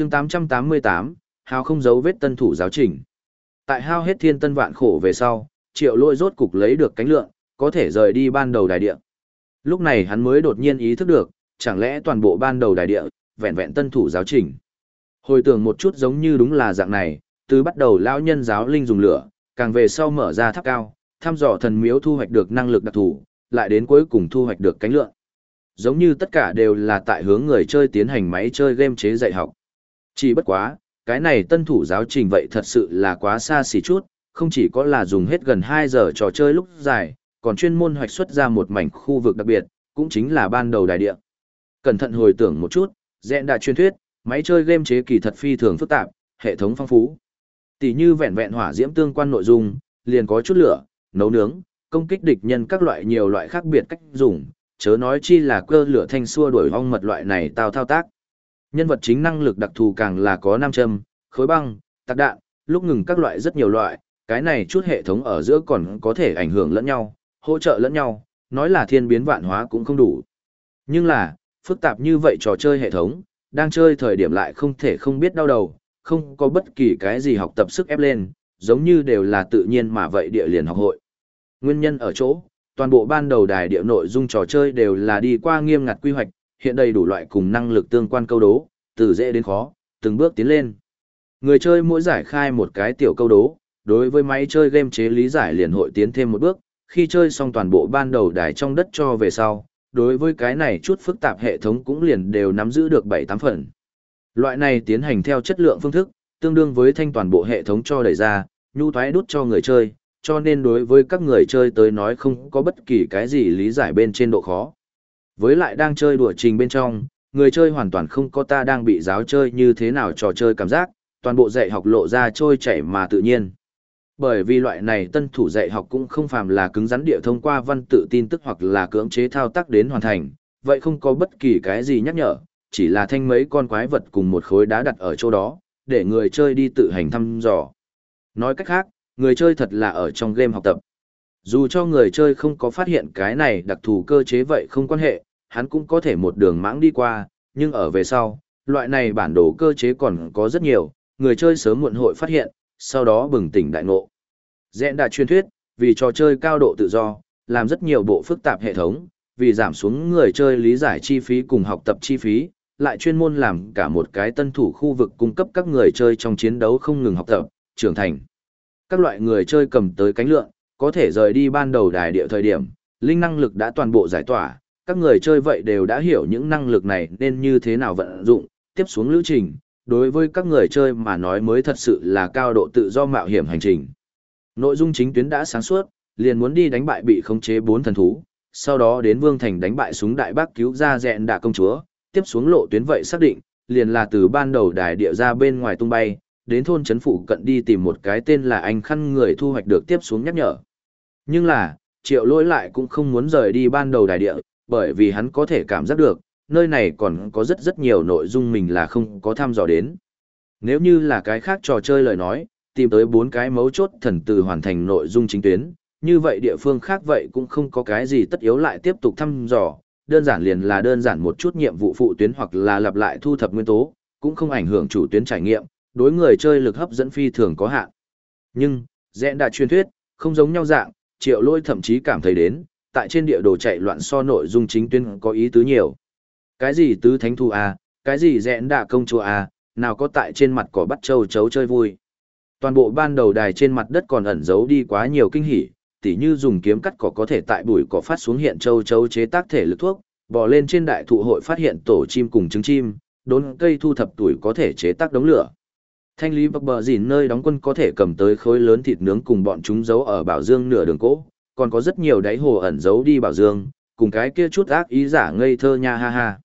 chương 888, hao không giấu vết tân thủ giáo trình. Tại hao hết thiên tân vạn khổ về sau, triệu lôi rốt cục lấy được cánh lượng, có thể rời đi ban đầu đài địa. Lúc này hắn mới đột nhiên ý thức được, chẳng lẽ toàn bộ ban đầu đài địa, vẹn vẹn tân thủ giáo trình. Hồi tưởng một chút giống như đúng là dạng này, từ bắt đầu lão nhân giáo linh dùng lửa, càng về sau mở ra tháp cao, thăm dò thần miếu thu hoạch được năng lực đặc thù, lại đến cuối cùng thu hoạch được cánh lượng. Giống như tất cả đều là tại hướng người chơi tiến hành máy chơi game chế dạy học. Chỉ bất quá, cái này tân thủ giáo trình vậy thật sự là quá xa xỉ chút, không chỉ có là dùng hết gần 2 giờ trò chơi lúc dài, còn chuyên môn hoạch xuất ra một mảnh khu vực đặc biệt, cũng chính là ban đầu đại địa. Cẩn thận hồi tưởng một chút, dẹn đã truyền thuyết, máy chơi game chế kỳ thật phi thường phức tạp, hệ thống phong phú. Tỷ như vẹn vẹn hỏa diễm tương quan nội dung, liền có chút lửa, nấu nướng, công kích địch nhân các loại nhiều loại khác biệt cách dùng, chớ nói chi là cơ lửa thanh xua đuổi ong mật loại này tao thao tác. Nhân vật chính năng lực đặc thù càng là có nam châm, khối băng, tạc đạn, lúc ngừng các loại rất nhiều loại, cái này chút hệ thống ở giữa còn có thể ảnh hưởng lẫn nhau, hỗ trợ lẫn nhau, nói là thiên biến vạn hóa cũng không đủ. Nhưng là, phức tạp như vậy trò chơi hệ thống, đang chơi thời điểm lại không thể không biết đau đầu, không có bất kỳ cái gì học tập sức ép lên, giống như đều là tự nhiên mà vậy địa liền học hội. Nguyên nhân ở chỗ, toàn bộ ban đầu đài địa nội dung trò chơi đều là đi qua nghiêm ngặt quy hoạch, hiện đầy đủ loại cùng năng lực tương quan câu đố, từ dễ đến khó, từng bước tiến lên. Người chơi mỗi giải khai một cái tiểu câu đố, đối với máy chơi game chế lý giải liền hội tiến thêm một bước, khi chơi xong toàn bộ ban đầu đài trong đất cho về sau, đối với cái này chút phức tạp hệ thống cũng liền đều nắm giữ được 7-8 phần. Loại này tiến hành theo chất lượng phương thức, tương đương với thanh toàn bộ hệ thống cho đẩy ra, nhu thoái đút cho người chơi, cho nên đối với các người chơi tới nói không có bất kỳ cái gì lý giải bên trên độ khó. Với lại đang chơi đùa trình bên trong, người chơi hoàn toàn không có ta đang bị giáo chơi như thế nào trò chơi cảm giác, toàn bộ dạy học lộ ra trôi chảy mà tự nhiên. Bởi vì loại này tân thủ dạy học cũng không phàm là cứng rắn địa thông qua văn tự tin tức hoặc là cưỡng chế thao tác đến hoàn thành, vậy không có bất kỳ cái gì nhắc nhở, chỉ là thanh mấy con quái vật cùng một khối đá đặt ở chỗ đó, để người chơi đi tự hành thăm dò. Nói cách khác, người chơi thật là ở trong game học tập. Dù cho người chơi không có phát hiện cái này đặc thù cơ chế vậy không quan hệ, hắn cũng có thể một đường mãng đi qua, nhưng ở về sau, loại này bản đồ cơ chế còn có rất nhiều, người chơi sớm muộn hội phát hiện, sau đó bừng tỉnh đại ngộ. Dẹn đã truyền thuyết, vì trò chơi cao độ tự do, làm rất nhiều bộ phức tạp hệ thống, vì giảm xuống người chơi lý giải chi phí cùng học tập chi phí, lại chuyên môn làm cả một cái tân thủ khu vực cung cấp các người chơi trong chiến đấu không ngừng học tập, trưởng thành. Các loại người chơi cầm tới cánh lượng, có thể rời đi ban đầu đài địa thời điểm, linh năng lực đã toàn bộ giải tỏa, các người chơi vậy đều đã hiểu những năng lực này nên như thế nào vận dụng, tiếp xuống lữ trình, đối với các người chơi mà nói mới thật sự là cao độ tự do mạo hiểm hành trình. Nội dung chính tuyến đã sáng suốt, liền muốn đi đánh bại bị khống chế bốn thần thú, sau đó đến Vương Thành đánh bại súng đại bác cứu ra dẹn đạ công chúa, tiếp xuống lộ tuyến vậy xác định, liền là từ ban đầu đài địa ra bên ngoài tung bay, đến thôn trấn phủ cận đi tìm một cái tên là anh khăn người thu hoạch được tiếp xuống nhắc nhở. Nhưng là, triệu lỗi lại cũng không muốn rời đi ban đầu đài địa, bởi vì hắn có thể cảm giác được, nơi này còn có rất rất nhiều nội dung mình là không có tham dò đến. Nếu như là cái khác trò chơi lời nói, tìm tới bốn cái mấu chốt thần từ hoàn thành nội dung chính tuyến, như vậy địa phương khác vậy cũng không có cái gì tất yếu lại tiếp tục thăm dò, đơn giản liền là đơn giản một chút nhiệm vụ phụ tuyến hoặc là lặp lại thu thập nguyên tố, cũng không ảnh hưởng chủ tuyến trải nghiệm, đối người chơi lực hấp dẫn phi thường có hạn. Nhưng, dẹn đã truyền thuyết, không giống nhau dạng, triệu lôi thậm chí cảm thấy đến, tại trên địa đồ chạy loạn so nội dung chính tuyến có ý tứ nhiều. Cái gì tứ thánh thu à, cái gì dẹn đạ công chúa à, nào có tại trên mặt cỏ bắt châu chấu chơi vui. Toàn bộ ban đầu đài trên mặt đất còn ẩn giấu đi quá nhiều kinh hỉ, tỉ như dùng kiếm cắt cỏ có thể tại bụi cỏ phát xuống hiện châu chấu chế tác thể lực thuốc, bò lên trên đại thụ hội phát hiện tổ chim cùng trứng chim, đốn cây thu thập tuổi có thể chế tác đống lửa. Thanh lý bậc bờ dìn nơi đóng quân có thể cầm tới khối lớn thịt nướng cùng bọn chúng giấu ở bảo dương nửa đường cỗ, còn có rất nhiều đáy hồ ẩn giấu đi bảo dương, cùng cái kia chút ác ý giả ngây thơ nha ha ha.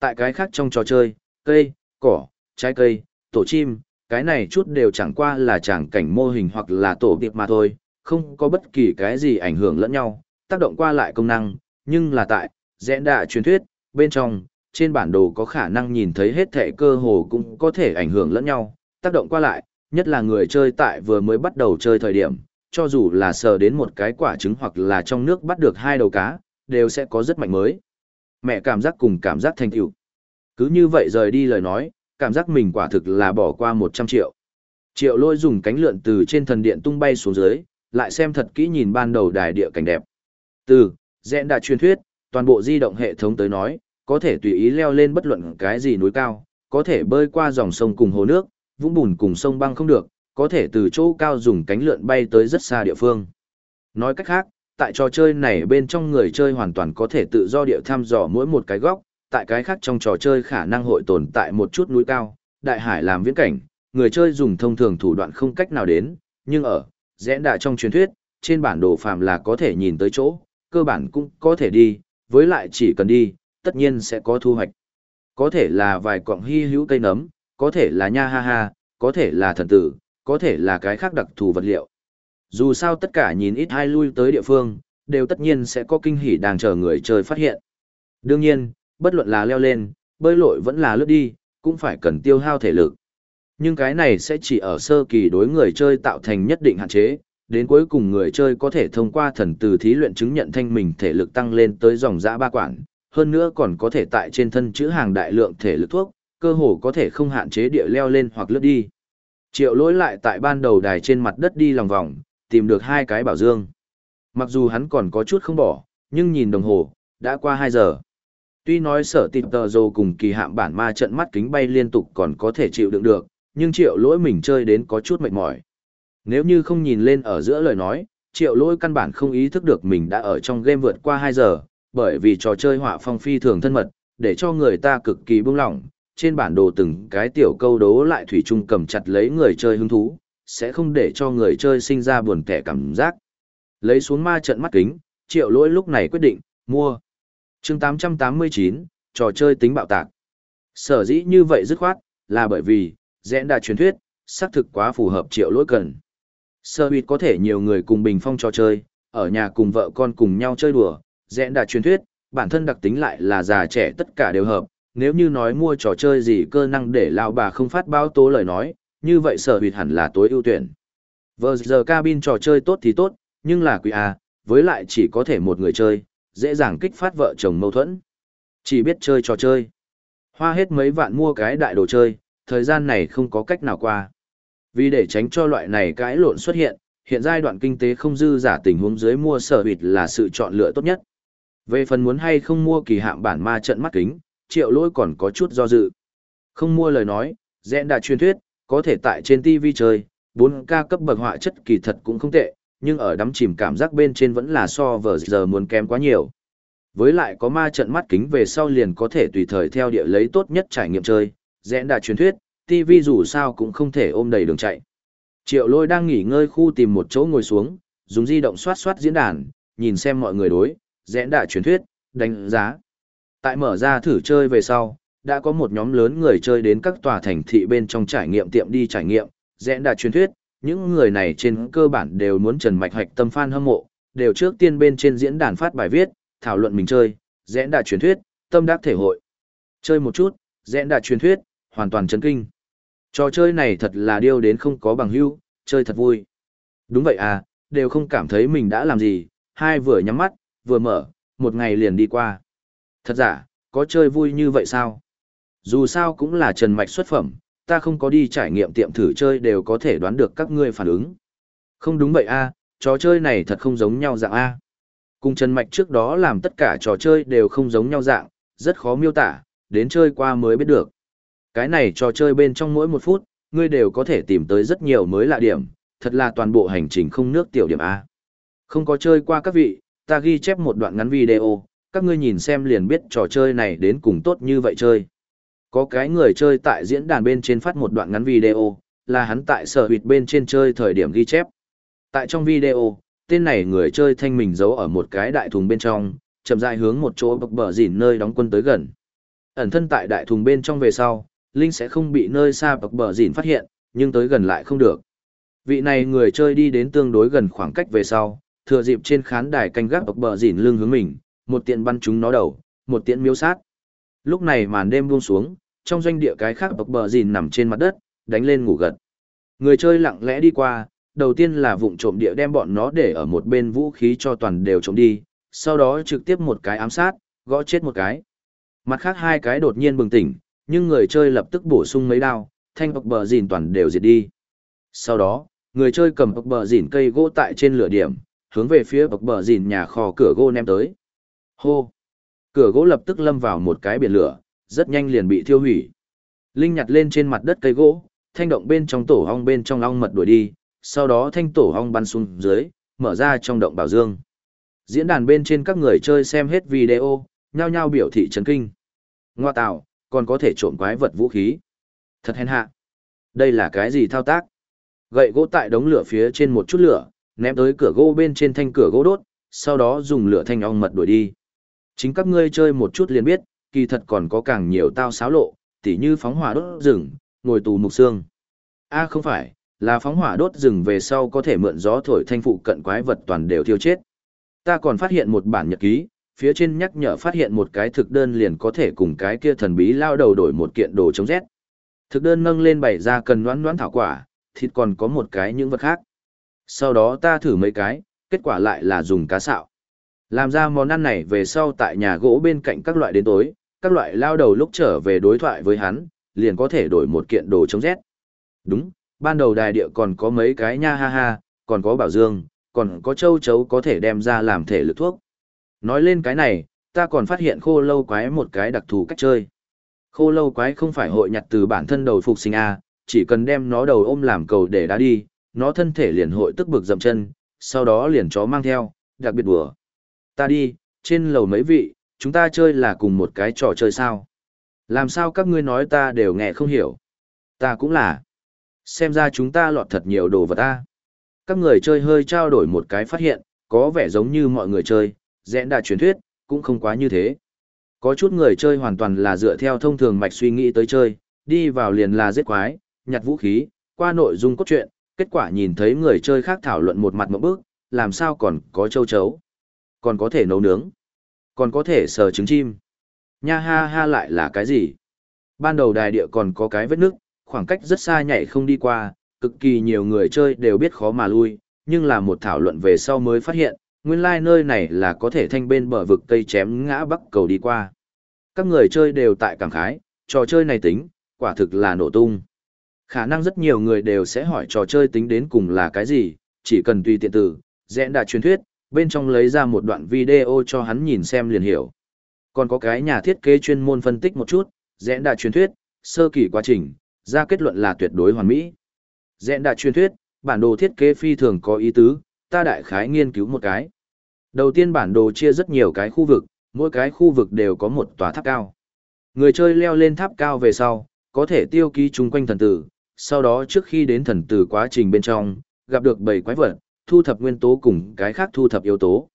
Tại cái khác trong trò chơi, cây, cỏ, trái cây, tổ chim, cái này chút đều chẳng qua là chẳng cảnh mô hình hoặc là tổ điệp mà thôi, không có bất kỳ cái gì ảnh hưởng lẫn nhau, tác động qua lại công năng, nhưng là tại, rẽ đạ truyền thuyết, bên trong, trên bản đồ có khả năng nhìn thấy hết thể cơ hồ cũng có thể ảnh hưởng lẫn nhau, tác động qua lại, nhất là người chơi tại vừa mới bắt đầu chơi thời điểm, cho dù là sờ đến một cái quả trứng hoặc là trong nước bắt được hai đầu cá, đều sẽ có rất mạnh mới. Mẹ cảm giác cùng cảm giác thành tựu. Cứ như vậy rời đi lời nói, cảm giác mình quả thực là bỏ qua 100 triệu. Triệu lôi dùng cánh lượn từ trên thần điện tung bay xuống dưới, lại xem thật kỹ nhìn ban đầu đài địa cảnh đẹp. Từ, dẹn đã truyền thuyết, toàn bộ di động hệ thống tới nói, có thể tùy ý leo lên bất luận cái gì núi cao, có thể bơi qua dòng sông cùng hồ nước, vũng bùn cùng sông băng không được, có thể từ chỗ cao dùng cánh lượn bay tới rất xa địa phương. Nói cách khác, tại trò chơi này bên trong người chơi hoàn toàn có thể tự do điệu thăm dò mỗi một cái góc, tại cái khác trong trò chơi khả năng hội tồn tại một chút núi cao, đại hải làm viễn cảnh, người chơi dùng thông thường thủ đoạn không cách nào đến, nhưng ở rẽ đạ trong truyền thuyết, trên bản đồ phàm là có thể nhìn tới chỗ, cơ bản cũng có thể đi, với lại chỉ cần đi, tất nhiên sẽ có thu hoạch. Có thể là vài cọng hy hữu cây nấm, có thể là nha ha ha, có thể là thần tử, có thể là cái khác đặc thù vật liệu. Dù sao tất cả nhìn ít hai lui tới địa phương, đều tất nhiên sẽ có kinh hỉ đang chờ người chơi phát hiện. Đương nhiên, bất luận là leo lên, bơi lội vẫn là lướt đi, cũng phải cần tiêu hao thể lực. Nhưng cái này sẽ chỉ ở sơ kỳ đối người chơi tạo thành nhất định hạn chế, đến cuối cùng người chơi có thể thông qua thần từ thí luyện chứng nhận thanh mình thể lực tăng lên tới dòng dã ba quản, hơn nữa còn có thể tại trên thân chữ hàng đại lượng thể lực thuốc, cơ hồ có thể không hạn chế địa leo lên hoặc lướt đi. Triệu lỗi lại tại ban đầu đài trên mặt đất đi lòng vòng, tìm được hai cái bảo dương. Mặc dù hắn còn có chút không bỏ, nhưng nhìn đồng hồ, đã qua 2 giờ. Tuy nói sở tịp tờ dồ cùng kỳ hạm bản ma trận mắt kính bay liên tục còn có thể chịu đựng được, nhưng triệu lỗi mình chơi đến có chút mệt mỏi. Nếu như không nhìn lên ở giữa lời nói, triệu lỗi căn bản không ý thức được mình đã ở trong game vượt qua 2 giờ, bởi vì trò chơi họa phong phi thường thân mật, để cho người ta cực kỳ buông lỏng, trên bản đồ từng cái tiểu câu đố lại thủy chung cầm chặt lấy người chơi hứng thú, sẽ không để cho người chơi sinh ra buồn kẻ cảm giác. Lấy xuống ma trận mắt kính, triệu lỗi lúc này quyết định, mua. chương 889, trò chơi tính bạo tạc. Sở dĩ như vậy dứt khoát, là bởi vì, dẽn đà truyền thuyết, xác thực quá phù hợp triệu lỗi cần. Sơ huyệt có thể nhiều người cùng bình phong trò chơi, ở nhà cùng vợ con cùng nhau chơi đùa, dẽn đà truyền thuyết, bản thân đặc tính lại là già trẻ tất cả đều hợp, nếu như nói mua trò chơi gì cơ năng để lão bà không phát báo tố lời nói, như vậy sở huyệt hẳn là tối ưu tuyển. vờ giờ cabin trò chơi tốt thì tốt, nhưng là quý A, với lại chỉ có thể một người chơi, dễ dàng kích phát vợ chồng mâu thuẫn. Chỉ biết chơi trò chơi. Hoa hết mấy vạn mua cái đại đồ chơi, thời gian này không có cách nào qua. Vì để tránh cho loại này cãi lộn xuất hiện, hiện giai đoạn kinh tế không dư giả tình huống dưới mua sở huyệt là sự chọn lựa tốt nhất. Về phần muốn hay không mua kỳ hạm bản ma trận mắt kính, triệu lỗi còn có chút do dự. Không mua lời nói, dẹn đã truyền thuyết, có thể tại trên TV chơi, 4K cấp bậc họa chất kỳ thật cũng không tệ, nhưng ở đắm chìm cảm giác bên trên vẫn là so vờ giờ muốn kém quá nhiều. Với lại có ma trận mắt kính về sau liền có thể tùy thời theo địa lấy tốt nhất trải nghiệm chơi, dẹn đã truyền thuyết, TV dù sao cũng không thể ôm đầy đường chạy. Triệu lôi đang nghỉ ngơi khu tìm một chỗ ngồi xuống, dùng di động soát soát diễn đàn, nhìn xem mọi người đối, dẹn đã truyền thuyết, đánh giá. Tại mở ra thử chơi về sau, đã có một nhóm lớn người chơi đến các tòa thành thị bên trong trải nghiệm tiệm đi trải nghiệm, rẽ đà truyền thuyết, những người này trên cơ bản đều muốn trần mạch hạch tâm fan hâm mộ, đều trước tiên bên trên diễn đàn phát bài viết, thảo luận mình chơi, rẽ đà truyền thuyết, tâm đắc thể hội. Chơi một chút, rẽ đà truyền thuyết, hoàn toàn chấn kinh. Trò chơi này thật là điêu đến không có bằng hữu, chơi thật vui. Đúng vậy à, đều không cảm thấy mình đã làm gì, hai vừa nhắm mắt, vừa mở, một ngày liền đi qua. Thật giả, có chơi vui như vậy sao? Dù sao cũng là Trần Mạch xuất phẩm, ta không có đi trải nghiệm tiệm thử chơi đều có thể đoán được các ngươi phản ứng. Không đúng vậy a trò chơi này thật không giống nhau dạng A. Cùng Trần Mạch trước đó làm tất cả trò chơi đều không giống nhau dạng, rất khó miêu tả, đến chơi qua mới biết được. Cái này trò chơi bên trong mỗi một phút, ngươi đều có thể tìm tới rất nhiều mới lạ điểm, thật là toàn bộ hành trình không nước tiểu điểm A. Không có chơi qua các vị, ta ghi chép một đoạn ngắn video, các ngươi nhìn xem liền biết trò chơi này đến cùng tốt như vậy chơi. Có cái người chơi tại diễn đàn bên trên phát một đoạn ngắn video, là hắn tại sở huyệt bên trên chơi thời điểm ghi chép. Tại trong video, tên này người chơi thanh mình giấu ở một cái đại thùng bên trong, chậm rãi hướng một chỗ bậc bờ dỉn nơi đóng quân tới gần. Ẩn thân tại đại thùng bên trong về sau, Linh sẽ không bị nơi xa bậc bờ dỉn phát hiện, nhưng tới gần lại không được. Vị này người chơi đi đến tương đối gần khoảng cách về sau, thừa dịp trên khán đài canh gác bậc bờ dỉn lưng hướng mình, một tiện bắn chúng nó đầu, một tiện miêu sát. Lúc này màn đêm buông xuống, trong doanh địa cái khác bậc bờ dìn nằm trên mặt đất, đánh lên ngủ gật. Người chơi lặng lẽ đi qua, đầu tiên là vụng trộm địa đem bọn nó để ở một bên vũ khí cho toàn đều trộm đi, sau đó trực tiếp một cái ám sát, gõ chết một cái. Mặt khác hai cái đột nhiên bừng tỉnh, nhưng người chơi lập tức bổ sung mấy đao, thanh bậc bờ dìn toàn đều diệt đi. Sau đó, người chơi cầm bậc bờ dìn cây gỗ tại trên lửa điểm, hướng về phía bậc bờ dìn nhà kho cửa gỗ ném tới. Hô! Cửa gỗ lập tức lâm vào một cái biển lửa, rất nhanh liền bị thiêu hủy. Linh nhặt lên trên mặt đất cây gỗ, thanh động bên trong tổ ong bên trong ong mật đuổi đi, sau đó thanh tổ ong bắn xuống dưới, mở ra trong động bảo dương. Diễn đàn bên trên các người chơi xem hết video, nhao nhao biểu thị chấn kinh. Ngoa tạo, còn có thể trộm quái vật vũ khí. Thật hèn hạ. Đây là cái gì thao tác? Gậy gỗ tại đống lửa phía trên một chút lửa, ném tới cửa gỗ bên trên thanh cửa gỗ đốt, sau đó dùng lửa thanh ong mật đuổi đi. Chính các ngươi chơi một chút liền biết, kỳ thật còn có càng nhiều tao xáo lộ, tỉ như phóng hỏa đốt rừng, ngồi tù mục xương. A không phải, là phóng hỏa đốt rừng về sau có thể mượn gió thổi thanh phụ cận quái vật toàn đều thiêu chết. Ta còn phát hiện một bản nhật ký, phía trên nhắc nhở phát hiện một cái thực đơn liền có thể cùng cái kia thần bí lao đầu đổi một kiện đồ chống rét. Thực đơn nâng lên bày ra cần đoán đoán thảo quả, thịt còn có một cái những vật khác. Sau đó ta thử mấy cái, kết quả lại là dùng cá xạo. Làm ra món ăn này về sau tại nhà gỗ bên cạnh các loại đến tối, các loại lao đầu lúc trở về đối thoại với hắn, liền có thể đổi một kiện đồ chống rét. Đúng, ban đầu đài địa còn có mấy cái nha ha ha, còn có bảo dương, còn có châu chấu có thể đem ra làm thể lực thuốc. Nói lên cái này, ta còn phát hiện khô lâu quái một cái đặc thù cách chơi. Khô lâu quái không phải hội nhặt từ bản thân đầu phục sinh A, chỉ cần đem nó đầu ôm làm cầu để đá đi, nó thân thể liền hội tức bực dậm chân, sau đó liền chó mang theo, đặc biệt đùa. Ta đi, trên lầu mấy vị, chúng ta chơi là cùng một cái trò chơi sao? Làm sao các ngươi nói ta đều nghe không hiểu? Ta cũng là. Xem ra chúng ta lọt thật nhiều đồ vật ta. Các người chơi hơi trao đổi một cái phát hiện, có vẻ giống như mọi người chơi, dẽn đà truyền thuyết, cũng không quá như thế. Có chút người chơi hoàn toàn là dựa theo thông thường mạch suy nghĩ tới chơi, đi vào liền là giết quái, nhặt vũ khí, qua nội dung cốt truyện, kết quả nhìn thấy người chơi khác thảo luận một mặt một bước, làm sao còn có châu chấu, còn có thể nấu nướng, còn có thể sờ trứng chim. Nha ha ha lại là cái gì? Ban đầu đài địa còn có cái vết nước, khoảng cách rất xa nhảy không đi qua, cực kỳ nhiều người chơi đều biết khó mà lui, nhưng là một thảo luận về sau mới phát hiện, nguyên lai like nơi này là có thể thanh bên bờ vực cây chém ngã bắc cầu đi qua. Các người chơi đều tại cảm khái, trò chơi này tính, quả thực là nổ tung. Khả năng rất nhiều người đều sẽ hỏi trò chơi tính đến cùng là cái gì, chỉ cần tùy tiện tử, dẽn đã truyền thuyết, bên trong lấy ra một đoạn video cho hắn nhìn xem liền hiểu. Còn có cái nhà thiết kế chuyên môn phân tích một chút, dẽn đà truyền thuyết, sơ kỳ quá trình, ra kết luận là tuyệt đối hoàn mỹ. Dẽn đà truyền thuyết, bản đồ thiết kế phi thường có ý tứ, ta đại khái nghiên cứu một cái. Đầu tiên bản đồ chia rất nhiều cái khu vực, mỗi cái khu vực đều có một tòa tháp cao. Người chơi leo lên tháp cao về sau, có thể tiêu ký chung quanh thần tử, sau đó trước khi đến thần tử quá trình bên trong, gặp được bảy quái vật, thu thập nguyên tố cùng cái khác thu thập yếu tố.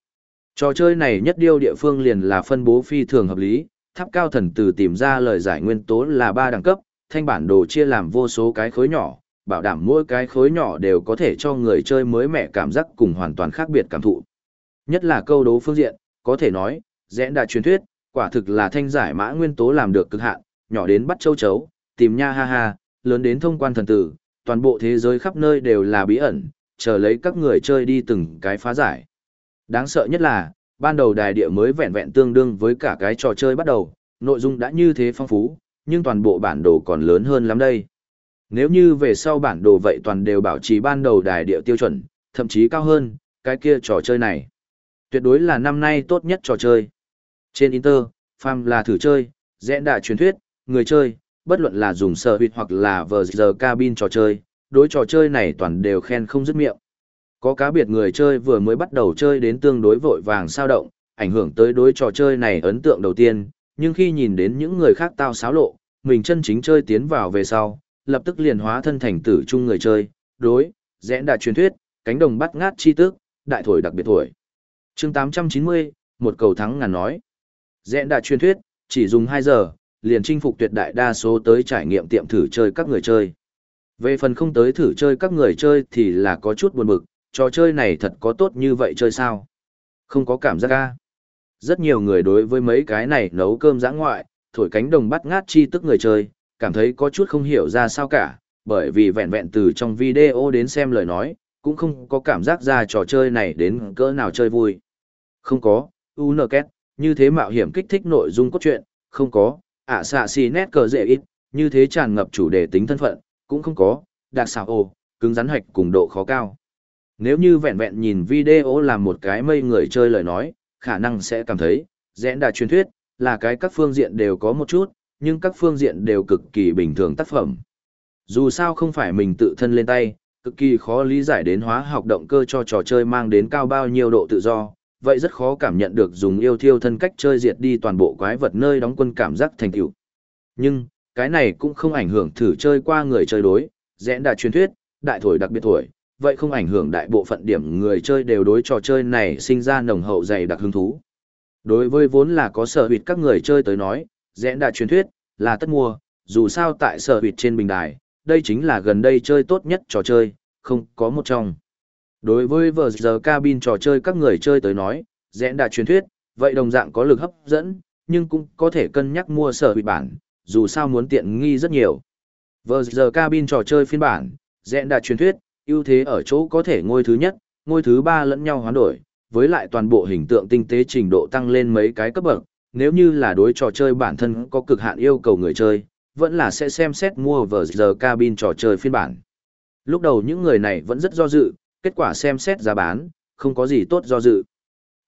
Trò chơi này nhất điêu địa phương liền là phân bố phi thường hợp lý, tháp cao thần tử tìm ra lời giải nguyên tố là ba đẳng cấp, thanh bản đồ chia làm vô số cái khối nhỏ, bảo đảm mỗi cái khối nhỏ đều có thể cho người chơi mới mẻ cảm giác cùng hoàn toàn khác biệt cảm thụ. Nhất là câu đố phương diện, có thể nói, rẽ đại truyền thuyết, quả thực là thanh giải mã nguyên tố làm được cực hạn, nhỏ đến bắt châu chấu, tìm nha ha ha, lớn đến thông quan thần tử, toàn bộ thế giới khắp nơi đều là bí ẩn, chờ lấy các người chơi đi từng cái phá giải. Đáng sợ nhất là, ban đầu đài địa mới vẹn vẹn tương đương với cả cái trò chơi bắt đầu, nội dung đã như thế phong phú, nhưng toàn bộ bản đồ còn lớn hơn lắm đây. Nếu như về sau bản đồ vậy toàn đều bảo trì ban đầu đài địa tiêu chuẩn, thậm chí cao hơn, cái kia trò chơi này. Tuyệt đối là năm nay tốt nhất trò chơi. Trên Inter, Pham là thử chơi, rẽ đại truyền thuyết, người chơi, bất luận là dùng sở huyệt hoặc là vờ giờ cabin trò chơi, đối trò chơi này toàn đều khen không dứt miệng. Có cá biệt người chơi vừa mới bắt đầu chơi đến tương đối vội vàng sao động, ảnh hưởng tới đối trò chơi này ấn tượng đầu tiên, nhưng khi nhìn đến những người khác tao xáo lộ, mình chân chính chơi tiến vào về sau, lập tức liền hóa thân thành tử chung người chơi, đối, rẽ đà truyền thuyết, cánh đồng bắt ngát chi tức, đại thổi đặc biệt thổi. chương 890, một cầu thắng ngàn nói. Rẽ đà truyền thuyết, chỉ dùng 2 giờ, liền chinh phục tuyệt đại đa số tới trải nghiệm tiệm thử chơi các người chơi. Về phần không tới thử chơi các người chơi thì là có chút buồn bực, trò chơi này thật có tốt như vậy chơi sao? Không có cảm giác ca. Rất nhiều người đối với mấy cái này nấu cơm giã ngoại, thổi cánh đồng bắt ngát chi tức người chơi, cảm thấy có chút không hiểu ra sao cả, bởi vì vẹn vẹn từ trong video đến xem lời nói, cũng không có cảm giác ra trò chơi này đến cỡ nào chơi vui. Không có, UNKET, như thế mạo hiểm kích thích nội dung cốt truyện, không có, ạ xạ xì nét cờ dễ ít, như thế tràn ngập chủ đề tính thân phận, cũng không có, đặc xảo ồ, cứng rắn hạch cùng độ khó cao. Nếu như vẹn vẹn nhìn video làm một cái mây người chơi lời nói, khả năng sẽ cảm thấy, rẽ đà truyền thuyết, là cái các phương diện đều có một chút, nhưng các phương diện đều cực kỳ bình thường tác phẩm. Dù sao không phải mình tự thân lên tay, cực kỳ khó lý giải đến hóa học động cơ cho trò chơi mang đến cao bao nhiêu độ tự do, vậy rất khó cảm nhận được dùng yêu thiêu thân cách chơi diệt đi toàn bộ quái vật nơi đóng quân cảm giác thành tựu. Nhưng, cái này cũng không ảnh hưởng thử chơi qua người chơi đối, rẽn đà truyền thuyết, đại thổi đặc biệt thổi, vậy không ảnh hưởng đại bộ phận điểm người chơi đều đối trò chơi này sinh ra nồng hậu dày đặc hứng thú. Đối với vốn là có sở huyệt các người chơi tới nói, rẽn đà truyền thuyết, là tất mua, dù sao tại sở huyệt trên bình đài, đây chính là gần đây chơi tốt nhất trò chơi, không có một trong. Đối với vờ giờ cabin trò chơi các người chơi tới nói, rẽn đà truyền thuyết, vậy đồng dạng có lực hấp dẫn, nhưng cũng có thể cân nhắc mua sở huyệt bản, dù sao muốn tiện nghi rất nhiều. Vờ giờ cabin trò chơi phiên bản, dẹn đà truyền thuyết, ưu thế ở chỗ có thể ngôi thứ nhất, ngôi thứ ba lẫn nhau hoán đổi, với lại toàn bộ hình tượng tinh tế trình độ tăng lên mấy cái cấp bậc, nếu như là đối trò chơi bản thân có cực hạn yêu cầu người chơi, vẫn là sẽ xem xét mua vờ giờ cabin trò chơi phiên bản. Lúc đầu những người này vẫn rất do dự, kết quả xem xét giá bán, không có gì tốt do dự.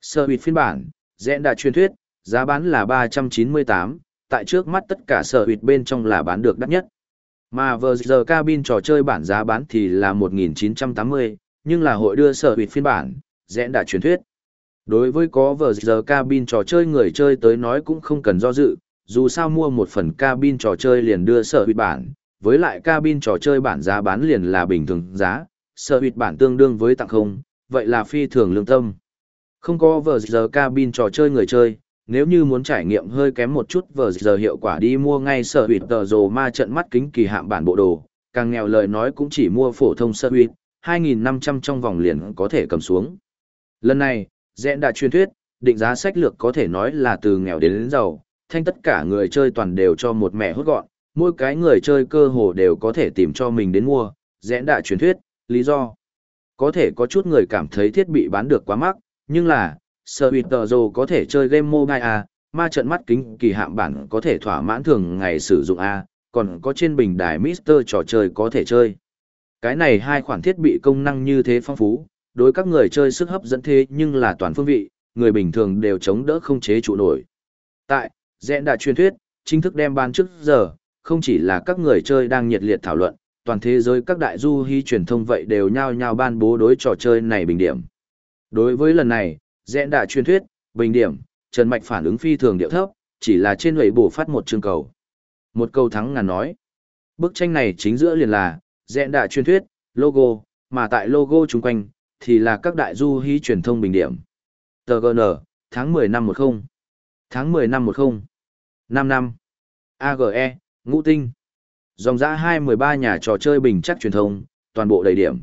Sơ huyệt phiên bản, dẹn đã truyền thuyết, giá bán là 398, tại trước mắt tất cả sở hụt bên trong là bán được đắt nhất. Mà vờ giờ cabin trò chơi bản giá bán thì là 1980, nhưng là hội đưa sở hụt phiên bản, dẹn đã truyền thuyết. Đối với có vờ giờ cabin trò chơi người chơi tới nói cũng không cần do dự, dù sao mua một phần cabin trò chơi liền đưa sở hụt bản, với lại cabin trò chơi bản giá bán liền là bình thường giá, sở hụt bản tương đương với tặng không, vậy là phi thường lương tâm. Không có vờ giờ cabin trò chơi người chơi, nếu như muốn trải nghiệm hơi kém một chút vờ giờ hiệu quả đi mua ngay sở hủy tờ rồ ma trận mắt kính kỳ hạm bản bộ đồ, càng nghèo lời nói cũng chỉ mua phổ thông sở hụt, 2.500 trong vòng liền có thể cầm xuống. Lần này, Dẹn đã truyền thuyết, định giá sách lược có thể nói là từ nghèo đến, đến giàu, thanh tất cả người chơi toàn đều cho một mẹ hốt gọn, mỗi cái người chơi cơ hồ đều có thể tìm cho mình đến mua, Dẹn đã truyền thuyết, lý do. Có thể có chút người cảm thấy thiết bị bán được quá mắc, nhưng là, Sơ Tờ Dồ có thể chơi game mobile A, ma trận mắt kính kỳ hạm bản có thể thỏa mãn thường ngày sử dụng A, còn có trên bình đài Mister trò chơi có thể chơi. Cái này hai khoản thiết bị công năng như thế phong phú, đối các người chơi sức hấp dẫn thế nhưng là toàn phương vị, người bình thường đều chống đỡ không chế trụ nổi. Tại, dẹn đã truyền thuyết, chính thức đem ban trước giờ, không chỉ là các người chơi đang nhiệt liệt thảo luận, toàn thế giới các đại du hy truyền thông vậy đều nhao nhao ban bố đối trò chơi này bình điểm. Đối với lần này, dẹn đã truyền thuyết, bình điểm, Trần Mạch phản ứng phi thường điệu thấp, chỉ là trên lưỡi bổ phát một chương cầu. Một câu thắng ngàn nói. Bức tranh này chính giữa liền là, dẹn đã truyền thuyết, logo, mà tại logo chung quanh, thì là các đại du hí truyền thông bình điểm. TGN, tháng 10 năm 10. Tháng 10 năm 10. 5 năm. AGE, ngũ tinh. Dòng giã 213 nhà trò chơi bình chắc truyền thông, toàn bộ đầy điểm.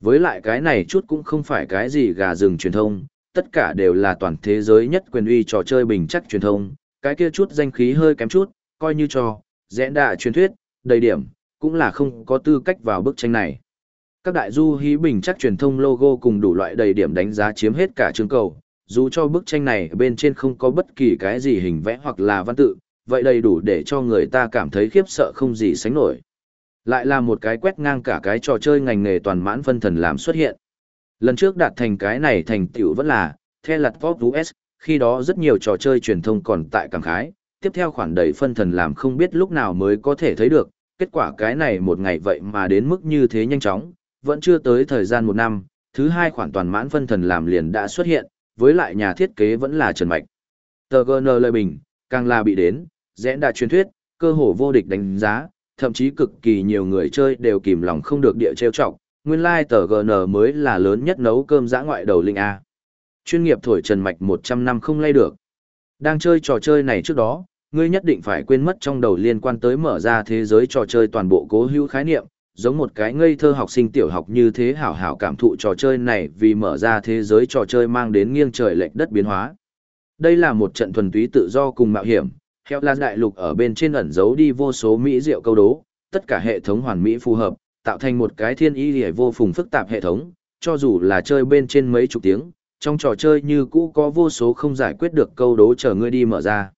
Với lại cái này chút cũng không phải cái gì gà rừng truyền thông, tất cả đều là toàn thế giới nhất quyền uy trò chơi bình chắc truyền thông, cái kia chút danh khí hơi kém chút, coi như cho, rẽ đạ truyền thuyết, đầy điểm, cũng là không có tư cách vào bức tranh này. Các đại du hí bình chắc truyền thông logo cùng đủ loại đầy điểm đánh giá chiếm hết cả chương cầu, dù cho bức tranh này bên trên không có bất kỳ cái gì hình vẽ hoặc là văn tự, vậy đầy đủ để cho người ta cảm thấy khiếp sợ không gì sánh nổi. Lại là một cái quét ngang cả cái trò chơi ngành nghề toàn mãn phân thần làm xuất hiện. Lần trước đạt thành cái này thành tựu vẫn là, theo lặt Pop US, khi đó rất nhiều trò chơi truyền thông còn tại cảm khái, tiếp theo khoản đầy phân thần làm không biết lúc nào mới có thể thấy được, kết quả cái này một ngày vậy mà đến mức như thế nhanh chóng, vẫn chưa tới thời gian một năm, thứ hai khoản toàn mãn phân thần làm liền đã xuất hiện, với lại nhà thiết kế vẫn là Trần Mạch. Tờ GN lời bình, càng là bị đến, rẽ đã truyền thuyết, cơ hồ vô địch đánh giá, thậm chí cực kỳ nhiều người chơi đều kìm lòng không được địa trêu trọng, nguyên lai like tờ GN mới là lớn nhất nấu cơm giã ngoại đầu linh A. Chuyên nghiệp thổi Trần Mạch 100 năm không lay được. Đang chơi trò chơi này trước đó, ngươi nhất định phải quên mất trong đầu liên quan tới mở ra thế giới trò chơi toàn bộ cố hữu khái niệm, giống một cái ngây thơ học sinh tiểu học như thế hảo hảo cảm thụ trò chơi này vì mở ra thế giới trò chơi mang đến nghiêng trời lệch đất biến hóa. Đây là một trận thuần túy tự do cùng mạo hiểm, Heo Lan Đại Lục ở bên trên ẩn giấu đi vô số mỹ diệu câu đố, tất cả hệ thống hoàn mỹ phù hợp, tạo thành một cái thiên y hề vô phùng phức tạp hệ thống, cho dù là chơi bên trên mấy chục tiếng, trong trò chơi như cũ có vô số không giải quyết được câu đố chờ ngươi đi mở ra.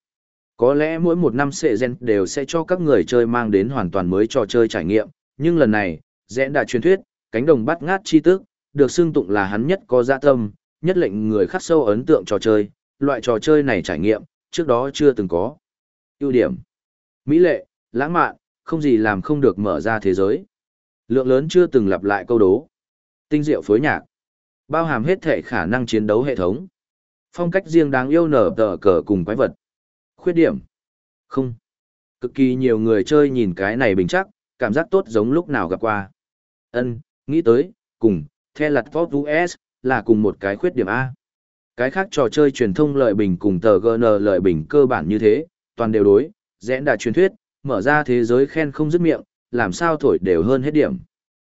Có lẽ mỗi một năm sệ gen đều sẽ cho các người chơi mang đến hoàn toàn mới trò chơi trải nghiệm, nhưng lần này, rẽn đã truyền thuyết, cánh đồng bắt ngát chi tức, được xưng tụng là hắn nhất có dạ tâm, nhất lệnh người khắc sâu ấn tượng trò chơi, loại trò chơi này trải nghiệm, trước đó chưa từng có. ưu điểm Mỹ lệ, lãng mạn, không gì làm không được mở ra thế giới. Lượng lớn chưa từng lặp lại câu đố. Tinh diệu phối nhạc. Bao hàm hết thể khả năng chiến đấu hệ thống. Phong cách riêng đáng yêu nở tờ cờ cùng quái vật. Khuyết điểm. Không. Cực kỳ nhiều người chơi nhìn cái này bình chắc, cảm giác tốt giống lúc nào gặp qua. Ân, nghĩ tới, cùng, theo lặt Pop US, là cùng một cái khuyết điểm A. Cái khác trò chơi truyền thông lợi bình cùng tờ GN lợi bình cơ bản như thế, toàn đều đối, rẽ đà truyền thuyết, mở ra thế giới khen không dứt miệng, làm sao thổi đều hơn hết điểm.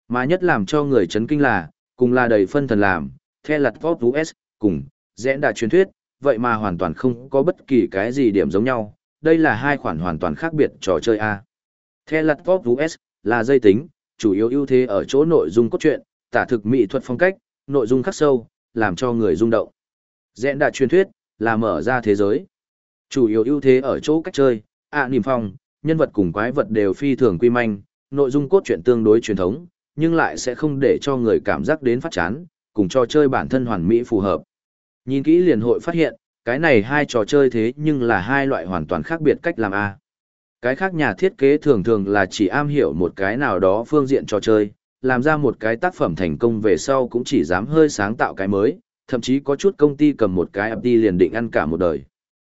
Mà nhất làm cho người chấn kinh là, cùng là đầy phân thần làm, The Lạt Pop US, cùng, rẽn đã truyền thuyết, vậy mà hoàn toàn không có bất kỳ cái gì điểm giống nhau, đây là hai khoản hoàn toàn khác biệt trò chơi A. The Lật Pop US, là dây tính, chủ yếu ưu thế ở chỗ nội dung cốt truyện, tả thực mỹ thuật phong cách, nội dung khắc sâu, làm cho người rung động. Dẹn đạt truyền thuyết, là mở ra thế giới. Chủ yếu ưu thế ở chỗ cách chơi, ạ niềm phong, nhân vật cùng quái vật đều phi thường quy manh, nội dung cốt truyện tương đối truyền thống, nhưng lại sẽ không để cho người cảm giác đến phát chán, cùng cho chơi bản thân hoàn mỹ phù hợp. Nhìn kỹ liền hội phát hiện, cái này hai trò chơi thế nhưng là hai loại hoàn toàn khác biệt cách làm A. Cái khác nhà thiết kế thường thường là chỉ am hiểu một cái nào đó phương diện trò chơi, làm ra một cái tác phẩm thành công về sau cũng chỉ dám hơi sáng tạo cái mới, thậm chí có chút công ty cầm một cái app đi liền định ăn cả một đời.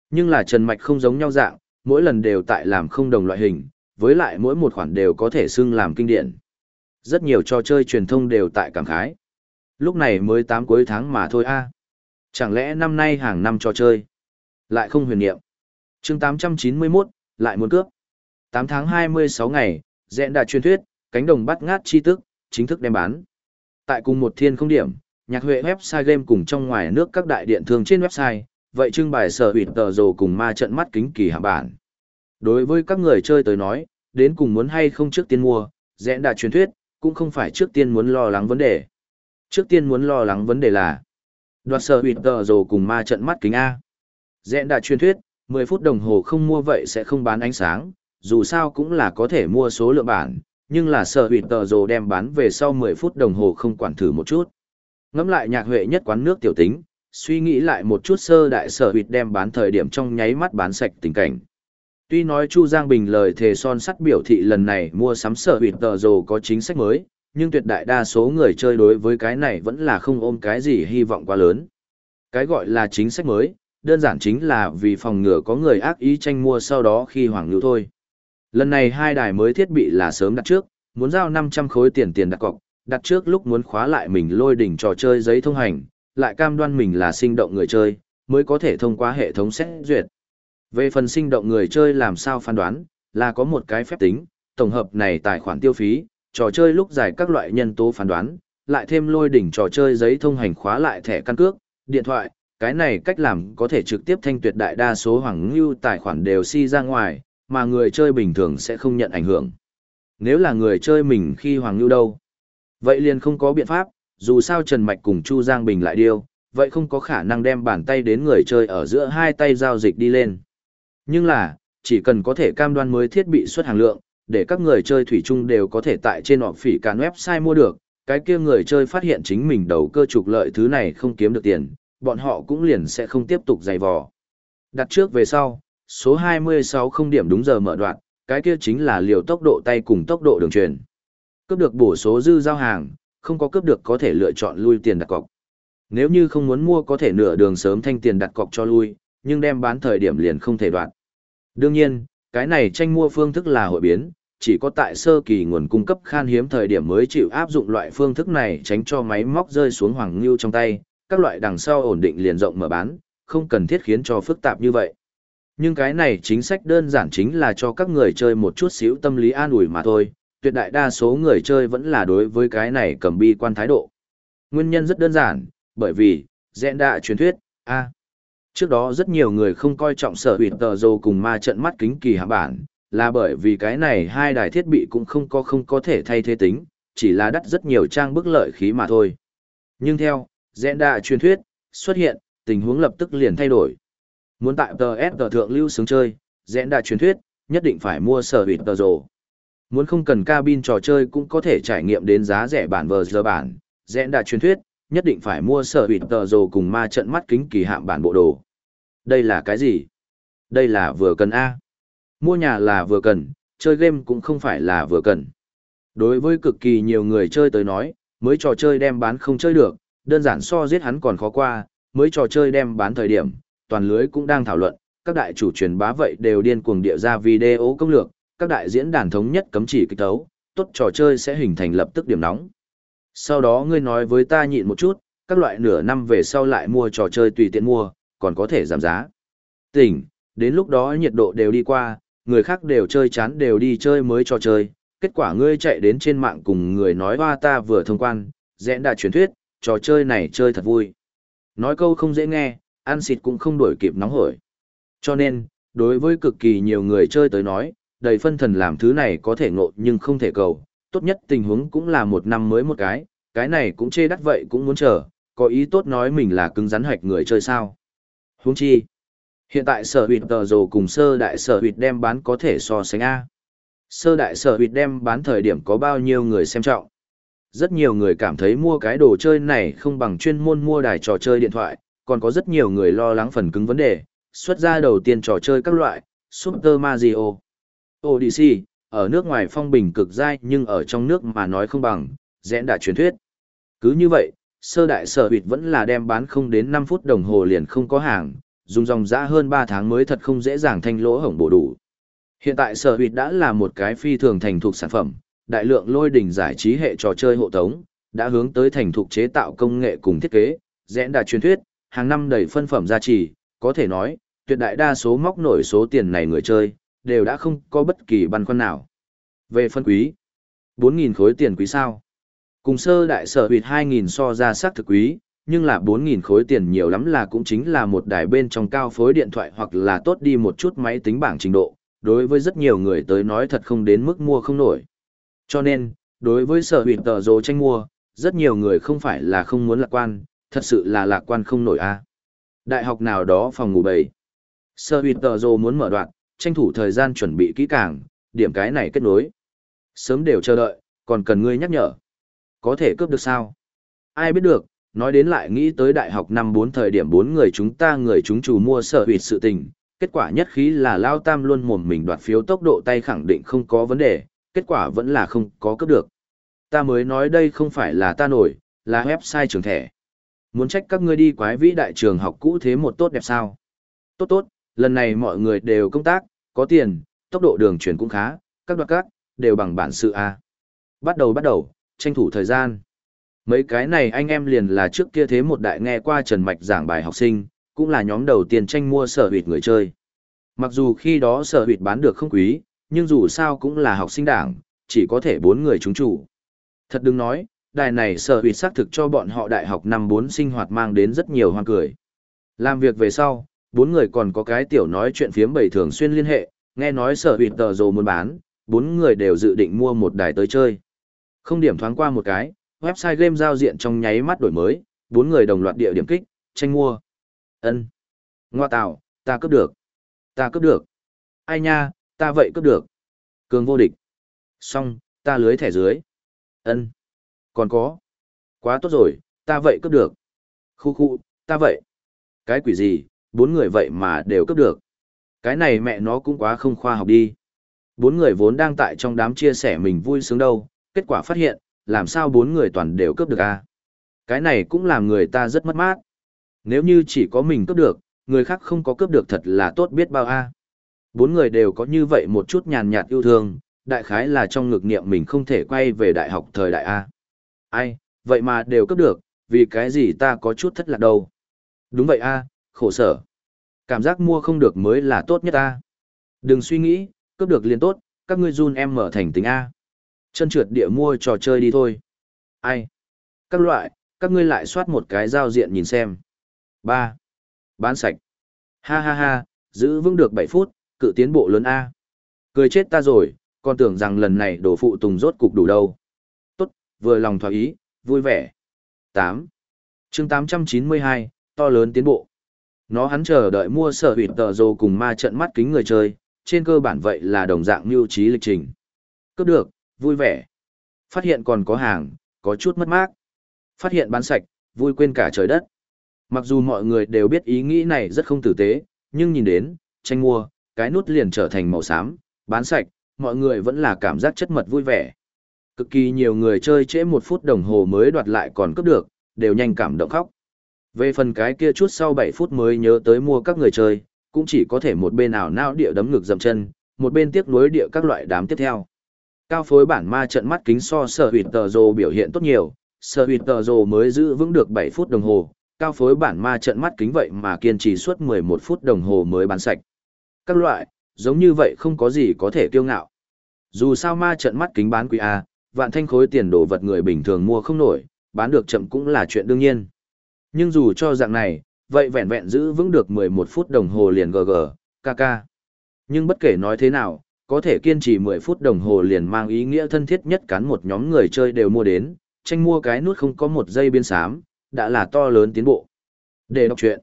Nhưng là Trần Mạch không giống nhau dạng, mỗi lần đều tại làm không đồng loại hình, với lại mỗi một khoản đều có thể xưng làm kinh điển. Rất nhiều trò chơi truyền thông đều tại cảm khái. Lúc này mới 8 cuối tháng mà thôi a Chẳng lẽ năm nay hàng năm trò chơi? Lại không huyền niệm. chương 891, lại muốn cướp. 8 tháng 26 ngày, dẹn đã truyền thuyết, cánh đồng bắt ngát chi tức, chính thức đem bán. Tại cùng một thiên không điểm, nhạc huệ website game cùng trong ngoài nước các đại điện thương trên website, vậy trưng bày sở hủy tờ rồ cùng ma trận mắt kính kỳ hạ bản. Đối với các người chơi tới nói, đến cùng muốn hay không trước tiên mua, dẹn đà truyền thuyết, cũng không phải trước tiên muốn lo lắng vấn đề. Trước tiên muốn lo lắng vấn đề là đoạt sở hủy tờ rồ cùng ma trận mắt kính A. Dẹn đà truyền thuyết, 10 phút đồng hồ không mua vậy sẽ không bán ánh sáng, dù sao cũng là có thể mua số lượng bản, nhưng là sở hủy tờ rồ đem bán về sau 10 phút đồng hồ không quản thử một chút. Ngắm lại nhạc huệ nhất quán nước tiểu tính, suy nghĩ lại một chút sơ đại sở huyệt đem bán thời điểm trong nháy mắt bán sạch tình cảnh. Tuy nói Chu Giang Bình lời thề son sắt biểu thị lần này mua sắm sở huyệt tờ rồ có chính sách mới, nhưng tuyệt đại đa số người chơi đối với cái này vẫn là không ôm cái gì hy vọng quá lớn. Cái gọi là chính sách mới, đơn giản chính là vì phòng ngừa có người ác ý tranh mua sau đó khi hoàng lưu thôi. Lần này hai đài mới thiết bị là sớm đặt trước, muốn giao 500 khối tiền tiền đặt cọc, đặt trước lúc muốn khóa lại mình lôi đỉnh trò chơi giấy thông hành, lại cam đoan mình là sinh động người chơi, mới có thể thông qua hệ thống xét duyệt. Về phần sinh động người chơi làm sao phán đoán, là có một cái phép tính, tổng hợp này tài khoản tiêu phí, trò chơi lúc giải các loại nhân tố phán đoán, lại thêm lôi đỉnh trò chơi giấy thông hành khóa lại thẻ căn cước, điện thoại, cái này cách làm có thể trực tiếp thanh tuyệt đại đa số hoàng lưu tài khoản đều si ra ngoài, mà người chơi bình thường sẽ không nhận ảnh hưởng. Nếu là người chơi mình khi hoàng lưu đâu? Vậy liền không có biện pháp, dù sao Trần Mạch cùng Chu Giang Bình lại điêu, vậy không có khả năng đem bàn tay đến người chơi ở giữa hai tay giao dịch đi lên. Nhưng là, chỉ cần có thể cam đoan mới thiết bị xuất hàng lượng, để các người chơi thủy chung đều có thể tại trên họp phỉ cán website mua được, cái kia người chơi phát hiện chính mình đầu cơ trục lợi thứ này không kiếm được tiền, bọn họ cũng liền sẽ không tiếp tục dày vò. Đặt trước về sau, số 26 không điểm đúng giờ mở đoạn, cái kia chính là liều tốc độ tay cùng tốc độ đường truyền. Cướp được bổ số dư giao hàng, không có cướp được có thể lựa chọn lui tiền đặt cọc. Nếu như không muốn mua có thể nửa đường sớm thanh tiền đặt cọc cho lui, nhưng đem bán thời điểm liền không thể đoạn. Đương nhiên, cái này tranh mua phương thức là hội biến, chỉ có tại sơ kỳ nguồn cung cấp khan hiếm thời điểm mới chịu áp dụng loại phương thức này tránh cho máy móc rơi xuống hoàng lưu trong tay, các loại đằng sau ổn định liền rộng mở bán, không cần thiết khiến cho phức tạp như vậy. Nhưng cái này chính sách đơn giản chính là cho các người chơi một chút xíu tâm lý an ủi mà thôi, tuyệt đại đa số người chơi vẫn là đối với cái này cầm bi quan thái độ. Nguyên nhân rất đơn giản, bởi vì, dẹn đạ truyền thuyết, a Trước đó rất nhiều người không coi trọng sở hủy tờ dồ cùng ma trận mắt kính kỳ hạ bản, là bởi vì cái này hai đài thiết bị cũng không có không có thể thay thế tính, chỉ là đắt rất nhiều trang bức lợi khí mà thôi. Nhưng theo, dẹn đạ truyền thuyết, xuất hiện, tình huống lập tức liền thay đổi. Muốn tại TS tờ thượng lưu sướng chơi, dẹn đạ truyền thuyết, nhất định phải mua sở hủy tờ rồ. Muốn không cần cabin trò chơi cũng có thể trải nghiệm đến giá rẻ bản vờ giờ bản, Rẽ đã truyền thuyết, nhất định phải mua sở hủy tờ rồ cùng ma trận mắt kính kỳ hạm bản bộ đồ. Đây là cái gì? Đây là vừa cần A. Mua nhà là vừa cần, chơi game cũng không phải là vừa cần. Đối với cực kỳ nhiều người chơi tới nói, mới trò chơi đem bán không chơi được, đơn giản so giết hắn còn khó qua, mới trò chơi đem bán thời điểm, toàn lưới cũng đang thảo luận, các đại chủ truyền bá vậy đều điên cuồng địa ra video công lược, các đại diễn đàn thống nhất cấm chỉ kích tấu, tốt trò chơi sẽ hình thành lập tức điểm nóng. Sau đó ngươi nói với ta nhịn một chút, các loại nửa năm về sau lại mua trò chơi tùy tiện mua, còn có thể giảm giá. Tỉnh, đến lúc đó nhiệt độ đều đi qua, người khác đều chơi chán đều đi chơi mới trò chơi, kết quả ngươi chạy đến trên mạng cùng người nói hoa ta vừa thông quan, dẽn đã truyền thuyết, trò chơi này chơi thật vui. Nói câu không dễ nghe, ăn xịt cũng không đổi kịp nóng hổi. Cho nên, đối với cực kỳ nhiều người chơi tới nói, đầy phân thần làm thứ này có thể ngộ nhưng không thể cầu, tốt nhất tình huống cũng là một năm mới một cái, cái này cũng chê đắt vậy cũng muốn chờ, có ý tốt nói mình là cứng rắn hạch người chơi sao. Huống chi, hiện tại sở huyệt tờ rồ cùng sơ đại sở huyệt đem bán có thể so sánh A. Sơ đại sở huyệt đem bán thời điểm có bao nhiêu người xem trọng. Rất nhiều người cảm thấy mua cái đồ chơi này không bằng chuyên môn mua đài trò chơi điện thoại, còn có rất nhiều người lo lắng phần cứng vấn đề, xuất ra đầu tiên trò chơi các loại, Super Mario, Odyssey, ở nước ngoài phong bình cực dai nhưng ở trong nước mà nói không bằng, dẽn đã truyền thuyết. Cứ như vậy, sơ đại sở huyệt vẫn là đem bán không đến 5 phút đồng hồ liền không có hàng, dùng dòng dã hơn 3 tháng mới thật không dễ dàng thanh lỗ hổng bổ đủ. Hiện tại sở huyệt đã là một cái phi thường thành thục sản phẩm, đại lượng lôi đỉnh giải trí hệ trò chơi hộ tống, đã hướng tới thành thục chế tạo công nghệ cùng thiết kế, dẽn đã truyền thuyết, hàng năm đầy phân phẩm gia trì, có thể nói, tuyệt đại đa số móc nổi số tiền này người chơi, đều đã không có bất kỳ băn khoăn nào. Về phân quý, 4.000 khối tiền quý sao? Cùng sơ đại sở huyệt 2.000 so ra sắc thực quý, nhưng là 4.000 khối tiền nhiều lắm là cũng chính là một đài bên trong cao phối điện thoại hoặc là tốt đi một chút máy tính bảng trình độ, đối với rất nhiều người tới nói thật không đến mức mua không nổi. Cho nên, đối với sở huyệt tờ dồ tranh mua, rất nhiều người không phải là không muốn lạc quan, thật sự là lạc quan không nổi a. Đại học nào đó phòng ngủ bầy. Sở huyệt tờ dồ muốn mở đoạn, tranh thủ thời gian chuẩn bị kỹ càng, điểm cái này kết nối. Sớm đều chờ đợi, còn cần ngươi nhắc nhở. Có thể cướp được sao? Ai biết được, nói đến lại nghĩ tới đại học năm 4 thời điểm bốn người chúng ta người chúng chủ mua sở hủy sự tình, kết quả nhất khí là Lao Tam luôn mồm mình đoạt phiếu tốc độ tay khẳng định không có vấn đề, kết quả vẫn là không có cướp được. Ta mới nói đây không phải là ta nổi, là website trường thẻ. Muốn trách các ngươi đi quái vĩ đại trường học cũ thế một tốt đẹp sao? Tốt tốt, lần này mọi người đều công tác, có tiền, tốc độ đường chuyển cũng khá, các đoạt các, đều bằng bản sự A. Bắt đầu bắt đầu, tranh thủ thời gian. Mấy cái này anh em liền là trước kia thế một đại nghe qua Trần Mạch giảng bài học sinh, cũng là nhóm đầu tiên tranh mua sở hụt người chơi. Mặc dù khi đó sở hụt bán được không quý, nhưng dù sao cũng là học sinh đảng, chỉ có thể bốn người chúng chủ. Thật đừng nói, đài này sở hụt xác thực cho bọn họ đại học năm bốn sinh hoạt mang đến rất nhiều hoang cười. Làm việc về sau, bốn người còn có cái tiểu nói chuyện phiếm bầy thường xuyên liên hệ, nghe nói sở hụt tờ rồ muốn bán, bốn người đều dự định mua một đài tới chơi. Không điểm thoáng qua một cái, website game giao diện trong nháy mắt đổi mới, bốn người đồng loạt địa điểm kích, tranh mua. Ân, Ngoa tạo, ta cướp được. Ta cướp được. Ai nha, ta vậy cướp được. Cường vô địch. Xong, ta lưới thẻ dưới. Ân, Còn có. Quá tốt rồi, ta vậy cướp được. Khu khu, ta vậy. Cái quỷ gì, bốn người vậy mà đều cướp được. Cái này mẹ nó cũng quá không khoa học đi. Bốn người vốn đang tại trong đám chia sẻ mình vui sướng đâu, kết quả phát hiện, làm sao bốn người toàn đều cướp được a? À? Cái này cũng làm người ta rất mất mát. Nếu như chỉ có mình cướp được, người khác không có cướp được thật là tốt biết bao a. Bốn người đều có như vậy một chút nhàn nhạt yêu thương, đại khái là trong ngực niệm mình không thể quay về đại học thời đại a. Ai, vậy mà đều cướp được, vì cái gì ta có chút thất lạc đâu. Đúng vậy a, khổ sở. Cảm giác mua không được mới là tốt nhất ta Đừng suy nghĩ, cướp được liền tốt, các ngươi run em mở thành tính a. Chân trượt địa mua trò chơi đi thôi. Ai? Các loại, các ngươi lại soát một cái giao diện nhìn xem. ba Bán sạch. Ha ha ha, giữ vững được bảy phút, cự tiến bộ lớn A. Cười chết ta rồi, còn tưởng rằng lần này đổ phụ tùng rốt cục đủ đâu. Tốt, vừa lòng thỏa ý, vui vẻ. tám chương tám trăm chín mươi hai to lớn tiến bộ. Nó hắn chờ đợi mua sở hủy tờ rồ cùng ma trận mắt kính người chơi, trên cơ bản vậy là đồng dạng mưu trí lịch trình. Cấp được, vui vẻ. Phát hiện còn có hàng, có chút mất mát. Phát hiện bán sạch, vui quên cả trời đất. Mặc dù mọi người đều biết ý nghĩ này rất không tử tế, nhưng nhìn đến, tranh mua, cái nút liền trở thành màu xám, bán sạch, mọi người vẫn là cảm giác chất mật vui vẻ. Cực kỳ nhiều người chơi trễ một phút đồng hồ mới đoạt lại còn cấp được, đều nhanh cảm động khóc. Về phần cái kia chút sau 7 phút mới nhớ tới mua các người chơi, cũng chỉ có thể một bên ảo não địa đấm ngực dầm chân, một bên tiếc nuối địa các loại đám tiếp theo. Cao phối bản ma trận mắt kính so sở huyệt tờ rồ biểu hiện tốt nhiều, sở huyệt tờ rồ mới giữ vững được 7 phút đồng hồ, cao phối bản ma trận mắt kính vậy mà kiên trì suốt 11 phút đồng hồ mới bán sạch. Các loại, giống như vậy không có gì có thể kiêu ngạo. Dù sao ma trận mắt kính bán quý A, vạn thanh khối tiền đồ vật người bình thường mua không nổi, bán được chậm cũng là chuyện đương nhiên. Nhưng dù cho dạng này, vậy vẹn vẹn giữ vững được 11 phút đồng hồ liền GG, KK. Nhưng bất kể nói thế nào, có thể kiên trì 10 phút đồng hồ liền mang ý nghĩa thân thiết nhất cán một nhóm người chơi đều mua đến, tranh mua cái nút không có một giây biên sám, đã là to lớn tiến bộ. Để đọc chuyện.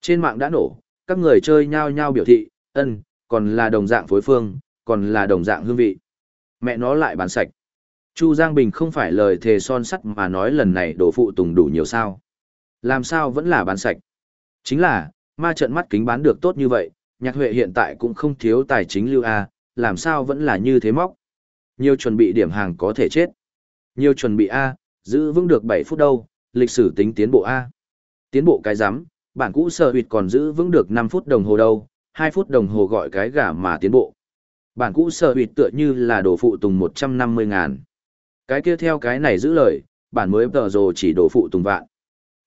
Trên mạng đã nổ, các người chơi nhao nhao biểu thị, ân, còn là đồng dạng phối phương, còn là đồng dạng hương vị. Mẹ nó lại bán sạch. Chu Giang Bình không phải lời thề son sắt mà nói lần này đổ phụ tùng đủ nhiều sao. Làm sao vẫn là bán sạch. Chính là, ma trận mắt kính bán được tốt như vậy, nhạc huệ hiện tại cũng không thiếu tài chính lưu A, làm sao vẫn là như thế móc. Nhiều chuẩn bị điểm hàng có thể chết. Nhiều chuẩn bị A, giữ vững được 7 phút đâu, lịch sử tính tiến bộ A. Tiến bộ cái rắm bản cũ sở huyệt còn giữ vững được 5 phút đồng hồ đâu, 2 phút đồng hồ gọi cái gà mà tiến bộ. Bản cũ sở huyệt tựa như là đồ phụ tùng 150 ngàn. Cái kia theo cái này giữ lời, bản mới tờ rồ chỉ đồ phụ tùng vạn.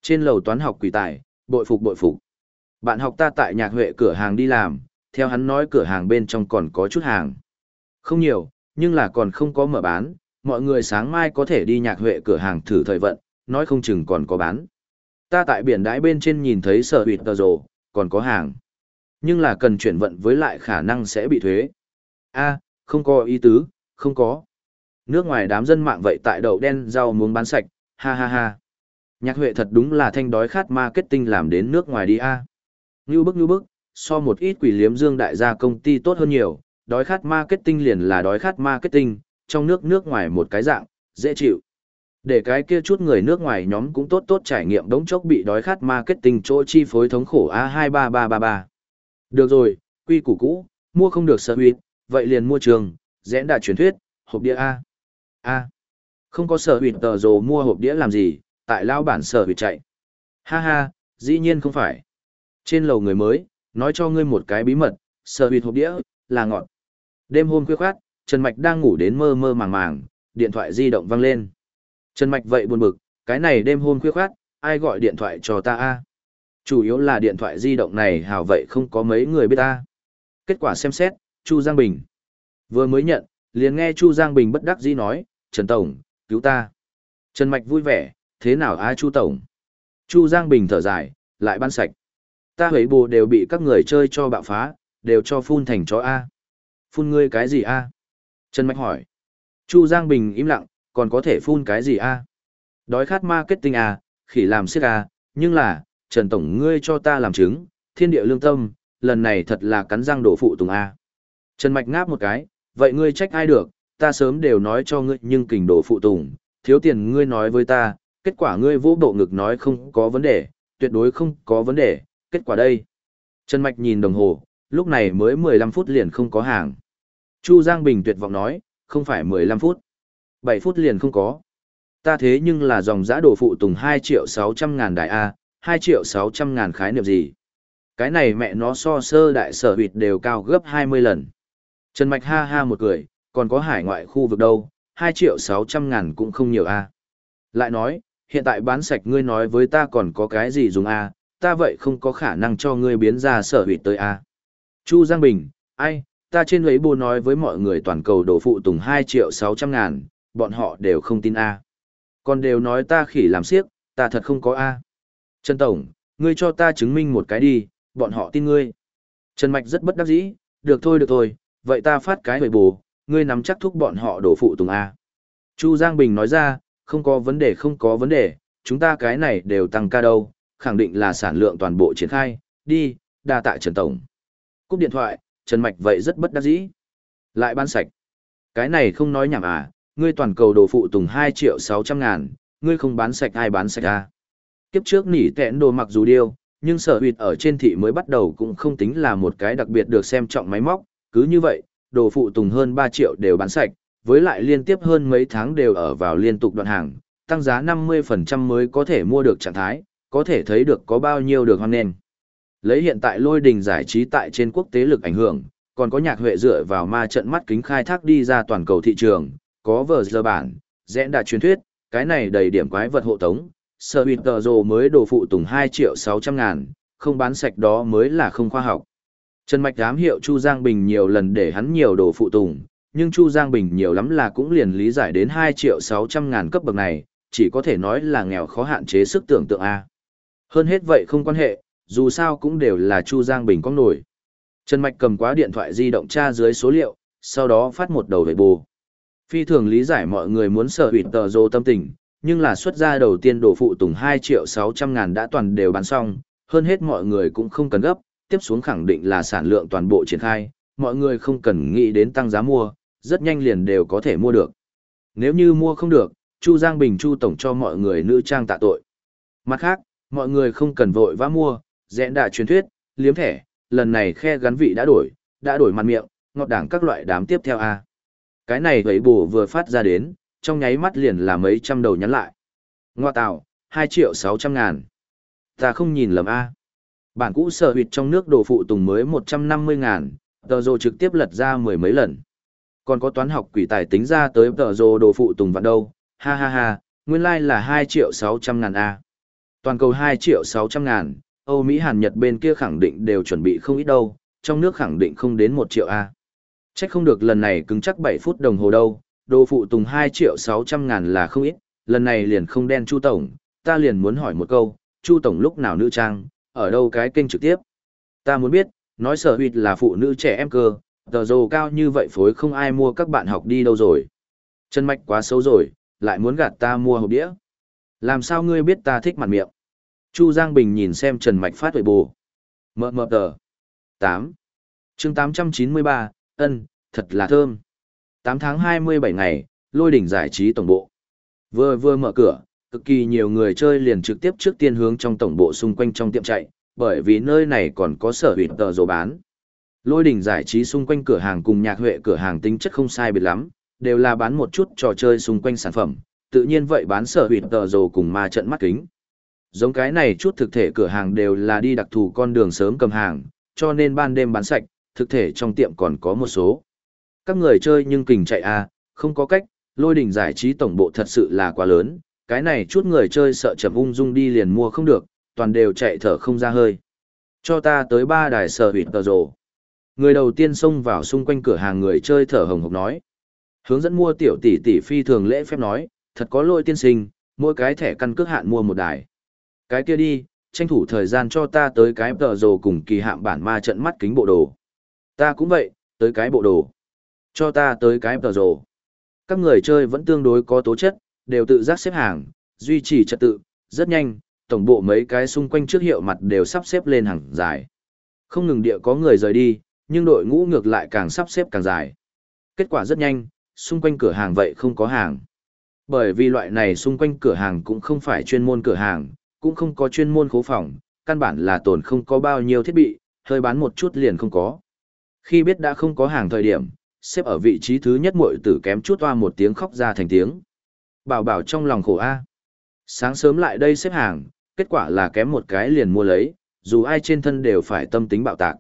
Trên lầu toán học quỷ tài, bội phục bội phục. Bạn học ta tại nhạc huệ cửa hàng đi làm, theo hắn nói cửa hàng bên trong còn có chút hàng. Không nhiều, nhưng là còn không có mở bán, mọi người sáng mai có thể đi nhạc huệ cửa hàng thử thời vận, nói không chừng còn có bán. Ta tại biển đáy bên trên nhìn thấy sở huyệt tờ rồ, còn có hàng. Nhưng là cần chuyển vận với lại khả năng sẽ bị thuế. a không có ý tứ, không có. Nước ngoài đám dân mạng vậy tại đậu đen rau muốn bán sạch, ha ha ha. Nhạc huệ thật đúng là thanh đói khát marketing làm đến nước ngoài đi a. À. Như bức như bức, so một ít quỷ liếm dương đại gia công ty tốt hơn nhiều, đói khát marketing liền là đói khát marketing, trong nước nước ngoài một cái dạng, dễ chịu. Để cái kia chút người nước ngoài nhóm cũng tốt tốt trải nghiệm đống chốc bị đói khát marketing chỗ chi phối thống khổ A23333. Được rồi, quy củ cũ, mua không được sở huyết, vậy liền mua trường, rẽn đà truyền thuyết, hộp đĩa A. A. Không có sở huyết tờ rồ mua hộp đĩa làm gì, tại lao bản sở bị chạy. Ha ha, dĩ nhiên không phải. Trên lầu người mới, nói cho ngươi một cái bí mật, sở bị hộp đĩa, là ngọn. Đêm hôm khuya khoát, Trần Mạch đang ngủ đến mơ mơ màng màng, điện thoại di động vang lên. Trần Mạch vậy buồn bực, cái này đêm hôm khuya khoát, ai gọi điện thoại cho ta a Chủ yếu là điện thoại di động này hào vậy không có mấy người biết ta. Kết quả xem xét, Chu Giang Bình. Vừa mới nhận, liền nghe Chu Giang Bình bất đắc dĩ nói, Trần Tổng, cứu ta. Trần Mạch vui vẻ, thế nào a Chu Tổng? Chu Giang Bình thở dài, lại ban sạch. Ta hấy bồ đều bị các người chơi cho bạo phá, đều cho phun thành chó A. Phun ngươi cái gì A? Trần Mạch hỏi. Chu Giang Bình im lặng, còn có thể phun cái gì A? Đói khát marketing A, khỉ làm siết A, nhưng là, Trần Tổng ngươi cho ta làm chứng, thiên địa lương tâm, lần này thật là cắn răng đổ phụ tùng A. Trần Mạch ngáp một cái, vậy ngươi trách ai được, ta sớm đều nói cho ngươi nhưng kình đổ phụ tùng, thiếu tiền ngươi nói với ta, kết quả ngươi vô bộ ngực nói không có vấn đề, tuyệt đối không có vấn đề, kết quả đây. Trần Mạch nhìn đồng hồ, lúc này mới 15 phút liền không có hàng. Chu Giang Bình tuyệt vọng nói, không phải 15 phút. 7 phút liền không có. Ta thế nhưng là dòng giã đổ phụ tùng 2 triệu 600 ngàn đại A, 2 triệu 600 ngàn khái niệm gì. Cái này mẹ nó so sơ đại sở huyệt đều cao gấp 20 lần. Trần Mạch ha ha một cười, còn có hải ngoại khu vực đâu, 2 triệu 600 ngàn cũng không nhiều A. Lại nói, hiện tại bán sạch ngươi nói với ta còn có cái gì dùng A, ta vậy không có khả năng cho ngươi biến ra sở hủy tới A. Chu Giang Bình, ai, ta trên lấy bô nói với mọi người toàn cầu đổ phụ tùng hai triệu 600 ngàn, bọn họ đều không tin A. Còn đều nói ta khỉ làm siếc, ta thật không có A. Trần Tổng, ngươi cho ta chứng minh một cái đi, bọn họ tin ngươi. Trần Mạch rất bất đắc dĩ, được thôi được thôi, vậy ta phát cái hồi bù, ngươi nắm chắc thúc bọn họ đổ phụ tùng A. Chu Giang Bình nói ra, không có vấn đề không có vấn đề, chúng ta cái này đều tăng ca đâu, khẳng định là sản lượng toàn bộ triển khai, đi, đa tạ Trần Tổng. Cúp điện thoại, Trần Mạch vậy rất bất đắc dĩ. Lại bán sạch. Cái này không nói nhảm à, ngươi toàn cầu đồ phụ tùng 2 triệu 600 ngàn, ngươi không bán sạch ai bán sạch à. Kiếp trước nỉ tẹn đồ mặc dù điêu, nhưng sở huyệt ở trên thị mới bắt đầu cũng không tính là một cái đặc biệt được xem trọng máy móc, cứ như vậy, đồ phụ tùng hơn 3 triệu đều bán sạch, với lại liên tiếp hơn mấy tháng đều ở vào liên tục đoạn hàng, tăng giá 50% mới có thể mua được trạng thái, có thể thấy được có bao nhiêu được hoan nền. Lấy hiện tại lôi đình giải trí tại trên quốc tế lực ảnh hưởng, còn có nhạc huệ dựa vào ma trận mắt kính khai thác đi ra toàn cầu thị trường, có vở giờ bản, rẽ đà truyền thuyết, cái này đầy điểm quái vật hộ tống, sở huyệt tờ rồ mới đồ phụ tùng 2 triệu 600 ngàn, không bán sạch đó mới là không khoa học. Trần Mạch dám hiệu Chu Giang Bình nhiều lần để hắn nhiều đồ phụ tùng, nhưng Chu Giang Bình nhiều lắm là cũng liền lý giải đến 2 triệu 600 ngàn cấp bậc này, chỉ có thể nói là nghèo khó hạn chế sức tưởng tượng A. Hơn hết vậy không quan hệ, dù sao cũng đều là Chu Giang Bình có nổi. Trần Mạch cầm quá điện thoại di động tra dưới số liệu, sau đó phát một đầu về bù. Phi thường lý giải mọi người muốn sở hủy tờ dô tâm tình, nhưng là xuất ra đầu tiên đổ phụ tùng 2 triệu 600 ngàn đã toàn đều bán xong, hơn hết mọi người cũng không cần gấp, tiếp xuống khẳng định là sản lượng toàn bộ triển khai, mọi người không cần nghĩ đến tăng giá mua, rất nhanh liền đều có thể mua được. Nếu như mua không được, Chu Giang Bình Chu Tổng cho mọi người nữ trang tạ tội. Mặt khác, mọi người không cần vội vã mua, dẹn đà truyền thuyết, liếm thẻ, lần này khe gắn vị đã đổi, đã đổi mặt miệng, ngọt đảng các loại đám tiếp theo a. Cái này vấy bù vừa phát ra đến, trong nháy mắt liền là mấy trăm đầu nhắn lại. Ngoa tạo, 2 triệu 600 ngàn. Ta không nhìn lầm a. Bản cũ sở huyệt trong nước đồ phụ tùng mới 150 ngàn, tờ rồ trực tiếp lật ra mười mấy lần. Còn có toán học quỷ tài tính ra tới tờ rồ đồ phụ tùng vạn đâu, ha ha ha, nguyên lai like là 2 triệu 600 ngàn a. Toàn cầu 2 triệu 600 ngàn, Âu Mỹ Hàn Nhật bên kia khẳng định đều chuẩn bị không ít đâu, trong nước khẳng định không đến 1 triệu A. Chắc không được lần này cứng chắc 7 phút đồng hồ đâu, đồ phụ tùng 2 triệu 600 ngàn là không ít, lần này liền không đen Chu Tổng, ta liền muốn hỏi một câu, Chu Tổng lúc nào nữ trang, ở đâu cái kênh trực tiếp? Ta muốn biết, nói sở huyệt là phụ nữ trẻ em cơ, tờ dồ cao như vậy phối không ai mua các bạn học đi đâu rồi. Chân mạch quá xấu rồi, lại muốn gạt ta mua hộp đĩa. Làm sao ngươi biết ta thích mặt miệng? Chu Giang Bình nhìn xem Trần Mạch phát huệ bù. Mờ mờ tờ. 8. chương 893, ân, thật là thơm. 8 tháng 27 ngày, lôi đỉnh giải trí tổng bộ. Vừa vừa mở cửa, cực kỳ nhiều người chơi liền trực tiếp trước tiên hướng trong tổng bộ xung quanh trong tiệm chạy, bởi vì nơi này còn có sở hủy tờ dồ bán. Lôi đỉnh giải trí xung quanh cửa hàng cùng nhạc huệ cửa hàng tính chất không sai biệt lắm, đều là bán một chút trò chơi xung quanh sản phẩm, tự nhiên vậy bán sở hủy tờ dồ cùng ma trận mắt kính. Giống cái này chút thực thể cửa hàng đều là đi đặc thù con đường sớm cầm hàng, cho nên ban đêm bán sạch, thực thể trong tiệm còn có một số. Các người chơi nhưng kình chạy à, không có cách, lôi đỉnh giải trí tổng bộ thật sự là quá lớn, cái này chút người chơi sợ chậm ung dung đi liền mua không được, toàn đều chạy thở không ra hơi. Cho ta tới ba đài sở hủy tờ rồ. Người đầu tiên xông vào xung quanh cửa hàng người chơi thở hồng hộc nói. Hướng dẫn mua tiểu tỷ tỷ phi thường lễ phép nói, thật có lỗi tiên sinh, mỗi cái thẻ căn cước hạn mua một đài. Cái kia đi, tranh thủ thời gian cho ta tới cái tờ rồ cùng kỳ hạm bản ma trận mắt kính bộ đồ. Ta cũng vậy, tới cái bộ đồ. Cho ta tới cái tờ rồ. Các người chơi vẫn tương đối có tố chất, đều tự giác xếp hàng, duy trì trật tự, rất nhanh, tổng bộ mấy cái xung quanh trước hiệu mặt đều sắp xếp lên hàng dài. Không ngừng địa có người rời đi, nhưng đội ngũ ngược lại càng sắp xếp càng dài. Kết quả rất nhanh, xung quanh cửa hàng vậy không có hàng. Bởi vì loại này xung quanh cửa hàng cũng không phải chuyên môn cửa hàng, cũng không có chuyên môn khố phòng, căn bản là tồn không có bao nhiêu thiết bị, hơi bán một chút liền không có. Khi biết đã không có hàng thời điểm, xếp ở vị trí thứ nhất muội tử kém chút toa một tiếng khóc ra thành tiếng. Bảo bảo trong lòng khổ A. Sáng sớm lại đây xếp hàng, kết quả là kém một cái liền mua lấy, dù ai trên thân đều phải tâm tính bạo tạc.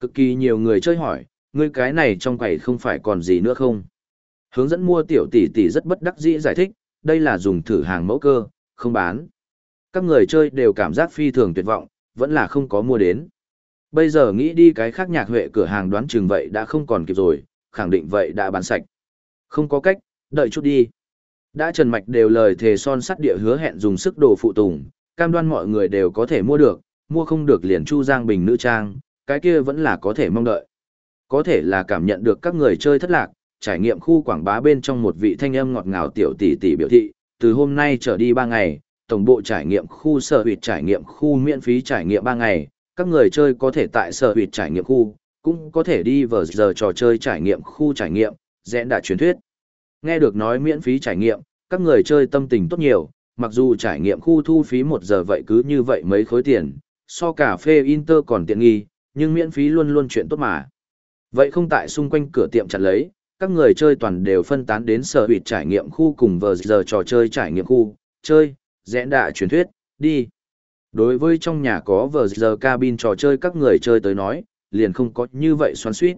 Cực kỳ nhiều người chơi hỏi, ngươi cái này trong quầy không phải còn gì nữa không? Hướng dẫn mua tiểu tỷ tỷ rất bất đắc dĩ giải thích, đây là dùng thử hàng mẫu cơ, không bán các người chơi đều cảm giác phi thường tuyệt vọng, vẫn là không có mua đến. Bây giờ nghĩ đi cái khác nhạc huệ cửa hàng đoán chừng vậy đã không còn kịp rồi, khẳng định vậy đã bán sạch. Không có cách, đợi chút đi. Đã Trần Mạch đều lời thề son sắt địa hứa hẹn dùng sức đồ phụ tùng, cam đoan mọi người đều có thể mua được, mua không được liền Chu Giang Bình nữ trang, cái kia vẫn là có thể mong đợi. Có thể là cảm nhận được các người chơi thất lạc, trải nghiệm khu quảng bá bên trong một vị thanh âm ngọt ngào tiểu tỷ tỷ biểu thị, từ hôm nay trở đi 3 ngày, tổng bộ trải nghiệm khu sở huyệt trải nghiệm khu miễn phí trải nghiệm 3 ngày, các người chơi có thể tại sở huyệt trải nghiệm khu, cũng có thể đi vào giờ trò chơi trải nghiệm khu trải nghiệm, Dẹn đã truyền thuyết. Nghe được nói miễn phí trải nghiệm, các người chơi tâm tình tốt nhiều, mặc dù trải nghiệm khu thu phí một giờ vậy cứ như vậy mấy khối tiền, so cà phê Inter còn tiện nghi, nhưng miễn phí luôn luôn chuyện tốt mà. Vậy không tại xung quanh cửa tiệm chặt lấy, các người chơi toàn đều phân tán đến sở hụt trải nghiệm khu cùng vờ giờ trò chơi trải nghiệm khu, chơi, rẽ đạ truyền thuyết, đi. Đối với trong nhà có vờ giờ cabin trò chơi các người chơi tới nói, liền không có như vậy xoắn suýt.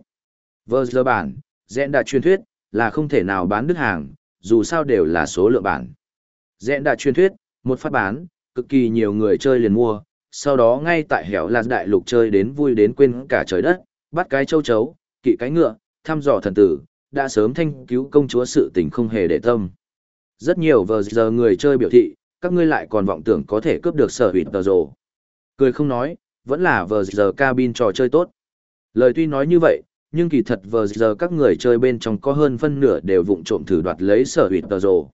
Vờ giờ bản, rẽ đạ truyền thuyết, là không thể nào bán đứt hàng, dù sao đều là số lượng bản. rẽ đạ truyền thuyết, một phát bán, cực kỳ nhiều người chơi liền mua, sau đó ngay tại hẻo là đại lục chơi đến vui đến quên cả trời đất, bắt cái châu chấu, kỵ cái ngựa, thăm dò thần tử, đã sớm thanh cứu công chúa sự tình không hề để tâm. Rất nhiều vờ giờ người chơi biểu thị, các ngươi lại còn vọng tưởng có thể cướp được sở hủy tờ rồ. Cười không nói, vẫn là vờ giờ cabin trò chơi tốt. Lời tuy nói như vậy, nhưng kỳ thật vờ giờ các người chơi bên trong có hơn phân nửa đều vụng trộm thử đoạt lấy sở hủy tờ rồ.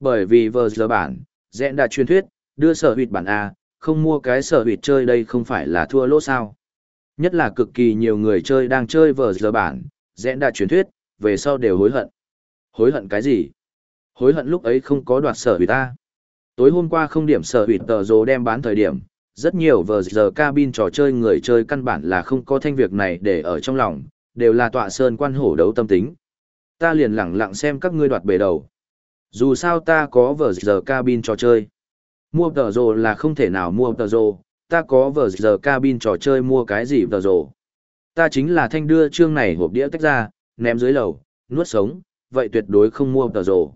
Bởi vì vờ giờ bản, dẹn đã truyền thuyết, đưa sở hủy bản A, không mua cái sở bịt chơi đây không phải là thua lỗ sao. Nhất là cực kỳ nhiều người chơi đang chơi vờ giờ bản, dẹn đã truyền thuyết, về sau đều hối hận. Hối hận cái gì? Hối hận lúc ấy không có đoạt sở bịt ta. Tối hôm qua không điểm sở bịt tờ rồ đem bán thời điểm, rất nhiều vờ giờ cabin trò chơi người chơi căn bản là không có thanh việc này để ở trong lòng, đều là tọa sơn quan hổ đấu tâm tính. Ta liền lẳng lặng xem các ngươi đoạt bể đầu. Dù sao ta có vờ giờ cabin trò chơi. Mua tờ rồ là không thể nào mua tờ rồ, ta có vờ giờ cabin trò chơi mua cái gì tờ rồ. Ta chính là thanh đưa chương này hộp đĩa tách ra, ném dưới lầu, nuốt sống, vậy tuyệt đối không mua tờ rồ.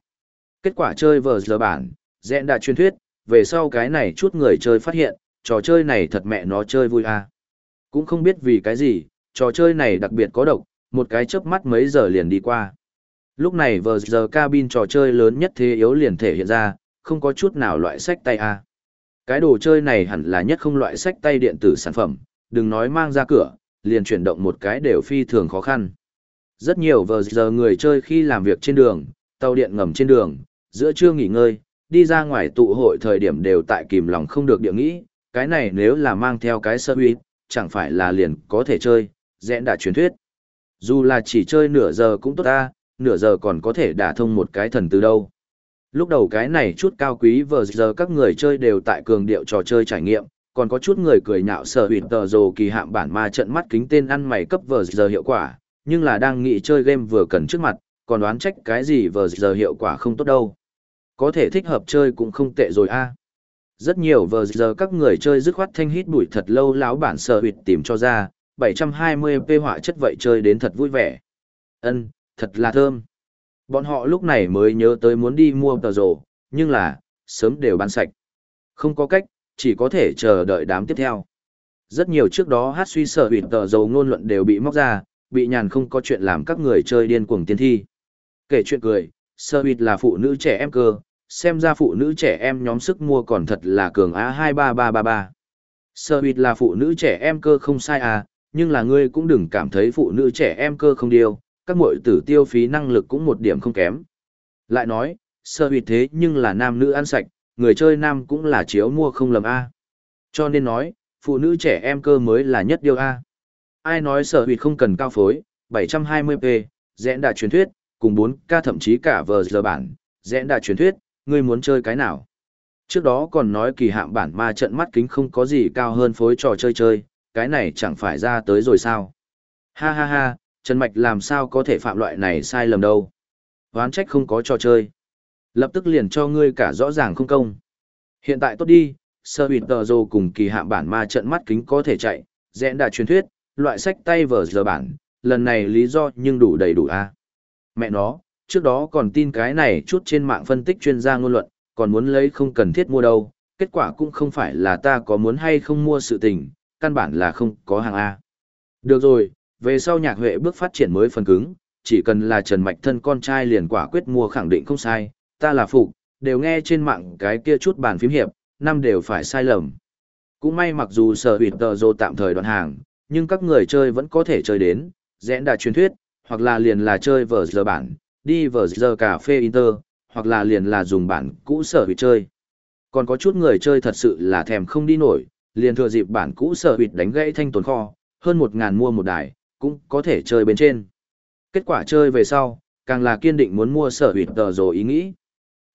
Kết quả chơi vờ giờ bản, dẹn đã truyền thuyết, về sau cái này chút người chơi phát hiện, trò chơi này thật mẹ nó chơi vui à. Cũng không biết vì cái gì, trò chơi này đặc biệt có độc, một cái chớp mắt mấy giờ liền đi qua. Lúc này vờ giờ cabin trò chơi lớn nhất thế yếu liền thể hiện ra, không có chút nào loại sách tay à. Cái đồ chơi này hẳn là nhất không loại sách tay điện tử sản phẩm, đừng nói mang ra cửa, liền chuyển động một cái đều phi thường khó khăn. Rất nhiều vờ giờ người chơi khi làm việc trên đường, tàu điện ngầm trên đường, giữa trưa nghỉ ngơi, đi ra ngoài tụ hội thời điểm đều tại kìm lòng không được địa nghĩ, cái này nếu là mang theo cái sơ huy, chẳng phải là liền có thể chơi, dẹn đã truyền thuyết. Dù là chỉ chơi nửa giờ cũng tốt ta, nửa giờ còn có thể đả thông một cái thần từ đâu. Lúc đầu cái này chút cao quý vờ giờ các người chơi đều tại cường điệu trò chơi trải nghiệm, còn có chút người cười nhạo sở hủy tờ rồ kỳ hạm bản ma trận mắt kính tên ăn mày cấp vờ giờ hiệu quả, nhưng là đang nghĩ chơi game vừa cần trước mặt, còn đoán trách cái gì vờ giờ hiệu quả không tốt đâu. Có thể thích hợp chơi cũng không tệ rồi a. Rất nhiều vờ giờ các người chơi dứt khoát thanh hít bụi thật lâu láo bản sở hủy tìm cho ra, 720p họa chất vậy chơi đến thật vui vẻ. Ân, thật là thơm. Bọn họ lúc này mới nhớ tới muốn đi mua tờ rổ, nhưng là, sớm đều bán sạch. Không có cách, chỉ có thể chờ đợi đám tiếp theo. Rất nhiều trước đó hát suy sở hủy tờ dầu ngôn luận đều bị móc ra, bị nhàn không có chuyện làm các người chơi điên cuồng tiên thi. Kể chuyện cười, sở hủy là phụ nữ trẻ em cơ, xem ra phụ nữ trẻ em nhóm sức mua còn thật là cường á 23333. Sở hủy là phụ nữ trẻ em cơ không sai à, nhưng là ngươi cũng đừng cảm thấy phụ nữ trẻ em cơ không điều các muội tử tiêu phí năng lực cũng một điểm không kém. Lại nói, sơ hụt thế nhưng là nam nữ ăn sạch, người chơi nam cũng là chiếu mua không lầm A. Cho nên nói, phụ nữ trẻ em cơ mới là nhất điều A. Ai nói sở hụt không cần cao phối, 720p, dẽn đại truyền thuyết, cùng 4K thậm chí cả vờ giờ bản, dẽn đại truyền thuyết, ngươi muốn chơi cái nào? Trước đó còn nói kỳ hạm bản ma trận mắt kính không có gì cao hơn phối trò chơi chơi, cái này chẳng phải ra tới rồi sao? Ha ha ha, Trần Mạch làm sao có thể phạm loại này sai lầm đâu? Hoán trách không có trò chơi. Lập tức liền cho ngươi cả rõ ràng không công. Hiện tại tốt đi, sơ bịt tờ rồ cùng kỳ hạm bản ma trận mắt kính có thể chạy, dẹn đà truyền thuyết, loại sách tay vở giờ bản, lần này lý do nhưng đủ đầy đủ a à? Mẹ nó, trước đó còn tin cái này chút trên mạng phân tích chuyên gia ngôn luận, còn muốn lấy không cần thiết mua đâu, kết quả cũng không phải là ta có muốn hay không mua sự tình, căn bản là không có hàng A. Được rồi, về sau nhạc huệ bước phát triển mới phần cứng, chỉ cần là Trần Mạch thân con trai liền quả quyết mua khẳng định không sai, ta là phục, đều nghe trên mạng cái kia chút bàn phím hiệp, năm đều phải sai lầm. Cũng may mặc dù sở hủy tờ dô tạm thời đoạn hàng, nhưng các người chơi vẫn có thể chơi đến, rẽn đà truyền thuyết, hoặc là liền là chơi vở giờ bản, đi vở giờ cà phê Inter, hoặc là liền là dùng bản cũ sở hủy chơi. Còn có chút người chơi thật sự là thèm không đi nổi, liền thừa dịp bản cũ sở hủy đánh gãy thanh tồn kho, hơn một ngàn mua một đài, cũng có thể chơi bên trên. Kết quả chơi về sau, càng là kiên định muốn mua sở hủy tờ rồi ý nghĩ.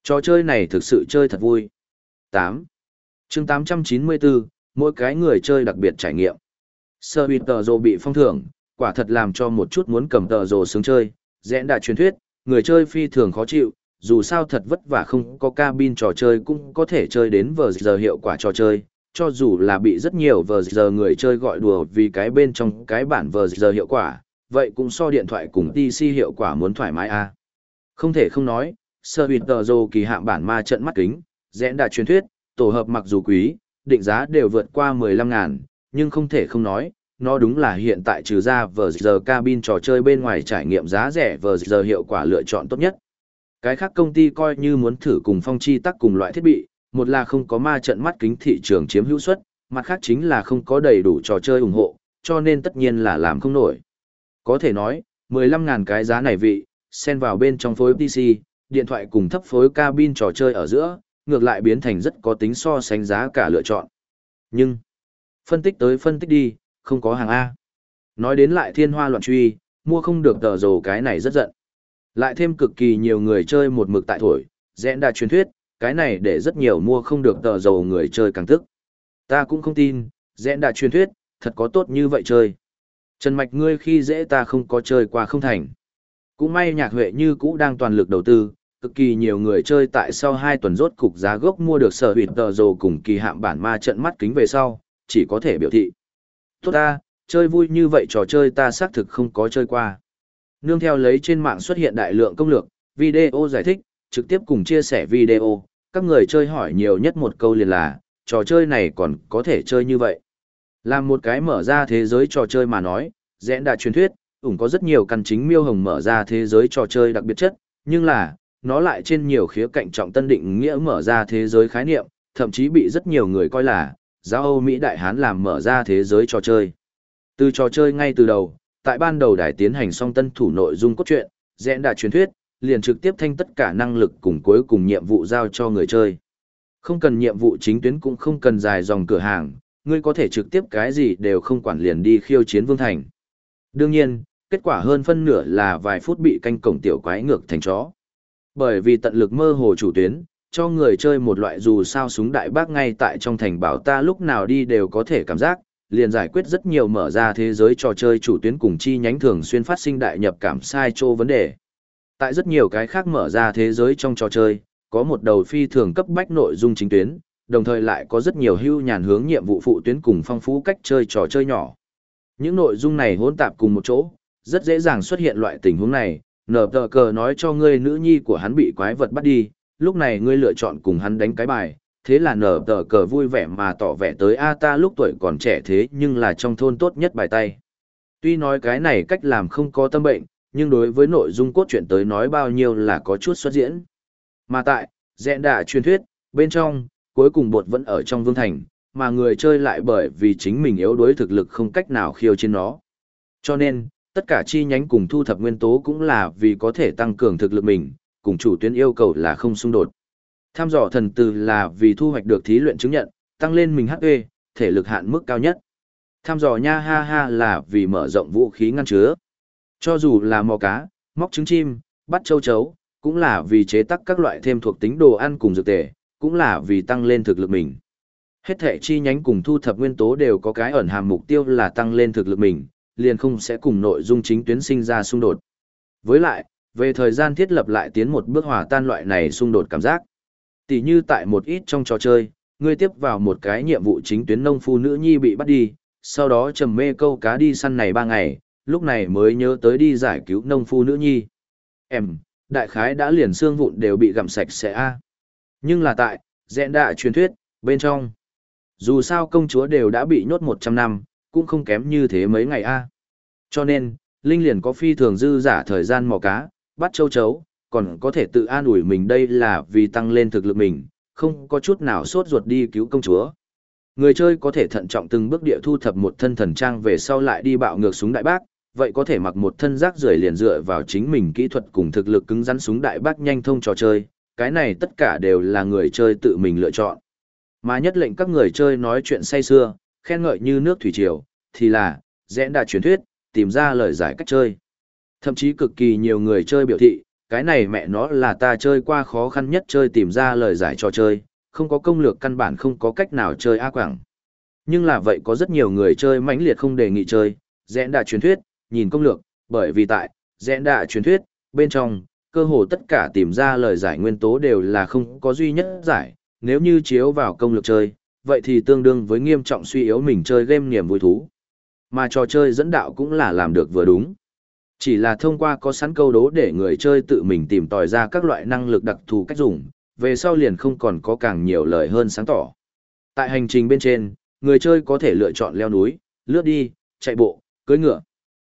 Trò chơi này thực sự chơi thật vui. 8. chương 894, mỗi cái người chơi đặc biệt trải nghiệm. Sở hủy tờ rồi bị phong thưởng, quả thật làm cho một chút muốn cầm tờ rồi sướng chơi, dẽn đã truyền thuyết, người chơi phi thường khó chịu, dù sao thật vất vả không có cabin trò chơi cũng có thể chơi đến vờ giờ hiệu quả trò chơi, cho dù là bị rất nhiều vờ giờ người chơi gọi đùa vì cái bên trong cái bản vờ giờ hiệu quả, vậy cũng so điện thoại cùng PC hiệu quả muốn thoải mái a. À. Không thể không nói, sơ huyệt tờ dồ kỳ hạm bản ma trận mắt kính, rẽn đà truyền thuyết, tổ hợp mặc dù quý, định giá đều vượt qua 15 ngàn, nhưng không thể không nói, nó đúng là hiện tại trừ ra vờ giờ cabin trò chơi bên ngoài trải nghiệm giá rẻ vờ giờ hiệu quả lựa chọn tốt nhất. Cái khác công ty coi như muốn thử cùng phong chi tắc cùng loại thiết bị, một là không có ma trận mắt kính thị trường chiếm hữu suất, mặt khác chính là không có đầy đủ trò chơi ủng hộ, cho nên tất nhiên là làm không nổi. Có thể nói, 15.000 cái giá này vị, xen vào bên trong phối PC, điện thoại cùng thấp phối cabin trò chơi ở giữa, ngược lại biến thành rất có tính so sánh giá cả lựa chọn. Nhưng, phân tích tới phân tích đi, không có hàng A. Nói đến lại thiên hoa loạn truy, mua không được tờ rồ cái này rất giận. Lại thêm cực kỳ nhiều người chơi một mực tại thổi, dẽn đà truyền thuyết, cái này để rất nhiều mua không được tờ dầu người chơi càng tức. Ta cũng không tin, dẽn đã truyền thuyết, thật có tốt như vậy chơi. Trần Mạch ngươi khi dễ ta không có chơi qua không thành. Cũng may nhạc huệ như cũ đang toàn lực đầu tư, cực kỳ nhiều người chơi tại sau hai tuần rốt cục giá gốc mua được sở hủy tờ dầu cùng kỳ hạm bản ma trận mắt kính về sau, chỉ có thể biểu thị. Tốt ta, chơi vui như vậy trò chơi ta xác thực không có chơi qua. Nương theo lấy trên mạng xuất hiện đại lượng công lược, video giải thích, trực tiếp cùng chia sẻ video, các người chơi hỏi nhiều nhất một câu liền là, trò chơi này còn có thể chơi như vậy. Làm một cái mở ra thế giới trò chơi mà nói, dẽn đã truyền thuyết, ủng có rất nhiều căn chính miêu hồng mở ra thế giới trò chơi đặc biệt chất, nhưng là, nó lại trên nhiều khía cạnh trọng tân định nghĩa mở ra thế giới khái niệm, thậm chí bị rất nhiều người coi là, giáo Âu Mỹ Đại Hán làm mở ra thế giới trò chơi. Từ trò chơi ngay từ đầu, tại ban đầu đài tiến hành song tân thủ nội dung cốt truyện, dẽn đã truyền thuyết, liền trực tiếp thanh tất cả năng lực cùng cuối cùng nhiệm vụ giao cho người chơi. Không cần nhiệm vụ chính tuyến cũng không cần dài dòng cửa hàng, ngươi có thể trực tiếp cái gì đều không quản liền đi khiêu chiến vương thành. Đương nhiên, kết quả hơn phân nửa là vài phút bị canh cổng tiểu quái ngược thành chó. Bởi vì tận lực mơ hồ chủ tuyến, cho người chơi một loại dù sao súng đại bác ngay tại trong thành bảo ta lúc nào đi đều có thể cảm giác, liền giải quyết rất nhiều mở ra thế giới trò chơi chủ tuyến cùng chi nhánh thường xuyên phát sinh đại nhập cảm sai trô vấn đề. Tại rất nhiều cái khác mở ra thế giới trong trò chơi, có một đầu phi thường cấp bách nội dung chính tuyến, đồng thời lại có rất nhiều hưu nhàn hướng nhiệm vụ phụ tuyến cùng phong phú cách chơi trò chơi nhỏ. Những nội dung này hỗn tạp cùng một chỗ, rất dễ dàng xuất hiện loại tình huống này, nở tờ cờ nói cho ngươi nữ nhi của hắn bị quái vật bắt đi, lúc này ngươi lựa chọn cùng hắn đánh cái bài, thế là nở tờ cờ vui vẻ mà tỏ vẻ tới A ta lúc tuổi còn trẻ thế nhưng là trong thôn tốt nhất bài tay. Tuy nói cái này cách làm không có tâm bệnh, nhưng đối với nội dung cốt truyện tới nói bao nhiêu là có chút xuất diễn. Mà tại, dẹn đà truyền thuyết, bên trong, cuối cùng bột vẫn ở trong vương thành, mà người chơi lại bởi vì chính mình yếu đuối thực lực không cách nào khiêu chiến nó. Cho nên, tất cả chi nhánh cùng thu thập nguyên tố cũng là vì có thể tăng cường thực lực mình, cùng chủ tuyến yêu cầu là không xung đột. Tham dò thần từ là vì thu hoạch được thí luyện chứng nhận, tăng lên mình HP, thể lực hạn mức cao nhất. Tham dò nha ha ha là vì mở rộng vũ khí ngăn chứa. Cho dù là mò cá, móc trứng chim, bắt châu chấu, cũng là vì chế tác các loại thêm thuộc tính đồ ăn cùng dược tề, cũng là vì tăng lên thực lực mình. Hết thể chi nhánh cùng thu thập nguyên tố đều có cái ẩn hàm mục tiêu là tăng lên thực lực mình, liền không sẽ cùng nội dung chính tuyến sinh ra xung đột. Với lại, về thời gian thiết lập lại tiến một bước hòa tan loại này xung đột cảm giác. Tỷ như tại một ít trong trò chơi, ngươi tiếp vào một cái nhiệm vụ chính tuyến nông phu nữ nhi bị bắt đi, sau đó trầm mê câu cá đi săn này ba ngày, lúc này mới nhớ tới đi giải cứu nông phu nữ nhi. Em, đại khái đã liền xương vụn đều bị gặm sạch sẽ a. Nhưng là tại, dẹn đạ truyền thuyết, bên trong. Dù sao công chúa đều đã bị nhốt 100 năm, cũng không kém như thế mấy ngày a. Cho nên, Linh liền có phi thường dư giả thời gian mò cá, bắt châu chấu, còn có thể tự an ủi mình đây là vì tăng lên thực lực mình, không có chút nào sốt ruột đi cứu công chúa. Người chơi có thể thận trọng từng bước địa thu thập một thân thần trang về sau lại đi bạo ngược súng đại bác, vậy có thể mặc một thân rác rưởi liền dựa vào chính mình kỹ thuật cùng thực lực cứng rắn súng đại bác nhanh thông trò chơi, cái này tất cả đều là người chơi tự mình lựa chọn. Mà nhất lệnh các người chơi nói chuyện say xưa, khen ngợi như nước thủy triều, thì là, rẽn đà truyền thuyết, tìm ra lời giải cách chơi. Thậm chí cực kỳ nhiều người chơi biểu thị, cái này mẹ nó là ta chơi qua khó khăn nhất chơi tìm ra lời giải cho chơi, không có công lược căn bản không có cách nào chơi ác quảng. Nhưng là vậy có rất nhiều người chơi mãnh liệt không đề nghị chơi, rẽn đà truyền thuyết, nhìn công lược, bởi vì tại, rẽn đà truyền thuyết, bên trong, cơ hồ tất cả tìm ra lời giải nguyên tố đều là không có duy nhất giải, nếu như chiếu vào công lược chơi, vậy thì tương đương với nghiêm trọng suy yếu mình chơi game niềm vui thú. Mà trò chơi dẫn đạo cũng là làm được vừa đúng. Chỉ là thông qua có sẵn câu đố để người chơi tự mình tìm tòi ra các loại năng lực đặc thù cách dùng, về sau liền không còn có càng nhiều lời hơn sáng tỏ. Tại hành trình bên trên, người chơi có thể lựa chọn leo núi, lướt đi, chạy bộ, cưỡi ngựa.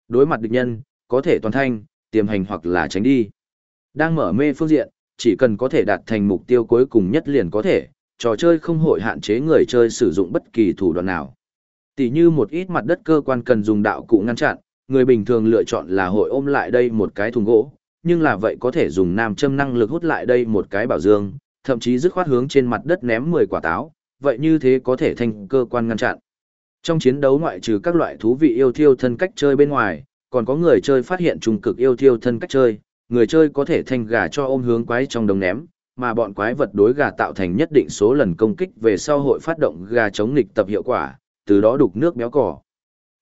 Đối mặt địch nhân, có thể toàn thanh, tiềm hành hoặc là tránh đi. Đang mở mê phương diện, chỉ cần có thể đạt thành mục tiêu cuối cùng nhất liền có thể, trò chơi không hội hạn chế người chơi sử dụng bất kỳ thủ đoạn nào. Tỷ như một ít mặt đất cơ quan cần dùng đạo cụ ngăn chặn, người bình thường lựa chọn là hội ôm lại đây một cái thùng gỗ, nhưng là vậy có thể dùng nam châm năng lực hút lại đây một cái bảo dương, thậm chí dứt khoát hướng trên mặt đất ném 10 quả táo, vậy như thế có thể thành cơ quan ngăn chặn. Trong chiến đấu ngoại trừ các loại thú vị yêu thiêu thân cách chơi bên ngoài, còn có người chơi phát hiện trung cực yêu thiêu thân cách chơi, người chơi có thể thanh gà cho ôm hướng quái trong đồng ném, mà bọn quái vật đối gà tạo thành nhất định số lần công kích về sau hội phát động gà chống nghịch tập hiệu quả, từ đó đục nước béo cỏ.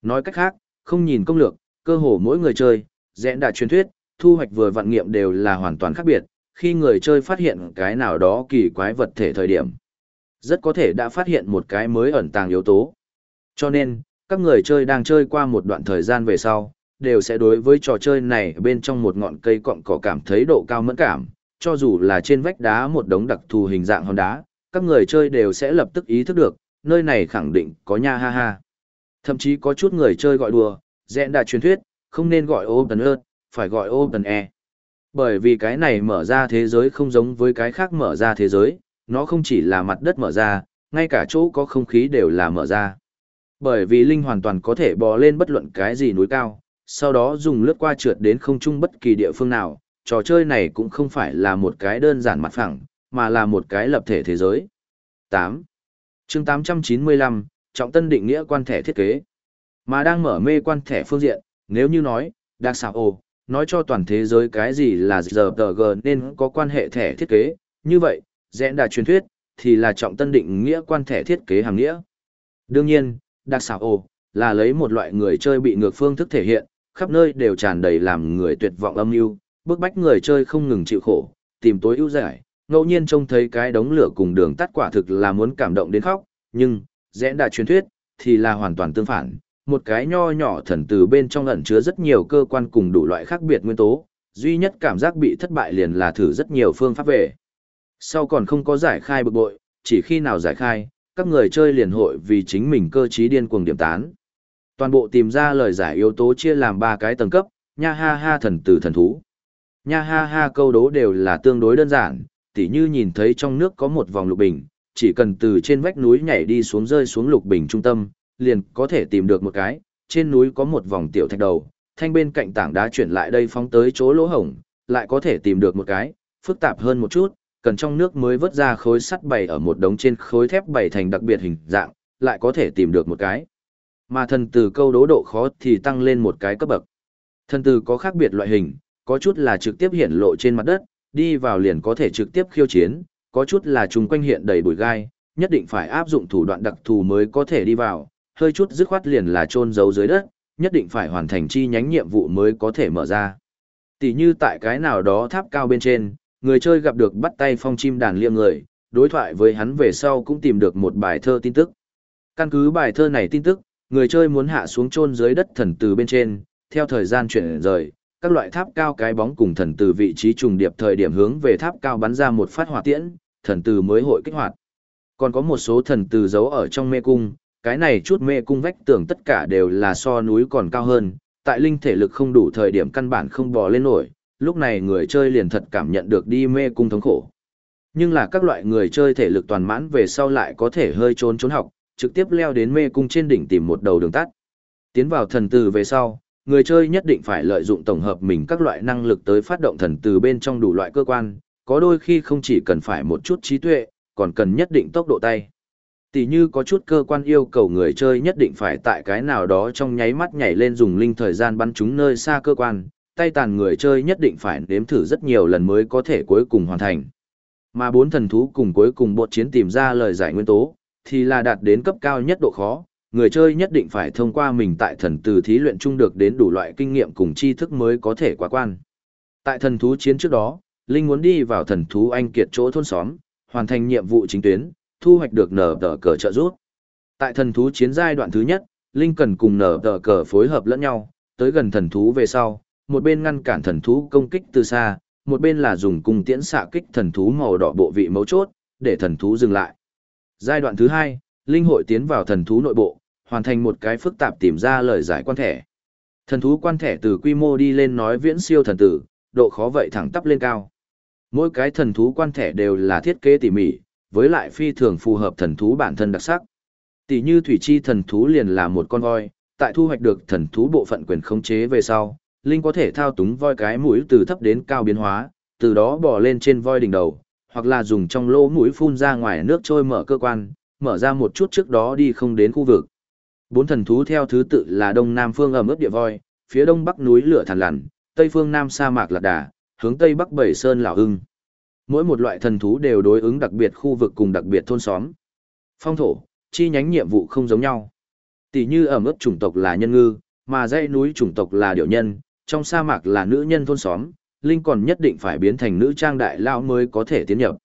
Nói cách khác, không nhìn công lược, cơ hồ mỗi người chơi, rẽn đà truyền thuyết, thu hoạch vừa vận nghiệm đều là hoàn toàn khác biệt, khi người chơi phát hiện cái nào đó kỳ quái vật thể thời điểm. Rất có thể đã phát hiện một cái mới ẩn tàng yếu tố. Cho nên, các người chơi đang chơi qua một đoạn thời gian về sau, đều sẽ đối với trò chơi này bên trong một ngọn cây cọng cỏ cảm thấy độ cao mẫn cảm, cho dù là trên vách đá một đống đặc thù hình dạng hòn đá, các người chơi đều sẽ lập tức ý thức được, nơi này khẳng định có nha ha ha. Thậm chí có chút người chơi gọi đùa, dẹn đà truyền thuyết, không nên gọi Open Earth, phải gọi Open E. Bởi vì cái này mở ra thế giới không giống với cái khác mở ra thế giới, nó không chỉ là mặt đất mở ra, ngay cả chỗ có không khí đều là mở ra. Bởi vì Linh hoàn toàn có thể bò lên bất luận cái gì núi cao, sau đó dùng lướt qua trượt đến không trung bất kỳ địa phương nào, trò chơi này cũng không phải là một cái đơn giản mặt phẳng, mà là một cái lập thể thế giới. 8. chương 895, trọng tân định nghĩa quan thẻ thiết kế. Mà đang mở mê quan thẻ phương diện, nếu như nói, đặc xảo ồ, nói cho toàn thế giới cái gì là giờ g nên có quan hệ thẻ thiết kế, như vậy, rẽ đà truyền thuyết, thì là trọng tân định nghĩa quan thẻ thiết kế hàng nghĩa. Đương nhiên, đặc xảo ồ, là lấy một loại người chơi bị ngược phương thức thể hiện, khắp nơi đều tràn đầy làm người tuyệt vọng âm mưu bức bách người chơi không ngừng chịu khổ, tìm tối ưu giải, ngẫu nhiên trông thấy cái đống lửa cùng đường tắt quả thực là muốn cảm động đến khóc, nhưng, rẽ đã truyền thuyết, thì là hoàn toàn tương phản. Một cái nho nhỏ thần từ bên trong ẩn chứa rất nhiều cơ quan cùng đủ loại khác biệt nguyên tố, duy nhất cảm giác bị thất bại liền là thử rất nhiều phương pháp về. Sau còn không có giải khai bực bội, chỉ khi nào giải khai, các người chơi liền hội vì chính mình cơ trí điên cuồng điểm tán. Toàn bộ tìm ra lời giải yếu tố chia làm ba cái tầng cấp, nha ha ha thần tử thần thú. Nha ha ha câu đố đều là tương đối đơn giản, tỉ như nhìn thấy trong nước có một vòng lục bình, chỉ cần từ trên vách núi nhảy đi xuống rơi xuống lục bình trung tâm, liền có thể tìm được một cái, trên núi có một vòng tiểu thạch đầu, thanh bên cạnh tảng đá chuyển lại đây phóng tới chỗ lỗ hổng, lại có thể tìm được một cái, phức tạp hơn một chút, cần trong nước mới vớt ra khối sắt bày ở một đống trên khối thép bày thành đặc biệt hình dạng, lại có thể tìm được một cái. Mà thần từ câu đố độ khó thì tăng lên một cái cấp bậc. Thần từ có khác biệt loại hình, có chút là trực tiếp hiện lộ trên mặt đất, đi vào liền có thể trực tiếp khiêu chiến, có chút là chung quanh hiện đầy bụi gai, nhất định phải áp dụng thủ đoạn đặc thù mới có thể đi vào, hơi chút dứt khoát liền là chôn giấu dưới đất, nhất định phải hoàn thành chi nhánh nhiệm vụ mới có thể mở ra. Tỷ như tại cái nào đó tháp cao bên trên, người chơi gặp được bắt tay phong chim đàn liêng người, đối thoại với hắn về sau cũng tìm được một bài thơ tin tức. Căn cứ bài thơ này tin tức, người chơi muốn hạ xuống chôn dưới đất thần từ bên trên, theo thời gian chuyển rời, các loại tháp cao cái bóng cùng thần từ vị trí trùng điệp thời điểm hướng về tháp cao bắn ra một phát hỏa tiễn, thần từ mới hội kích hoạt. Còn có một số thần từ giấu ở trong mê cung, cái này chút mê cung vách tường tất cả đều là so núi còn cao hơn, tại linh thể lực không đủ thời điểm căn bản không bò lên nổi, lúc này người chơi liền thật cảm nhận được đi mê cung thống khổ. Nhưng là các loại người chơi thể lực toàn mãn về sau lại có thể hơi trốn trốn học, trực tiếp leo đến mê cung trên đỉnh tìm một đầu đường tắt. Tiến vào thần từ về sau, người chơi nhất định phải lợi dụng tổng hợp mình các loại năng lực tới phát động thần từ bên trong đủ loại cơ quan, có đôi khi không chỉ cần phải một chút trí tuệ, còn cần nhất định tốc độ tay. Tỷ như có chút cơ quan yêu cầu người chơi nhất định phải tại cái nào đó trong nháy mắt nhảy lên dùng linh thời gian bắn chúng nơi xa cơ quan, tay tàn người chơi nhất định phải nếm thử rất nhiều lần mới có thể cuối cùng hoàn thành. Mà bốn thần thú cùng cuối cùng bột chiến tìm ra lời giải nguyên tố, thì là đạt đến cấp cao nhất độ khó, người chơi nhất định phải thông qua mình tại thần từ thí luyện chung được đến đủ loại kinh nghiệm cùng tri thức mới có thể quá quan. Tại thần thú chiến trước đó, Linh muốn đi vào thần thú anh kiệt chỗ thôn xóm, hoàn thành nhiệm vụ chính tuyến, thu hoạch được nở tờ cờ trợ giúp. Tại thần thú chiến giai đoạn thứ nhất, Linh cần cùng nở tờ cờ phối hợp lẫn nhau, tới gần thần thú về sau, một bên ngăn cản thần thú công kích từ xa, một bên là dùng cung tiễn xạ kích thần thú màu đỏ bộ vị mấu chốt, để thần thú dừng lại. Giai đoạn thứ hai, Linh hội tiến vào thần thú nội bộ, hoàn thành một cái phức tạp tìm ra lời giải quan thẻ. Thần thú quan thẻ từ quy mô đi lên nói viễn siêu thần tử, độ khó vậy thẳng tắp lên cao. Mỗi cái thần thú quan thẻ đều là thiết kế tỉ mỉ, với lại phi thường phù hợp thần thú bản thân đặc sắc. Tỷ như thủy chi thần thú liền là một con voi, tại thu hoạch được thần thú bộ phận quyền khống chế về sau, linh có thể thao túng voi cái mũi từ thấp đến cao biến hóa, từ đó bò lên trên voi đỉnh đầu, hoặc là dùng trong lỗ mũi phun ra ngoài nước trôi mở cơ quan, mở ra một chút trước đó đi không đến khu vực. Bốn thần thú theo thứ tự là đông nam phương ẩm ướt địa voi, phía đông bắc núi lửa thằn lằn, tây phương nam sa mạc lạc đà, hướng tây bắc bảy sơn lão hưng. Mỗi một loại thần thú đều đối ứng đặc biệt khu vực cùng đặc biệt thôn xóm. Phong thổ, chi nhánh nhiệm vụ không giống nhau. Tỷ như ẩm ướt chủng tộc là nhân ngư, mà dãy núi chủng tộc là điểu nhân, trong sa mạc là nữ nhân thôn xóm, Linh còn nhất định phải biến thành nữ trang đại lão mới có thể tiến nhập.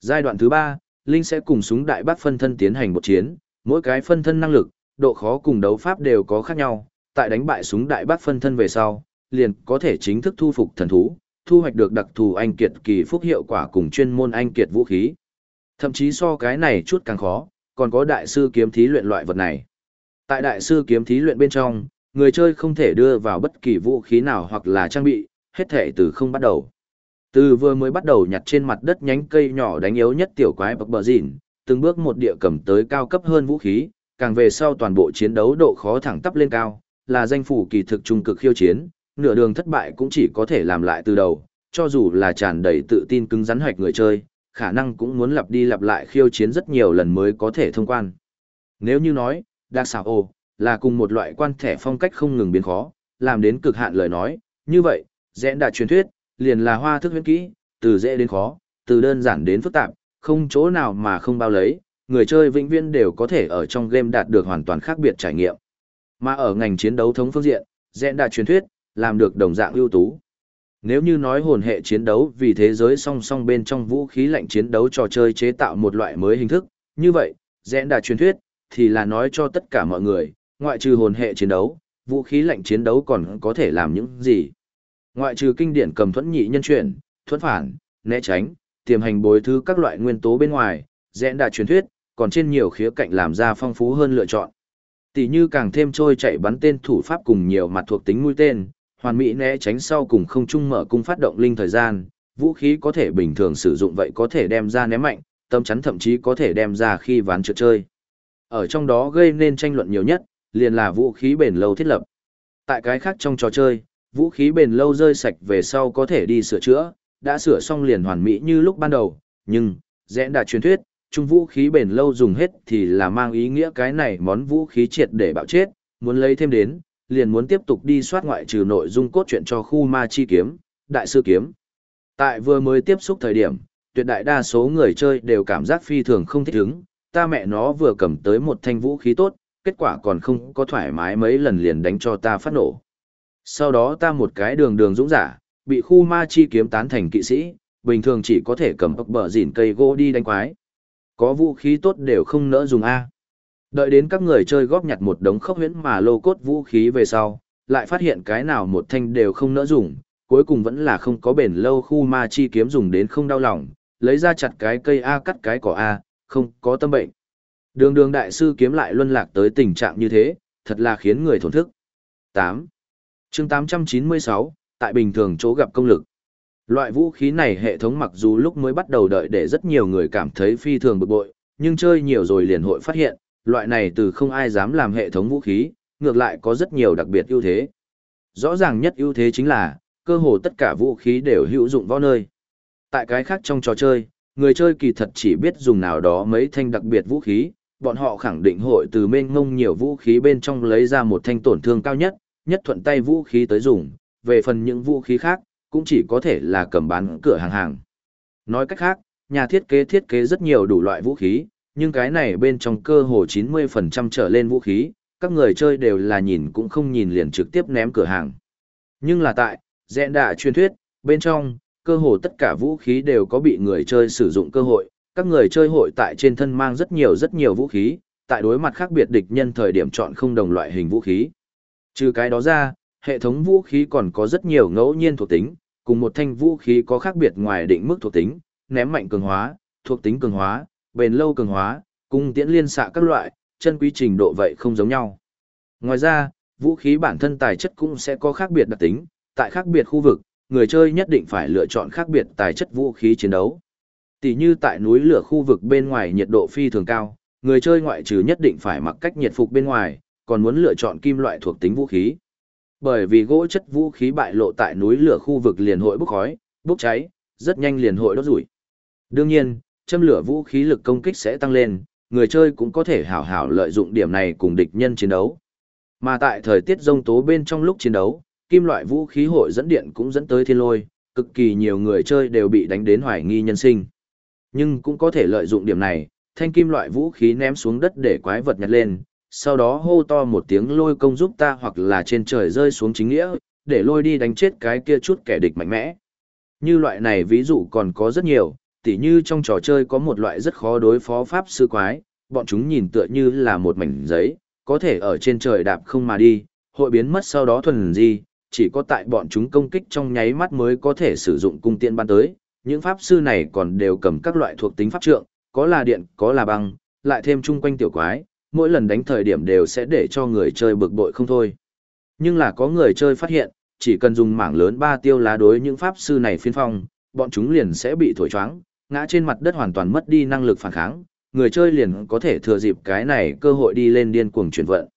Giai đoạn thứ ba, Linh sẽ cùng súng đại bác phân thân tiến hành một chiến, mỗi cái phân thân năng lực, độ khó cùng đấu pháp đều có khác nhau, tại đánh bại súng đại bác phân thân về sau, liền có thể chính thức thu phục thần thú, thu hoạch được đặc thù anh kiệt kỳ phúc hiệu quả cùng chuyên môn anh kiệt vũ khí. Thậm chí so cái này chút càng khó, còn có đại sư kiếm thí luyện loại vật này. Tại đại sư kiếm thí luyện bên trong, người chơi không thể đưa vào bất kỳ vũ khí nào hoặc là trang bị, hết thể từ không bắt đầu. Từ vừa mới bắt đầu nhặt trên mặt đất nhánh cây nhỏ đánh yếu nhất tiểu quái bậc bờ dịn, từng bước một địa cầm tới cao cấp hơn vũ khí, càng về sau toàn bộ chiến đấu độ khó thẳng tắp lên cao, là danh phủ kỳ thực trung cực khiêu chiến, nửa đường thất bại cũng chỉ có thể làm lại từ đầu, cho dù là tràn đầy tự tin cứng rắn hoạch người chơi, khả năng cũng muốn lặp đi lặp lại khiêu chiến rất nhiều lần mới có thể thông quan. Nếu như nói, Dark Sao là cùng một loại quan thẻ phong cách không ngừng biến khó, làm đến cực hạn lời nói, như vậy, rẽn đã truyền thuyết, liền là hoa thức huyễn kỹ, từ dễ đến khó, từ đơn giản đến phức tạp, không chỗ nào mà không bao lấy, người chơi vĩnh viễn đều có thể ở trong game đạt được hoàn toàn khác biệt trải nghiệm. Mà ở ngành chiến đấu thống phương diện, rẽn đã truyền thuyết, làm được đồng dạng ưu tú. Nếu như nói hồn hệ chiến đấu vì thế giới song song bên trong vũ khí lạnh chiến đấu trò chơi chế tạo một loại mới hình thức, như vậy, rẽn đã truyền thuyết, thì là nói cho tất cả mọi người, ngoại trừ hồn hệ chiến đấu, vũ khí lạnh chiến đấu còn có thể làm những gì. Ngoại trừ kinh điển cầm thuẫn nhị nhân chuyển, thuẫn phản, né tránh, tiềm hành bối thứ các loại nguyên tố bên ngoài, rẽn đại truyền thuyết, còn trên nhiều khía cạnh làm ra phong phú hơn lựa chọn. Tỷ như càng thêm trôi chạy bắn tên thủ pháp cùng nhiều mặt thuộc tính mũi tên, hoàn mỹ né tránh sau cùng không trung mở cung phát động linh thời gian, vũ khí có thể bình thường sử dụng vậy có thể đem ra ném mạnh, tâm chắn thậm chí có thể đem ra khi ván trượt chơi. Ở trong đó gây nên tranh luận nhiều nhất, liền là vũ khí bền lâu thiết lập. Tại cái khác trong trò chơi, vũ khí bền lâu rơi sạch về sau có thể đi sửa chữa, đã sửa xong liền hoàn mỹ như lúc ban đầu, nhưng, rẽ đã truyền thuyết, chung vũ khí bền lâu dùng hết thì là mang ý nghĩa cái này món vũ khí triệt để bạo chết, muốn lấy thêm đến, liền muốn tiếp tục đi soát ngoại trừ nội dung cốt truyện cho khu ma chi kiếm, đại sư kiếm. Tại vừa mới tiếp xúc thời điểm, tuyệt đại đa số người chơi đều cảm giác phi thường không thích ứng, ta mẹ nó vừa cầm tới một thanh vũ khí tốt, kết quả còn không có thoải mái mấy lần liền đánh cho ta phát nổ. Sau đó ta một cái đường đường dũng giả, bị khu ma chi kiếm tán thành kỵ sĩ, bình thường chỉ có thể cầm ốc bờ dỉn cây gỗ đi đánh quái. Có vũ khí tốt đều không nỡ dùng A. Đợi đến các người chơi góp nhặt một đống khốc huyễn mà lô cốt vũ khí về sau, lại phát hiện cái nào một thanh đều không nỡ dùng, cuối cùng vẫn là không có bền lâu khu ma chi kiếm dùng đến không đau lòng, lấy ra chặt cái cây A cắt cái cỏ A, không có tâm bệnh. Đường đường đại sư kiếm lại luân lạc tới tình trạng như thế, thật là khiến người thổn thức. 8. chương 896, tại bình thường chỗ gặp công lực. Loại vũ khí này hệ thống mặc dù lúc mới bắt đầu đợi để rất nhiều người cảm thấy phi thường bực bội, nhưng chơi nhiều rồi liền hội phát hiện, loại này từ không ai dám làm hệ thống vũ khí, ngược lại có rất nhiều đặc biệt ưu thế. Rõ ràng nhất ưu thế chính là, cơ hồ tất cả vũ khí đều hữu dụng võ nơi. Tại cái khác trong trò chơi, người chơi kỳ thật chỉ biết dùng nào đó mấy thanh đặc biệt vũ khí, bọn họ khẳng định hội từ mênh ngông nhiều vũ khí bên trong lấy ra một thanh tổn thương cao nhất, nhất thuận tay vũ khí tới dùng, về phần những vũ khí khác, cũng chỉ có thể là cầm bán cửa hàng hàng. Nói cách khác, nhà thiết kế thiết kế rất nhiều đủ loại vũ khí, nhưng cái này bên trong cơ hồ 90% trở lên vũ khí, các người chơi đều là nhìn cũng không nhìn liền trực tiếp ném cửa hàng. Nhưng là tại, dẹn đạ truyền thuyết, bên trong, cơ hồ tất cả vũ khí đều có bị người chơi sử dụng cơ hội, các người chơi hội tại trên thân mang rất nhiều rất nhiều vũ khí, tại đối mặt khác biệt địch nhân thời điểm chọn không đồng loại hình vũ khí. Trừ cái đó ra, hệ thống vũ khí còn có rất nhiều ngẫu nhiên thuộc tính, cùng một thanh vũ khí có khác biệt ngoài định mức thuộc tính, ném mạnh cường hóa, thuộc tính cường hóa, bền lâu cường hóa, cung tiễn liên xạ các loại, chân quý trình độ vậy không giống nhau. Ngoài ra, vũ khí bản thân tài chất cũng sẽ có khác biệt đặc tính, tại khác biệt khu vực, người chơi nhất định phải lựa chọn khác biệt tài chất vũ khí chiến đấu. Tỷ như tại núi lửa khu vực bên ngoài nhiệt độ phi thường cao, người chơi ngoại trừ nhất định phải mặc cách nhiệt phục bên ngoài, còn muốn lựa chọn kim loại thuộc tính vũ khí. Bởi vì gỗ chất vũ khí bại lộ tại núi lửa khu vực liền hội bốc khói, bốc cháy, rất nhanh liền hội đốt rủi. Đương nhiên, châm lửa vũ khí lực công kích sẽ tăng lên, người chơi cũng có thể hảo hảo lợi dụng điểm này cùng địch nhân chiến đấu. Mà tại thời tiết rông tố bên trong lúc chiến đấu, kim loại vũ khí hội dẫn điện cũng dẫn tới thiên lôi, cực kỳ nhiều người chơi đều bị đánh đến hoài nghi nhân sinh. Nhưng cũng có thể lợi dụng điểm này, thanh kim loại vũ khí ném xuống đất để quái vật nhặt lên, sau đó hô to một tiếng lôi công giúp ta hoặc là trên trời rơi xuống chính nghĩa, để lôi đi đánh chết cái kia chút kẻ địch mạnh mẽ. Như loại này ví dụ còn có rất nhiều, tỉ như trong trò chơi có một loại rất khó đối phó pháp sư quái, bọn chúng nhìn tựa như là một mảnh giấy, có thể ở trên trời đạp không mà đi, hội biến mất sau đó thuần gì, chỉ có tại bọn chúng công kích trong nháy mắt mới có thể sử dụng cung tiện ban tới. Những pháp sư này còn đều cầm các loại thuộc tính pháp trượng, có là điện, có là băng, lại thêm chung quanh tiểu quái, mỗi lần đánh thời điểm đều sẽ để cho người chơi bực bội không thôi. Nhưng là có người chơi phát hiện, chỉ cần dùng mảng lớn ba tiêu lá đối những pháp sư này phiên phong, bọn chúng liền sẽ bị thổi choáng, ngã trên mặt đất hoàn toàn mất đi năng lực phản kháng, người chơi liền có thể thừa dịp cái này cơ hội đi lên điên cuồng chuyển vận.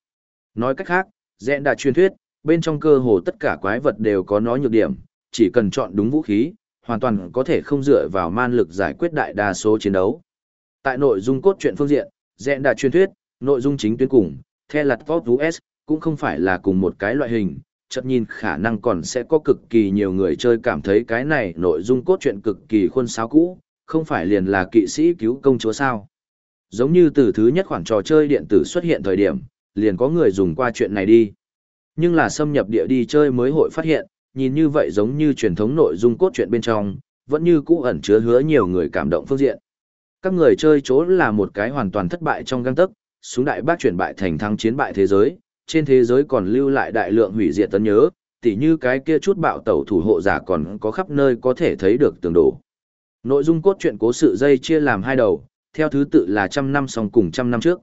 Nói cách khác, dẹn đã truyền thuyết, bên trong cơ hồ tất cả quái vật đều có nó nhược điểm, chỉ cần chọn đúng vũ khí, hoàn toàn có thể không dựa vào man lực giải quyết đại đa số chiến đấu. Tại nội dung cốt truyện phương diện, dẹn đã truyền thuyết, nội dung chính tuyến cùng, theo lặt Vought US, cũng không phải là cùng một cái loại hình, chợt nhìn khả năng còn sẽ có cực kỳ nhiều người chơi cảm thấy cái này nội dung cốt truyện cực kỳ khuôn sáo cũ, không phải liền là kỵ sĩ cứu công chúa sao. Giống như từ thứ nhất khoản trò chơi điện tử xuất hiện thời điểm, liền có người dùng qua chuyện này đi. Nhưng là xâm nhập địa đi chơi mới hội phát hiện, nhìn như vậy giống như truyền thống nội dung cốt truyện bên trong, vẫn như cũ ẩn chứa hứa nhiều người cảm động phương diện. Các người chơi chỗ là một cái hoàn toàn thất bại trong găng tấc, xuống đại bác chuyển bại thành thắng chiến bại thế giới, trên thế giới còn lưu lại đại lượng hủy diệt tấn nhớ, tỉ như cái kia chút bạo tẩu thủ hộ giả còn có khắp nơi có thể thấy được tường đổ. Nội dung cốt truyện cố sự dây chia làm hai đầu, theo thứ tự là trăm năm song cùng trăm năm trước.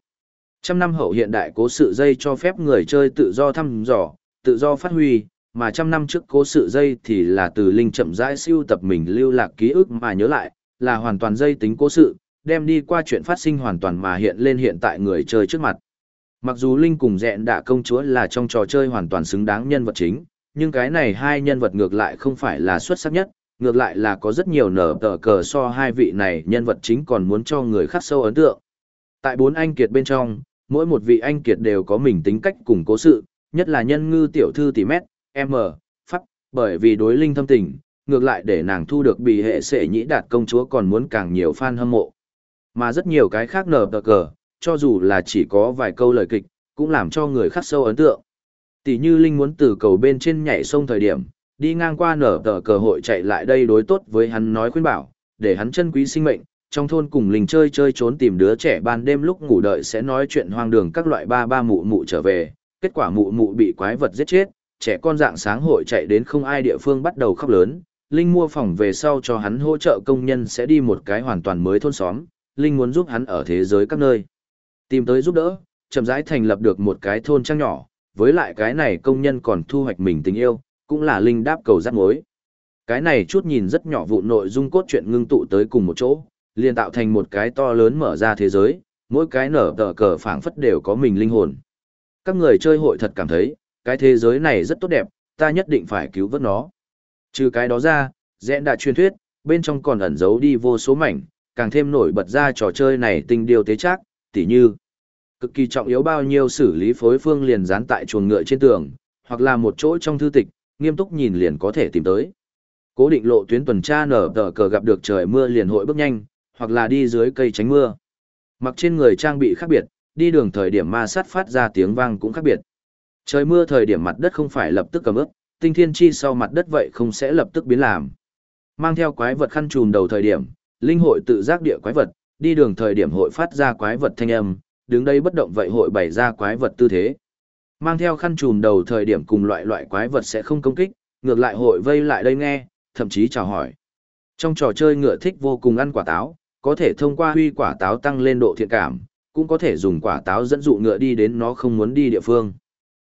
Trăm năm hậu hiện đại cố sự dây cho phép người chơi tự do thăm dò, tự do phát huy, mà trăm năm trước cố sự dây thì là từ linh chậm rãi siêu tập mình lưu lạc ký ức mà nhớ lại, là hoàn toàn dây tính cố sự, đem đi qua chuyện phát sinh hoàn toàn mà hiện lên hiện tại người chơi trước mặt. Mặc dù Linh cùng dẹn đạ công chúa là trong trò chơi hoàn toàn xứng đáng nhân vật chính, nhưng cái này hai nhân vật ngược lại không phải là xuất sắc nhất, ngược lại là có rất nhiều nở tờ cờ so hai vị này nhân vật chính còn muốn cho người khác sâu ấn tượng. Tại bốn anh kiệt bên trong, mỗi một vị anh kiệt đều có mình tính cách cùng cố sự, nhất là nhân ngư tiểu thư tỷ mét, M, pháp, bởi vì đối linh thâm tình, ngược lại để nàng thu được bị hệ sệ nhĩ đạt công chúa còn muốn càng nhiều fan hâm mộ. Mà rất nhiều cái khác nở tờ cờ, cho dù là chỉ có vài câu lời kịch, cũng làm cho người khắc sâu ấn tượng. Tỷ như Linh muốn từ cầu bên trên nhảy sông thời điểm, đi ngang qua nở tờ cờ hội chạy lại đây đối tốt với hắn nói khuyên bảo, để hắn chân quý sinh mệnh, trong thôn cùng Linh chơi chơi trốn tìm đứa trẻ ban đêm lúc ngủ đợi sẽ nói chuyện hoang đường các loại ba ba mụ mụ trở về, kết quả mụ mụ bị quái vật giết chết, trẻ con dạng sáng hội chạy đến không ai địa phương bắt đầu khóc lớn, Linh mua phòng về sau cho hắn hỗ trợ công nhân sẽ đi một cái hoàn toàn mới thôn xóm, Linh muốn giúp hắn ở thế giới các nơi. Tìm tới giúp đỡ, chậm rãi thành lập được một cái thôn trang nhỏ, với lại cái này công nhân còn thu hoạch mình tình yêu, cũng là Linh đáp cầu rắc mối. Cái này chút nhìn rất nhỏ vụ nội dung cốt truyện ngưng tụ tới cùng một chỗ, liền tạo thành một cái to lớn mở ra thế giới, mỗi cái nở tờ cờ phảng phất đều có mình linh hồn. Các người chơi hội thật cảm thấy, cái thế giới này rất tốt đẹp, ta nhất định phải cứu vớt nó. Trừ cái đó ra, dẹn đã truyền thuyết, bên trong còn ẩn giấu đi vô số mảnh, càng thêm nổi bật ra trò chơi này tình điều tế chắc, tỉ như, Cực kỳ trọng yếu bao nhiêu xử lý phối phương liền dán tại chuồng ngựa trên tường, hoặc là một chỗ trong thư tịch, nghiêm túc nhìn liền có thể tìm tới. Cố định lộ tuyến tuần tra nở tờ cờ gặp được trời mưa liền hội bước nhanh, hoặc là đi dưới cây tránh mưa. Mặc trên người trang bị khác biệt, đi đường thời điểm ma sát phát ra tiếng vang cũng khác biệt. Trời mưa thời điểm mặt đất không phải lập tức cầm ướp, tinh thiên chi sau mặt đất vậy không sẽ lập tức biến làm. Mang theo quái vật khăn trùm đầu thời điểm, linh hội tự giác địa quái vật, đi đường thời điểm hội phát ra quái vật thanh âm, đứng đây bất động vậy hội bày ra quái vật tư thế. Mang theo khăn trùm đầu thời điểm cùng loại loại quái vật sẽ không công kích, ngược lại hội vây lại đây nghe, thậm chí chào hỏi. Trong trò chơi ngựa thích vô cùng ăn quả táo, có thể thông qua huy quả táo tăng lên độ thiện cảm, cũng có thể dùng quả táo dẫn dụ ngựa đi đến nó không muốn đi địa phương.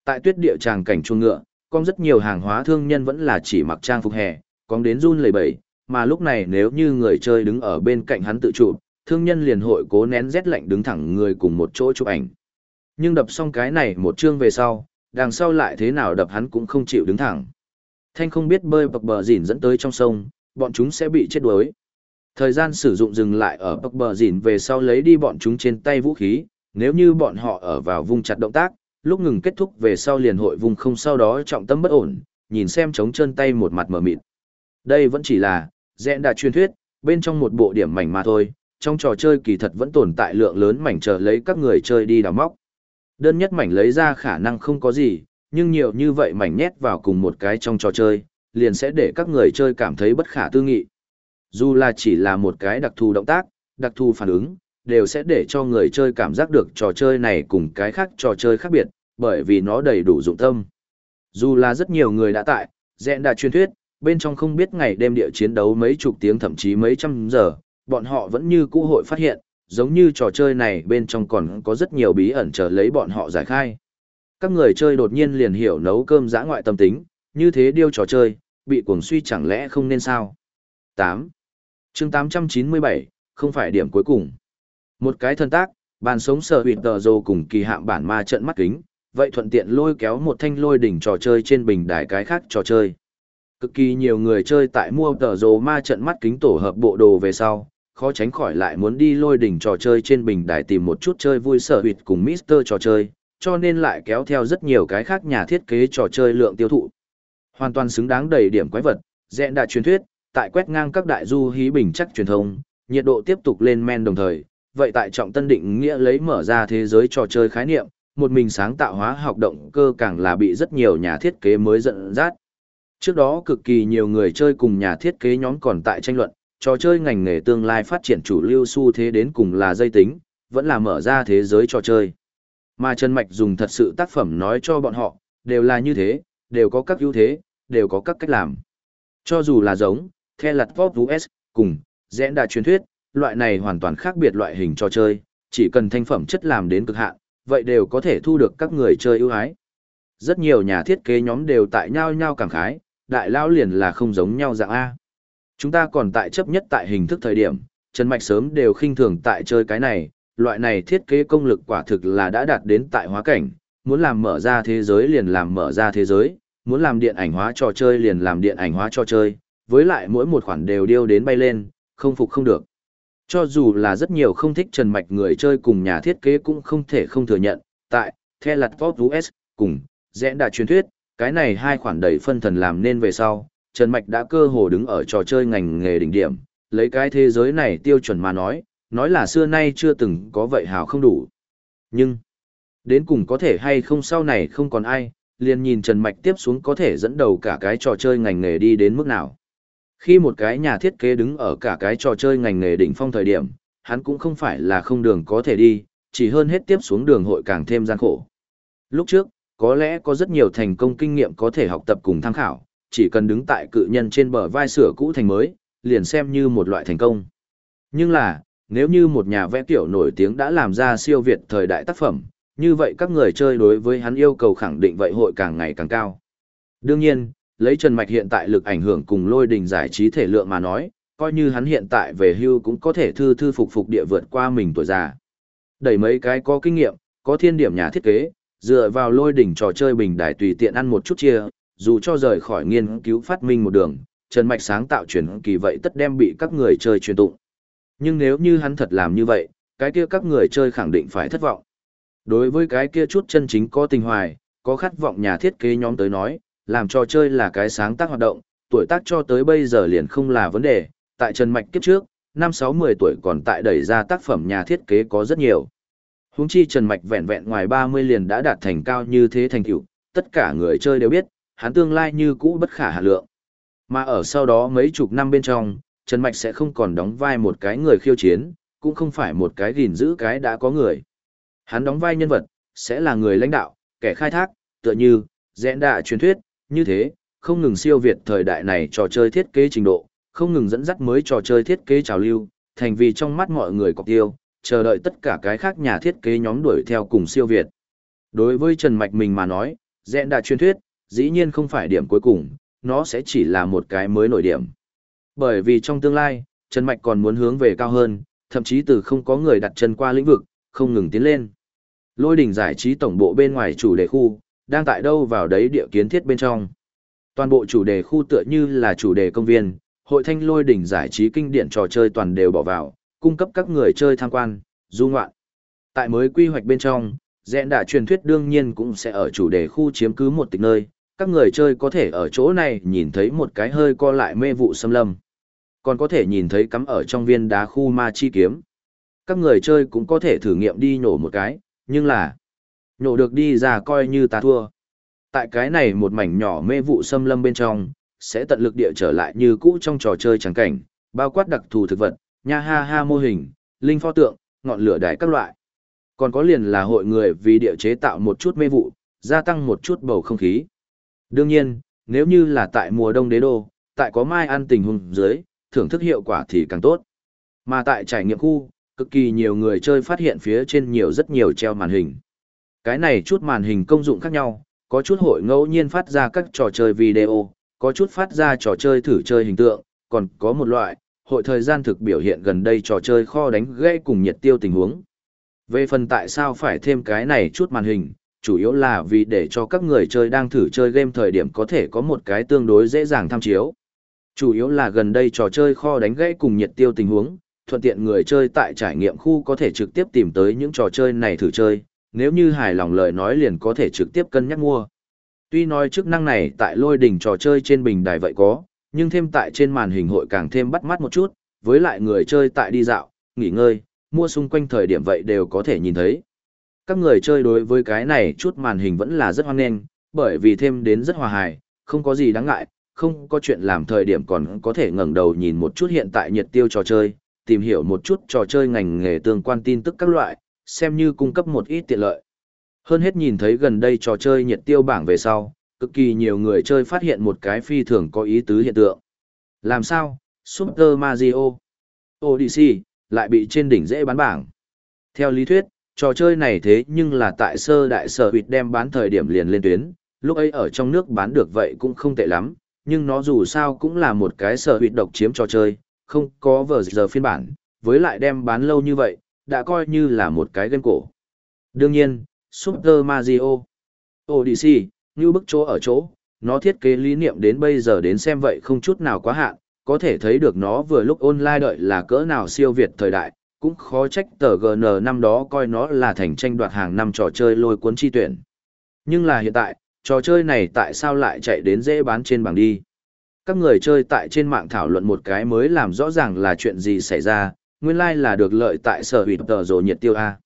Tại tuyết địa tràng cảnh chuông ngựa, con rất nhiều hàng hóa thương nhân vẫn là chỉ mặc trang phục hè, con đến run lẩy bẩy, mà lúc này nếu như người chơi đứng ở bên cạnh hắn tự chụp, thương nhân liền hội cố nén rét lạnh đứng thẳng người cùng một chỗ chụp ảnh. Nhưng đập xong cái này một chương về sau, đằng sau lại thế nào đập hắn cũng không chịu đứng thẳng. Thanh không biết bơi bậc bờ dỉn dẫn tới trong sông, bọn chúng sẽ bị chết đuối. Thời gian sử dụng dừng lại ở bậc bờ dỉn về sau lấy đi bọn chúng trên tay vũ khí, nếu như bọn họ ở vào vùng chặt động tác, lúc ngừng kết thúc về sau liền hội vùng không sau đó trọng tâm bất ổn, nhìn xem chống chân tay một mặt mở mịt. Đây vẫn chỉ là, dẹn đã truyền thuyết, bên trong một bộ điểm mảnh mà thôi, trong trò chơi kỳ thật vẫn tồn tại lượng lớn mảnh chờ lấy các người chơi đi đào móc. Đơn nhất mảnh lấy ra khả năng không có gì, nhưng nhiều như vậy mảnh nhét vào cùng một cái trong trò chơi, liền sẽ để các người chơi cảm thấy bất khả tư nghị. Dù là chỉ là một cái đặc thù động tác, đặc thù phản ứng, đều sẽ để cho người chơi cảm giác được trò chơi này cùng cái khác trò chơi khác biệt, bởi vì nó đầy đủ dụng tâm. Dù là rất nhiều người đã tại, dẹn đã truyền thuyết, bên trong không biết ngày đêm địa chiến đấu mấy chục tiếng thậm chí mấy trăm giờ, bọn họ vẫn như cũ hội phát hiện, giống như trò chơi này bên trong còn có rất nhiều bí ẩn chờ lấy bọn họ giải khai. Các người chơi đột nhiên liền hiểu nấu cơm giã ngoại tâm tính, như thế điêu trò chơi, bị cuồng suy chẳng lẽ không nên sao. 8. chương 897, không phải điểm cuối cùng. Một cái thân tác, bàn sống sở hủy tờ dồ cùng kỳ hạm bản ma trận mắt kính, vậy thuận tiện lôi kéo một thanh lôi đỉnh trò chơi trên bình đài cái khác trò chơi. Cực kỳ nhiều người chơi tại mua tờ dồ ma trận mắt kính tổ hợp bộ đồ về sau, khó tránh khỏi lại muốn đi lôi đỉnh trò chơi trên bình đài tìm một chút chơi vui sở hủy cùng Mister trò chơi, cho nên lại kéo theo rất nhiều cái khác nhà thiết kế trò chơi lượng tiêu thụ. Hoàn toàn xứng đáng đầy điểm quái vật, dẹn đại truyền thuyết, tại quét ngang các đại du hí bình chắc truyền thông, nhiệt độ tiếp tục lên men đồng thời, vậy tại trọng tân định nghĩa lấy mở ra thế giới trò chơi khái niệm, một mình sáng tạo hóa học động cơ càng là bị rất nhiều nhà thiết kế mới giận dắt. Trước đó cực kỳ nhiều người chơi cùng nhà thiết kế nhóm còn tại tranh luận, trò chơi ngành nghề tương lai phát triển chủ lưu xu thế đến cùng là dây tính, vẫn là mở ra thế giới trò chơi. Mà Trần Mạch dùng thật sự tác phẩm nói cho bọn họ, đều là như thế, đều có các ưu thế, đều có các cách làm. Cho dù là giống, theo lặt Pop US, cùng, dẽn đà truyền thuyết, loại này hoàn toàn khác biệt loại hình trò chơi, chỉ cần thanh phẩm chất làm đến cực hạn, vậy đều có thể thu được các người chơi ưu ái. Rất nhiều nhà thiết kế nhóm đều tại nhau nhau cảm khái, đại lao liền là không giống nhau dạng A. Chúng ta còn tại chấp nhất tại hình thức thời điểm, Trần Mạch sớm đều khinh thường tại chơi cái này, loại này thiết kế công lực quả thực là đã đạt đến tại hóa cảnh, muốn làm mở ra thế giới liền làm mở ra thế giới, muốn làm điện ảnh hóa trò chơi liền làm điện ảnh hóa trò chơi, với lại mỗi một khoản đều điêu đến bay lên, không phục không được. Cho dù là rất nhiều không thích Trần Mạch người chơi cùng nhà thiết kế cũng không thể không thừa nhận, tại, theo lặt Pop US, cùng, dễ đã truyền thuyết, cái này hai khoản đầy phân thần làm nên về sau, Trần Mạch đã cơ hồ đứng ở trò chơi ngành nghề đỉnh điểm, lấy cái thế giới này tiêu chuẩn mà nói, nói là xưa nay chưa từng có vậy hào không đủ. Nhưng, đến cùng có thể hay không sau này không còn ai, liền nhìn Trần Mạch tiếp xuống có thể dẫn đầu cả cái trò chơi ngành nghề đi đến mức nào. Khi một cái nhà thiết kế đứng ở cả cái trò chơi ngành nghề đỉnh phong thời điểm, hắn cũng không phải là không đường có thể đi, chỉ hơn hết tiếp xuống đường hội càng thêm gian khổ. Lúc trước, có lẽ có rất nhiều thành công kinh nghiệm có thể học tập cùng tham khảo, chỉ cần đứng tại cự nhân trên bờ vai sửa cũ thành mới, liền xem như một loại thành công. Nhưng là, nếu như một nhà vẽ tiểu nổi tiếng đã làm ra siêu việt thời đại tác phẩm, như vậy các người chơi đối với hắn yêu cầu khẳng định vậy hội càng ngày càng cao. Đương nhiên, lấy Trần Mạch hiện tại lực ảnh hưởng cùng lôi đình giải trí thể lượng mà nói, coi như hắn hiện tại về hưu cũng có thể thư thư phục phục địa vượt qua mình tuổi già. Đẩy mấy cái có kinh nghiệm, có thiên điểm nhà thiết kế, dựa vào lôi đỉnh trò chơi bình đài tùy tiện ăn một chút chia, dù cho rời khỏi nghiên cứu phát minh một đường, Trần Mạch sáng tạo truyền kỳ vậy tất đem bị các người chơi truyền tụng. Nhưng nếu như hắn thật làm như vậy, cái kia các người chơi khẳng định phải thất vọng. Đối với cái kia chút chân chính có tình hoài, có khát vọng nhà thiết kế nhóm tới nói, làm trò chơi là cái sáng tác hoạt động, tuổi tác cho tới bây giờ liền không là vấn đề, tại Trần Mạch kiếp trước, năm sáu mười tuổi còn tại đẩy ra tác phẩm nhà thiết kế có rất nhiều. Huống chi Trần Mạch vẹn vẹn ngoài ba mươi liền đã đạt thành cao như thế thành tựu, tất cả người chơi đều biết, hắn tương lai như cũ bất khả hạ lượng. Mà ở sau đó mấy chục năm bên trong, Trần Mạch sẽ không còn đóng vai một cái người khiêu chiến, cũng không phải một cái gìn giữ cái đã có người. Hắn đóng vai nhân vật, sẽ là người lãnh đạo, kẻ khai thác, tựa như, dẹn đạ truyền thuyết, như thế, không ngừng siêu việt thời đại này trò chơi thiết kế trình độ, không ngừng dẫn dắt mới trò chơi thiết kế trào lưu, thành vì trong mắt mọi người cọc tiêu, chờ đợi tất cả cái khác nhà thiết kế nhóm đuổi theo cùng siêu việt. Đối với Trần Mạch mình mà nói, dẹn đà truyền thuyết, dĩ nhiên không phải điểm cuối cùng, nó sẽ chỉ là một cái mới nổi điểm. Bởi vì trong tương lai, Trần Mạch còn muốn hướng về cao hơn, thậm chí từ không có người đặt chân qua lĩnh vực, không ngừng tiến lên. Lôi đỉnh giải trí tổng bộ bên ngoài chủ đề khu, đang tại đâu vào đấy địa kiến thiết bên trong. Toàn bộ chủ đề khu tựa như là chủ đề công viên, hội thanh lôi đỉnh giải trí kinh điển trò chơi toàn đều bỏ vào, cung cấp các người chơi tham quan, du ngoạn. Tại mới quy hoạch bên trong, dẹn đạ truyền thuyết đương nhiên cũng sẽ ở chủ đề khu chiếm cứ một tịch nơi, các người chơi có thể ở chỗ này nhìn thấy một cái hơi co lại mê vụ xâm lâm. Còn có thể nhìn thấy cắm ở trong viên đá khu ma chi kiếm. Các người chơi cũng có thể thử nghiệm đi nhổ một cái, nhưng là nhổ được đi ra coi như ta thua. Tại cái này một mảnh nhỏ mê vụ xâm lâm bên trong, sẽ tận lực địa trở lại như cũ trong trò chơi trắng cảnh, bao quát đặc thù thực vật, nha ha ha mô hình, linh pho tượng, ngọn lửa đài các loại. Còn có liền là hội người vì địa chế tạo một chút mê vụ, gia tăng một chút bầu không khí. Đương nhiên, nếu như là tại mùa đông đế đô, tại có mai ăn tình hùng dưới, thưởng thức hiệu quả thì càng tốt. Mà tại trải nghiệm khu, cực kỳ nhiều người chơi phát hiện phía trên nhiều rất nhiều treo màn hình. Cái này chút màn hình công dụng khác nhau, có chút hội ngẫu nhiên phát ra các trò chơi video, có chút phát ra trò chơi thử chơi hình tượng, còn có một loại, hội thời gian thực biểu hiện gần đây trò chơi kho đánh gây cùng nhiệt tiêu tình huống. Về phần tại sao phải thêm cái này chút màn hình, chủ yếu là vì để cho các người chơi đang thử chơi game thời điểm có thể có một cái tương đối dễ dàng tham chiếu. Chủ yếu là gần đây trò chơi kho đánh gãy cùng nhiệt tiêu tình huống, thuận tiện người chơi tại trải nghiệm khu có thể trực tiếp tìm tới những trò chơi này thử chơi, nếu như hài lòng lời nói liền có thể trực tiếp cân nhắc mua. Tuy nói chức năng này tại lôi đỉnh trò chơi trên bình đài vậy có, nhưng thêm tại trên màn hình hội càng thêm bắt mắt một chút, với lại người chơi tại đi dạo, nghỉ ngơi, mua xung quanh thời điểm vậy đều có thể nhìn thấy. Các người chơi đối với cái này chút màn hình vẫn là rất hoan nghênh, bởi vì thêm đến rất hòa hài, không có gì đáng ngại, không có chuyện làm thời điểm còn có thể ngẩng đầu nhìn một chút hiện tại nhiệt tiêu trò chơi, tìm hiểu một chút trò chơi ngành nghề tương quan tin tức các loại, xem như cung cấp một ít tiện lợi. Hơn hết nhìn thấy gần đây trò chơi nhiệt tiêu bảng về sau, cực kỳ nhiều người chơi phát hiện một cái phi thường có ý tứ hiện tượng. Làm sao, Super Mario Odyssey lại bị trên đỉnh dễ bán bảng. Theo lý thuyết, trò chơi này thế nhưng là tại sơ đại sở huyệt đem bán thời điểm liền lên tuyến, lúc ấy ở trong nước bán được vậy cũng không tệ lắm, nhưng nó dù sao cũng là một cái sở huyệt độc chiếm trò chơi, không có vờ giờ phiên bản, với lại đem bán lâu như vậy, đã coi như là một cái game cổ. Đương nhiên, Super Mario Odyssey, như bức chỗ ở chỗ, nó thiết kế lý niệm đến bây giờ đến xem vậy không chút nào quá hạn, có thể thấy được nó vừa lúc online đợi là cỡ nào siêu việt thời đại, cũng khó trách tờ GN năm đó coi nó là thành tranh đoạt hàng năm trò chơi lôi cuốn chi tuyển. Nhưng là hiện tại, trò chơi này tại sao lại chạy đến dễ bán trên bảng đi? Các người chơi tại trên mạng thảo luận một cái mới làm rõ ràng là chuyện gì xảy ra, nguyên lai like là được lợi tại sở hủy tờ rồ nhiệt tiêu A.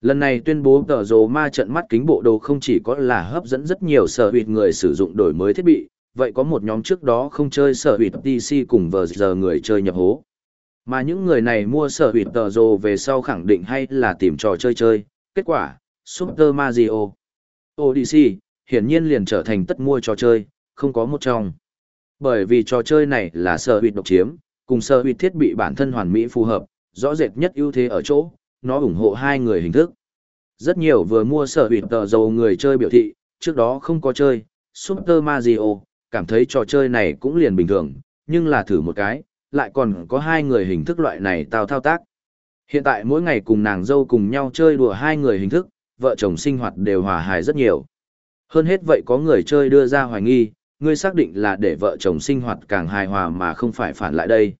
Lần này tuyên bố tờ rồ ma trận mắt kính bộ đồ không chỉ có là hấp dẫn rất nhiều sở hủy người sử dụng đổi mới thiết bị, vậy có một nhóm trước đó không chơi sở hủy PC cùng vờ giờ người chơi nhập hố. Mà những người này mua sở hủy tờ rồ về sau khẳng định hay là tìm trò chơi chơi, kết quả, Super Mario, Odyssey, hiển nhiên liền trở thành tất mua trò chơi, không có một trong. Bởi vì trò chơi này là sở hủy độc chiếm, cùng sở hữu thiết bị bản thân hoàn mỹ phù hợp, rõ rệt nhất ưu thế ở chỗ, nó ủng hộ hai người hình thức. Rất nhiều vừa mua sở hữu tờ dầu người chơi biểu thị, trước đó không có chơi, Super Mario, cảm thấy trò chơi này cũng liền bình thường, nhưng là thử một cái, lại còn có hai người hình thức loại này tao thao tác. Hiện tại mỗi ngày cùng nàng dâu cùng nhau chơi đùa hai người hình thức, vợ chồng sinh hoạt đều hòa hài rất nhiều. Hơn hết vậy có người chơi đưa ra hoài nghi, ngươi xác định là để vợ chồng sinh hoạt càng hài hòa mà không phải phản lại đây.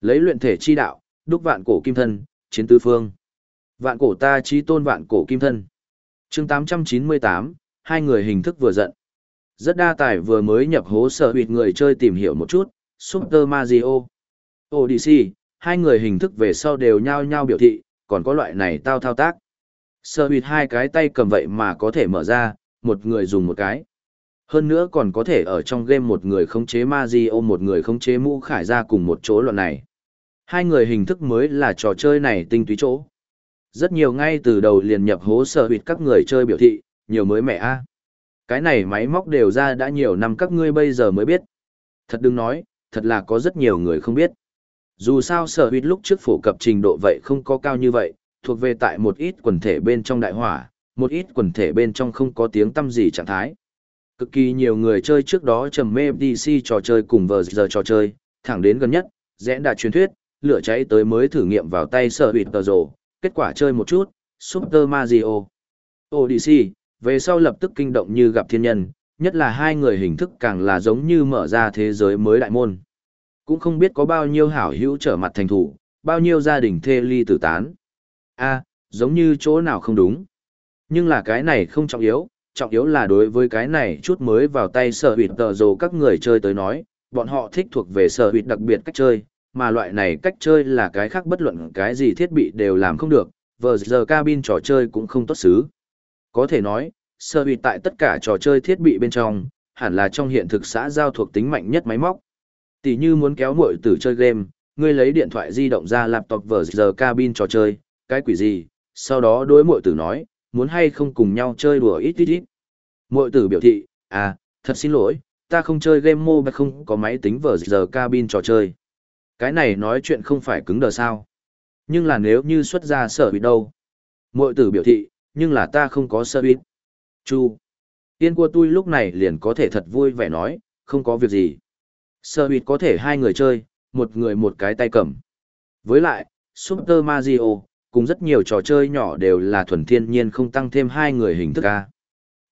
Lấy luyện thể chi đạo, đúc vạn cổ kim thân, chiến tứ phương. Vạn cổ ta chí tôn vạn cổ kim thân. chương 898, hai người hình thức vừa giận. Rất đa tài vừa mới nhập hố sở huyệt người chơi tìm hiểu một chút, Super Mario, Odyssey, hai người hình thức về sau đều nhao nhao biểu thị, còn có loại này tao thao tác. Sở huyệt hai cái tay cầm vậy mà có thể mở ra, một người dùng một cái. Hơn nữa còn có thể ở trong game một người khống chế Mario một người khống chế mũ khải ra cùng một chỗ loạn này. Hai người hình thức mới là trò chơi này tinh túy chỗ. Rất nhiều ngay từ đầu liền nhập hố sở huyệt các người chơi biểu thị, nhiều mới mẹ a Cái này máy móc đều ra đã nhiều năm các ngươi bây giờ mới biết. Thật đừng nói, thật là có rất nhiều người không biết. Dù sao sở huyệt lúc trước phổ cập trình độ vậy không có cao như vậy, thuộc về tại một ít quần thể bên trong đại hỏa, một ít quần thể bên trong không có tiếng tâm gì trạng thái. Cực kỳ nhiều người chơi trước đó trầm mê DC trò chơi cùng vờ giờ trò chơi, thẳng đến gần nhất, rẽ đã truyền thuyết, lửa cháy tới mới thử nghiệm vào tay sở huyệt tờ rồ, kết quả chơi một chút, Super Mario. Odyssey, về sau lập tức kinh động như gặp thiên nhân, nhất là hai người hình thức càng là giống như mở ra thế giới mới đại môn. Cũng không biết có bao nhiêu hảo hữu trở mặt thành thủ, bao nhiêu gia đình thê ly tử tán. a giống như chỗ nào không đúng. Nhưng là cái này không trọng yếu, trọng yếu là đối với cái này chút mới vào tay sở hụt tờ rồ các người chơi tới nói, bọn họ thích thuộc về sở hụt đặc biệt cách chơi, mà loại này cách chơi là cái khác bất luận cái gì thiết bị đều làm không được, vờ giờ cabin trò chơi cũng không tốt xứ. Có thể nói, sở hụt tại tất cả trò chơi thiết bị bên trong, hẳn là trong hiện thực xã giao thuộc tính mạnh nhất máy móc. Tỷ như muốn kéo muội tử chơi game, ngươi lấy điện thoại di động ra laptop vờ giờ cabin trò chơi, cái quỷ gì, sau đó đối muội tử nói, muốn hay không cùng nhau chơi đùa ít ít ít. Muội tử biểu thị, à, thật xin lỗi, ta không chơi game mobile không có máy tính vở giờ cabin trò chơi. Cái này nói chuyện không phải cứng đờ sao. Nhưng là nếu như xuất ra sở bị đâu. Muội tử biểu thị, nhưng là ta không có sở bị. Chu. Tiên của tôi lúc này liền có thể thật vui vẻ nói, không có việc gì. Sở bị có thể hai người chơi, một người một cái tay cầm. Với lại, Super Mario, cùng rất nhiều trò chơi nhỏ đều là thuần thiên nhiên không tăng thêm hai người hình thức A.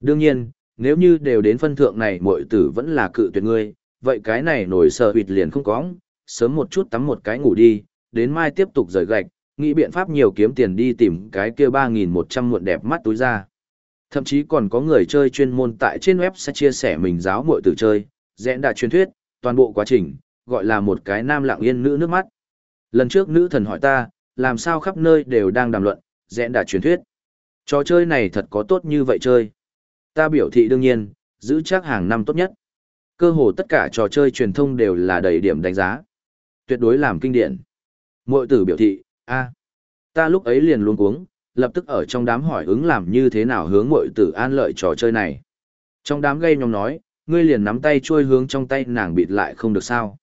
Đương nhiên, nếu như đều đến phân thượng này muội tử vẫn là cự tuyệt ngươi, vậy cái này nổi sợ huyệt liền không có, sớm một chút tắm một cái ngủ đi, đến mai tiếp tục rời gạch, nghĩ biện pháp nhiều kiếm tiền đi tìm cái kia 3.100 muộn đẹp mắt túi ra. Thậm chí còn có người chơi chuyên môn tại trên web sẽ chia sẻ mình giáo muội tử chơi, dẽn đã truyền thuyết, toàn bộ quá trình, gọi là một cái nam lặng yên nữ nước mắt. Lần trước nữ thần hỏi ta, làm sao khắp nơi đều đang đàm luận, dẹn đã truyền thuyết. Trò chơi này thật có tốt như vậy chơi. Ta biểu thị đương nhiên, giữ chắc hàng năm tốt nhất. Cơ hồ tất cả trò chơi truyền thông đều là đầy điểm đánh giá. Tuyệt đối làm kinh điển. Mội tử biểu thị, a ta lúc ấy liền luôn cuống, lập tức ở trong đám hỏi ứng làm như thế nào hướng mội tử an lợi trò chơi này. Trong đám gây nhóm nói, ngươi liền nắm tay trôi hướng trong tay nàng bịt lại không được sao.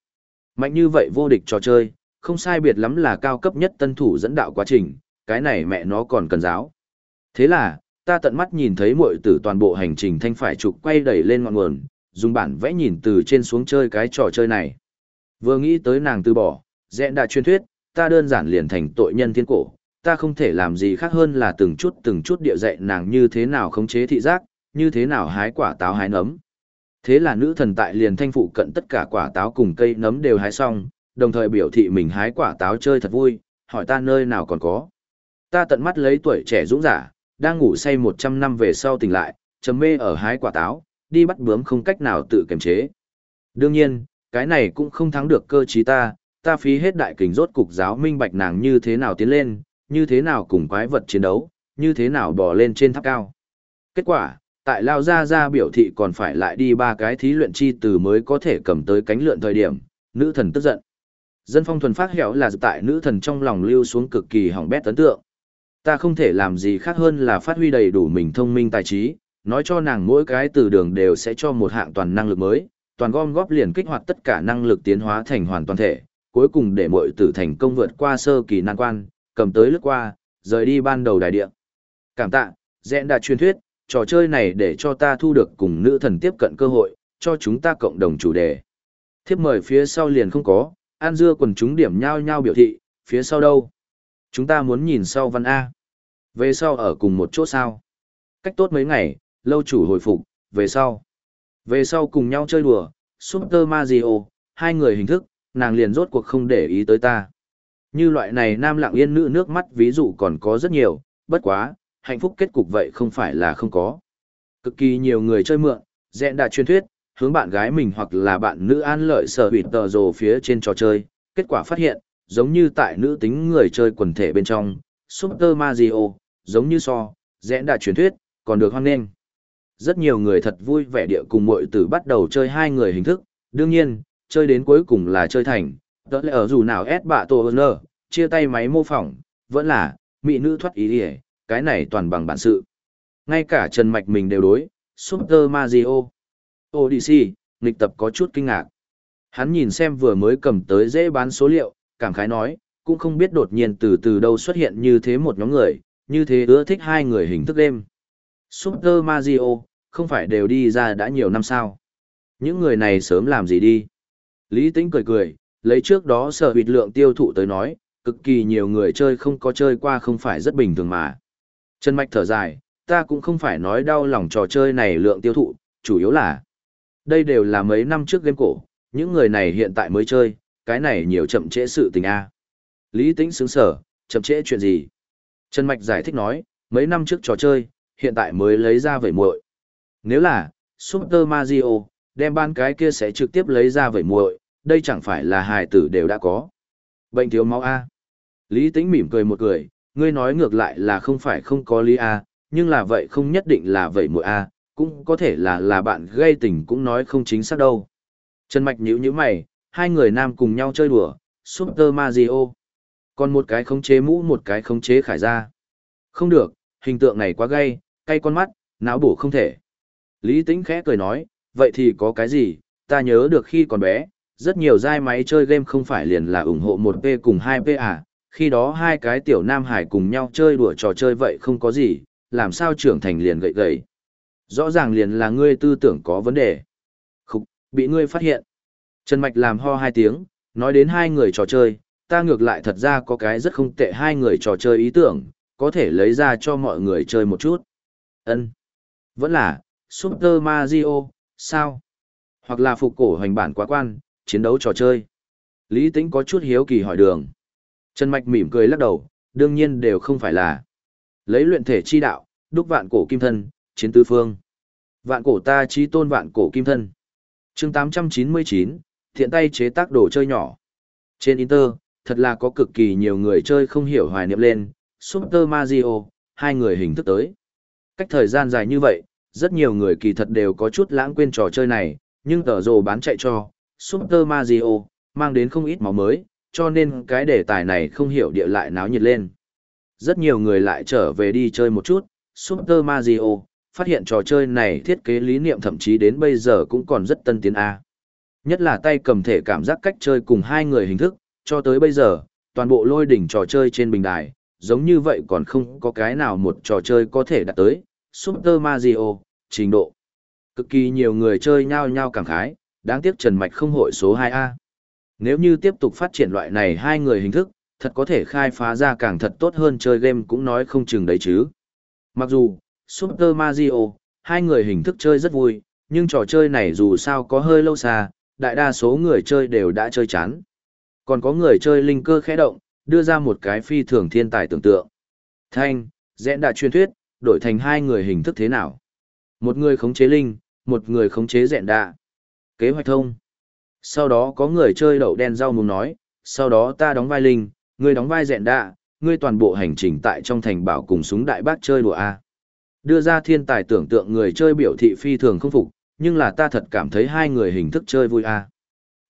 Mạnh như vậy vô địch trò chơi, không sai biệt lắm là cao cấp nhất tân thủ dẫn đạo quá trình, cái này mẹ nó còn cần giáo. Thế là, ta tận mắt nhìn thấy muội tử toàn bộ hành trình thanh phải trục quay đẩy lên ngọn nguồn, dùng bản vẽ nhìn từ trên xuống chơi cái trò chơi này. Vừa nghĩ tới nàng từ bỏ, dẹn đã truyền thuyết, ta đơn giản liền thành tội nhân thiên cổ, ta không thể làm gì khác hơn là từng chút từng chút địa dạy nàng như thế nào khống chế thị giác, như thế nào hái quả táo hái nấm. Thế là nữ thần tại liền thanh phụ cận tất cả quả táo cùng cây nấm đều hái xong, đồng thời biểu thị mình hái quả táo chơi thật vui, hỏi ta nơi nào còn có. Ta tận mắt lấy tuổi trẻ dũng giả, đang ngủ say 100 năm về sau tỉnh lại, trầm mê ở hái quả táo, đi bắt bướm không cách nào tự kiềm chế. Đương nhiên, cái này cũng không thắng được cơ trí ta, ta phí hết đại kình rốt cục giáo minh bạch nàng như thế nào tiến lên, như thế nào cùng quái vật chiến đấu, như thế nào bò lên trên tháp cao. Kết quả, tại Lao Gia Gia biểu thị còn phải lại đi ba cái thí luyện chi từ mới có thể cầm tới cánh lượn thời điểm, nữ thần tức giận. Dân phong thuần phát hẻo là tại nữ thần trong lòng lưu xuống cực kỳ hỏng bét ấn tượng ta không thể làm gì khác hơn là phát huy đầy đủ mình thông minh tài trí, nói cho nàng mỗi cái từ đường đều sẽ cho một hạng toàn năng lực mới, toàn gom góp liền kích hoạt tất cả năng lực tiến hóa thành hoàn toàn thể, cuối cùng để mọi tử thành công vượt qua sơ kỳ nan quan, cầm tới lướt qua, rời đi ban đầu đại địa. Cảm tạ, dẹn đã truyền thuyết, trò chơi này để cho ta thu được cùng nữ thần tiếp cận cơ hội, cho chúng ta cộng đồng chủ đề. Thiếp mời phía sau liền không có, an dưa quần chúng điểm nhau nhau biểu thị, phía sau đâu? Chúng ta muốn nhìn sau văn A. Về sau ở cùng một chỗ sao. Cách tốt mấy ngày, lâu chủ hồi phục, về sau. Về sau cùng nhau chơi đùa, Super Mario, hai người hình thức, nàng liền rốt cuộc không để ý tới ta. Như loại này nam lặng yên nữ nước mắt ví dụ còn có rất nhiều, bất quá, hạnh phúc kết cục vậy không phải là không có. Cực kỳ nhiều người chơi mượn, dẹn đã truyền thuyết, hướng bạn gái mình hoặc là bạn nữ an lợi sở hủy tờ rồ phía trên trò chơi, kết quả phát hiện, giống như tại nữ tính người chơi quần thể bên trong, Super Mario, giống như so, rẽ đã truyền thuyết, còn được hoan nghênh. Rất nhiều người thật vui vẻ địa cùng muội tử bắt đầu chơi hai người hình thức, đương nhiên, chơi đến cuối cùng là chơi thành, tớ lẽ ở dù nào S bạ tổ ơn chia tay máy mô phỏng, vẫn là, mỹ nữ thoát ý đi cái này toàn bằng bản sự. Ngay cả Trần Mạch mình đều đối, Super Mario. Odyssey, nghịch tập có chút kinh ngạc. Hắn nhìn xem vừa mới cầm tới dễ bán số liệu, cảm khái nói, cũng không biết đột nhiên từ từ đâu xuất hiện như thế một nhóm người, như thế ưa thích hai người hình thức đêm. Super Mario, không phải đều đi ra đã nhiều năm sao. Những người này sớm làm gì đi. Lý Tĩnh cười cười, lấy trước đó sở huyệt lượng tiêu thụ tới nói, cực kỳ nhiều người chơi không có chơi qua không phải rất bình thường mà. Trần Mạch thở dài, ta cũng không phải nói đau lòng trò chơi này lượng tiêu thụ, chủ yếu là đây đều là mấy năm trước game cổ, những người này hiện tại mới chơi, cái này nhiều chậm trễ sự tình a. Lý Tĩnh sướng sở, chậm trễ chuyện gì? Trần Mạch giải thích nói, mấy năm trước trò chơi, hiện tại mới lấy ra vẩy muội. Nếu là Super Mario, đem ban cái kia sẽ trực tiếp lấy ra vẩy muội, đây chẳng phải là hài tử đều đã có. Bệnh thiếu máu A. Lý Tĩnh mỉm cười một cười, ngươi nói ngược lại là không phải không có lý A, nhưng là vậy không nhất định là vậy muội A, cũng có thể là là bạn gây tình cũng nói không chính xác đâu. Trần Mạch nhíu nhíu mày, hai người nam cùng nhau chơi đùa, Super Mario. Còn một cái khống chế mũ một cái khống chế khải ra. Không được, hình tượng này quá gay, cay con mắt, não bổ không thể. Lý Tĩnh khẽ cười nói, vậy thì có cái gì, ta nhớ được khi còn bé, rất nhiều giai máy chơi game không phải liền là ủng hộ 1P cùng 2P à, khi đó hai cái tiểu nam hải cùng nhau chơi đùa trò chơi vậy không có gì, làm sao trưởng thành liền gậy gậy. Rõ ràng liền là ngươi tư tưởng có vấn đề. Khúc, bị ngươi phát hiện. Trần Mạch làm ho hai tiếng, nói đến hai người trò chơi, ta ngược lại thật ra có cái rất không tệ hai người trò chơi ý tưởng, có thể lấy ra cho mọi người chơi một chút. ân Vẫn là, Super Mario, sao? Hoặc là phục cổ hoành bản quá quan, chiến đấu trò chơi. Lý Tĩnh có chút hiếu kỳ hỏi đường. Trần Mạch mỉm cười lắc đầu, đương nhiên đều không phải là. Lấy luyện thể chi đạo, đúc vạn cổ kim thân, chiến tứ phương. Vạn cổ ta chi tôn vạn cổ kim thân. chương 899, thiện tay chế tác đồ chơi nhỏ. Trên Inter, thật là có cực kỳ nhiều người chơi không hiểu hoài niệm lên, Super Mario, hai người hình thức tới. Cách thời gian dài như vậy, rất nhiều người kỳ thật đều có chút lãng quên trò chơi này, nhưng tờ rồ bán chạy cho, Super Mario, mang đến không ít máu mới, cho nên cái đề tài này không hiểu địa lại náo nhiệt lên. Rất nhiều người lại trở về đi chơi một chút, Super Mario, phát hiện trò chơi này thiết kế lý niệm thậm chí đến bây giờ cũng còn rất tân tiến A. Nhất là tay cầm thể cảm giác cách chơi cùng hai người hình thức, cho tới bây giờ, toàn bộ lôi đỉnh trò chơi trên bình đài, giống như vậy còn không có cái nào một trò chơi có thể đạt tới, Super Mario, trình độ. Cực kỳ nhiều người chơi nhao nhao cảm khái, đáng tiếc Trần Mạch không hội số 2A. Nếu như tiếp tục phát triển loại này hai người hình thức, thật có thể khai phá ra càng thật tốt hơn chơi game cũng nói không chừng đấy chứ. Mặc dù, Super Mario, hai người hình thức chơi rất vui, nhưng trò chơi này dù sao có hơi lâu xa, đại đa số người chơi đều đã chơi chán. Còn có người chơi linh cơ khẽ động, đưa ra một cái phi thường thiên tài tưởng tượng. Thanh, dẹn đã truyền thuyết, đổi thành hai người hình thức thế nào? Một người khống chế linh, một người khống chế dẹn đạ. Kế hoạch thông. Sau đó có người chơi đậu đen rau muốn nói, sau đó ta đóng vai linh, ngươi đóng vai dẹn đạ, ngươi toàn bộ hành trình tại trong thành bảo cùng súng đại bác chơi đùa A. Đưa ra thiên tài tưởng tượng người chơi biểu thị phi thường không phục, nhưng là ta thật cảm thấy hai người hình thức chơi vui A.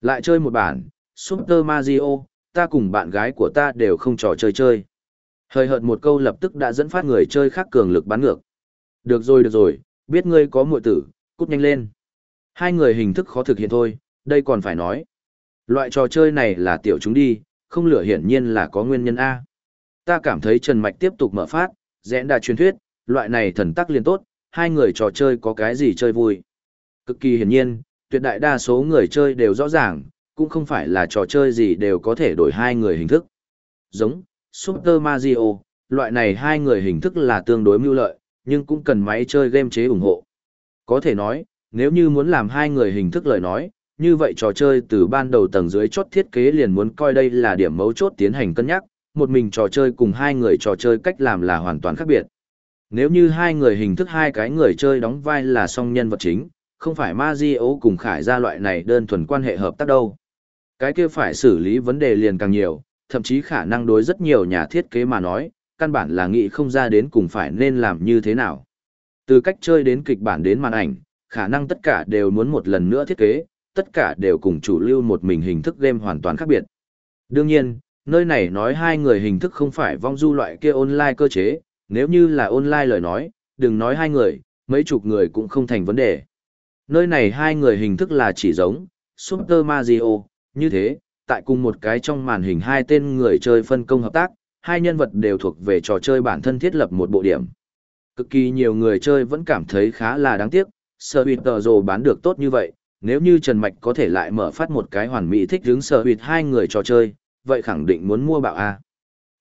Lại chơi một bản, Super Mario, ta cùng bạn gái của ta đều không trò chơi chơi. Hơi hợt một câu lập tức đã dẫn phát người chơi khác cường lực bắn ngược. Được rồi được rồi, biết ngươi có muội tử, cút nhanh lên. Hai người hình thức khó thực hiện thôi, đây còn phải nói. Loại trò chơi này là tiểu chúng đi, không lửa hiển nhiên là có nguyên nhân A. Ta cảm thấy Trần Mạch tiếp tục mở phát, rẽn đà truyền thuyết, loại này thần tắc liên tốt, hai người trò chơi có cái gì chơi vui. Cực kỳ hiển nhiên, tuyệt đại đa số người chơi đều rõ ràng, cũng không phải là trò chơi gì đều có thể đổi hai người hình thức. Giống, Super Mario, loại này hai người hình thức là tương đối mưu lợi, nhưng cũng cần máy chơi game chế ủng hộ. Có thể nói, nếu như muốn làm hai người hình thức lời nói, như vậy trò chơi từ ban đầu tầng dưới chốt thiết kế liền muốn coi đây là điểm mấu chốt tiến hành cân nhắc, một mình trò chơi cùng hai người trò chơi cách làm là hoàn toàn khác biệt. Nếu như hai người hình thức hai cái người chơi đóng vai là song nhân vật chính, không phải Mazio cùng Khải ra loại này đơn thuần quan hệ hợp tác đâu. Cái kia phải xử lý vấn đề liền càng nhiều, thậm chí khả năng đối rất nhiều nhà thiết kế mà nói, căn bản là nghĩ không ra đến cùng phải nên làm như thế nào. Từ cách chơi đến kịch bản đến màn ảnh, khả năng tất cả đều muốn một lần nữa thiết kế, tất cả đều cùng chủ lưu một mình hình thức game hoàn toàn khác biệt. Đương nhiên, nơi này nói hai người hình thức không phải vong du loại kia online cơ chế, nếu như là online lời nói, đừng nói hai người, mấy chục người cũng không thành vấn đề. Nơi này hai người hình thức là chỉ giống, Super Mario, như thế, tại cùng một cái trong màn hình hai tên người chơi phân công hợp tác, hai nhân vật đều thuộc về trò chơi bản thân thiết lập một bộ điểm. Cực kỳ nhiều người chơi vẫn cảm thấy khá là đáng tiếc, Sở huyệt Tờ Rồ bán được tốt như vậy, nếu như Trần Mạch có thể lại mở phát một cái hoàn mỹ thích hướng Sở huyệt hai người trò chơi, vậy khẳng định muốn mua bạo A.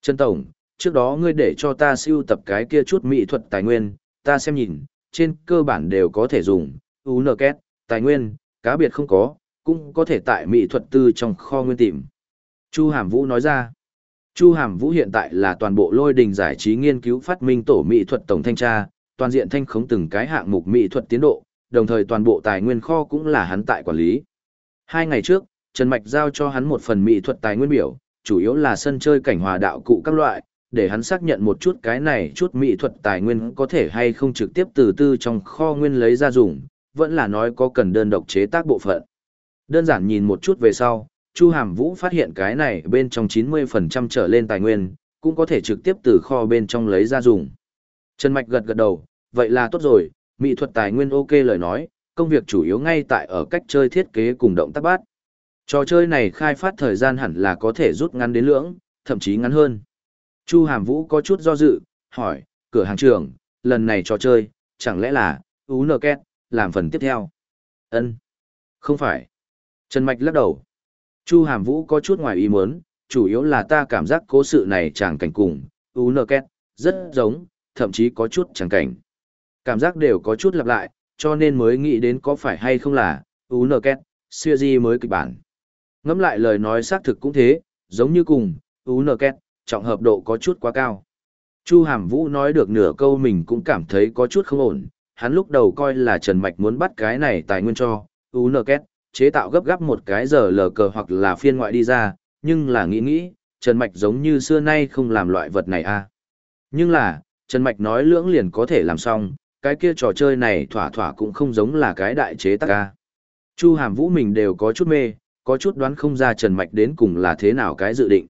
Trần Tổng, trước đó ngươi để cho ta siêu tập cái kia chút mỹ thuật tài nguyên, ta xem nhìn, trên cơ bản đều có thể dùng, UNKET, tài nguyên, cá biệt không có, cũng có thể tại mỹ thuật tư trong kho nguyên tìm. Chu Hàm Vũ nói ra, Chu Hàm Vũ hiện tại là toàn bộ lôi đình giải trí nghiên cứu phát minh tổ mỹ thuật tổng thanh tra, toàn diện thanh khống từng cái hạng mục mỹ thuật tiến độ, đồng thời toàn bộ tài nguyên kho cũng là hắn tại quản lý. Hai ngày trước, Trần Mạch giao cho hắn một phần mỹ thuật tài nguyên biểu, chủ yếu là sân chơi cảnh hòa đạo cụ các loại, để hắn xác nhận một chút cái này chút mỹ thuật tài nguyên có thể hay không trực tiếp từ tư trong kho nguyên lấy ra dùng, vẫn là nói có cần đơn độc chế tác bộ phận. Đơn giản nhìn một chút về sau, Chu Hàm Vũ phát hiện cái này bên trong 90% trở lên tài nguyên, cũng có thể trực tiếp từ kho bên trong lấy ra dùng. Trần Mạch gật gật đầu, vậy là tốt rồi, mỹ thuật tài nguyên ok lời nói, công việc chủ yếu ngay tại ở cách chơi thiết kế cùng động tác bát. Trò chơi này khai phát thời gian hẳn là có thể rút ngắn đến lưỡng, thậm chí ngắn hơn. Chu Hàm Vũ có chút do dự, hỏi, cửa hàng trưởng, lần này trò chơi, chẳng lẽ là, UNKET, làm phần tiếp theo? ân Không phải. Trần Mạch lắc đầu. Chu Hàm Vũ có chút ngoài ý muốn, chủ yếu là ta cảm giác cố sự này chẳng cảnh cùng, UNKET, rất giống, thậm chí có chút chẳng cảnh. Cảm giác đều có chút lặp lại, cho nên mới nghĩ đến có phải hay không là, UNKET, siêu di mới kịch bản. Ngẫm lại lời nói xác thực cũng thế, giống như cùng, UNKET, trọng hợp độ có chút quá cao. Chu Hàm Vũ nói được nửa câu mình cũng cảm thấy có chút không ổn, hắn lúc đầu coi là Trần Mạch muốn bắt cái này tài nguyên cho, u nơ két, chế tạo gấp gáp một cái giờ lờ cờ hoặc là phiên ngoại đi ra, nhưng là nghĩ nghĩ, Trần Mạch giống như xưa nay không làm loại vật này a à. Nhưng là, Trần Mạch nói lưỡng liền có thể làm xong, cái kia trò chơi này thỏa thỏa cũng không giống là cái đại chế tác a à. Chu Hàm Vũ mình đều có chút mê, có chút đoán không ra Trần Mạch đến cùng là thế nào cái dự định.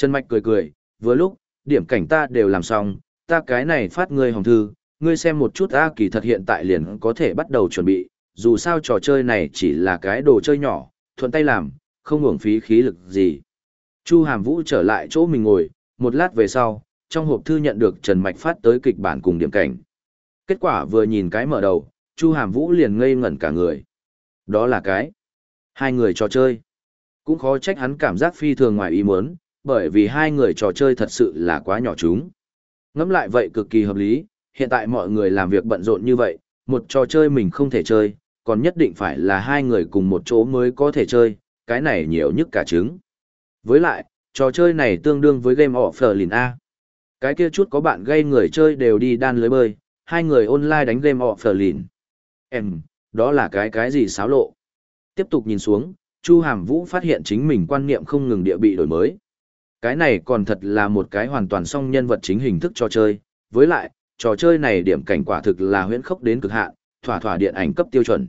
Trần Mạch cười cười, vừa lúc, điểm cảnh ta đều làm xong, ta cái này phát ngươi hồng thư, ngươi xem một chút A kỳ thật hiện tại liền có thể bắt đầu chuẩn bị, dù sao trò chơi này chỉ là cái đồ chơi nhỏ, thuận tay làm, không hưởng phí khí lực gì. Chu Hàm Vũ trở lại chỗ mình ngồi, một lát về sau, trong hộp thư nhận được Trần Mạch phát tới kịch bản cùng điểm cảnh. Kết quả vừa nhìn cái mở đầu, Chu Hàm Vũ liền ngây ngẩn cả người. Đó là cái. Hai người trò chơi. Cũng khó trách hắn cảm giác phi thường ngoài ý muốn, bởi vì hai người trò chơi thật sự là quá nhỏ chúng. Ngẫm lại vậy cực kỳ hợp lý, hiện tại mọi người làm việc bận rộn như vậy, một trò chơi mình không thể chơi, còn nhất định phải là hai người cùng một chỗ mới có thể chơi, cái này nhiều nhất cả trứng. Với lại, trò chơi này tương đương với game offline A. Cái kia chút có bạn gây người chơi đều đi đan lưới bơi, hai người online đánh game offline. Em, đó là cái cái gì xáo lộ. Tiếp tục nhìn xuống, Chu Hàm Vũ phát hiện chính mình quan niệm không ngừng địa bị đổi mới. Cái này còn thật là một cái hoàn toàn song nhân vật chính hình thức trò chơi, với lại, trò chơi này điểm cảnh quả thực là huyễn khốc đến cực hạn, thỏa thỏa điện ảnh cấp tiêu chuẩn.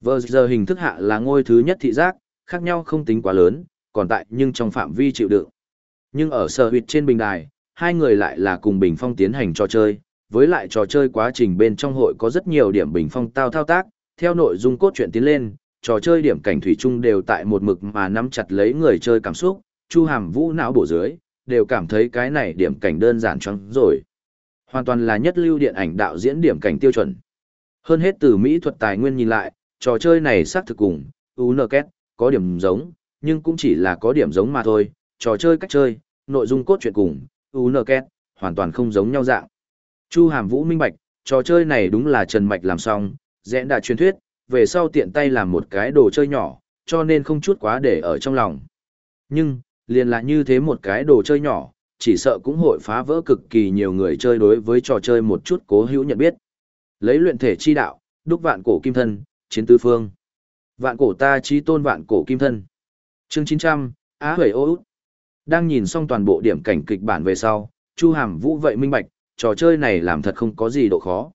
Vừa giờ hình thức hạ là ngôi thứ nhất thị giác, khác nhau không tính quá lớn, còn tại nhưng trong phạm vi chịu đựng. Nhưng ở sở huyệt trên bình đài, hai người lại là cùng bình phong tiến hành trò chơi, với lại trò chơi quá trình bên trong hội có rất nhiều điểm bình phong tao thao tác, theo nội dung cốt truyện tiến lên, trò chơi điểm cảnh thủy chung đều tại một mực mà nắm chặt lấy người chơi cảm xúc, Chu Hàm Vũ não bổ dưới, đều cảm thấy cái này điểm cảnh đơn giản chóng rồi. Hoàn toàn là nhất lưu điện ảnh đạo diễn điểm cảnh tiêu chuẩn. Hơn hết từ mỹ thuật tài nguyên nhìn lại, trò chơi này xác thực cùng UNKET có điểm giống, nhưng cũng chỉ là có điểm giống mà thôi, trò chơi cách chơi, nội dung cốt truyện cùng UNKET hoàn toàn không giống nhau dạng. Chu Hàm Vũ minh bạch, trò chơi này đúng là Trần Mạch làm xong, rẽ đã truyền thuyết, về sau tiện tay làm một cái đồ chơi nhỏ, cho nên không chút quá để ở trong lòng. Nhưng, liền là như thế một cái đồ chơi nhỏ, chỉ sợ cũng hội phá vỡ cực kỳ nhiều người chơi đối với trò chơi một chút cố hữu nhận biết. Lấy luyện thể chi đạo, đúc vạn cổ kim thân, chiến tứ phương. Vạn cổ ta chí tôn vạn cổ kim thân. Chương 900, Á Huệ Ô Út. Đang nhìn xong toàn bộ điểm cảnh kịch bản về sau, Chu Hàm Vũ vậy minh bạch, trò chơi này làm thật không có gì độ khó.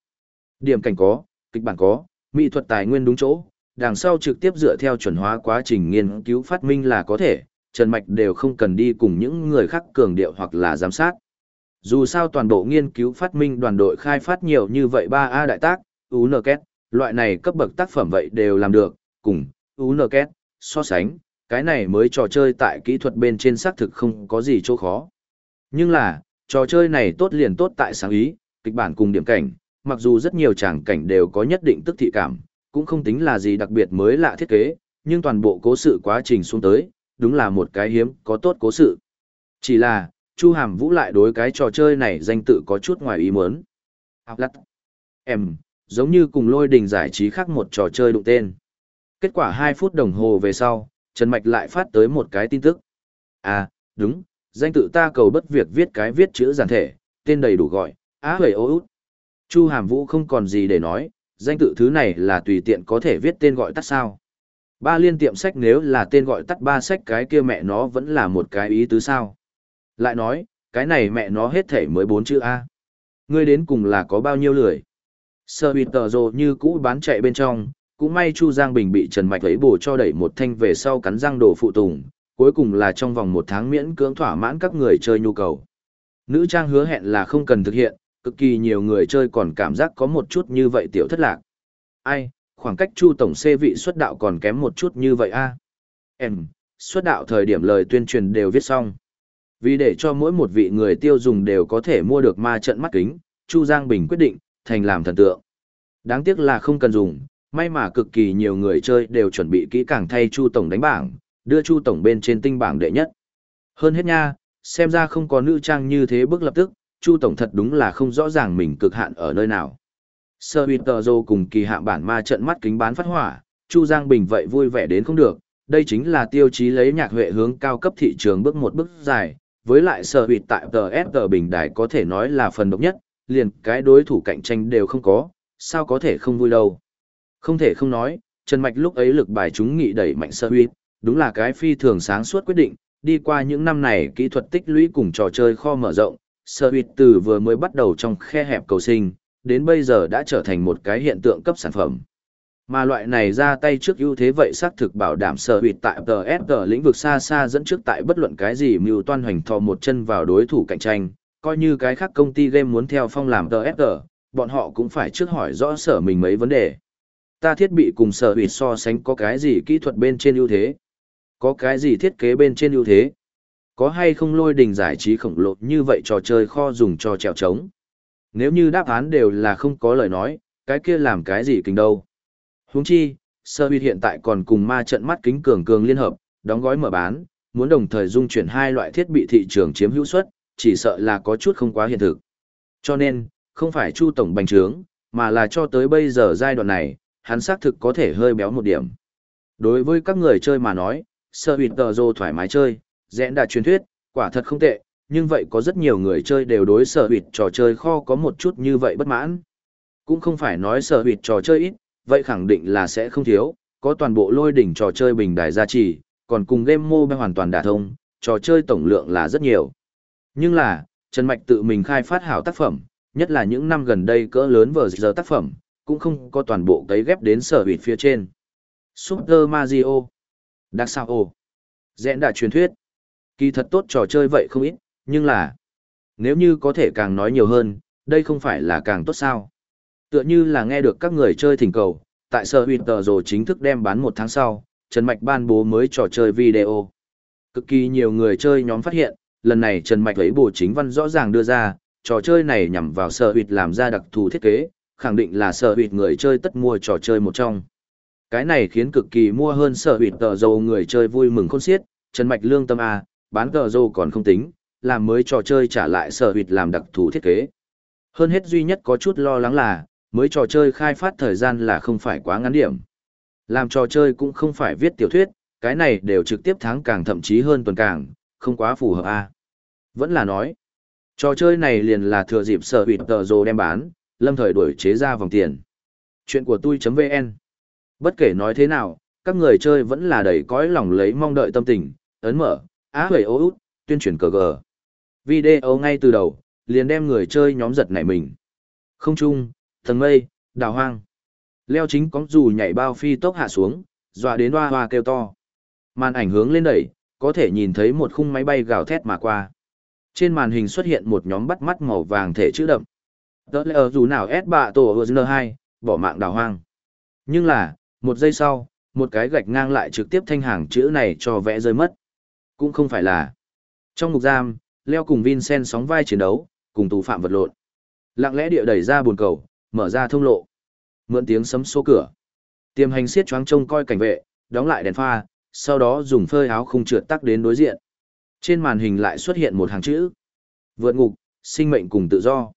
Điểm cảnh có, kịch bản có, mỹ thuật tài nguyên đúng chỗ, đằng sau trực tiếp dựa theo chuẩn hóa quá trình nghiên cứu phát minh là có thể, Trần Mạch đều không cần đi cùng những người khác cường điệu hoặc là giám sát. Dù sao toàn bộ nghiên cứu phát minh đoàn đội khai phát nhiều như vậy 3A đại tác, UNKET, loại này cấp bậc tác phẩm vậy đều làm được, cùng UNKET, so sánh, cái này mới trò chơi tại kỹ thuật bên trên xác thực không có gì chỗ khó. Nhưng là, trò chơi này tốt liền tốt tại sáng ý, kịch bản cùng điểm cảnh, mặc dù rất nhiều tràng cảnh đều có nhất định tức thị cảm, cũng không tính là gì đặc biệt mới lạ thiết kế, nhưng toàn bộ cố sự quá trình xuống tới, đúng là một cái hiếm có tốt cố sự. Chỉ là, Chu Hàm Vũ lại đối cái trò chơi này danh tự có chút ngoài ý muốn. Em, giống như cùng lôi đình giải trí khác một trò chơi đụng tên. Kết quả 2 phút đồng hồ về sau, Trần Mạch lại phát tới một cái tin tức. À, đúng, danh tự ta cầu bất việc viết cái viết chữ giản thể, tên đầy đủ gọi, á huệ ô út. Chu Hàm Vũ không còn gì để nói, danh tự thứ này là tùy tiện có thể viết tên gọi tắt sao. Ba liên tiệm sách nếu là tên gọi tắt ba sách cái kia mẹ nó vẫn là một cái ý tứ sao. Lại nói, cái này mẹ nó hết thể mới bốn chữ A. Ngươi đến cùng là có bao nhiêu lười. Sơ bị tờ rồ như cũ bán chạy bên trong, cũng may Chu Giang Bình bị Trần Mạch lấy bổ cho đẩy một thanh về sau cắn răng đổ phụ tùng, cuối cùng là trong vòng một tháng miễn cưỡng thỏa mãn các người chơi nhu cầu. Nữ trang hứa hẹn là không cần thực hiện, cực kỳ nhiều người chơi còn cảm giác có một chút như vậy tiểu thất lạc. Ai, khoảng cách Chu Tổng C vị xuất đạo còn kém một chút như vậy a Em, xuất đạo thời điểm lời tuyên truyền đều viết xong. Vì để cho mỗi một vị người tiêu dùng đều có thể mua được ma trận mắt kính, Chu Giang Bình quyết định, thành làm thần tượng. Đáng tiếc là không cần dùng, may mà cực kỳ nhiều người chơi đều chuẩn bị kỹ càng thay Chu Tổng đánh bảng, đưa Chu Tổng bên trên tinh bảng đệ nhất. Hơn hết nha, xem ra không có nữ trang như thế bước lập tức, Chu Tổng thật đúng là không rõ ràng mình cực hạn ở nơi nào. Sơ huy Tờ Dô cùng kỳ hạ bản ma trận mắt kính bán phát hỏa, Chu Giang Bình vậy vui vẻ đến không được, đây chính là tiêu chí lấy nhạc huệ hướng cao cấp thị trường bước một bước dài, với lại Sơ huy tại tờ S Bình Đài có thể nói là phần độc nhất, liền cái đối thủ cạnh tranh đều không có, sao có thể không vui đâu. Không thể không nói, Trần Mạch lúc ấy lực bài chúng nghị đẩy mạnh Sơ huy, đúng là cái phi thường sáng suốt quyết định, đi qua những năm này kỹ thuật tích lũy cùng trò chơi kho mở rộng, Sơ huy từ vừa mới bắt đầu trong khe hẹp cầu sinh đến bây giờ đã trở thành một cái hiện tượng cấp sản phẩm. Mà loại này ra tay trước ưu thế vậy xác thực bảo đảm sở hụt tại TSG lĩnh vực xa xa dẫn trước tại bất luận cái gì mưu toan hoành thò một chân vào đối thủ cạnh tranh, coi như cái khác công ty game muốn theo phong làm TSG, bọn họ cũng phải trước hỏi rõ sở mình mấy vấn đề. Ta thiết bị cùng sở hụt so sánh có cái gì kỹ thuật bên trên ưu thế? Có cái gì thiết kế bên trên ưu thế? Có hay không lôi đình giải trí khổng lồ như vậy trò chơi kho dùng cho trèo trống? Nếu như đáp án đều là không có lời nói, cái kia làm cái gì kinh đâu. Huống chi, sơ huy hiện tại còn cùng ma trận mắt kính cường cường liên hợp, đóng gói mở bán, muốn đồng thời dung chuyển hai loại thiết bị thị trường chiếm hữu suất, chỉ sợ là có chút không quá hiện thực. Cho nên, không phải Chu tổng bành trướng, mà là cho tới bây giờ giai đoạn này, hắn xác thực có thể hơi béo một điểm. Đối với các người chơi mà nói, sơ huy tờ rô thoải mái chơi, dẽn đà truyền thuyết, quả thật không tệ, nhưng vậy có rất nhiều người chơi đều đối sở hụt trò chơi kho có một chút như vậy bất mãn. Cũng không phải nói sở hụt trò chơi ít, vậy khẳng định là sẽ không thiếu, có toàn bộ lôi đỉnh trò chơi bình đài gia trì, còn cùng game mobile hoàn toàn đả thông, trò chơi tổng lượng là rất nhiều. Nhưng là, Trần Mạch tự mình khai phát hảo tác phẩm, nhất là những năm gần đây cỡ lớn vở giờ tác phẩm, cũng không có toàn bộ cấy ghép đến sở hụt phía trên. Super Mario, Dark Sao, Dẹn đã truyền thuyết. Kỳ thật tốt trò chơi vậy không ít, nhưng là, nếu như có thể càng nói nhiều hơn, đây không phải là càng tốt sao. Tựa như là nghe được các người chơi thỉnh cầu, tại sở huyệt tờ rồi chính thức đem bán một tháng sau, Trần Mạch ban bố mới trò chơi video. Cực kỳ nhiều người chơi nhóm phát hiện, lần này Trần Mạch lấy bổ chính văn rõ ràng đưa ra, trò chơi này nhằm vào sở huyệt làm ra đặc thù thiết kế, khẳng định là sở huyệt người chơi tất mua trò chơi một trong. Cái này khiến cực kỳ mua hơn sở huyệt tờ dầu người chơi vui mừng khôn xiết, Trần Mạch lương tâm A, bán tờ dầu còn không tính, làm mới trò chơi trả lại sở hụt làm đặc thù thiết kế. Hơn hết duy nhất có chút lo lắng là, mới trò chơi khai phát thời gian là không phải quá ngắn điểm. Làm trò chơi cũng không phải viết tiểu thuyết, cái này đều trực tiếp tháng càng thậm chí hơn tuần càng, không quá phù hợp a. Vẫn là nói, trò chơi này liền là thừa dịp sở hụt tờ rồ đem bán, lâm thời đổi chế ra vòng tiền. Chuyện của tôi.vn Bất kể nói thế nào, các người chơi vẫn là đầy cõi lòng lấy mong đợi tâm tình, ấn mở, á hề ô út, tuyên truyền cờ gờ. Video ngay từ đầu, liền đem người chơi nhóm giật nảy mình. Không trung, tầng mây, đào hoang. Leo chính có dù nhảy bao phi tốc hạ xuống, dọa đến hoa hoa kêu to. Màn ảnh hướng lên đẩy, có thể nhìn thấy một khung máy bay gào thét mà qua. Trên màn hình xuất hiện một nhóm bắt mắt màu vàng thể chữ đậm. Tớ lẽ dù nào S bạ tổ N2, bỏ mạng đào hoang. Nhưng là, một giây sau, một cái gạch ngang lại trực tiếp thanh hàng chữ này cho vẽ rơi mất. Cũng không phải là. Trong ngục giam, Leo cùng Vincent sóng vai chiến đấu, cùng tù phạm vật lộn. Lặng lẽ địa đẩy ra buồn cầu, mở ra thông lộ. Mượn tiếng sấm số cửa. Tiềm hành siết choáng trông coi cảnh vệ, đóng lại đèn pha, sau đó dùng phơi áo khung trượt tắc đến đối diện. Trên màn hình lại xuất hiện một hàng chữ. Vượt ngục, sinh mệnh cùng tự do.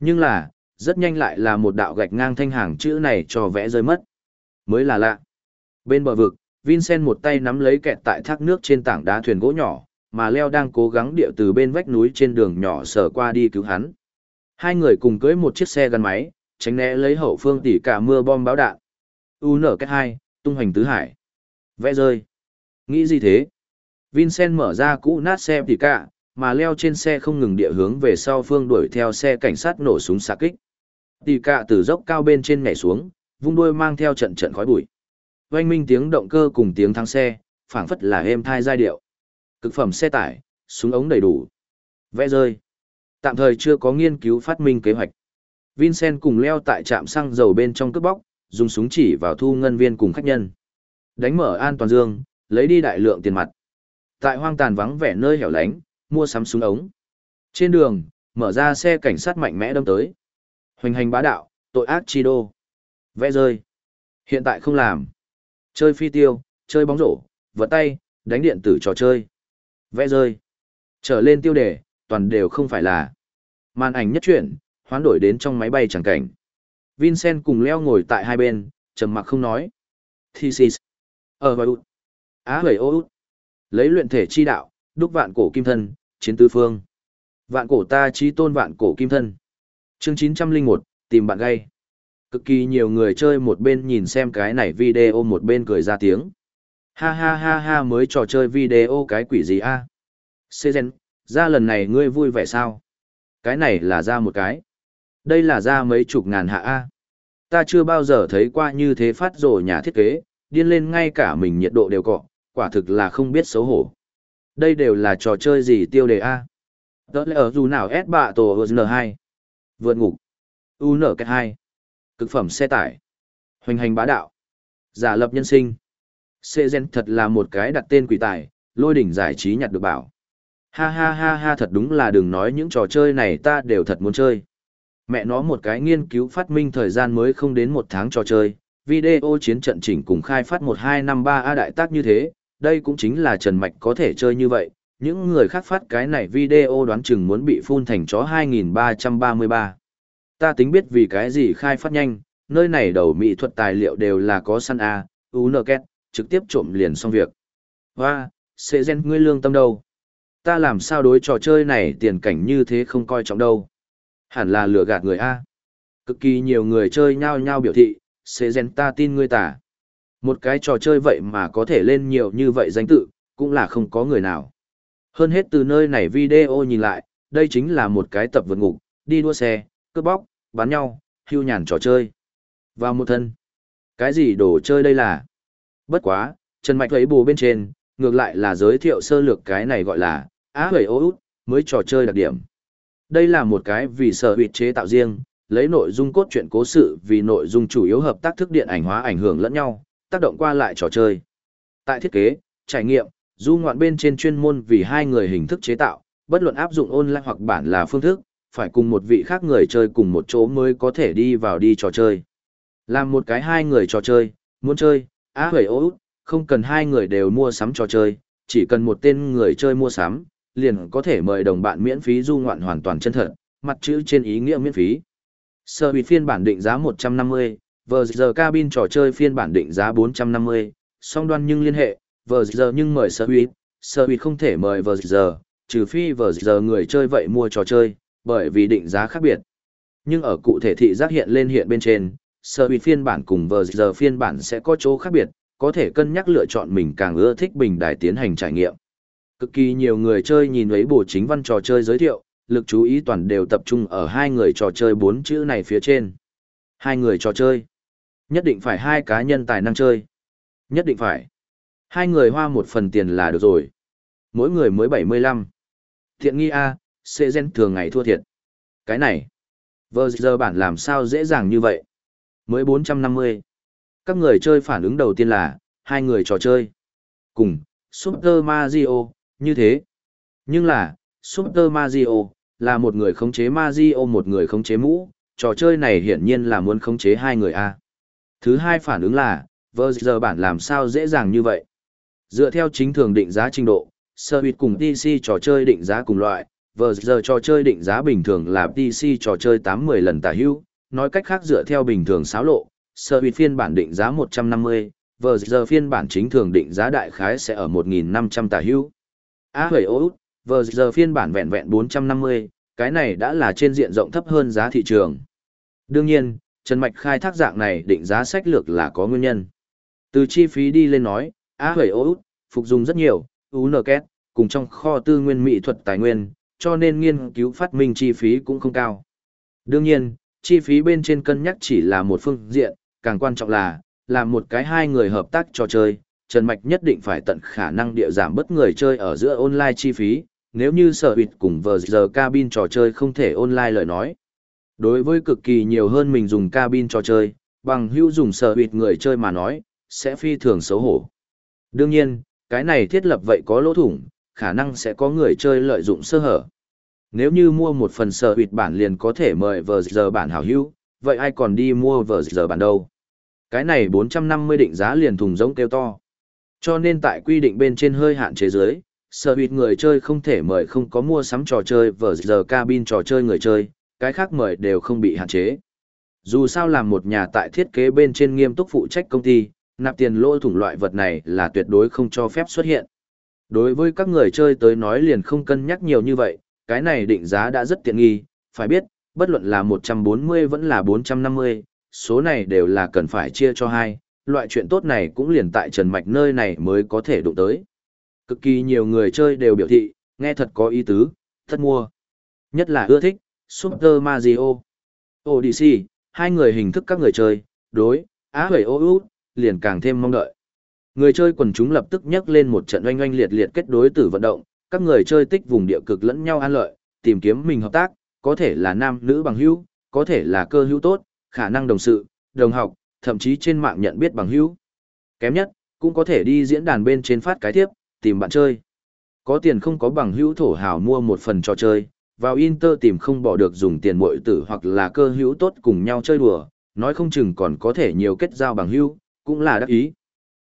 Nhưng là, rất nhanh lại là một đạo gạch ngang thanh hàng chữ này cho vẽ rơi mất. Mới là lạ. Bên bờ vực, Vincent một tay nắm lấy kẹt tại thác nước trên tảng đá thuyền gỗ nhỏ, mà Leo đang cố gắng điệu từ bên vách núi trên đường nhỏ sở qua đi cứu hắn. Hai người cùng cưới một chiếc xe gắn máy, tránh né lấy hậu phương tỉ cả mưa bom báo đạn. U nở cách hai, tung hoành tứ hải. Vẽ rơi. Nghĩ gì thế? Vincent mở ra cũ nát xe tỉ cả, mà leo trên xe không ngừng địa hướng về sau phương đuổi theo xe cảnh sát nổ súng xạ kích. Tỉ cả từ dốc cao bên trên nhảy xuống, vung đuôi mang theo trận trận khói bụi. Oanh minh tiếng động cơ cùng tiếng thắng xe, phảng phất là êm thai giai điệu. Cực phẩm xe tải, súng ống đầy đủ. Vẽ rơi. Tạm thời chưa có nghiên cứu phát minh kế hoạch. Vincent cùng leo tại trạm xăng dầu bên trong cướp bóc, dùng súng chỉ vào thu ngân viên cùng khách nhân. Đánh mở an toàn dương, lấy đi đại lượng tiền mặt. Tại hoang tàn vắng vẻ nơi hẻo lánh, mua sắm súng ống. Trên đường, mở ra xe cảnh sát mạnh mẽ đâm tới. Hoành hành bá đạo, tội ác chi đô. Vẽ rơi. Hiện tại không làm. Chơi phi tiêu, chơi bóng rổ, vật tay, đánh điện tử trò chơi. Vẽ rơi. Trở lên tiêu đề, toàn đều không phải là. Màn ảnh nhất chuyển, hoán đổi đến trong máy bay chẳng cảnh. Vincent cùng leo ngồi tại hai bên, trầm mặc không nói. Thesis. Ở bài Á hời ô út. Lấy luyện thể chi đạo, đúc vạn cổ kim thân, chiến tư phương. Vạn cổ ta trí tôn vạn cổ kim thân. Chương 901, tìm bạn gay. Cực kỳ nhiều người chơi một bên nhìn xem cái này video một bên cười ra tiếng. Ha ha ha ha mới trò chơi video cái quỷ gì a? À? Sezen, ra lần này ngươi vui vẻ sao? Cái này là ra một cái. Đây là ra mấy chục ngàn hạ A. Ta chưa bao giờ thấy qua như thế phát rồ nhà thiết kế, điên lên ngay cả mình nhiệt độ đều cọ, quả thực là không biết xấu hổ. Đây đều là trò chơi gì tiêu đề A. Đó lẽ ở dù nào S bạ tổ N2. Vượt ngục. U N cách 2. Cực phẩm xe tải. Hoành hành bá đạo. Giả lập nhân sinh. Sê gen thật là một cái đặt tên quỷ tài, lôi đỉnh giải trí nhặt được bảo. Ha ha ha ha thật đúng là đừng nói những trò chơi này ta đều thật muốn chơi. Mẹ nó một cái nghiên cứu phát minh thời gian mới không đến một tháng trò chơi, video chiến trận chỉnh cùng khai phát 1253A đại tác như thế, đây cũng chính là Trần Mạch có thể chơi như vậy, những người khác phát cái này video đoán chừng muốn bị phun thành chó 2333. Ta tính biết vì cái gì khai phát nhanh, nơi này đầu mỹ thuật tài liệu đều là có săn A, UNKET, trực tiếp trộm liền xong việc. Hoa, sẽ gen ngươi lương tâm đâu? Ta làm sao đối trò chơi này tiền cảnh như thế không coi trọng đâu? Hẳn là lừa gạt người A. Cực kỳ nhiều người chơi nhau nhau biểu thị, sẽ gen ta tin ngươi tả. Một cái trò chơi vậy mà có thể lên nhiều như vậy danh tự, cũng là không có người nào. Hơn hết từ nơi này video nhìn lại, đây chính là một cái tập vượt ngục, đi đua xe, cướp bóc, bán nhau, hưu nhàn trò chơi. Vào một thân. Cái gì đồ chơi đây là? Bất quá, Trần Mạch thấy bù bên trên, ngược lại là giới thiệu sơ lược cái này gọi là á hầy ô út, mới trò chơi đặc điểm. Đây là một cái vì sở hữu chế tạo riêng, lấy nội dung cốt truyện cố sự vì nội dung chủ yếu hợp tác thức điện ảnh hóa ảnh hưởng lẫn nhau, tác động qua lại trò chơi. Tại thiết kế, trải nghiệm, du ngoạn bên trên chuyên môn vì hai người hình thức chế tạo, bất luận áp dụng online hoặc bản là phương thức, phải cùng một vị khác người chơi cùng một chỗ mới có thể đi vào đi trò chơi. Làm một cái hai người trò chơi, muốn chơi, á hầy ô không cần hai người đều mua sắm trò chơi, chỉ cần một tên người chơi mua sắm, liền có thể mời đồng bạn miễn phí du ngoạn hoàn toàn chân thật, mặt chữ trên ý nghĩa miễn phí. Sở bị phiên bản định giá 150, vờ giờ cabin trò chơi phiên bản định giá 450, song đoan nhưng liên hệ, vờ giờ nhưng mời sở bị, sở bị không thể mời vờ giờ, trừ phi vờ giờ người chơi vậy mua trò chơi, bởi vì định giá khác biệt. Nhưng ở cụ thể thị giác hiện lên hiện bên trên, sở bị phiên bản cùng vờ giờ phiên bản sẽ có chỗ khác biệt, có thể cân nhắc lựa chọn mình càng ưa thích bình đài tiến hành trải nghiệm. Cực kỳ nhiều người chơi nhìn lấy bộ chính văn trò chơi giới thiệu, lực chú ý toàn đều tập trung ở hai người trò chơi bốn chữ này phía trên. Hai người trò chơi. Nhất định phải hai cá nhân tài năng chơi. Nhất định phải. Hai người hoa một phần tiền là được rồi. Mỗi người mới 75. Thiện nghi A, sẽ gen thường ngày thua thiệt. Cái này. Vờ giờ bản làm sao dễ dàng như vậy. Mới 450. Các người chơi phản ứng đầu tiên là, hai người trò chơi. Cùng, Super Mario, như thế. Nhưng là, Super Mario, là một người khống chế Mario một người khống chế mũ, trò chơi này hiển nhiên là muốn khống chế hai người A. Thứ hai phản ứng là, vờ giờ bản làm sao dễ dàng như vậy. Dựa theo chính thường định giá trình độ, Service cùng PC trò chơi định giá cùng loại, vờ giờ trò chơi định giá bình thường là PC trò chơi 8-10 lần tả hữu, nói cách khác dựa theo bình thường xáo lộ, Service phiên bản định giá 150, vờ giờ phiên bản chính thường định giá đại khái sẽ ở 1.500 tả hữu. A hời ô vờ giờ phiên bản vẹn vẹn 450, cái này đã là trên diện rộng thấp hơn giá thị trường. Đương nhiên, Trần Mạch khai thác dạng này định giá sách lược là có nguyên nhân. Từ chi phí đi lên nói, A hời ô phục dùng rất nhiều, UNKET, cùng trong kho tư nguyên mỹ thuật tài nguyên, cho nên nghiên cứu phát minh chi phí cũng không cao. Đương nhiên, chi phí bên trên cân nhắc chỉ là một phương diện, càng quan trọng là, làm một cái hai người hợp tác trò chơi, Trần Mạch nhất định phải tận khả năng địa giảm bất người chơi ở giữa online chi phí, nếu như sở huyệt cùng vờ giờ cabin trò chơi không thể online lời nói. Đối với cực kỳ nhiều hơn mình dùng cabin trò chơi, bằng hữu dùng sở huyệt người chơi mà nói, sẽ phi thường xấu hổ. Đương nhiên, cái này thiết lập vậy có lỗ thủng, khả năng sẽ có người chơi lợi dụng sơ hở. Nếu như mua một phần sở hụt bản liền có thể mời vờ giờ bản hảo hữu, vậy ai còn đi mua vờ giờ bản đâu? Cái này 450 định giá liền thùng giống kêu to. Cho nên tại quy định bên trên hơi hạn chế giới, sở hụt người chơi không thể mời không có mua sắm trò chơi vờ giờ cabin trò chơi người chơi, cái khác mời đều không bị hạn chế. Dù sao làm một nhà tại thiết kế bên trên nghiêm túc phụ trách công ty, nạp tiền lỗ thủng loại vật này là tuyệt đối không cho phép xuất hiện. Đối với các người chơi tới nói liền không cân nhắc nhiều như vậy, cái này định giá đã rất tiện nghi, phải biết, bất luận là 140 vẫn là 450, số này đều là cần phải chia cho hai, loại chuyện tốt này cũng liền tại Trần Mạch nơi này mới có thể đụng tới. Cực kỳ nhiều người chơi đều biểu thị, nghe thật có ý tứ, thật mua. Nhất là ưa thích, Super Mario, Odyssey, hai người hình thức các người chơi, đối, á hời ô út, liền càng thêm mong đợi. Người chơi quần chúng lập tức nhắc lên một trận oanh oanh liệt liệt kết đối tử vận động, các người chơi tích vùng địa cực lẫn nhau an lợi, tìm kiếm mình hợp tác, có thể là nam nữ bằng hữu, có thể là cơ hữu tốt, khả năng đồng sự, đồng học, thậm chí trên mạng nhận biết bằng hữu. Kém nhất, cũng có thể đi diễn đàn bên trên phát cái tiếp, tìm bạn chơi. Có tiền không có bằng hữu thổ hào mua một phần trò chơi, vào Inter tìm không bỏ được dùng tiền muội tử hoặc là cơ hữu tốt cùng nhau chơi đùa, nói không chừng còn có thể nhiều kết giao bằng hữu, cũng là đắc ý.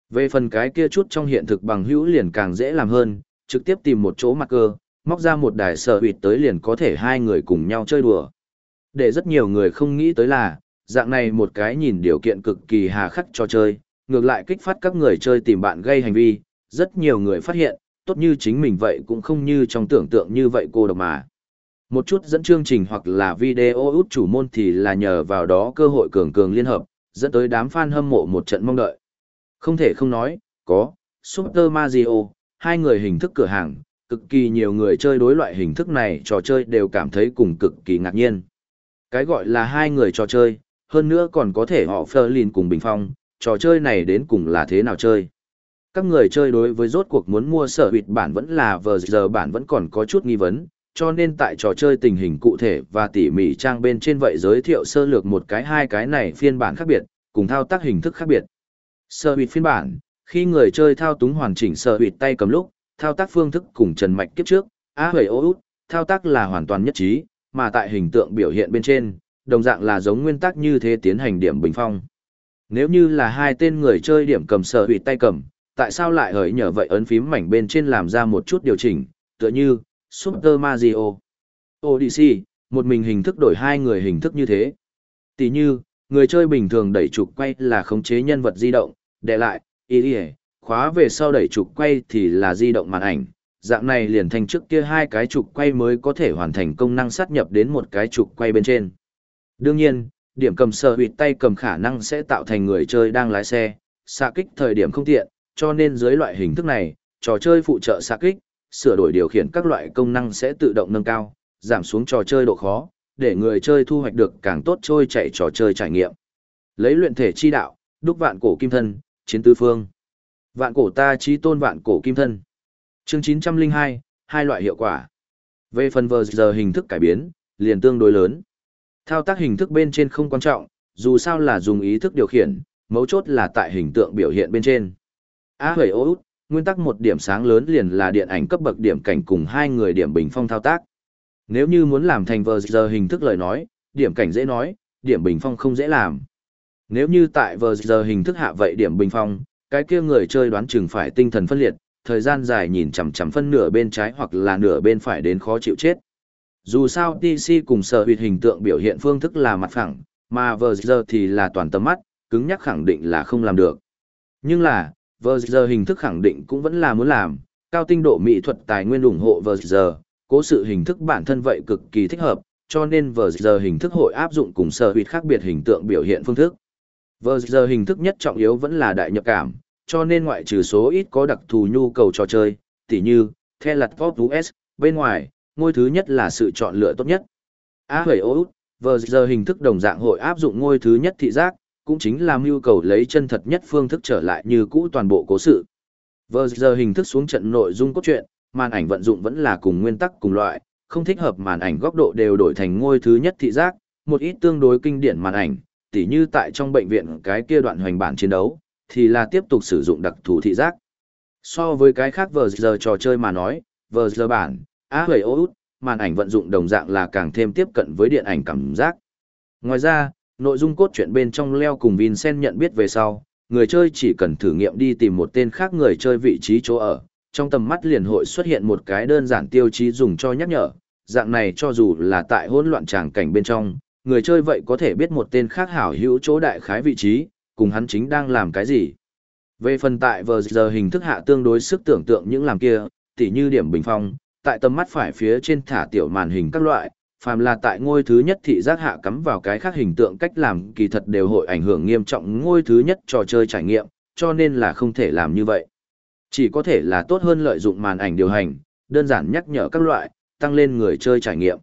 Về phần cái kia chút trong hiện thực bằng hữu liền càng dễ làm hơn, trực tiếp tìm một chỗ mặt cơ, móc ra một đài sở huyệt tới liền có thể hai người cùng nhau chơi đùa. Để rất nhiều người không nghĩ tới là, dạng này một cái nhìn điều kiện cực kỳ hà khắc cho chơi, ngược lại kích phát các người chơi tìm bạn gây hành vi, rất nhiều người phát hiện, tốt như chính mình vậy cũng không như trong tưởng tượng như vậy cô độc mà. Một chút dẫn chương trình hoặc là video út chủ môn thì là nhờ vào đó cơ hội cường cường liên hợp, dẫn tới đám fan hâm mộ một trận mong đợi. Không thể không nói, có, Super Mario, hai người hình thức cửa hàng, cực kỳ nhiều người chơi đối loại hình thức này trò chơi đều cảm thấy cùng cực kỳ ngạc nhiên. Cái gọi là hai người trò chơi, hơn nữa còn có thể họ Ferlin cùng Bình Phong, trò chơi này đến cùng là thế nào chơi. Các người chơi đối với rốt cuộc muốn mua sở huyệt bản vẫn là vờ giờ bản vẫn còn có chút nghi vấn, cho nên tại trò chơi tình hình cụ thể và tỉ mỉ trang bên trên vậy giới thiệu sơ lược một cái hai cái này phiên bản khác biệt, cùng thao tác hình thức khác biệt. Sở huyệt phiên bản, khi người chơi thao túng hoàn chỉnh sở hụt tay cầm lúc, thao tác phương thức cùng Trần Mạch kiếp trước, á hời ô út, thao tác là hoàn toàn nhất trí, mà tại hình tượng biểu hiện bên trên, đồng dạng là giống nguyên tắc như thế tiến hành điểm bình phong. Nếu như là hai tên người chơi điểm cầm sở hụt tay cầm, tại sao lại hỡi nhờ vậy ấn phím mảnh bên trên làm ra một chút điều chỉnh, tựa như Super Mario, Odyssey, một mình hình thức đổi hai người hình thức như thế. Tỷ như, người chơi bình thường đẩy trục quay là khống chế nhân vật di động, để lại, ý đi khóa về sau đẩy trục quay thì là di động màn ảnh, dạng này liền thành trước kia hai cái trục quay mới có thể hoàn thành công năng sát nhập đến một cái trục quay bên trên. Đương nhiên, điểm cầm sờ huyệt tay cầm khả năng sẽ tạo thành người chơi đang lái xe, xạ kích thời điểm không tiện, cho nên dưới loại hình thức này, trò chơi phụ trợ xạ kích, sửa đổi điều khiển các loại công năng sẽ tự động nâng cao, giảm xuống trò chơi độ khó, để người chơi thu hoạch được càng tốt trôi chạy trò chơi trải nghiệm. Lấy luyện thể chi đạo, đúc vạn cổ kim thân, chiến tứ phương. Vạn cổ ta trí tôn vạn cổ kim thân. Chương 902, hai loại hiệu quả. Về phần vờ giờ hình thức cải biến, liền tương đối lớn. Thao tác hình thức bên trên không quan trọng, dù sao là dùng ý thức điều khiển, mấu chốt là tại hình tượng biểu hiện bên trên. A hời ô út, nguyên tắc một điểm sáng lớn liền là điện ảnh cấp bậc điểm cảnh cùng hai người điểm bình phong thao tác. Nếu như muốn làm thành vờ giờ hình thức lời nói, điểm cảnh dễ nói, điểm bình phong không dễ làm. Nếu như tại vờ giờ hình thức hạ vậy điểm bình phong, cái kia người chơi đoán chừng phải tinh thần phân liệt, thời gian dài nhìn chằm chằm phân nửa bên trái hoặc là nửa bên phải đến khó chịu chết. Dù sao TC cùng sở huyệt hình tượng biểu hiện phương thức là mặt phẳng, mà vờ giờ thì là toàn tầm mắt, cứng nhắc khẳng định là không làm được. Nhưng là, vờ giờ hình thức khẳng định cũng vẫn là muốn làm, cao tinh độ mỹ thuật tài nguyên ủng hộ vờ giờ, cố sự hình thức bản thân vậy cực kỳ thích hợp, cho nên vờ giờ hình thức hội áp dụng cùng sở huyệt khác biệt hình tượng biểu hiện phương thức. Vờ giờ hình thức nhất trọng yếu vẫn là đại nhập cảm, cho nên ngoại trừ số ít có đặc thù nhu cầu trò chơi, tỉ như, The Lật Pop US, bên ngoài, ngôi thứ nhất là sự chọn lựa tốt nhất. A hời ô út, vờ giờ hình thức đồng dạng hội áp dụng ngôi thứ nhất thị giác, cũng chính là mưu cầu lấy chân thật nhất phương thức trở lại như cũ toàn bộ cố sự. Vờ giờ hình thức xuống trận nội dung cốt truyện, màn ảnh vận dụng vẫn là cùng nguyên tắc cùng loại, không thích hợp màn ảnh góc độ đều đổi thành ngôi thứ nhất thị giác, một ít tương đối kinh điển màn ảnh, tỉ như tại trong bệnh viện cái kia đoạn hoành bản chiến đấu, thì là tiếp tục sử dụng đặc thù thị giác. So với cái khác vờ giờ trò chơi mà nói, vờ giờ bản, á hầy ô út, màn ảnh vận dụng đồng dạng là càng thêm tiếp cận với điện ảnh cảm giác. Ngoài ra, nội dung cốt truyện bên trong leo cùng Vincent nhận biết về sau, người chơi chỉ cần thử nghiệm đi tìm một tên khác người chơi vị trí chỗ ở, trong tầm mắt liền hội xuất hiện một cái đơn giản tiêu chí dùng cho nhắc nhở, dạng này cho dù là tại hỗn loạn tràng cảnh bên trong, người chơi vậy có thể biết một tên khác hảo hữu chỗ đại khái vị trí, cùng hắn chính đang làm cái gì. Về phần tại vờ giờ hình thức hạ tương đối sức tưởng tượng những làm kia, tỉ như điểm bình phong, tại tầm mắt phải phía trên thả tiểu màn hình các loại, phàm là tại ngôi thứ nhất thị giác hạ cắm vào cái khác hình tượng cách làm kỳ thật đều hội ảnh hưởng nghiêm trọng ngôi thứ nhất trò chơi trải nghiệm, cho nên là không thể làm như vậy. Chỉ có thể là tốt hơn lợi dụng màn ảnh điều hành, đơn giản nhắc nhở các loại, tăng lên người chơi trải nghiệm.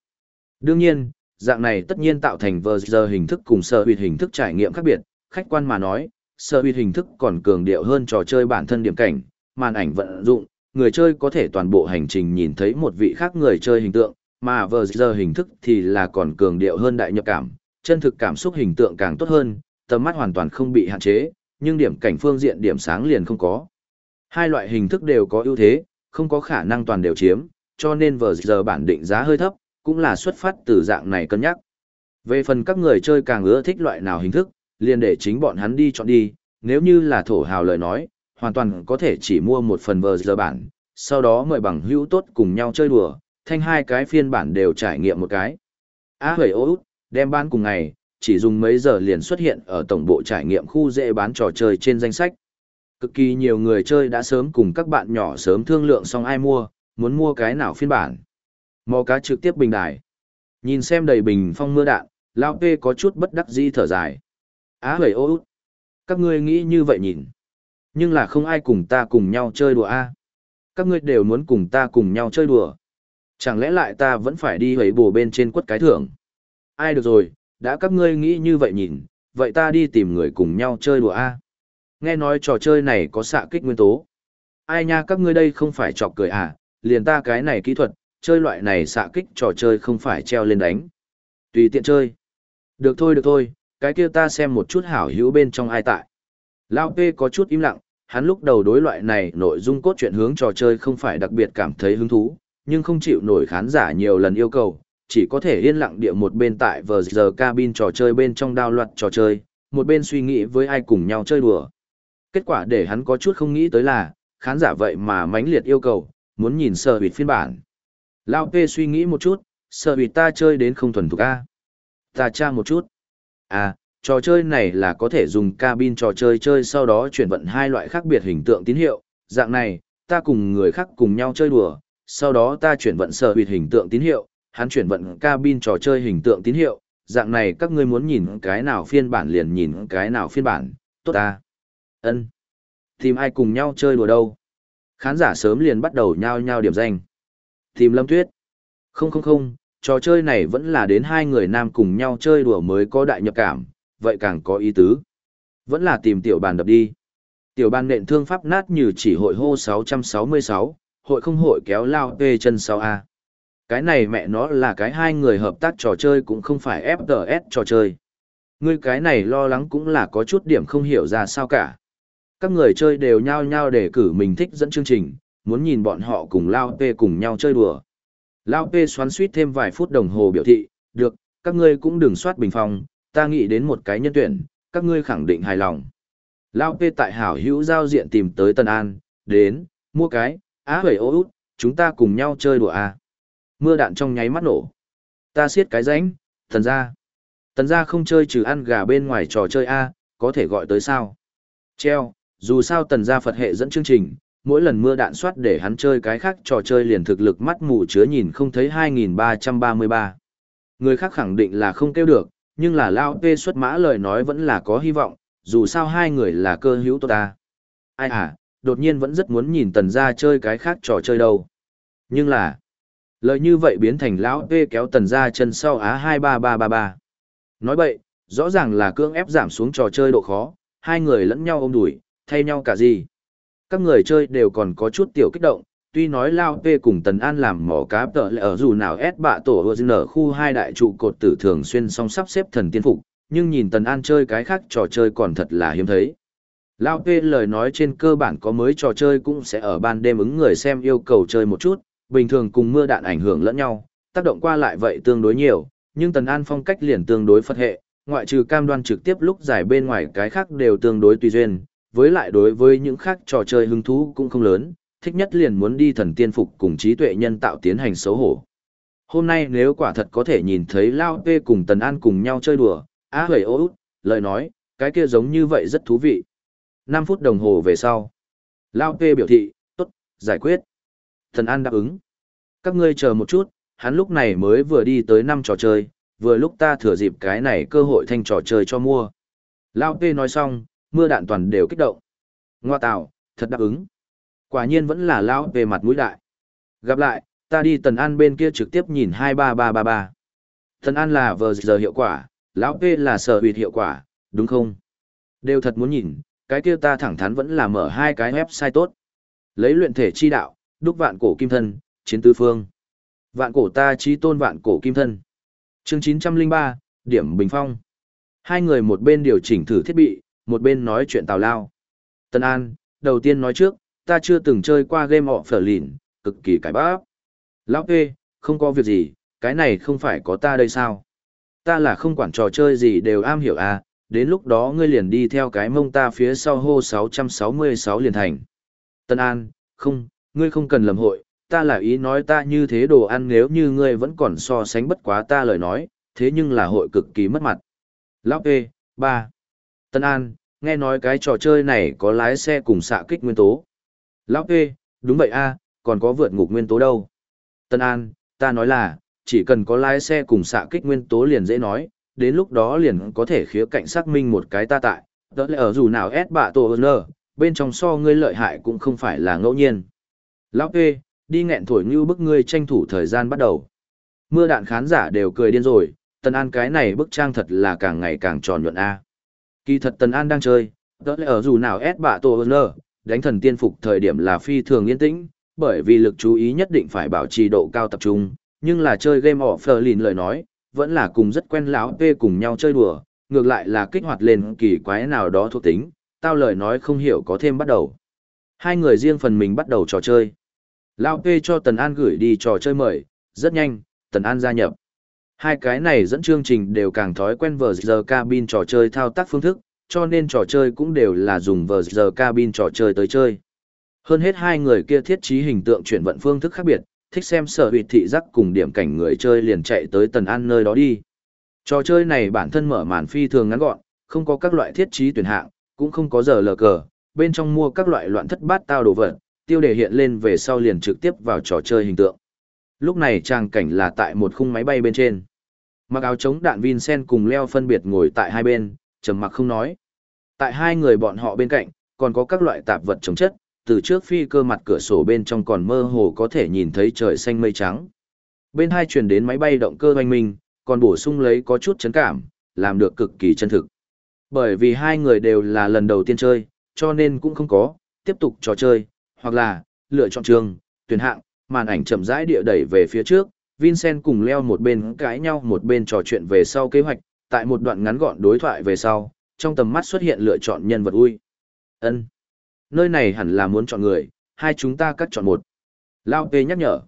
Đương nhiên, dạng này tất nhiên tạo thành vờ giờ hình thức cùng sở huyệt hình thức trải nghiệm khác biệt, khách quan mà nói, sở huyệt hình thức còn cường điệu hơn trò chơi bản thân điểm cảnh, màn ảnh vận dụng, người chơi có thể toàn bộ hành trình nhìn thấy một vị khác người chơi hình tượng, mà vờ giờ hình thức thì là còn cường điệu hơn đại nhập cảm, chân thực cảm xúc hình tượng càng tốt hơn, tầm mắt hoàn toàn không bị hạn chế, nhưng điểm cảnh phương diện điểm sáng liền không có. Hai loại hình thức đều có ưu thế, không có khả năng toàn đều chiếm, cho nên vờ giờ bản định giá hơi thấp, cũng là xuất phát từ dạng này cân nhắc. Về phần các người chơi càng ưa thích loại nào hình thức, liền để chính bọn hắn đi chọn đi, nếu như là thổ hào lời nói, hoàn toàn có thể chỉ mua một phần vờ giờ bản, sau đó mời bằng hữu tốt cùng nhau chơi đùa, thanh hai cái phiên bản đều trải nghiệm một cái. Á hời ô út, đem bán cùng ngày, chỉ dùng mấy giờ liền xuất hiện ở tổng bộ trải nghiệm khu dễ bán trò chơi trên danh sách. Cực kỳ nhiều người chơi đã sớm cùng các bạn nhỏ sớm thương lượng xong ai mua, muốn mua cái nào phiên bản. Mò cá trực tiếp bình đài. Nhìn xem đầy bình phong mưa đạn, Lao Pê có chút bất đắc dĩ thở dài. Á hời ô út. Các ngươi nghĩ như vậy nhìn. Nhưng là không ai cùng ta cùng nhau chơi đùa a Các ngươi đều muốn cùng ta cùng nhau chơi đùa. Chẳng lẽ lại ta vẫn phải đi hầy bồ bên trên quất cái thưởng? Ai được rồi, đã các ngươi nghĩ như vậy nhìn, vậy ta đi tìm người cùng nhau chơi đùa a Nghe nói trò chơi này có xạ kích nguyên tố. Ai nha các ngươi đây không phải chọc cười à, liền ta cái này kỹ thuật, chơi loại này xạ kích trò chơi không phải treo lên đánh. Tùy tiện chơi. Được thôi được thôi, cái kia ta xem một chút hảo hữu bên trong ai tại. Lao P có chút im lặng, hắn lúc đầu đối loại này nội dung cốt truyện hướng trò chơi không phải đặc biệt cảm thấy hứng thú, nhưng không chịu nổi khán giả nhiều lần yêu cầu, chỉ có thể yên lặng địa một bên tại vờ giờ cabin trò chơi bên trong đao loạt trò chơi, một bên suy nghĩ với ai cùng nhau chơi đùa. Kết quả để hắn có chút không nghĩ tới là, khán giả vậy mà mãnh liệt yêu cầu, muốn nhìn sơ hụt phiên bản. Lao P suy nghĩ một chút, sợ bị ta chơi đến không thuần thục A. Ta tra một chút. À, trò chơi này là có thể dùng cabin trò chơi chơi sau đó chuyển vận hai loại khác biệt hình tượng tín hiệu. Dạng này, ta cùng người khác cùng nhau chơi đùa, sau đó ta chuyển vận sở bị hình tượng tín hiệu, hắn chuyển vận cabin trò chơi hình tượng tín hiệu, dạng này các ngươi muốn nhìn cái nào phiên bản liền nhìn cái nào phiên bản, tốt ta. Ân. Tìm ai cùng nhau chơi đùa đâu? Khán giả sớm liền bắt đầu nhao nhao điểm danh. Tìm Lâm Tuyết. Không không không, trò chơi này vẫn là đến hai người nam cùng nhau chơi đùa mới có đại nhập cảm, vậy càng có ý tứ. Vẫn là tìm tiểu bàn đập đi. Tiểu bàn nện thương pháp nát như chỉ hội hô 666, hội không hội kéo lao tê chân sau A. Cái này mẹ nó là cái hai người hợp tác trò chơi cũng không phải FTS trò chơi. Ngươi cái này lo lắng cũng là có chút điểm không hiểu ra sao cả. Các người chơi đều nhao nhao để cử mình thích dẫn chương trình, muốn nhìn bọn họ cùng Lao Tê cùng nhau chơi đùa. Lao Tê xoắn suýt thêm vài phút đồng hồ biểu thị, được, các ngươi cũng đừng soát bình phong, ta nghĩ đến một cái nhân tuyển, các ngươi khẳng định hài lòng. Lao Tê tại hảo hữu giao diện tìm tới Tân An, đến, mua cái, á hời ô út, chúng ta cùng nhau chơi đùa à. Mưa đạn trong nháy mắt nổ. Ta siết cái ránh, thần ra. Tần ra không chơi trừ ăn gà bên ngoài trò chơi A, có thể gọi tới sao? Treo, dù sao tần ra Phật hệ dẫn chương trình, mỗi lần mưa đạn soát để hắn chơi cái khác trò chơi liền thực lực mắt mù chứa nhìn không thấy 2333. Người khác khẳng định là không kêu được, nhưng là Lao P xuất mã lời nói vẫn là có hy vọng, dù sao hai người là cơ hữu tốt ta. Ai à, đột nhiên vẫn rất muốn nhìn tần ra chơi cái khác trò chơi đâu. Nhưng là, lời như vậy biến thành lão P kéo tần ra chân sau á 23333. Nói vậy, rõ ràng là cưỡng ép giảm xuống trò chơi độ khó, hai người lẫn nhau ôm đuổi, thay nhau cả gì. Các người chơi đều còn có chút tiểu kích động, tuy nói Lao P cùng Tần An làm mỏ cá tợ lệ ở dù nào ép bạ tổ ở khu hai đại trụ cột tử thường xuyên song sắp xếp thần tiên phục, nhưng nhìn Tần An chơi cái khác trò chơi còn thật là hiếm thấy. Lao P lời nói trên cơ bản có mới trò chơi cũng sẽ ở ban đêm ứng người xem yêu cầu chơi một chút, bình thường cùng mưa đạn ảnh hưởng lẫn nhau, tác động qua lại vậy tương đối nhiều, nhưng Tần An phong cách liền tương đối phật hệ, ngoại trừ cam đoan trực tiếp lúc giải bên ngoài cái khác đều tương đối tùy duyên, với lại đối với những khác trò chơi hứng thú cũng không lớn, thích nhất liền muốn đi thần tiên phục cùng trí tuệ nhân tạo tiến hành xấu hổ. Hôm nay nếu quả thật có thể nhìn thấy Lao Tê cùng Tần An cùng nhau chơi đùa, á hầy ô út, lời nói, cái kia giống như vậy rất thú vị. 5 phút đồng hồ về sau. Lao Tê biểu thị, tốt, giải quyết. Tần An đáp ứng. Các ngươi chờ một chút, hắn lúc này mới vừa đi tới năm trò chơi, vừa lúc ta thừa dịp cái này cơ hội thanh trò chơi cho mua. Lao Tê nói xong, mưa đạn toàn đều kích động. Ngoa tạo, thật đáp ứng. Quả nhiên vẫn là lão về mặt mũi đại. Gặp lại, ta đi Tần An bên kia trực tiếp nhìn 23333. Tần An là vờ giờ hiệu quả, lão P là sở huyệt hiệu quả, đúng không? Đều thật muốn nhìn, cái kia ta thẳng thắn vẫn là mở hai cái website tốt. Lấy luyện thể chi đạo, đúc vạn cổ kim thân, chiến tứ phương. Vạn cổ ta chi tôn vạn cổ kim thân. Chương 903, điểm bình phong. Hai người một bên điều chỉnh thử thiết bị, một bên nói chuyện tào lao. Tân An, đầu tiên nói trước, ta chưa từng chơi qua game họ phở lìn, cực kỳ cải bác. Lão kê, không có việc gì, cái này không phải có ta đây sao? Ta là không quản trò chơi gì đều am hiểu à, đến lúc đó ngươi liền đi theo cái mông ta phía sau hô 666 liền thành. Tân An, không, ngươi không cần lầm hội, ta là ý nói ta như thế đồ ăn nếu như ngươi vẫn còn so sánh bất quá ta lời nói, thế nhưng là hội cực kỳ mất mặt. Lão kê, ba. Tân An, nghe nói cái trò chơi này có lái xe cùng xạ kích nguyên tố. Lão P, đúng vậy a, còn có vượt ngục nguyên tố đâu. Tân An, ta nói là, chỉ cần có lái xe cùng xạ kích nguyên tố liền dễ nói, đến lúc đó liền có thể khía cạnh xác minh một cái ta tại. Đó là ở dù nào S bạ tổ nơ, bên trong so ngươi lợi hại cũng không phải là ngẫu nhiên. Lão P, đi nghẹn thổi như bức ngươi tranh thủ thời gian bắt đầu. Mưa đạn khán giả đều cười điên rồi, Tân An cái này bức trang thật là càng ngày càng tròn nhuận A. Kỳ thật Tần An đang chơi, đó là ở dù nào S bạ tổ lơ đánh thần tiên phục thời điểm là phi thường yên tĩnh, bởi vì lực chú ý nhất định phải bảo trì độ cao tập trung, nhưng là chơi game offline lời nói, vẫn là cùng rất quen lão P cùng nhau chơi đùa, ngược lại là kích hoạt lên kỳ quái nào đó thuộc tính, tao lời nói không hiểu có thêm bắt đầu. Hai người riêng phần mình bắt đầu trò chơi. Lao P cho Tần An gửi đi trò chơi mời, rất nhanh, Tần An gia nhập. Hai cái này dẫn chương trình đều càng thói quen vờ giờ cabin trò chơi thao tác phương thức, cho nên trò chơi cũng đều là dùng vờ giờ cabin trò chơi tới chơi. Hơn hết hai người kia thiết trí hình tượng chuyển vận phương thức khác biệt, thích xem sở huyệt thị giác cùng điểm cảnh người chơi liền chạy tới Tần ăn nơi đó đi. Trò chơi này bản thân mở màn phi thường ngắn gọn, không có các loại thiết trí tuyển hạng, cũng không có giờ lờ cờ, bên trong mua các loại loạn thất bát tao đồ vật, tiêu đề hiện lên về sau liền trực tiếp vào trò chơi hình tượng. Lúc này trang cảnh là tại một khung máy bay bên trên. Mặc áo chống đạn Vincent cùng Leo phân biệt ngồi tại hai bên, trầm mặc không nói. Tại hai người bọn họ bên cạnh, còn có các loại tạp vật chống chất, từ trước phi cơ mặt cửa sổ bên trong còn mơ hồ có thể nhìn thấy trời xanh mây trắng. Bên hai truyền đến máy bay động cơ hoành minh, còn bổ sung lấy có chút chấn cảm, làm được cực kỳ chân thực. Bởi vì hai người đều là lần đầu tiên chơi, cho nên cũng không có, tiếp tục trò chơi, hoặc là, lựa chọn trường, tuyển hạng, màn ảnh chậm rãi địa đẩy về phía trước, Vincent cùng leo một bên cãi nhau một bên trò chuyện về sau kế hoạch, tại một đoạn ngắn gọn đối thoại về sau, trong tầm mắt xuất hiện lựa chọn nhân vật ui. ân Nơi này hẳn là muốn chọn người, hai chúng ta cắt chọn một. Lao Pê nhắc nhở.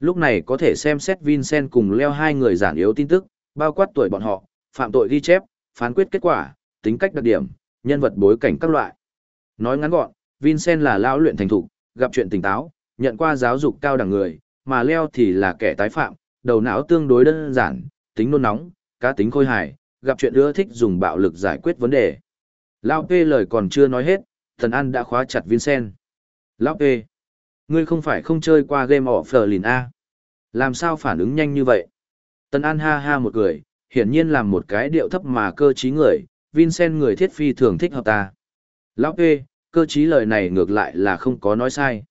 Lúc này có thể xem xét Vincent cùng leo hai người giản yếu tin tức, bao quát tuổi bọn họ, phạm tội ghi chép, phán quyết kết quả, tính cách đặc điểm, nhân vật bối cảnh các loại. Nói ngắn gọn, Vincent là lão luyện thành thục, gặp chuyện tỉnh táo, nhận qua giáo dục cao đẳng người, mà Leo thì là kẻ tái phạm, đầu não tương đối đơn giản, tính nôn nóng, cá tính khôi hài, gặp chuyện ưa thích dùng bạo lực giải quyết vấn đề. Lão P lời còn chưa nói hết, Thần An đã khóa chặt Vincent. Lão P, ngươi không phải không chơi qua game of Berlin A. À? Làm sao phản ứng nhanh như vậy? Tần An ha ha một cười, hiển nhiên làm một cái điệu thấp mà cơ trí người, Vincent người thiết phi thường thích hợp ta. Lão P, cơ trí lời này ngược lại là không có nói sai.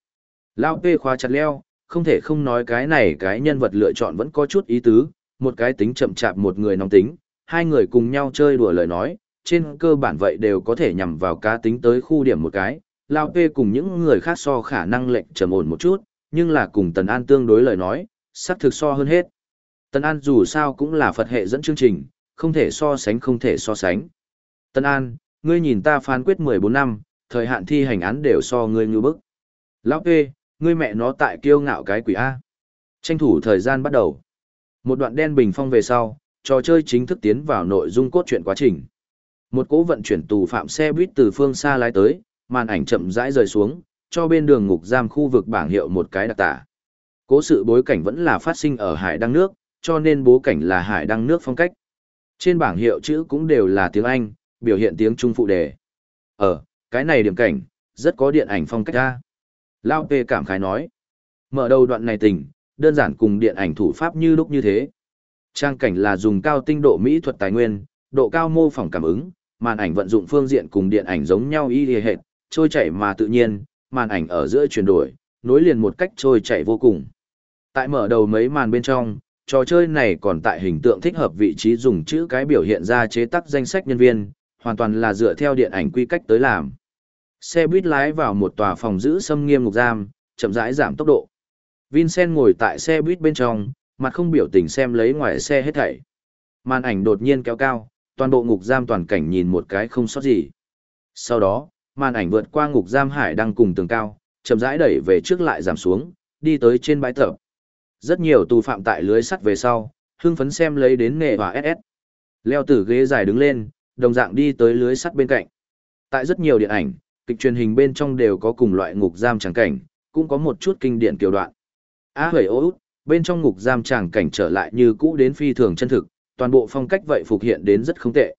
Lão P khóa chặt leo, không thể không nói cái này cái nhân vật lựa chọn vẫn có chút ý tứ, một cái tính chậm chạp một người nóng tính, hai người cùng nhau chơi đùa lời nói, trên cơ bản vậy đều có thể nhằm vào cá tính tới khu điểm một cái. Lão P cùng những người khác so khả năng lệnh trầm ổn một chút, nhưng là cùng Tần An tương đối lời nói, sắc thực so hơn hết. Tần An dù sao cũng là Phật hệ dẫn chương trình, không thể so sánh không thể so sánh. Tần An, ngươi nhìn ta phán quyết 14 năm, thời hạn thi hành án đều so ngươi như bức. Lão P, ngươi mẹ nó tại kiêu ngạo cái quỷ A. Tranh thủ thời gian bắt đầu. Một đoạn đen bình phong về sau, trò chơi chính thức tiến vào nội dung cốt truyện quá trình. Một cỗ vận chuyển tù phạm xe buýt từ phương xa lái tới, màn ảnh chậm rãi rời xuống, cho bên đường ngục giam khu vực bảng hiệu một cái đặc tả. Cố sự bối cảnh vẫn là phát sinh ở hải đăng nước, cho nên bố cảnh là hải đăng nước phong cách. Trên bảng hiệu chữ cũng đều là tiếng Anh, biểu hiện tiếng Trung phụ đề. Ở, cái này điểm cảnh, rất có điện ảnh phong cách ra. Lao Pê cảm khái nói. Mở đầu đoạn này tình, đơn giản cùng điện ảnh thủ pháp như lúc như thế. Trang cảnh là dùng cao tinh độ mỹ thuật tài nguyên, độ cao mô phỏng cảm ứng, màn ảnh vận dụng phương diện cùng điện ảnh giống nhau y hệt, trôi chảy mà tự nhiên, màn ảnh ở giữa chuyển đổi, nối liền một cách trôi chảy vô cùng. Tại mở đầu mấy màn bên trong, trò chơi này còn tại hình tượng thích hợp vị trí dùng chữ cái biểu hiện ra chế tác danh sách nhân viên, hoàn toàn là dựa theo điện ảnh quy cách tới làm. Xe buýt lái vào một tòa phòng giữ xâm nghiêm ngục giam, chậm rãi giảm tốc độ. Vincent ngồi tại xe buýt bên trong, mặt không biểu tình xem lấy ngoài xe hết thảy. Màn ảnh đột nhiên kéo cao, toàn bộ ngục giam toàn cảnh nhìn một cái không sót gì. Sau đó, màn ảnh vượt qua ngục giam hải đang cùng tường cao, chậm rãi đẩy về trước lại giảm xuống, đi tới trên bãi tập. Rất nhiều tù phạm tại lưới sắt về sau, hưng phấn xem lấy đến nghề và SS. Leo từ ghế dài đứng lên, đồng dạng đi tới lưới sắt bên cạnh. Tại rất nhiều điện ảnh, kịch truyền hình bên trong đều có cùng loại ngục giam tràng cảnh, cũng có một chút kinh điển kiểu đoạn. Á hời ô út, bên trong ngục giam tràng cảnh trở lại như cũ đến phi thường chân thực, toàn bộ phong cách vậy phục hiện đến rất không tệ.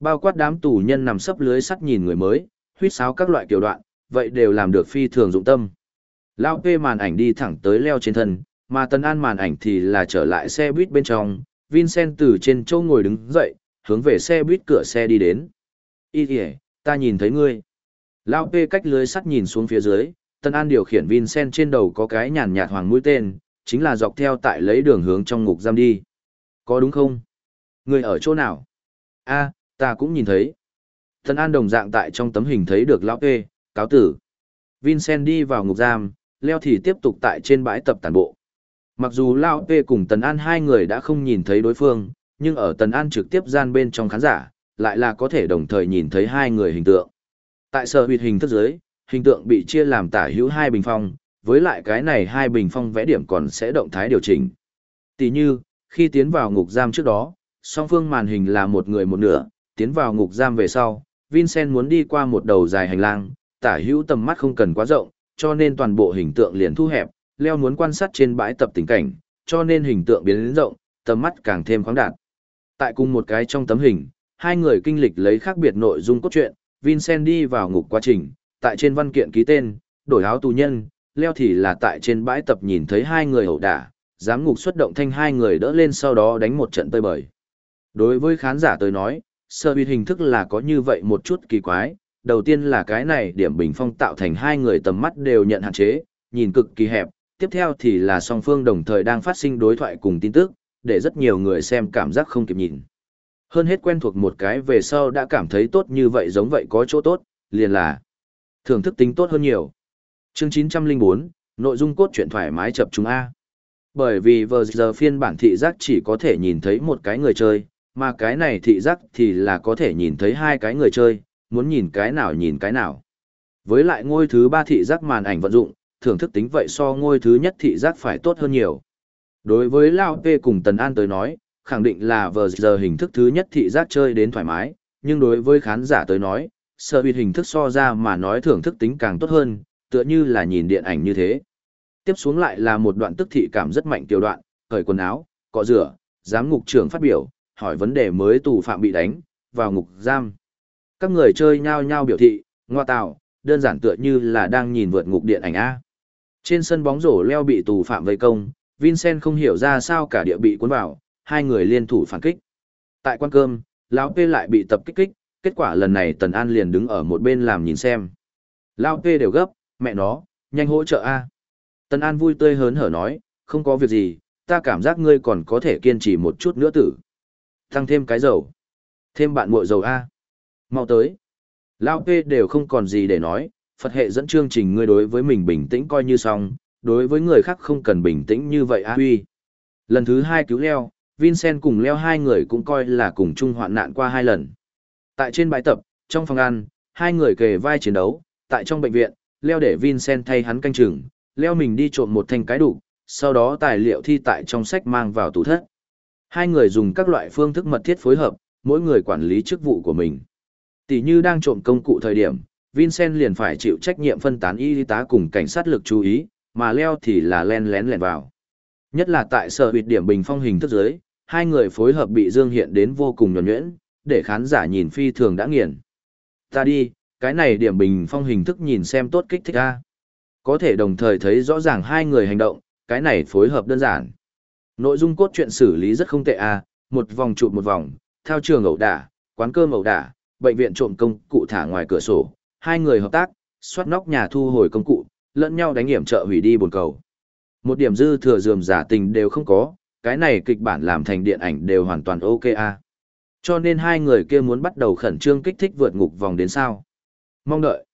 Bao quát đám tù nhân nằm sấp lưới sắt nhìn người mới, huyết sáo các loại kiểu đoạn, vậy đều làm được phi thường dụng tâm. Lao P màn ảnh đi thẳng tới leo trên thân, mà Tân An màn ảnh thì là trở lại xe buýt bên trong, Vincent từ trên châu ngồi đứng dậy, hướng về xe buýt cửa xe đi đến. Ý kìa, ta nhìn thấy ngươi. Lao P cách lưới sắt nhìn xuống phía dưới, Tân An điều khiển Vincent trên đầu có cái nhàn nhạt hoàng mũi tên, chính là dọc theo tại lấy đường hướng trong ngục giam đi. Có đúng không? Người ở chỗ nào? a ta cũng nhìn thấy. Tân An đồng dạng tại trong tấm hình thấy được Lão P, cáo tử. Vincent đi vào ngục giam, Leo thì tiếp tục tại trên bãi tập tàn bộ. Mặc dù Lao P cùng Tần An hai người đã không nhìn thấy đối phương, nhưng ở Tần An trực tiếp gian bên trong khán giả, lại là có thể đồng thời nhìn thấy hai người hình tượng. Tại sở huyệt hình thức giới, hình tượng bị chia làm tả hữu hai bình phong, với lại cái này hai bình phong vẽ điểm còn sẽ động thái điều chỉnh. Tỷ như, khi tiến vào ngục giam trước đó, song phương màn hình là một người một nửa, tiến vào ngục giam về sau, Vincent muốn đi qua một đầu dài hành lang, tả hữu tầm mắt không cần quá rộng, cho nên toàn bộ hình tượng liền thu hẹp, leo muốn quan sát trên bãi tập tình cảnh, cho nên hình tượng biến đến rộng, tầm mắt càng thêm khoáng đạt. Tại cùng một cái trong tấm hình, hai người kinh lịch lấy khác biệt nội dung cốt truyện, Vincent đi vào ngục quá trình, tại trên văn kiện ký tên, đổi áo tù nhân, leo thì là tại trên bãi tập nhìn thấy hai người ẩu đả, giám ngục xuất động thanh hai người đỡ lên sau đó đánh một trận tơi bời. Đối với khán giả tôi nói, sơ bịt hình thức là có như vậy một chút kỳ quái, đầu tiên là cái này điểm bình phong tạo thành hai người tầm mắt đều nhận hạn chế, nhìn cực kỳ hẹp, tiếp theo thì là song phương đồng thời đang phát sinh đối thoại cùng tin tức, để rất nhiều người xem cảm giác không kịp nhìn. Hơn hết quen thuộc một cái về sau đã cảm thấy tốt như vậy giống vậy có chỗ tốt, liền là thưởng thức tính tốt hơn nhiều. Chương 904, nội dung cốt truyện thoải mái chập chúng A. Bởi vì vừa giờ phiên bản thị giác chỉ có thể nhìn thấy một cái người chơi, mà cái này thị giác thì là có thể nhìn thấy hai cái người chơi, muốn nhìn cái nào nhìn cái nào. Với lại ngôi thứ ba thị giác màn ảnh vận dụng, thưởng thức tính vậy so ngôi thứ nhất thị giác phải tốt hơn nhiều. Đối với Lao P cùng Tần An tới nói, khẳng định là vờ giờ hình thức thứ nhất thị giác chơi đến thoải mái, nhưng đối với khán giả tới nói, sở huyệt hình thức so ra mà nói thưởng thức tính càng tốt hơn, tựa như là nhìn điện ảnh như thế. Tiếp xuống lại là một đoạn tức thị cảm rất mạnh tiểu đoạn, cởi quần áo, cọ rửa, giám ngục trưởng phát biểu, hỏi vấn đề mới tù phạm bị đánh, vào ngục giam. Các người chơi nhao nhao biểu thị, ngoa tạo, đơn giản tựa như là đang nhìn vượt ngục điện ảnh A. Trên sân bóng rổ leo bị tù phạm vây công, Vincent không hiểu ra sao cả địa bị cuốn vào, hai người liên thủ phản kích. Tại quan cơm, lão P lại bị tập kích kích, kết quả lần này Tần An liền đứng ở một bên làm nhìn xem. Lão P đều gấp, mẹ nó, nhanh hỗ trợ a. Tần An vui tươi hớn hở nói, không có việc gì, ta cảm giác ngươi còn có thể kiên trì một chút nữa tử. Tăng thêm cái dầu. Thêm bạn muội dầu a. Mau tới. Lão P đều không còn gì để nói, Phật hệ dẫn chương trình ngươi đối với mình bình tĩnh coi như xong, đối với người khác không cần bình tĩnh như vậy a huy. Lần thứ hai cứu leo, Vincent cùng leo hai người cũng coi là cùng chung hoạn nạn qua hai lần. Tại trên bãi tập, trong phòng ăn, hai người kề vai chiến đấu, tại trong bệnh viện, leo để Vincent thay hắn canh chừng, leo mình đi trộm một thanh cái đủ, sau đó tài liệu thi tại trong sách mang vào tủ thất. Hai người dùng các loại phương thức mật thiết phối hợp, mỗi người quản lý chức vụ của mình. Tỷ như đang trộm công cụ thời điểm, Vincent liền phải chịu trách nhiệm phân tán y tá cùng cảnh sát lực chú ý, mà leo thì là len lén lẻn vào. Nhất là tại sở huyệt điểm bình phong hình thức giới, hai người phối hợp bị dương hiện đến vô cùng nhuẩn nhuyễn, để khán giả nhìn phi thường đã nghiền. Ta đi, cái này điểm bình phong hình thức nhìn xem tốt kích thích a. Có thể đồng thời thấy rõ ràng hai người hành động, cái này phối hợp đơn giản. Nội dung cốt truyện xử lý rất không tệ a, một vòng trụ một vòng, theo trường ẩu đả, quán cơm ẩu đả, bệnh viện trộm công cụ thả ngoài cửa sổ, hai người hợp tác, xoát nóc nhà thu hồi công cụ, lẫn nhau đánh hiểm trợ hủy đi bồn cầu. Một điểm dư thừa dườm giả tình đều không có, cái này kịch bản làm thành điện ảnh đều hoàn toàn ok a. À. Cho nên hai người kia muốn bắt đầu khẩn trương kích thích vượt ngục vòng đến sao. Mong đợi.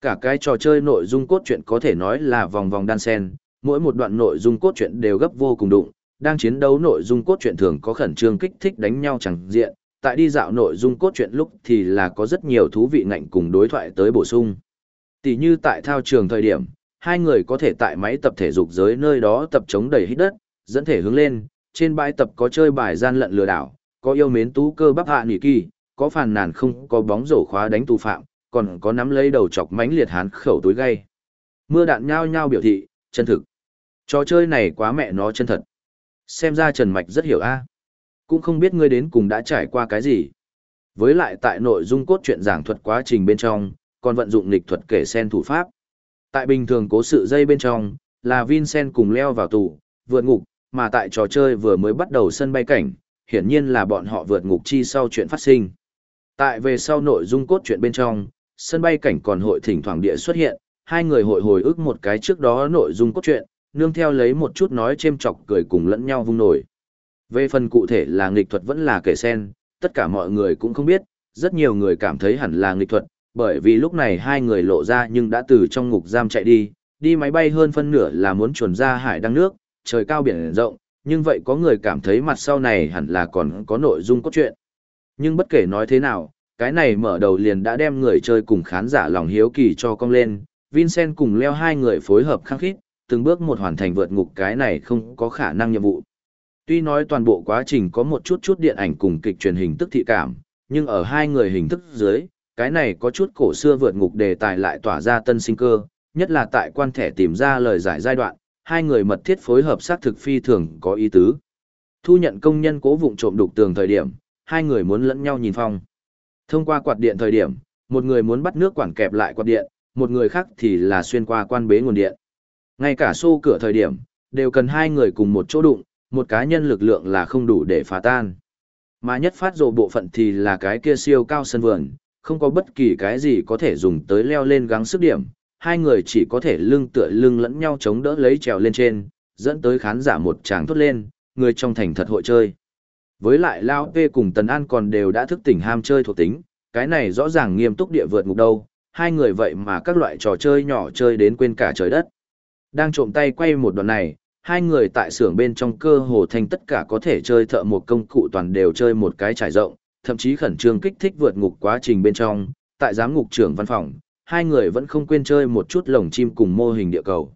Cả cái trò chơi nội dung cốt truyện có thể nói là vòng vòng đan sen, mỗi một đoạn nội dung cốt truyện đều gấp vô cùng đụng, đang chiến đấu nội dung cốt truyện thường có khẩn trương kích thích đánh nhau chẳng diện, tại đi dạo nội dung cốt truyện lúc thì là có rất nhiều thú vị ngạnh cùng đối thoại tới bổ sung. Tỷ như tại thao trường thời điểm, hai người có thể tại máy tập thể dục giới nơi đó tập chống đầy hít đất, dẫn thể hướng lên, trên bãi tập có chơi bài gian lận lừa đảo, có yêu mến tú cơ bắp hạ nỉ kỳ, có phàn nàn không có bóng rổ khóa đánh tù phạm, còn có nắm lấy đầu chọc mánh liệt hán khẩu túi gay. Mưa đạn nhao nhao biểu thị, chân thực. Trò chơi này quá mẹ nó chân thật. Xem ra Trần Mạch rất hiểu a Cũng không biết ngươi đến cùng đã trải qua cái gì. Với lại tại nội dung cốt truyện giảng thuật quá trình bên trong, còn vận dụng lịch thuật kể sen thủ pháp. Tại bình thường cố sự dây bên trong, là Vincent cùng leo vào tù, vượt ngục, mà tại trò chơi vừa mới bắt đầu sân bay cảnh, hiển nhiên là bọn họ vượt ngục chi sau chuyện phát sinh. Tại về sau nội dung cốt truyện bên trong, sân bay cảnh còn hội thỉnh thoảng địa xuất hiện, hai người hội hồi ức một cái trước đó nội dung cốt truyện, nương theo lấy một chút nói chêm chọc cười cùng lẫn nhau vung nổi. Về phần cụ thể là nghịch thuật vẫn là kể sen, tất cả mọi người cũng không biết, rất nhiều người cảm thấy hẳn là nghịch thuật, bởi vì lúc này hai người lộ ra nhưng đã từ trong ngục giam chạy đi, đi máy bay hơn phân nửa là muốn chuẩn ra hải đăng nước, trời cao biển rộng, nhưng vậy có người cảm thấy mặt sau này hẳn là còn có nội dung cốt truyện. Nhưng bất kể nói thế nào, cái này mở đầu liền đã đem người chơi cùng khán giả lòng hiếu kỳ cho cong lên, Vincent cùng leo hai người phối hợp khăng khít, từng bước một hoàn thành vượt ngục cái này không có khả năng nhiệm vụ. Tuy nói toàn bộ quá trình có một chút chút điện ảnh cùng kịch truyền hình tức thị cảm, nhưng ở hai người hình thức dưới, cái này có chút cổ xưa vượt ngục đề tài lại tỏa ra tân sinh cơ, nhất là tại quan thẻ tìm ra lời giải giai đoạn, hai người mật thiết phối hợp sát thực phi thường có ý tứ. Thu nhận công nhân cố vụng trộm đục tường thời điểm, hai người muốn lẫn nhau nhìn phong. Thông qua quạt điện thời điểm, một người muốn bắt nước quản kẹp lại quạt điện, một người khác thì là xuyên qua quan bế nguồn điện. Ngay cả xô cửa thời điểm, đều cần hai người cùng một chỗ đụng, một cá nhân lực lượng là không đủ để phá tan. Mà nhất phát rộ bộ phận thì là cái kia siêu cao sân vườn, không có bất kỳ cái gì có thể dùng tới leo lên gắng sức điểm, hai người chỉ có thể lưng tựa lưng lẫn nhau chống đỡ lấy trèo lên trên, dẫn tới khán giả một tràng thốt lên, người trong thành thật hội chơi. Với lại Lao P cùng Tần An còn đều đã thức tỉnh ham chơi thuộc tính, cái này rõ ràng nghiêm túc địa vượt ngục đâu, hai người vậy mà các loại trò chơi nhỏ chơi đến quên cả trời đất. Đang trộm tay quay một đoạn này, hai người tại xưởng bên trong cơ hồ thành tất cả có thể chơi thợ một công cụ toàn đều chơi một cái trải rộng, thậm chí khẩn trương kích thích vượt ngục quá trình bên trong, tại giám ngục trưởng văn phòng, hai người vẫn không quên chơi một chút lồng chim cùng mô hình địa cầu.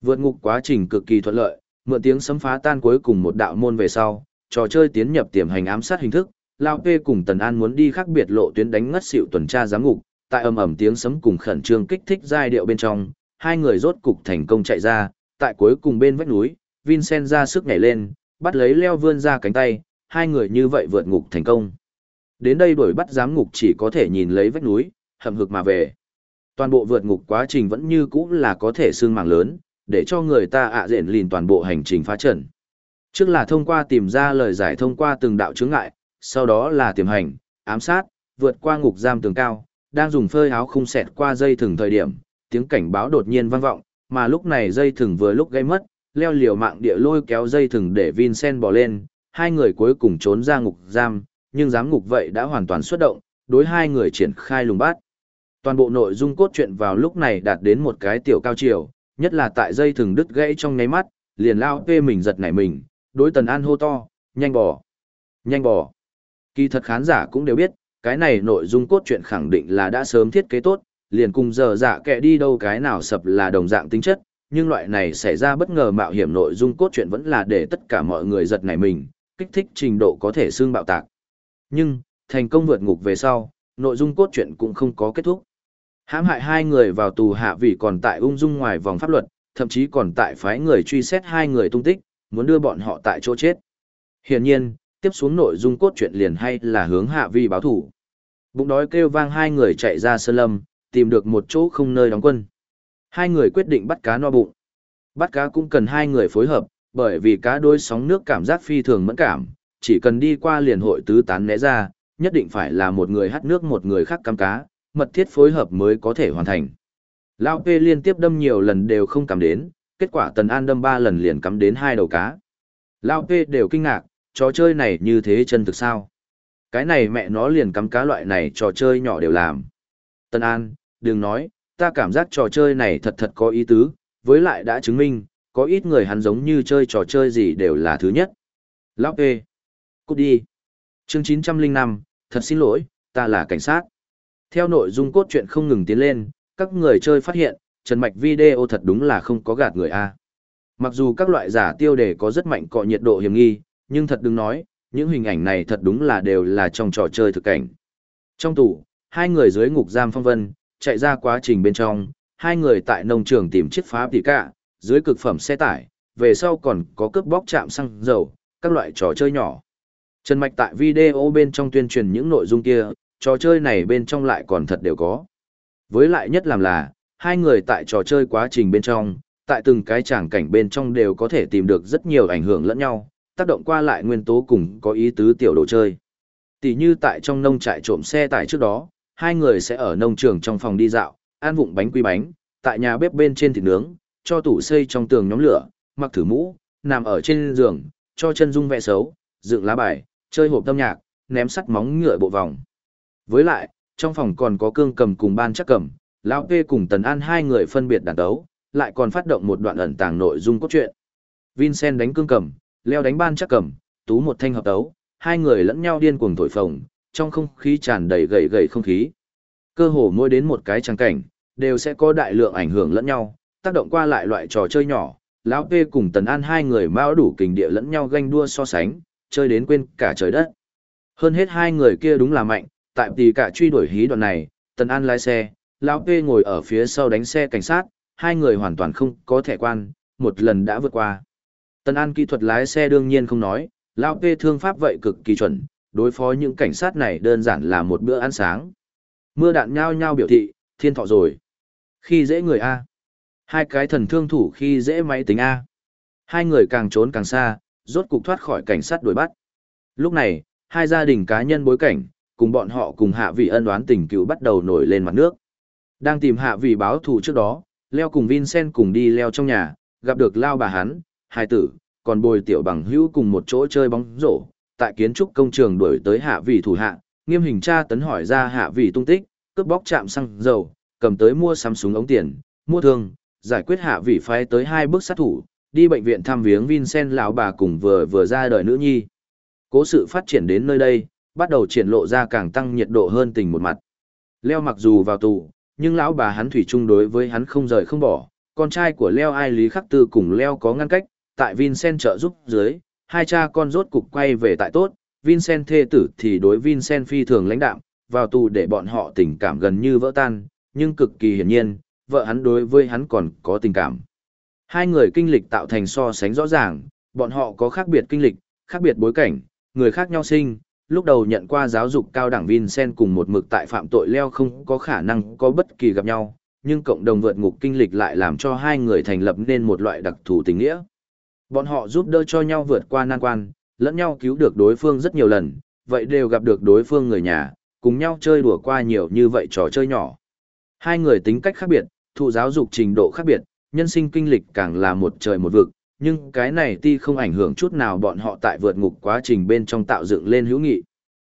Vượt ngục quá trình cực kỳ thuận lợi, mượn tiếng sấm phá tan cuối cùng một đạo môn về sau, trò chơi tiến nhập tiềm hành ám sát hình thức, Lao Pê cùng Tần An muốn đi khác biệt lộ tuyến đánh ngất xịu tuần tra giám ngục, tại ầm ầm tiếng sấm cùng khẩn trương kích thích giai điệu bên trong, hai người rốt cục thành công chạy ra, tại cuối cùng bên vách núi, Vincent ra sức nhảy lên, bắt lấy leo vươn ra cánh tay, hai người như vậy vượt ngục thành công. Đến đây đuổi bắt giám ngục chỉ có thể nhìn lấy vách núi, hầm hực mà về. Toàn bộ vượt ngục quá trình vẫn như cũ là có thể xương mạng lớn, để cho người ta ạ à lìn toàn bộ hành trình phá trận. Trước là thông qua tìm ra lời giải thông qua từng đạo chướng ngại, sau đó là tiềm hành, ám sát, vượt qua ngục giam tường cao, đang dùng phơi áo khung xẹt qua dây thừng thời điểm, tiếng cảnh báo đột nhiên vang vọng, mà lúc này dây thừng vừa lúc gây mất, leo liều mạng địa lôi kéo dây thừng để Vincent bỏ lên, hai người cuối cùng trốn ra ngục giam, nhưng giám ngục vậy đã hoàn toàn xuất động, đối hai người triển khai lùng bát. Toàn bộ nội dung cốt truyện vào lúc này đạt đến một cái tiểu cao chiều, nhất là tại dây thừng đứt gãy trong nháy mắt, liền lao tê mình giật nảy mình, đối tần an hô to, nhanh bỏ, nhanh bỏ. Kỳ thật khán giả cũng đều biết, cái này nội dung cốt truyện khẳng định là đã sớm thiết kế tốt, liền cùng giờ dạ kệ đi đâu cái nào sập là đồng dạng tính chất, nhưng loại này xảy ra bất ngờ mạo hiểm nội dung cốt truyện vẫn là để tất cả mọi người giật nảy mình, kích thích trình độ có thể xương bạo tạc. Nhưng, thành công vượt ngục về sau, nội dung cốt truyện cũng không có kết thúc. Hãm hại hai người vào tù hạ vì còn tại ung dung ngoài vòng pháp luật, thậm chí còn tại phái người truy xét hai người tung tích, muốn đưa bọn họ tại chỗ chết. Hiển nhiên, tiếp xuống nội dung cốt truyện liền hay là hướng hạ vi báo thủ. Bụng đói kêu vang hai người chạy ra sơn lâm, tìm được một chỗ không nơi đóng quân. Hai người quyết định bắt cá no bụng. Bắt cá cũng cần hai người phối hợp, bởi vì cá đôi sóng nước cảm giác phi thường mẫn cảm, chỉ cần đi qua liền hội tứ tán né ra, nhất định phải là một người hắt nước một người khác cắm cá, mật thiết phối hợp mới có thể hoàn thành. Lao P liên tiếp đâm nhiều lần đều không cắm đến, kết quả Tần An đâm ba lần liền cắm đến hai đầu cá. Lao P đều kinh ngạc, trò chơi này như thế chân thực sao? Cái này mẹ nó liền cắm cá loại này trò chơi nhỏ đều làm. Tần An, đừng nói, ta cảm giác trò chơi này thật thật có ý tứ, với lại đã chứng minh, có ít người hắn giống như chơi trò chơi gì đều là thứ nhất. Lão P. Cút đi. Chương 905, thật xin lỗi, ta là cảnh sát. Theo nội dung cốt truyện không ngừng tiến lên, các người chơi phát hiện, Trần Mạch video thật đúng là không có gạt người A. Mặc dù các loại giả tiêu đề có rất mạnh cọ nhiệt độ hiểm nghi, nhưng thật đừng nói, những hình ảnh này thật đúng là đều là trong trò chơi thực cảnh. Trong tủ, hai người dưới ngục giam phong vân, chạy ra quá trình bên trong, hai người tại nông trường tìm chiếc phá tỉ cả, dưới cực phẩm xe tải, về sau còn có cướp bóc chạm xăng dầu, các loại trò chơi nhỏ. Trần Mạch tại video bên trong tuyên truyền những nội dung kia, trò chơi này bên trong lại còn thật đều có. Với lại nhất làm là, hai người tại trò chơi quá trình bên trong, tại từng cái tràng cảnh bên trong đều có thể tìm được rất nhiều ảnh hưởng lẫn nhau, tác động qua lại nguyên tố cùng có ý tứ tiểu đồ chơi. Tỷ như tại trong nông trại trộm xe tải trước đó, hai người sẽ ở nông trường trong phòng đi dạo, ăn vụng bánh quy bánh, tại nhà bếp bên trên thịt nướng, cho tủ xây trong tường nhóm lửa, mặc thử mũ, nằm ở trên giường, cho chân dung vẽ xấu, dựng lá bài, chơi hộp tâm nhạc, ném sắt móng ngựa bộ vòng. Với lại, trong phòng còn có cương cầm cùng ban chắc cầm, lão P cùng Tần An hai người phân biệt đàn đấu, lại còn phát động một đoạn ẩn tàng nội dung cốt truyện. Vincent đánh cương cầm, leo đánh ban chắc cầm, tú một thanh hợp đấu, hai người lẫn nhau điên cuồng thổi phồng, trong không khí tràn đầy gầy gầy không khí. Cơ hồ mỗi đến một cái trang cảnh, đều sẽ có đại lượng ảnh hưởng lẫn nhau, tác động qua lại loại trò chơi nhỏ. Lão P cùng Tần An hai người mão đủ kình địa lẫn nhau ganh đua so sánh, chơi đến quên cả trời đất. Hơn hết hai người kia đúng là mạnh, tại tỷ cả truy đuổi hí đoạn này, Tần An lái xe, Lão P ngồi ở phía sau đánh xe cảnh sát, hai người hoàn toàn không có thẻ quan, một lần đã vượt qua. Tần An kỹ thuật lái xe đương nhiên không nói, Lão P thương pháp vậy cực kỳ chuẩn, đối phó những cảnh sát này đơn giản là một bữa ăn sáng. Mưa đạn nhao nhao biểu thị, thiên thọ rồi. Khi dễ người A. Hai cái thần thương thủ khi dễ máy tính A. Hai người càng trốn càng xa, rốt cục thoát khỏi cảnh sát đuổi bắt. Lúc này, hai gia đình cá nhân bối cảnh, cùng bọn họ cùng hạ vị ân đoán tình cựu bắt đầu nổi lên mặt nước. Đang tìm hạ vị báo thù trước đó, leo cùng Vincent cùng đi leo trong nhà, gặp được lao bà hắn, hai tử, còn bồi tiểu bằng hữu cùng một chỗ chơi bóng rổ, tại kiến trúc công trường đuổi tới hạ vị thủ hạ, nghiêm hình tra tấn hỏi ra hạ vị tung tích, cướp bóc chạm xăng dầu, cầm tới mua sắm súng ống tiền, mua thương, giải quyết hạ vị phái tới hai bước sát thủ, đi bệnh viện thăm viếng Vincent lão bà cùng vừa vừa ra đời nữ nhi. Cố sự phát triển đến nơi đây, bắt đầu triển lộ ra càng tăng nhiệt độ hơn tình một mặt. Leo mặc dù vào tù, nhưng lão bà hắn thủy chung đối với hắn không rời không bỏ, con trai của Leo ai Lý Khắc Tư cùng Leo có ngăn cách, tại Vincent trợ giúp dưới, hai cha con rốt cục quay về tại tốt, Vincent thê tử thì đối Vincent phi thường lãnh đạm, vào tù để bọn họ tình cảm gần như vỡ tan, nhưng cực kỳ hiển nhiên, vợ hắn đối với hắn còn có tình cảm. Hai người kinh lịch tạo thành so sánh rõ ràng, bọn họ có khác biệt kinh lịch, khác biệt bối cảnh, người khác nhau sinh, lúc đầu nhận qua giáo dục cao đẳng Vincent cùng một mực tại phạm tội leo không có khả năng có bất kỳ gặp nhau, nhưng cộng đồng vượt ngục kinh lịch lại làm cho hai người thành lập nên một loại đặc thù tình nghĩa. Bọn họ giúp đỡ cho nhau vượt qua nan quan, lẫn nhau cứu được đối phương rất nhiều lần, vậy đều gặp được đối phương người nhà, cùng nhau chơi đùa qua nhiều như vậy trò chơi nhỏ. Hai người tính cách khác biệt, thụ giáo dục trình độ khác biệt, nhân sinh kinh lịch càng là một trời một vực, nhưng cái này ti không ảnh hưởng chút nào bọn họ tại vượt ngục quá trình bên trong tạo dựng lên hữu nghị.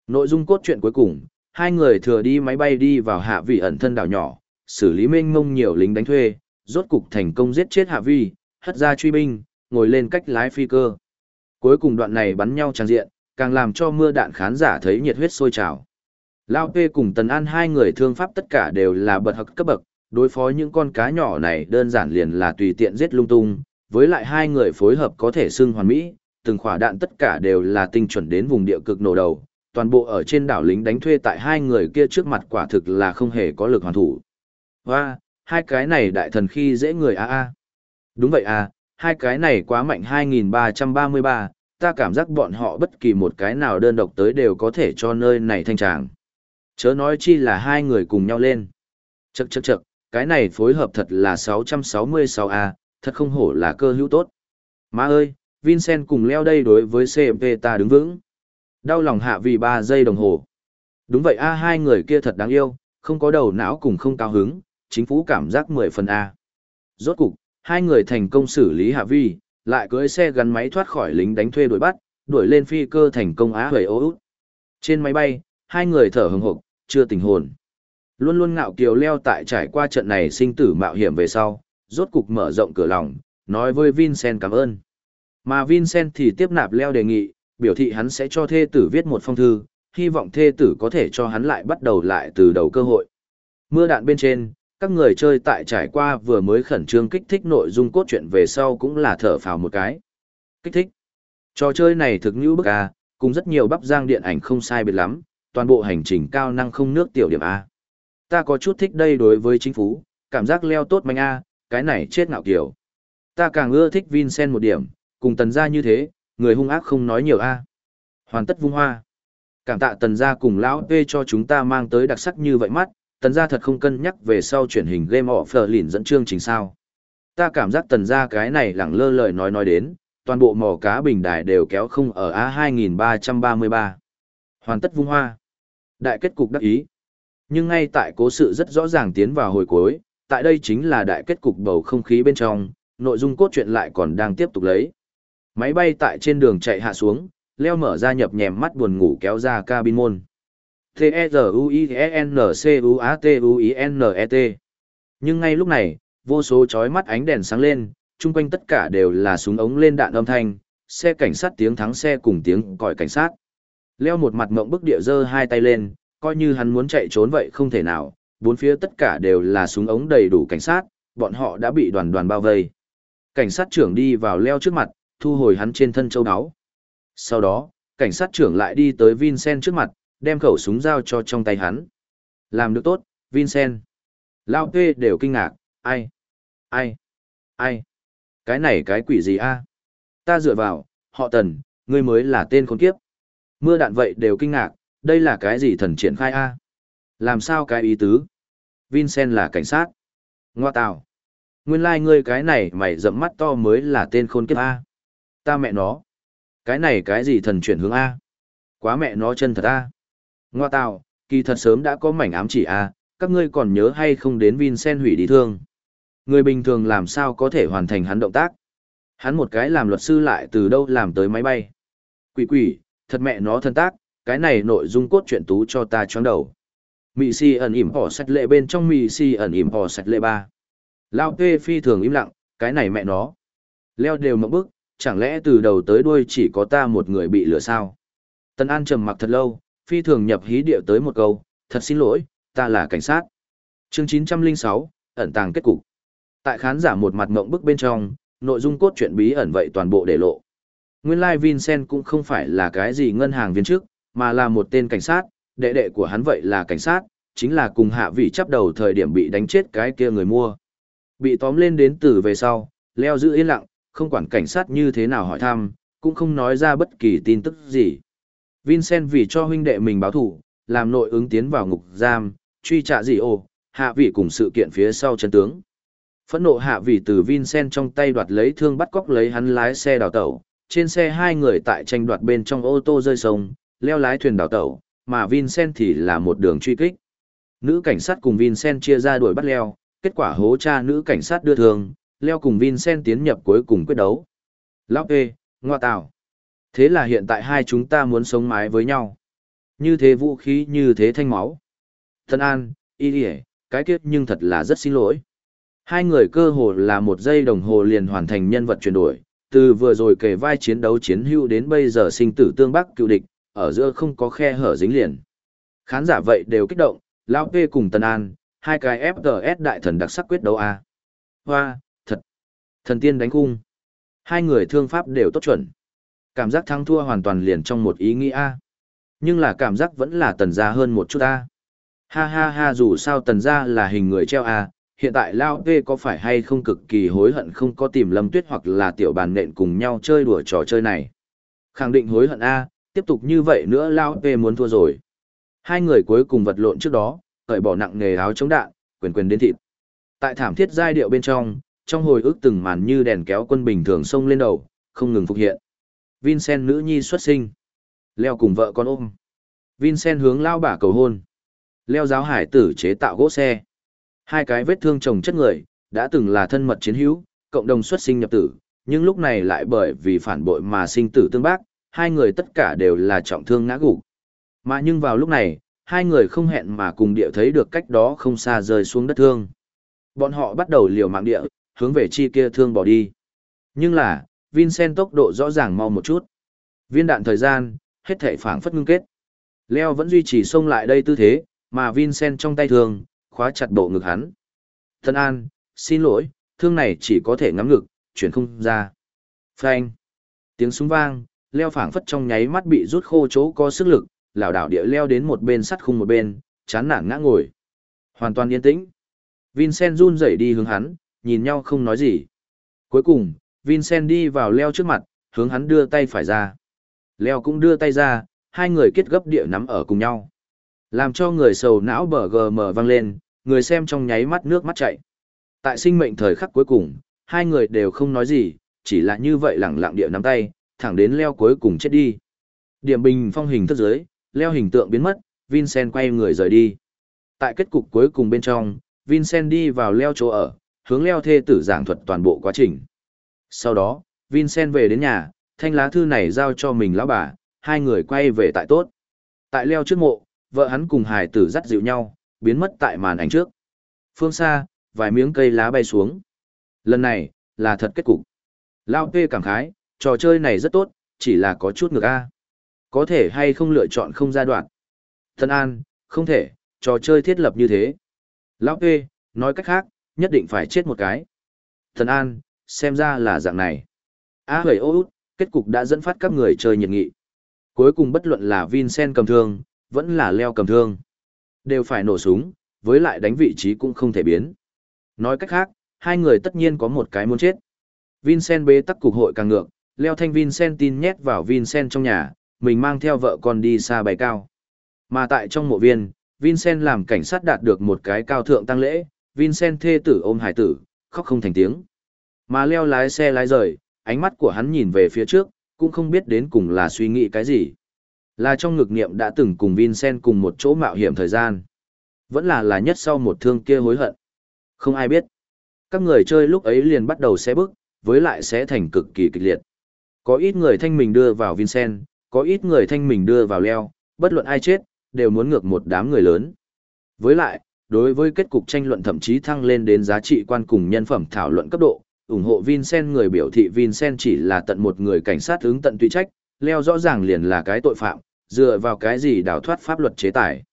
Nội dung cốt truyện cuối cùng, hai người thừa đi máy bay đi vào hạ vị ẩn thân đảo nhỏ, xử lý mênh mông nhiều lính đánh thuê, rốt cục thành công giết chết hạ vi, hất ra truy binh, ngồi lên cách lái phi cơ. Cuối cùng đoạn này bắn nhau tràn diện, càng làm cho mưa đạn khán giả thấy nhiệt huyết sôi trào. Lao Pê cùng Tần An hai người thương pháp tất cả đều là bật hậc cấp bậc, đối phó những con cá nhỏ này đơn giản liền là tùy tiện giết lung tung, với lại hai người phối hợp có thể xưng hoàn mỹ, từng khỏa đạn tất cả đều là tinh chuẩn đến vùng địa cực nổ đầu, toàn bộ ở trên đảo lính đánh thuê tại hai người kia trước mặt quả thực là không hề có lực hoàn thủ. Và, hai cái này đại thần khi dễ người a a. Đúng vậy à, hai cái này quá mạnh 2333, ta cảm giác bọn họ bất kỳ một cái nào đơn độc tới đều có thể cho nơi này thanh tràng. Chớ nói chi là hai người cùng nhau lên. Chậc chậc chậc, cái này phối hợp thật là 666A, thật không hổ là cơ hữu tốt. Má ơi, Vincent cùng leo đây đối với CMP ta đứng vững. Đau lòng hạ vì 3 giây đồng hồ. Đúng vậy A hai người kia thật đáng yêu, không có đầu não cùng không cao hứng, chính phủ cảm giác 10 phần A. Rốt cục, hai người thành công xử lý hạ vi, lại cưỡi xe gắn máy thoát khỏi lính đánh thuê đuổi bắt, đuổi lên phi cơ thành công á hời ô út. Trên máy bay, hai người thở hừng hực, chưa tỉnh hồn. Luôn luôn ngạo kiều leo tại trải qua trận này sinh tử mạo hiểm về sau, rốt cục mở rộng cửa lòng, nói với Vincent cảm ơn. Mà Vincent thì tiếp nạp leo đề nghị, biểu thị hắn sẽ cho thê tử viết một phong thư, hy vọng thê tử có thể cho hắn lại bắt đầu lại từ đầu cơ hội. Mưa đạn bên trên, các người chơi tại trải qua vừa mới khẩn trương kích thích nội dung cốt truyện về sau cũng là thở phào một cái. Kích thích. Trò chơi này thực như bức A, cùng rất nhiều bắp giang điện ảnh không sai biệt lắm, toàn bộ hành trình cao năng không nước tiểu điểm A. Ta có chút thích đây đối với chính phủ, cảm giác leo tốt manh A, cái này chết ngạo kiểu. Ta càng ưa thích Vincent một điểm, cùng tần gia như thế, người hung ác không nói nhiều A. Hoàn tất vung hoa. Cảm tạ tần gia cùng lão P cho chúng ta mang tới đặc sắc như vậy mắt, tần gia thật không cân nhắc về sau chuyển hình game of lìn dẫn chương trình sao. Ta cảm giác tần gia cái này lẳng lơ lời nói nói đến, toàn bộ mỏ cá bình đài đều kéo không ở A2333. Hoàn tất vung hoa. Đại kết cục đắc ý. Nhưng ngay tại cố sự rất rõ ràng tiến vào hồi cuối, tại đây chính là đại kết cục bầu không khí bên trong, nội dung cốt truyện lại còn đang tiếp tục lấy. Máy bay tại trên đường chạy hạ xuống, leo mở ra nhập nhèm mắt buồn ngủ kéo ra cabin môn. T-E-Z-U-I-N-C-U-A-T-U-I-N-E-T. Nhưng ngay lúc này, vô số chói mắt ánh đèn sáng lên, chung quanh tất cả đều là súng ống lên đạn âm thanh, xe cảnh sát tiếng thắng xe cùng tiếng còi cảnh sát. Leo một mặt mộng bức địa dơ hai tay lên, coi như hắn muốn chạy trốn vậy không thể nào, bốn phía tất cả đều là súng ống đầy đủ cảnh sát, bọn họ đã bị đoàn đoàn bao vây. Cảnh sát trưởng đi vào leo trước mặt, thu hồi hắn trên thân châu áo. Sau đó, cảnh sát trưởng lại đi tới Vincent trước mặt, đem khẩu súng giao cho trong tay hắn. Làm được tốt, Vincent. Lao P đều kinh ngạc, ai? Ai? Ai? Cái này cái quỷ gì a? Ta dựa vào, họ tần, ngươi mới là tên con kiếp. Mưa đạn vậy đều kinh ngạc, đây là cái gì thần triển khai a? Làm sao cái ý tứ? Vincent là cảnh sát. Ngoa tào. Nguyên lai like ngươi cái này mày dẫm mắt to mới là tên khôn kiếp A. Ta mẹ nó. Cái này cái gì thần chuyển hướng A. Quá mẹ nó chân thật A. Ngoa tào, kỳ thật sớm đã có mảnh ám chỉ A, các ngươi còn nhớ hay không đến Vincent hủy đi thương. Người bình thường làm sao có thể hoàn thành hắn động tác. Hắn một cái làm luật sư lại từ đâu làm tới máy bay. Quỷ quỷ, thật mẹ nó thân tác, cái này nội dung cốt truyện tú cho ta choáng đầu. Mị si ẩn ỉm bỏ sạch lệ bên trong mị si ẩn ỉm bỏ sạch lệ ba. Lao tê phi thường im lặng, cái này mẹ nó. Leo đều mộng bức, chẳng lẽ từ đầu tới đuôi chỉ có ta một người bị lừa sao? Tân An trầm mặc thật lâu, phi thường nhập hí điệu tới một câu, thật xin lỗi, ta là cảnh sát. Chương 906, ẩn tàng kết cục. Tại khán giả một mặt mộng bức bên trong, nội dung cốt truyện bí ẩn vậy toàn bộ để lộ. Nguyên lai like Vincent cũng không phải là cái gì ngân hàng viên chức, mà là một tên cảnh sát, đệ đệ của hắn vậy là cảnh sát, chính là cùng hạ vị chấp đầu thời điểm bị đánh chết cái kia người mua. Bị tóm lên đến từ về sau, leo giữ yên lặng, không quản cảnh sát như thế nào hỏi thăm, cũng không nói ra bất kỳ tin tức gì. Vincent vì cho huynh đệ mình báo thủ, làm nội ứng tiến vào ngục giam, truy trả gì ồ, hạ vị cùng sự kiện phía sau chân tướng. Phẫn nộ hạ vị từ Vincent trong tay đoạt lấy thương bắt cóc lấy hắn lái xe đào tẩu, trên xe hai người tại tranh đoạt bên trong ô tô rơi sông, leo lái thuyền đào tẩu, mà Vincent thì là một đường truy kích. Nữ cảnh sát cùng Vincent chia ra đuổi bắt leo, kết quả hố cha nữ cảnh sát đưa thương, leo cùng Vincent tiến nhập cuối cùng quyết đấu. Lóc ê, ngoa tạo. Thế là hiện tại hai chúng ta muốn sống mái với nhau. Như thế vũ khí như thế thanh máu. Thân an, y đi cái kết nhưng thật là rất xin lỗi. Hai người cơ hồ là một giây đồng hồ liền hoàn thành nhân vật chuyển đổi, từ vừa rồi kể vai chiến đấu chiến hữu đến bây giờ sinh tử tương bắc cựu địch, ở giữa không có khe hở dính liền. Khán giả vậy đều kích động, Lão P cùng Tân An, hai cái FGS đại thần đặc sắc quyết đấu A. Hoa, thật. Thần tiên đánh cung. Hai người thương pháp đều tốt chuẩn. Cảm giác thắng thua hoàn toàn liền trong một ý nghĩ A. Nhưng là cảm giác vẫn là tần gia hơn một chút A. Ha ha ha dù sao tần gia là hình người treo A, hiện tại Lao P có phải hay không cực kỳ hối hận không có tìm Lâm Tuyết hoặc là tiểu bàn nện cùng nhau chơi đùa trò chơi này. Khẳng định hối hận A, tiếp tục như vậy nữa Lao P muốn thua rồi. Hai người cuối cùng vật lộn trước đó, cởi bỏ nặng nghề áo chống đạn, quyền quyền đến thịt. Tại thảm thiết giai điệu bên trong, trong hồi ức từng màn như đèn kéo quân bình thường xông lên đầu, không ngừng phục hiện. Vincent nữ nhi xuất sinh. Leo cùng vợ con ôm. Vincent hướng lao bả cầu hôn. Leo giáo hải tử chế tạo gỗ xe. Hai cái vết thương chồng chất người, đã từng là thân mật chiến hữu, cộng đồng xuất sinh nhập tử, nhưng lúc này lại bởi vì phản bội mà sinh tử tương bác, hai người tất cả đều là trọng thương ngã gục. Mà nhưng vào lúc này, hai người không hẹn mà cùng địa thấy được cách đó không xa rơi xuống đất thương. Bọn họ bắt đầu liều mạng địa, hướng về chi kia thương bỏ đi. Nhưng là, Vincent tốc độ rõ ràng mau một chút. Viên đạn thời gian, hết thể phảng phất ngưng kết. Leo vẫn duy trì xông lại đây tư thế, mà Vincent trong tay thương, khóa chặt bộ ngực hắn. Thân an, xin lỗi, thương này chỉ có thể ngắm ngực, chuyển không ra. Phanh. Tiếng súng vang, leo phảng phất trong nháy mắt bị rút khô chỗ có sức lực, lảo đảo địa leo đến một bên sắt khung một bên, chán nản ngã ngồi. Hoàn toàn yên tĩnh. Vincent run rẩy đi hướng hắn, nhìn nhau không nói gì. Cuối cùng, Vincent đi vào leo trước mặt, hướng hắn đưa tay phải ra. Leo cũng đưa tay ra, hai người kết gấp địa nắm ở cùng nhau. Làm cho người sầu não bờ gờ mở vang lên, người xem trong nháy mắt nước mắt chảy. Tại sinh mệnh thời khắc cuối cùng, hai người đều không nói gì, chỉ là như vậy lẳng lặng địa nắm tay, thẳng đến leo cuối cùng chết đi. Điểm bình phong hình thức giới, leo hình tượng biến mất, Vincent quay người rời đi. Tại kết cục cuối cùng bên trong, Vincent đi vào leo chỗ ở, hướng leo thê tử giảng thuật toàn bộ quá trình. Sau đó, Vincent về đến nhà, thanh lá thư này giao cho mình lão bà, hai người quay về tại tốt. Tại leo trước mộ, vợ hắn cùng hài tử dắt dịu nhau, biến mất tại màn ảnh trước. Phương xa, vài miếng cây lá bay xuống. Lần này, là thật kết cục. Lao Tê cảm khái, trò chơi này rất tốt, chỉ là có chút ngược A. Có thể hay không lựa chọn không gia đoạn. Thân An, không thể, trò chơi thiết lập như thế. Lão P, nói cách khác, nhất định phải chết một cái. Thần An, xem ra là dạng này. Á hời ô út, kết cục đã dẫn phát các người chơi nhiệt nghị. Cuối cùng bất luận là Vincent cầm thương, vẫn là leo cầm thương. Đều phải nổ súng, với lại đánh vị trí cũng không thể biến. Nói cách khác, hai người tất nhiên có một cái muốn chết. Vincent bế tắc cục hội càng ngược, leo thanh Vincent tin nhét vào Vincent trong nhà, mình mang theo vợ con đi xa bay cao. Mà tại trong mộ viên, Vincent làm cảnh sát đạt được một cái cao thượng tăng lễ, Vincent thê tử ôm hải tử, khóc không thành tiếng. Mà leo lái xe lái rời, ánh mắt của hắn nhìn về phía trước, cũng không biết đến cùng là suy nghĩ cái gì. Là trong ngực niệm đã từng cùng Vincent cùng một chỗ mạo hiểm thời gian. Vẫn là là nhất sau một thương kia hối hận. Không ai biết. Các người chơi lúc ấy liền bắt đầu xé bước, với lại sẽ thành cực kỳ kịch liệt. Có ít người thanh mình đưa vào Vincent, có ít người thanh mình đưa vào leo, bất luận ai chết, đều muốn ngược một đám người lớn. Với lại, đối với kết cục tranh luận thậm chí thăng lên đến giá trị quan cùng nhân phẩm thảo luận cấp độ, ủng hộ Vincent người biểu thị Vincent chỉ là tận một người cảnh sát ứng tận tùy trách, leo rõ ràng liền là cái tội phạm, dựa vào cái gì đào thoát pháp luật chế tài.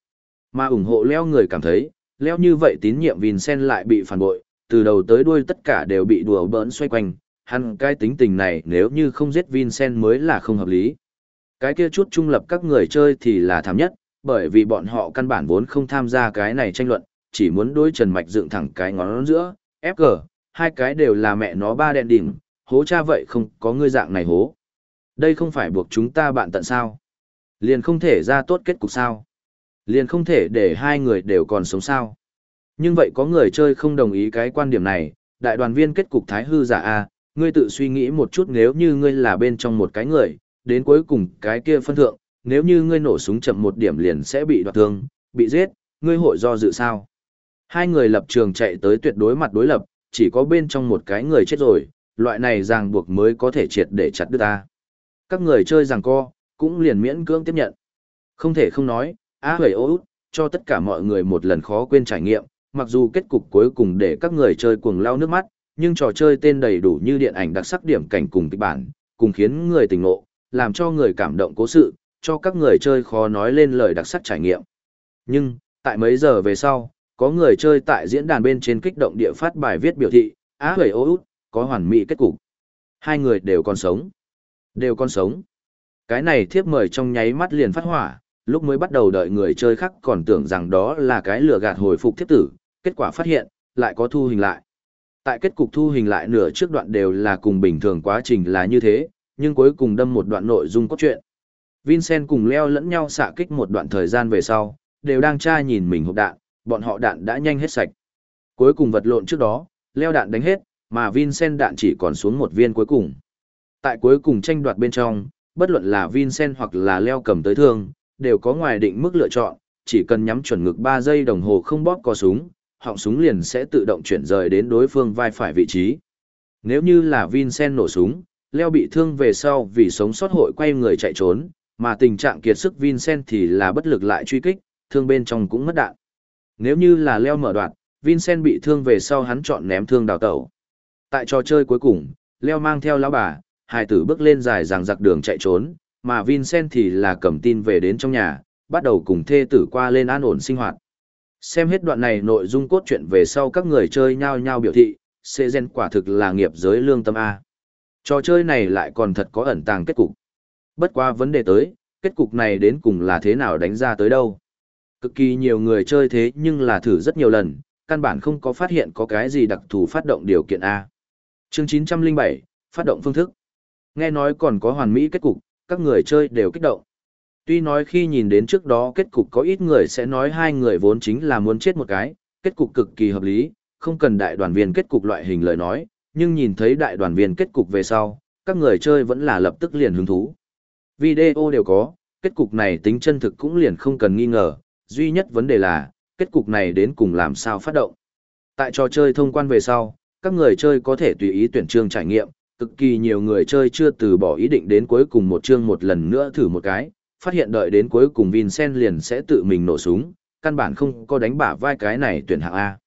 Mà ủng hộ leo người cảm thấy, leo như vậy tín nhiệm Vincent lại bị phản bội, từ đầu tới đuôi tất cả đều bị đùa bỡn xoay quanh, hắn cái tính tình này nếu như không giết Vincent mới là không hợp lý. Cái kia chút trung lập các người chơi thì là thảm nhất, bởi vì bọn họ căn bản vốn không tham gia cái này tranh luận, chỉ muốn đối Trần Mạch dựng thẳng cái ngón giữa, FG, hai cái đều là mẹ nó ba đèn đỉnh, hố cha vậy không có ngươi dạng này hố. Đây không phải buộc chúng ta bạn tận sao. Liền không thể ra tốt kết cục sao. Liền không thể để hai người đều còn sống sao. Nhưng vậy có người chơi không đồng ý cái quan điểm này, đại đoàn viên kết cục thái hư giả A, ngươi tự suy nghĩ một chút nếu như ngươi là bên trong một cái người, đến cuối cùng cái kia phân thượng, nếu như ngươi nổ súng chậm một điểm liền sẽ bị đoạt thương, bị giết, ngươi hội do dự sao. Hai người lập trường chạy tới tuyệt đối mặt đối lập, chỉ có bên trong một cái người chết rồi, loại này ràng buộc mới có thể triệt để chặt đứt ta. Các người chơi ràng co, cũng liền miễn cưỡng tiếp nhận. Không thể không nói, á hầy ô út, cho tất cả mọi người một lần khó quên trải nghiệm, mặc dù kết cục cuối cùng để các người chơi cuồng lao nước mắt, nhưng trò chơi tên đầy đủ như điện ảnh đặc sắc điểm cảnh cùng kịch bản, cùng khiến người tình ngộ, làm cho người cảm động cố sự, cho các người chơi khó nói lên lời đặc sắc trải nghiệm. Nhưng, tại mấy giờ về sau, có người chơi tại diễn đàn bên trên kích động địa phát bài viết biểu thị, á hầy ô út, có hoàn mỹ kết cục. Hai người đều còn sống. Đều còn sống. Cái này thiếp mời trong nháy mắt liền phát hỏa, lúc mới bắt đầu đợi người chơi khác còn tưởng rằng đó là cái lừa gạt hồi phục thiếp tử, kết quả phát hiện, lại có thu hình lại. Tại kết cục thu hình lại nửa trước đoạn đều là cùng bình thường quá trình là như thế, nhưng cuối cùng đâm một đoạn nội dung cốt truyện. Vincent cùng leo lẫn nhau xạ kích một đoạn thời gian về sau, đều đang tra nhìn mình hộp đạn, bọn họ đạn đã nhanh hết sạch. Cuối cùng vật lộn trước đó, leo đạn đánh hết, mà Vincent đạn chỉ còn xuống một viên cuối cùng. Tại cuối cùng tranh đoạt bên trong, bất luận là Vincent hoặc là leo cầm tới thương, đều có ngoài định mức lựa chọn, chỉ cần nhắm chuẩn ngực 3 giây đồng hồ không bóp cò súng, họng súng liền sẽ tự động chuyển rời đến đối phương vai phải vị trí. Nếu như là Vincent nổ súng, leo bị thương về sau vì sống sót hội quay người chạy trốn, mà tình trạng kiệt sức Vincent thì là bất lực lại truy kích, thương bên trong cũng mất đạn. Nếu như là leo mở đoạn, Vincent bị thương về sau hắn chọn ném thương đào tẩu. Tại trò chơi cuối cùng, leo mang theo lão bà, hai tử bước lên dài ràng giặc đường chạy trốn, mà Vincent thì là cầm tin về đến trong nhà, bắt đầu cùng thê tử qua lên an ổn sinh hoạt. Xem hết đoạn này nội dung cốt truyện về sau các người chơi nhau nhau biểu thị, xê gen quả thực là nghiệp giới lương tâm A. Trò chơi này lại còn thật có ẩn tàng kết cục. Bất qua vấn đề tới, kết cục này đến cùng là thế nào đánh ra tới đâu. Cực kỳ nhiều người chơi thế nhưng là thử rất nhiều lần, căn bản không có phát hiện có cái gì đặc thù phát động điều kiện A. Chương 907, phát động phương thức. Nghe nói còn có hoàn mỹ kết cục, các người chơi đều kích động. Tuy nói khi nhìn đến trước đó kết cục có ít người sẽ nói hai người vốn chính là muốn chết một cái, kết cục cực kỳ hợp lý, không cần đại đoàn viên kết cục loại hình lời nói, nhưng nhìn thấy đại đoàn viên kết cục về sau, các người chơi vẫn là lập tức liền hứng thú. Video đều có, kết cục này tính chân thực cũng liền không cần nghi ngờ, duy nhất vấn đề là, kết cục này đến cùng làm sao phát động. Tại trò chơi thông quan về sau, các người chơi có thể tùy ý tuyển chương trải nghiệm, cực kỳ nhiều người chơi chưa từ bỏ ý định đến cuối cùng một chương một lần nữa thử một cái, phát hiện đợi đến cuối cùng Vincent liền sẽ tự mình nổ súng, căn bản không có đánh bả vai cái này tuyển hạng A.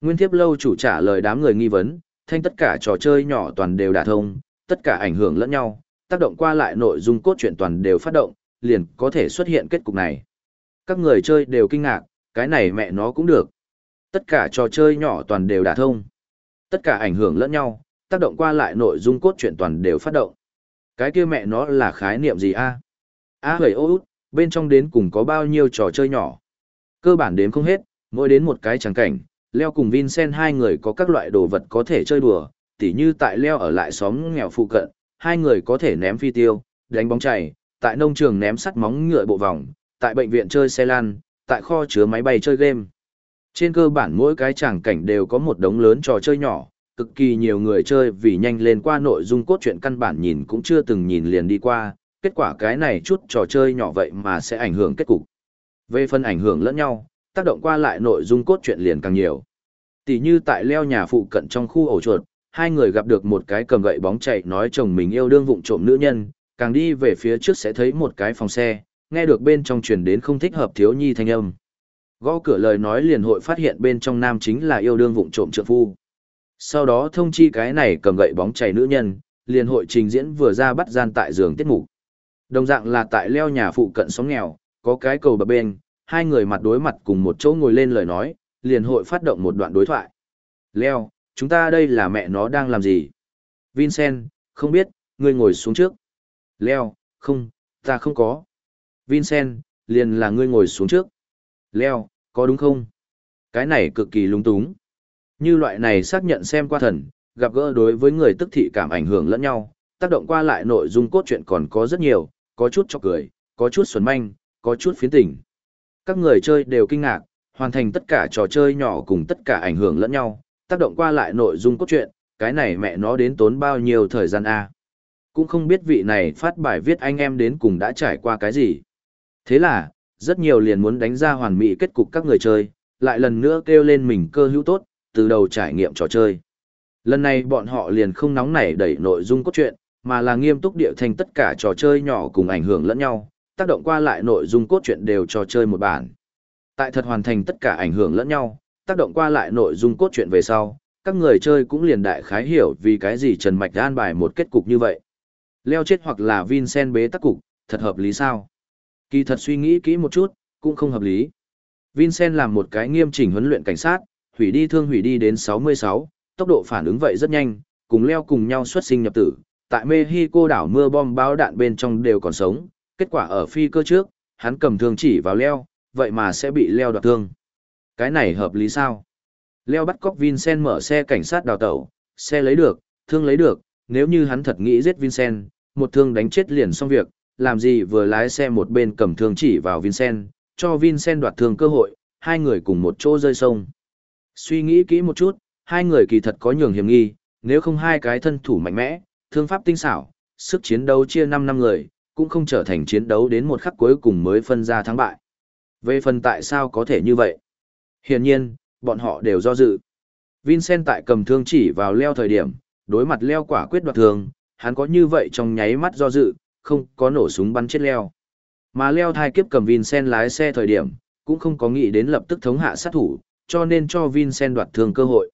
Nguyên thiếp lâu chủ trả lời đám người nghi vấn, thanh tất cả trò chơi nhỏ toàn đều đả thông, tất cả ảnh hưởng lẫn nhau, tác động qua lại nội dung cốt truyện toàn đều phát động, liền có thể xuất hiện kết cục này. Các người chơi đều kinh ngạc, cái này mẹ nó cũng được. Tất cả trò chơi nhỏ toàn đều đả thông. Tất cả ảnh hưởng lẫn nhau, tác động qua lại nội dung cốt truyện toàn đều phát động. Cái kia mẹ nó là khái niệm gì a? A hầy ô út, bên trong đến cùng có bao nhiêu trò chơi nhỏ. Cơ bản đếm không hết, mỗi đến một cái tràng cảnh, leo cùng Vincent hai người có các loại đồ vật có thể chơi đùa, tỉ như tại leo ở lại xóm nghèo phụ cận, hai người có thể ném phi tiêu, đánh bóng chảy, tại nông trường ném sắt móng ngựa bộ vòng, tại bệnh viện chơi xe lan, tại kho chứa máy bay chơi game. Trên cơ bản mỗi cái tràng cảnh đều có một đống lớn trò chơi nhỏ, cực kỳ nhiều người chơi vì nhanh lên qua nội dung cốt truyện căn bản nhìn cũng chưa từng nhìn liền đi qua, kết quả cái này chút trò chơi nhỏ vậy mà sẽ ảnh hưởng kết cục. Về phần ảnh hưởng lẫn nhau, tác động qua lại nội dung cốt truyện liền càng nhiều. Tỷ như tại leo nhà phụ cận trong khu ổ chuột, hai người gặp được một cái cầm gậy bóng chạy nói chồng mình yêu đương vụng trộm nữ nhân, càng đi về phía trước sẽ thấy một cái phòng xe, nghe được bên trong truyền đến không thích hợp thiếu nhi thanh âm. Gõ cửa lời nói liền hội phát hiện bên trong nam chính là yêu đương vụng trộm trượng phu. Sau đó thông chi cái này cầm gậy bóng chảy nữ nhân, liền hội trình diễn vừa ra bắt gian tại giường tiết mục. Đồng dạng là tại leo nhà phụ cận xóm nghèo, có cái cầu bập bên, hai người mặt đối mặt cùng một chỗ ngồi lên lời nói, liền hội phát động một đoạn đối thoại. Leo, chúng ta đây là mẹ nó đang làm gì? Vincent, không biết, ngươi ngồi xuống trước. Leo, không, ta không có. Vincent, liền là ngươi ngồi xuống trước. Leo, có đúng không? Cái này cực kỳ lung túng. Như loại này xác nhận xem qua thần, gặp gỡ đối với người tức thị cảm ảnh hưởng lẫn nhau, tác động qua lại nội dung cốt truyện còn có rất nhiều, có chút chọc cười, có chút xuẩn manh, có chút phiến tỉnh. Các người chơi đều kinh ngạc, hoàn thành tất cả trò chơi nhỏ cùng tất cả ảnh hưởng lẫn nhau, tác động qua lại nội dung cốt truyện, cái này mẹ nó đến tốn bao nhiêu thời gian a Cũng không biết vị này phát bài viết anh em đến cùng đã trải qua cái gì. Thế là, rất nhiều liền muốn đánh ra hoàn mỹ kết cục các người chơi, lại lần nữa kêu lên mình cơ hữu tốt, từ đầu trải nghiệm trò chơi. Lần này bọn họ liền không nóng nảy đẩy nội dung cốt truyện, mà là nghiêm túc địa thành tất cả trò chơi nhỏ cùng ảnh hưởng lẫn nhau, tác động qua lại nội dung cốt truyện đều trò chơi một bản. Tại thật hoàn thành tất cả ảnh hưởng lẫn nhau, tác động qua lại nội dung cốt truyện về sau, các người chơi cũng liền đại khái hiểu vì cái gì Trần Mạch an bài một kết cục như vậy. Leo chết hoặc là Vincent bế tắc cục, thật hợp lý sao? Kỳ thật suy nghĩ kỹ một chút, cũng không hợp lý. Vincent làm một cái nghiêm chỉnh huấn luyện cảnh sát, hủy đi thương hủy đi đến 66, tốc độ phản ứng vậy rất nhanh, cùng leo cùng nhau xuất sinh nhập tử. Tại Mexico đảo mưa bom báo đạn bên trong đều còn sống, kết quả ở phi cơ trước, hắn cầm thương chỉ vào leo, vậy mà sẽ bị leo đoạt thương. Cái này hợp lý sao? Leo bắt cóc Vincent mở xe cảnh sát đào tẩu, xe lấy được, thương lấy được, nếu như hắn thật nghĩ giết Vincent, một thương đánh chết liền xong việc, làm gì vừa lái xe một bên cầm thương chỉ vào Vincent, cho Vincent đoạt thương cơ hội, hai người cùng một chỗ rơi sông. Suy nghĩ kỹ một chút, hai người kỳ thật có nhường hiểm nghi, nếu không hai cái thân thủ mạnh mẽ, thương pháp tinh xảo, sức chiến đấu chia 5 năm người, cũng không trở thành chiến đấu đến một khắc cuối cùng mới phân ra thắng bại. Về phần tại sao có thể như vậy? Hiển nhiên, bọn họ đều do dự. Vincent tại cầm thương chỉ vào leo thời điểm, đối mặt leo quả quyết đoạt thương, hắn có như vậy trong nháy mắt do dự, không có nổ súng bắn chết leo. Mà leo thai kiếp cầm Vincent lái xe thời điểm, cũng không có nghĩ đến lập tức thống hạ sát thủ, cho nên cho Vincent đoạt thương cơ hội.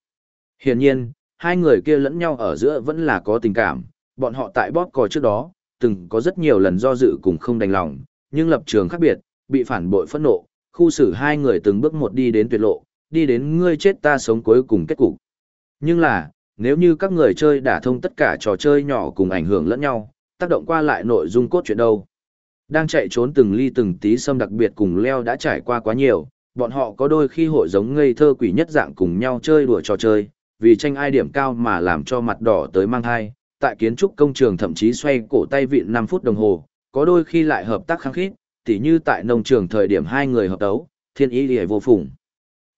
Hiển nhiên, hai người kia lẫn nhau ở giữa vẫn là có tình cảm, bọn họ tại bóp cò trước đó, từng có rất nhiều lần do dự cùng không đành lòng, nhưng lập trường khác biệt, bị phản bội phẫn nộ, khu xử hai người từng bước một đi đến tuyệt lộ, đi đến ngươi chết ta sống cuối cùng kết cục. Nhưng là, nếu như các người chơi đã thông tất cả trò chơi nhỏ cùng ảnh hưởng lẫn nhau, tác động qua lại nội dung cốt truyện đâu. Đang chạy trốn từng ly từng tí xâm đặc biệt cùng leo đã trải qua quá nhiều, bọn họ có đôi khi hội giống ngây thơ quỷ nhất dạng cùng nhau chơi đùa trò chơi, vì tranh ai điểm cao mà làm cho mặt đỏ tới mang thai, tại kiến trúc công trường thậm chí xoay cổ tay vịn 5 phút đồng hồ, có đôi khi lại hợp tác khăng khít, tỉ như tại nông trường thời điểm hai người hợp đấu, thiên ý liễu vô phùng.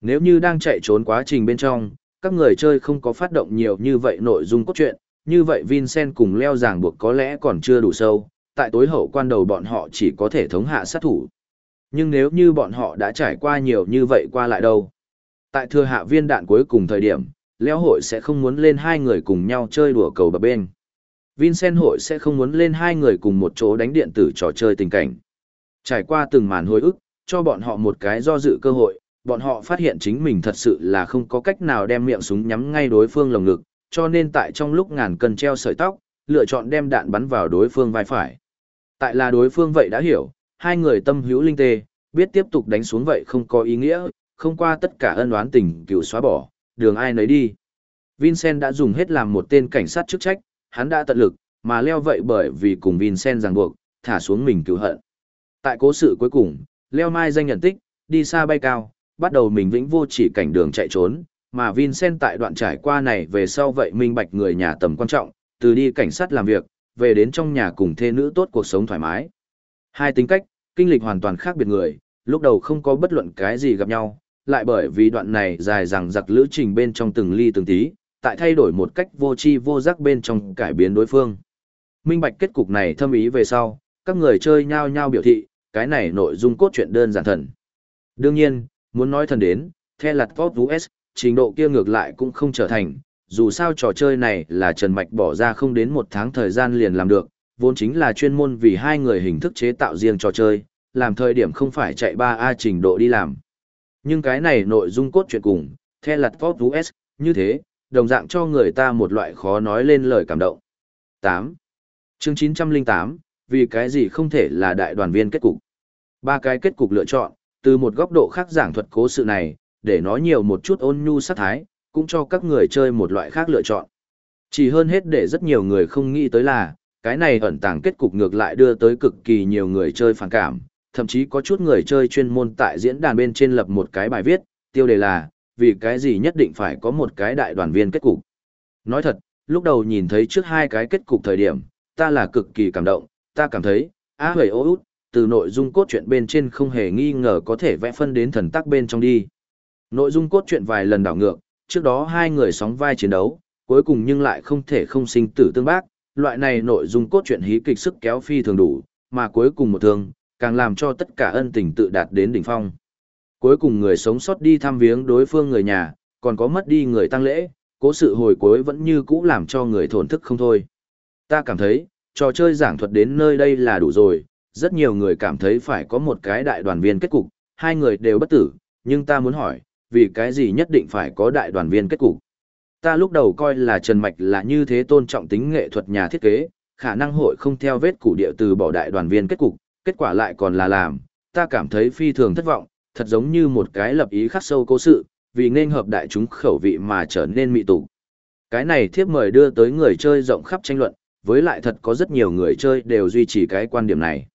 Nếu như đang chạy trốn quá trình bên trong, các người chơi không có phát động nhiều như vậy nội dung cốt truyện, như vậy Vincent cùng leo ràng buộc có lẽ còn chưa đủ sâu, tại tối hậu quan đầu bọn họ chỉ có thể thống hạ sát thủ. Nhưng nếu như bọn họ đã trải qua nhiều như vậy qua lại đâu? Tại thừa hạ viên đạn cuối cùng thời điểm, leo hội sẽ không muốn lên hai người cùng nhau chơi đùa cầu bập bên. Vincent hội sẽ không muốn lên hai người cùng một chỗ đánh điện tử trò chơi tình cảnh. Trải qua từng màn hồi ức, cho bọn họ một cái do dự cơ hội, bọn họ phát hiện chính mình thật sự là không có cách nào đem miệng súng nhắm ngay đối phương lồng ngực, cho nên tại trong lúc ngàn cân treo sợi tóc, lựa chọn đem đạn bắn vào đối phương vai phải. Tại là đối phương vậy đã hiểu, hai người tâm hữu linh tê, biết tiếp tục đánh xuống vậy không có ý nghĩa, không qua tất cả ân oán tình cựu xóa bỏ, đường ai nấy đi. Vincent đã dùng hết làm một tên cảnh sát chức trách, hắn đã tận lực, mà leo vậy bởi vì cùng Vincent ràng buộc, thả xuống mình cứu hận. Tại cố sự cuối cùng, leo mai danh nhận tích, đi xa bay cao, bắt đầu mình vĩnh vô chỉ cảnh đường chạy trốn, mà Vincent tại đoạn trải qua này về sau vậy minh bạch người nhà tầm quan trọng, từ đi cảnh sát làm việc, về đến trong nhà cùng thê nữ tốt cuộc sống thoải mái. Hai tính cách, kinh lịch hoàn toàn khác biệt người, lúc đầu không có bất luận cái gì gặp nhau, lại bởi vì đoạn này dài dằng dặc lữ trình bên trong từng ly từng tí, tại thay đổi một cách vô tri vô giác bên trong cải biến đối phương. Minh bạch kết cục này thâm ý về sau, các người chơi nhao nhao biểu thị, cái này nội dung cốt truyện đơn giản thần. Đương nhiên, muốn nói thần đến, theo lặt top US, trình độ kia ngược lại cũng không trở thành, dù sao trò chơi này là Trần Mạch bỏ ra không đến một tháng thời gian liền làm được, vốn chính là chuyên môn vì hai người hình thức chế tạo riêng trò chơi, làm thời điểm không phải chạy 3A trình độ đi làm. Nhưng cái này nội dung cốt truyện cùng, theo lặt Pop US, như thế, đồng dạng cho người ta một loại khó nói lên lời cảm động. 8. Chương 908, vì cái gì không thể là đại đoàn viên kết cục. Ba cái kết cục lựa chọn, từ một góc độ khác giảng thuật cố sự này, để nói nhiều một chút ôn nhu sát thái, cũng cho các người chơi một loại khác lựa chọn. Chỉ hơn hết để rất nhiều người không nghĩ tới là, cái này ẩn tàng kết cục ngược lại đưa tới cực kỳ nhiều người chơi phản cảm, thậm chí có chút người chơi chuyên môn tại diễn đàn bên trên lập một cái bài viết, tiêu đề là, vì cái gì nhất định phải có một cái đại đoàn viên kết cục. Nói thật, lúc đầu nhìn thấy trước hai cái kết cục thời điểm, ta là cực kỳ cảm động, ta cảm thấy, á hời ô út, từ nội dung cốt truyện bên trên không hề nghi ngờ có thể vẽ phân đến thần tắc bên trong đi. Nội dung cốt truyện vài lần đảo ngược, trước đó hai người sóng vai chiến đấu, cuối cùng nhưng lại không thể không sinh tử tương bác, loại này nội dung cốt truyện hí kịch sức kéo phi thường đủ, mà cuối cùng một thương, càng làm cho tất cả ân tình tự đạt đến đỉnh phong. Cuối cùng người sống sót đi thăm viếng đối phương người nhà, còn có mất đi người tăng lễ, cố sự hồi cuối vẫn như cũ làm cho người thổn thức không thôi. Ta cảm thấy, trò chơi giảng thuật đến nơi đây là đủ rồi, rất nhiều người cảm thấy phải có một cái đại đoàn viên kết cục, hai người đều bất tử, nhưng ta muốn hỏi, vì cái gì nhất định phải có đại đoàn viên kết cục? Ta lúc đầu coi là Trần Mạch là như thế tôn trọng tính nghệ thuật nhà thiết kế, khả năng hội không theo vết củ địa từ bỏ đại đoàn viên kết cục, kết quả lại còn là làm, ta cảm thấy phi thường thất vọng, thật giống như một cái lập ý khắc sâu cố sự, vì nên hợp đại chúng khẩu vị mà trở nên mị tụ. Cái này thiếp mời đưa tới người chơi rộng khắp tranh luận, với lại thật có rất nhiều người chơi đều duy trì cái quan điểm này.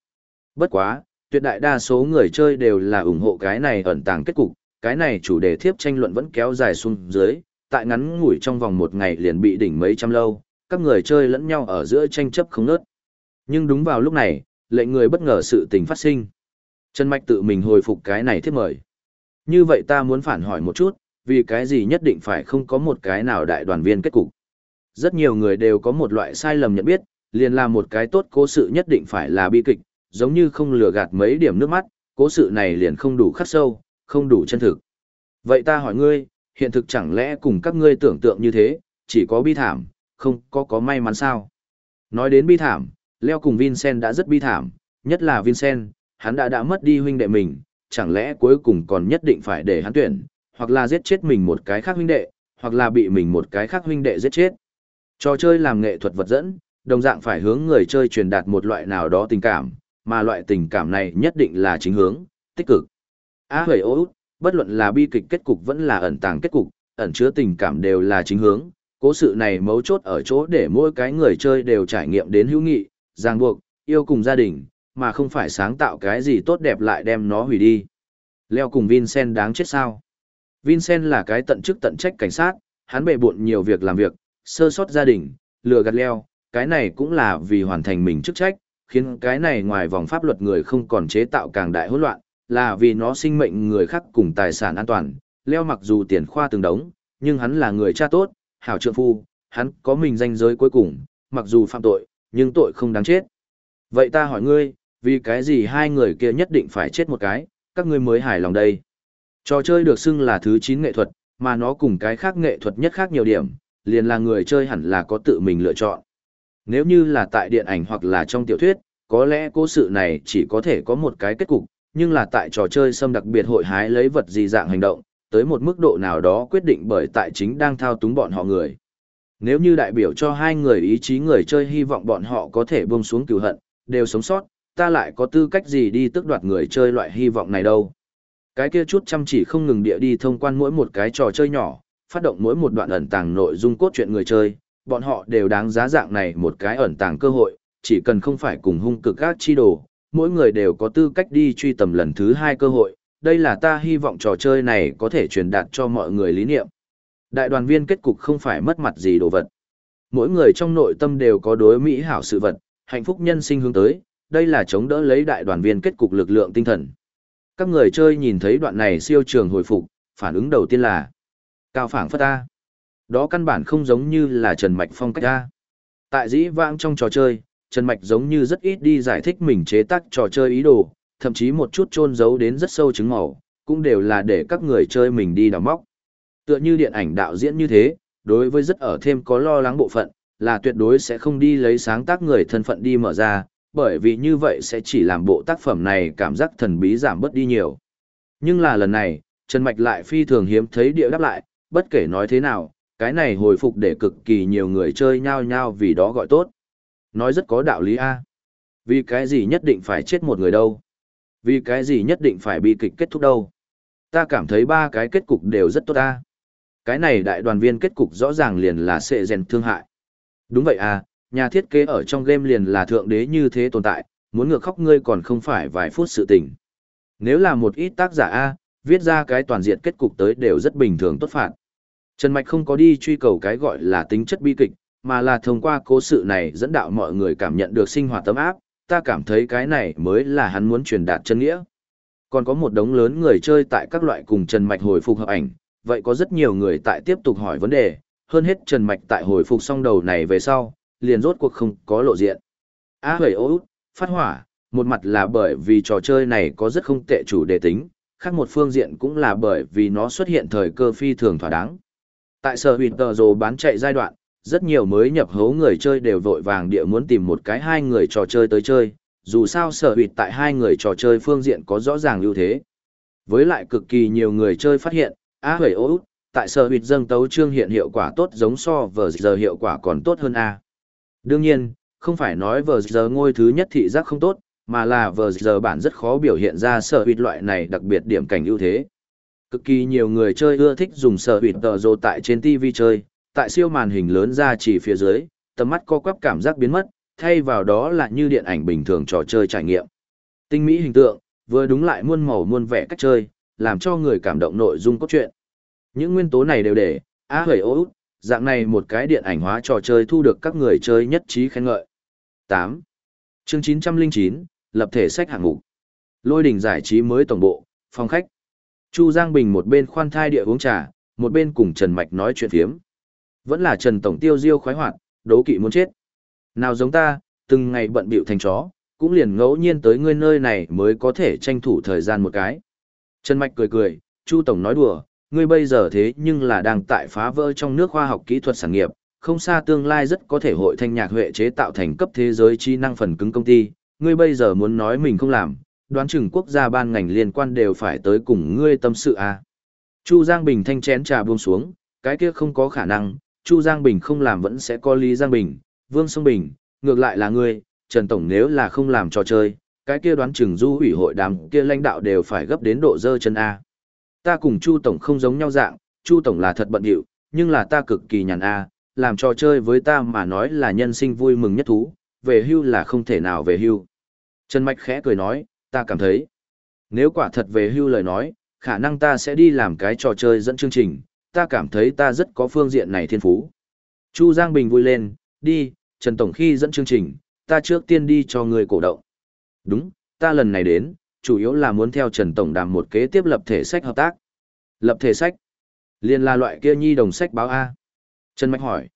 Bất quá, tuyệt đại đa số người chơi đều là ủng hộ cái này ẩn tàng kết cục, cái này chủ đề thiếp tranh luận vẫn kéo dài xuống dưới, tại ngắn ngủi trong vòng một ngày liền bị đỉnh mấy trăm lâu, các người chơi lẫn nhau ở giữa tranh chấp không nớt. Nhưng đúng vào lúc này, lệnh người bất ngờ sự tình phát sinh. Trần Mạch tự mình hồi phục cái này thiết mời. Như vậy ta muốn phản hỏi một chút, vì cái gì nhất định phải không có một cái nào đại đoàn viên kết cục. Rất nhiều người đều có một loại sai lầm nhận biết, liền là một cái tốt cố sự nhất định phải là bi kịch, giống như không lừa gạt mấy điểm nước mắt, cố sự này liền không đủ khắc sâu, không đủ chân thực. Vậy ta hỏi ngươi, hiện thực chẳng lẽ cùng các ngươi tưởng tượng như thế, chỉ có bi thảm, không có có may mắn sao? Nói đến bi thảm, Leo cùng Vincent đã rất bi thảm, nhất là Vincent, hắn đã đã mất đi huynh đệ mình, chẳng lẽ cuối cùng còn nhất định phải để hắn tuyển, hoặc là giết chết mình một cái khác huynh đệ, hoặc là bị mình một cái khác huynh đệ giết chết. Trò chơi làm nghệ thuật vật dẫn, đồng dạng phải hướng người chơi truyền đạt một loại nào đó tình cảm, mà loại tình cảm này nhất định là chính hướng, tích cực. Á à, ô út, bất luận là bi kịch kết cục vẫn là ẩn tàng kết cục, ẩn chứa tình cảm đều là chính hướng. Cố sự này mấu chốt ở chỗ để mỗi cái người chơi đều trải nghiệm đến hữu nghị, ràng buộc, yêu cùng gia đình, mà không phải sáng tạo cái gì tốt đẹp lại đem nó hủy đi. Leo cùng Vincent đáng chết sao? Vincent là cái tận chức tận trách cảnh sát, hắn bệ bộn nhiều việc làm việc, sơ sót gia đình, lừa gạt Leo, cái này cũng là vì hoàn thành mình chức trách, khiến cái này ngoài vòng pháp luật người không còn chế tạo càng đại hỗn loạn, là vì nó sinh mệnh người khác cùng tài sản an toàn. Leo mặc dù tiền khoa từng đống, nhưng hắn là người cha tốt, hảo trượng phu, hắn có mình danh giới cuối cùng, mặc dù phạm tội, nhưng tội không đáng chết. Vậy ta hỏi ngươi, vì cái gì hai người kia nhất định phải chết một cái, các ngươi mới hài lòng đây. Trò chơi được xưng là thứ 9 nghệ thuật, mà nó cùng cái khác nghệ thuật nhất khác nhiều điểm, liền là người chơi hẳn là có tự mình lựa chọn. Nếu như là tại điện ảnh hoặc là trong tiểu thuyết, có lẽ cố sự này chỉ có thể có một cái kết cục, nhưng là tại trò chơi xâm đặc biệt hội hái lấy vật gì dạng hành động, tới một mức độ nào đó quyết định bởi tại chính đang thao túng bọn họ người. Nếu như đại biểu cho hai người ý chí người chơi hy vọng bọn họ có thể buông xuống cửu hận, đều sống sót, ta lại có tư cách gì đi tước đoạt người chơi loại hy vọng này đâu. Cái kia chút chăm chỉ không ngừng địa đi thông quan mỗi một cái trò chơi nhỏ, phát động mỗi một đoạn ẩn tàng nội dung cốt truyện người chơi, bọn họ đều đáng giá dạng này một cái ẩn tàng cơ hội, chỉ cần không phải cùng hung cực các chi đồ, mỗi người đều có tư cách đi truy tầm lần thứ hai cơ hội, đây là ta hy vọng trò chơi này có thể truyền đạt cho mọi người lý niệm. Đại đoàn viên kết cục không phải mất mặt gì đồ vật. Mỗi người trong nội tâm đều có đối mỹ hảo sự vật, hạnh phúc nhân sinh hướng tới, đây là chống đỡ lấy đại đoàn viên kết cục lực lượng tinh thần. Các người chơi nhìn thấy đoạn này siêu trường hồi phục, Phản ứng đầu tiên là cao phảng phất ta. Đó căn bản không giống như là Trần Mạch phong cách ta. Tại dĩ vãng trong trò chơi, Trần Mạch giống như rất ít đi giải thích mình chế tác trò chơi ý đồ, thậm chí một chút trôn giấu đến rất sâu trứng màu, cũng đều là để các người chơi mình đi đào móc. Tựa như điện ảnh đạo diễn như thế, đối với rất ở thêm có lo lắng bộ phận, là tuyệt đối sẽ không đi lấy sáng tác người thân phận đi mở ra, bởi vì như vậy sẽ chỉ làm bộ tác phẩm này cảm giác thần bí giảm bớt đi nhiều. Nhưng là lần này, Trần Mạch lại phi thường hiếm thấy địa đáp lại, bất kể nói thế nào, cái này hồi phục để cực kỳ nhiều người chơi nhau nhau vì đó gọi tốt. Nói rất có đạo lý a. Vì cái gì nhất định phải chết một người đâu? Vì cái gì nhất định phải bị kịch kết thúc đâu? Ta cảm thấy ba cái kết cục đều rất tốt ta. Cái này đại đoàn viên kết cục rõ ràng liền là sẽ rèn thương hại. Đúng vậy à, nhà thiết kế ở trong game liền là thượng đế như thế tồn tại, muốn ngược khóc ngươi còn không phải vài phút sự tình. Nếu là một ít tác giả A, viết ra cái toàn diện kết cục tới đều rất bình thường tốt phạt. Trần Mạch không có đi truy cầu cái gọi là tính chất bi kịch, mà là thông qua cố sự này dẫn đạo mọi người cảm nhận được sinh hoạt tấm áp, ta cảm thấy cái này mới là hắn muốn truyền đạt chân nghĩa. Còn có một đống lớn người chơi tại các loại cùng Trần Mạch hồi phục hợp ảnh, vậy có rất nhiều người tại tiếp tục hỏi vấn đề, hơn hết Trần Mạch tại hồi phục xong đầu này về sau, liền rốt cuộc không có lộ diện. Á hầy ô phát hỏa, một mặt là bởi vì trò chơi này có rất không tệ chủ đề tính, khác một phương diện cũng là bởi vì nó xuất hiện thời cơ phi thường thỏa đáng. Tại sở huyền tờ rồ bán chạy giai đoạn, rất nhiều mới nhập hấu người chơi đều vội vàng địa muốn tìm một cái hai người trò chơi tới chơi, dù sao sở huyệt tại hai người trò chơi phương diện có rõ ràng ưu thế. Với lại cực kỳ nhiều người chơi phát hiện, á huệ ô tại sở huyền dâng tấu trương hiện hiệu quả tốt giống so vờ giờ hiệu quả còn tốt hơn a. Đương nhiên, không phải nói vờ giờ ngôi thứ nhất thị giác không tốt, mà là vờ giờ bản rất khó biểu hiện ra sở huyền loại này đặc biệt điểm cảnh ưu thế. Cực kỳ nhiều người chơi ưa thích dùng sở huyền tờ rồ tại trên tv chơi, tại siêu màn hình lớn ra chỉ phía dưới, tầm mắt co quắp cảm giác biến mất, thay vào đó là như điện ảnh bình thường trò chơi trải nghiệm. Tinh mỹ hình tượng, vừa đúng lại muôn màu muôn vẻ cách chơi làm cho người cảm động nội dung cốt truyện những nguyên tố này đều để, á hời ô út, dạng này một cái điện ảnh hóa trò chơi thu được các người chơi nhất trí khen ngợi. 8. Chương 909, lập thể sách hạng mục. Lôi đỉnh giải trí mới tổng bộ, phòng khách. Chu Giang Bình một bên khoan thai địa uống trà, một bên cùng Trần Mạch nói chuyện phiếm. Vẫn là Trần Tổng Tiêu Diêu khoái hoạt, đấu kỵ muốn chết. Nào giống ta, từng ngày bận bịu thành chó, cũng liền ngẫu nhiên tới ngươi nơi này mới có thể tranh thủ thời gian một cái. Trần Mạch cười cười, Chu Tổng nói đùa, ngươi bây giờ thế nhưng là đang tại phá vỡ trong nước khoa học kỹ thuật sản nghiệp, không xa tương lai rất có thể hội thanh nhạc huệ chế tạo thành cấp thế giới chi năng phần cứng công ty, ngươi bây giờ muốn nói mình không làm, đoán chừng quốc gia ban ngành liên quan đều phải tới cùng ngươi tâm sự à. Chu Giang Bình thanh chén trà buông xuống, cái kia không có khả năng, Chu Giang Bình không làm vẫn sẽ có Lý Giang Bình, Vương Sông Bình, ngược lại là ngươi, Trần Tổng nếu là không làm trò chơi, cái kia đoán chừng du ủy hội đàm kia lãnh đạo đều phải gấp đến độ dơ chân A ta cùng Chu Tổng không giống nhau dạng, Chu Tổng là thật bận điệu, nhưng là ta cực kỳ nhàn a, làm trò chơi với ta mà nói là nhân sinh vui mừng nhất thú, về hưu là không thể nào về hưu. Trần Mạch khẽ cười nói, ta cảm thấy, nếu quả thật về hưu lời nói, khả năng ta sẽ đi làm cái trò chơi dẫn chương trình, ta cảm thấy ta rất có phương diện này thiên phú. Chu Giang Bình vui lên, đi, Trần Tổng khi dẫn chương trình, ta trước tiên đi cho người cổ động. Đúng, ta lần này đến, chủ yếu là muốn theo Trần Tổng đàm một kế tiếp lập thể sách hợp tác. Lập thể sách? Liên là loại kia nhi đồng sách báo A. Trần Mạch hỏi.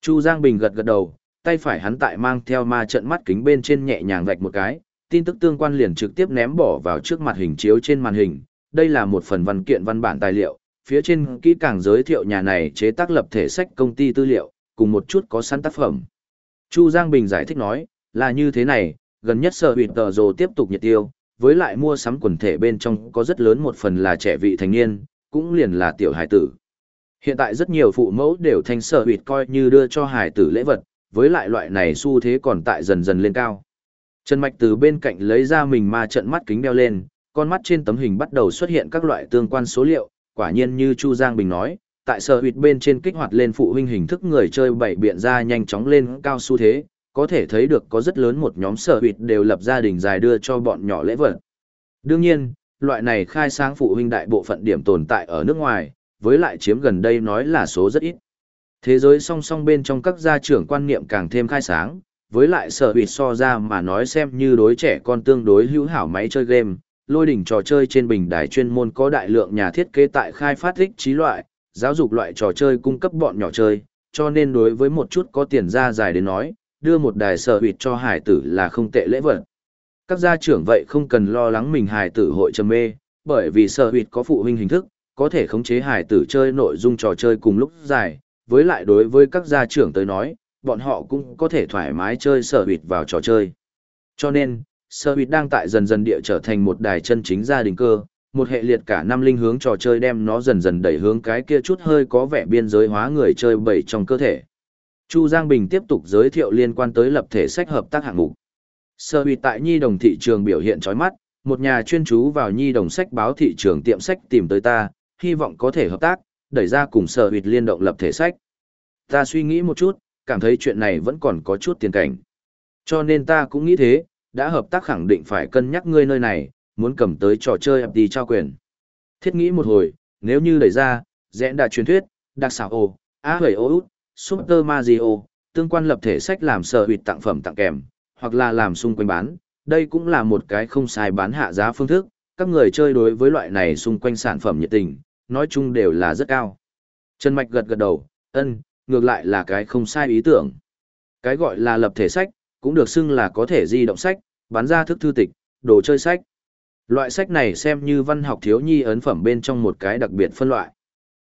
Chu Giang Bình gật gật đầu, tay phải hắn tại mang theo ma trận mắt kính bên trên nhẹ nhàng vạch một cái, tin tức tương quan liền trực tiếp ném bỏ vào trước mặt hình chiếu trên màn hình. Đây là một phần văn kiện văn bản tài liệu, phía trên kỹ càng giới thiệu nhà này chế tác lập thể sách công ty tư liệu, cùng một chút có sẵn tác phẩm. Chu Giang Bình giải thích nói, là như thế này, gần nhất sở huyền tờ rồ tiếp tục nhiệt tiêu, với lại mua sắm quần thể bên trong có rất lớn một phần là trẻ vị thành niên, cũng liền là tiểu hải tử. Hiện tại rất nhiều phụ mẫu đều thanh sở huyệt coi như đưa cho hải tử lễ vật, với lại loại này xu thế còn tại dần dần lên cao. Trần Mạch từ bên cạnh lấy ra mình ma trận mắt kính đeo lên, con mắt trên tấm hình bắt đầu xuất hiện các loại tương quan số liệu, quả nhiên như Chu Giang Bình nói, tại sở huyệt bên trên kích hoạt lên phụ huynh hình thức người chơi bảy biện ra nhanh chóng lên cao xu thế, có thể thấy được có rất lớn một nhóm sở huyệt đều lập gia đình dài đưa cho bọn nhỏ lễ vật. Đương nhiên, loại này khai sáng phụ huynh đại bộ phận điểm tồn tại ở nước ngoài, với lại chiếm gần đây nói là số rất ít. Thế giới song song bên trong các gia trưởng quan niệm càng thêm khai sáng, với lại sở huyệt so ra mà nói xem như đối trẻ con tương đối hữu hảo máy chơi game, lôi đỉnh trò chơi trên bình đài chuyên môn có đại lượng nhà thiết kế tại khai phát thích trí loại, giáo dục loại trò chơi cung cấp bọn nhỏ chơi, cho nên đối với một chút có tiền ra dài đến nói, đưa một đài sở hụt cho hải tử là không tệ lễ vật. Các gia trưởng vậy không cần lo lắng mình hải tử hội trầm mê, bởi vì sở hụt có phụ huynh hình thức, có thể khống chế hải tử chơi nội dung trò chơi cùng lúc dài, với lại đối với các gia trưởng tới nói, bọn họ cũng có thể thoải mái chơi sở hụt vào trò chơi. Cho nên, sở hụt đang tại dần dần địa trở thành một đài chân chính gia đình cơ, một hệ liệt cả năm linh hướng trò chơi đem nó dần dần đẩy hướng cái kia chút hơi có vẻ biên giới hóa người chơi bảy trong cơ thể. Chu Giang Bình tiếp tục giới thiệu liên quan tới lập thể sách hợp tác hạng mục. Sở huy tại nhi đồng thị trường biểu hiện chói mắt, một nhà chuyên chú vào nhi đồng sách báo thị trường tiệm sách tìm tới ta, hy vọng có thể hợp tác, đẩy ra cùng sở hụt liên động lập thể sách. Ta suy nghĩ một chút, cảm thấy chuyện này vẫn còn có chút tiền cảnh. Cho nên ta cũng nghĩ thế, đã hợp tác khẳng định phải cân nhắc ngươi nơi này, muốn cầm tới trò chơi FD trao quyền. Thiết nghĩ một hồi, nếu như đẩy ra, rẽn đà truyền thuyết, đặc xảo ồ, á hởi ô út, Super Mario, tương quan lập thể sách làm sở hụt tặng phẩm tặng kèm, hoặc là làm xung quanh bán, đây cũng là một cái không sai bán hạ giá phương thức, các người chơi đối với loại này xung quanh sản phẩm nhiệt tình, nói chung đều là rất cao. Trần Mạch gật gật đầu, ân, ngược lại là cái không sai ý tưởng. Cái gọi là lập thể sách, cũng được xưng là có thể di động sách, bán ra thức thư tịch, đồ chơi sách. Loại sách này xem như văn học thiếu nhi ấn phẩm bên trong một cái đặc biệt phân loại.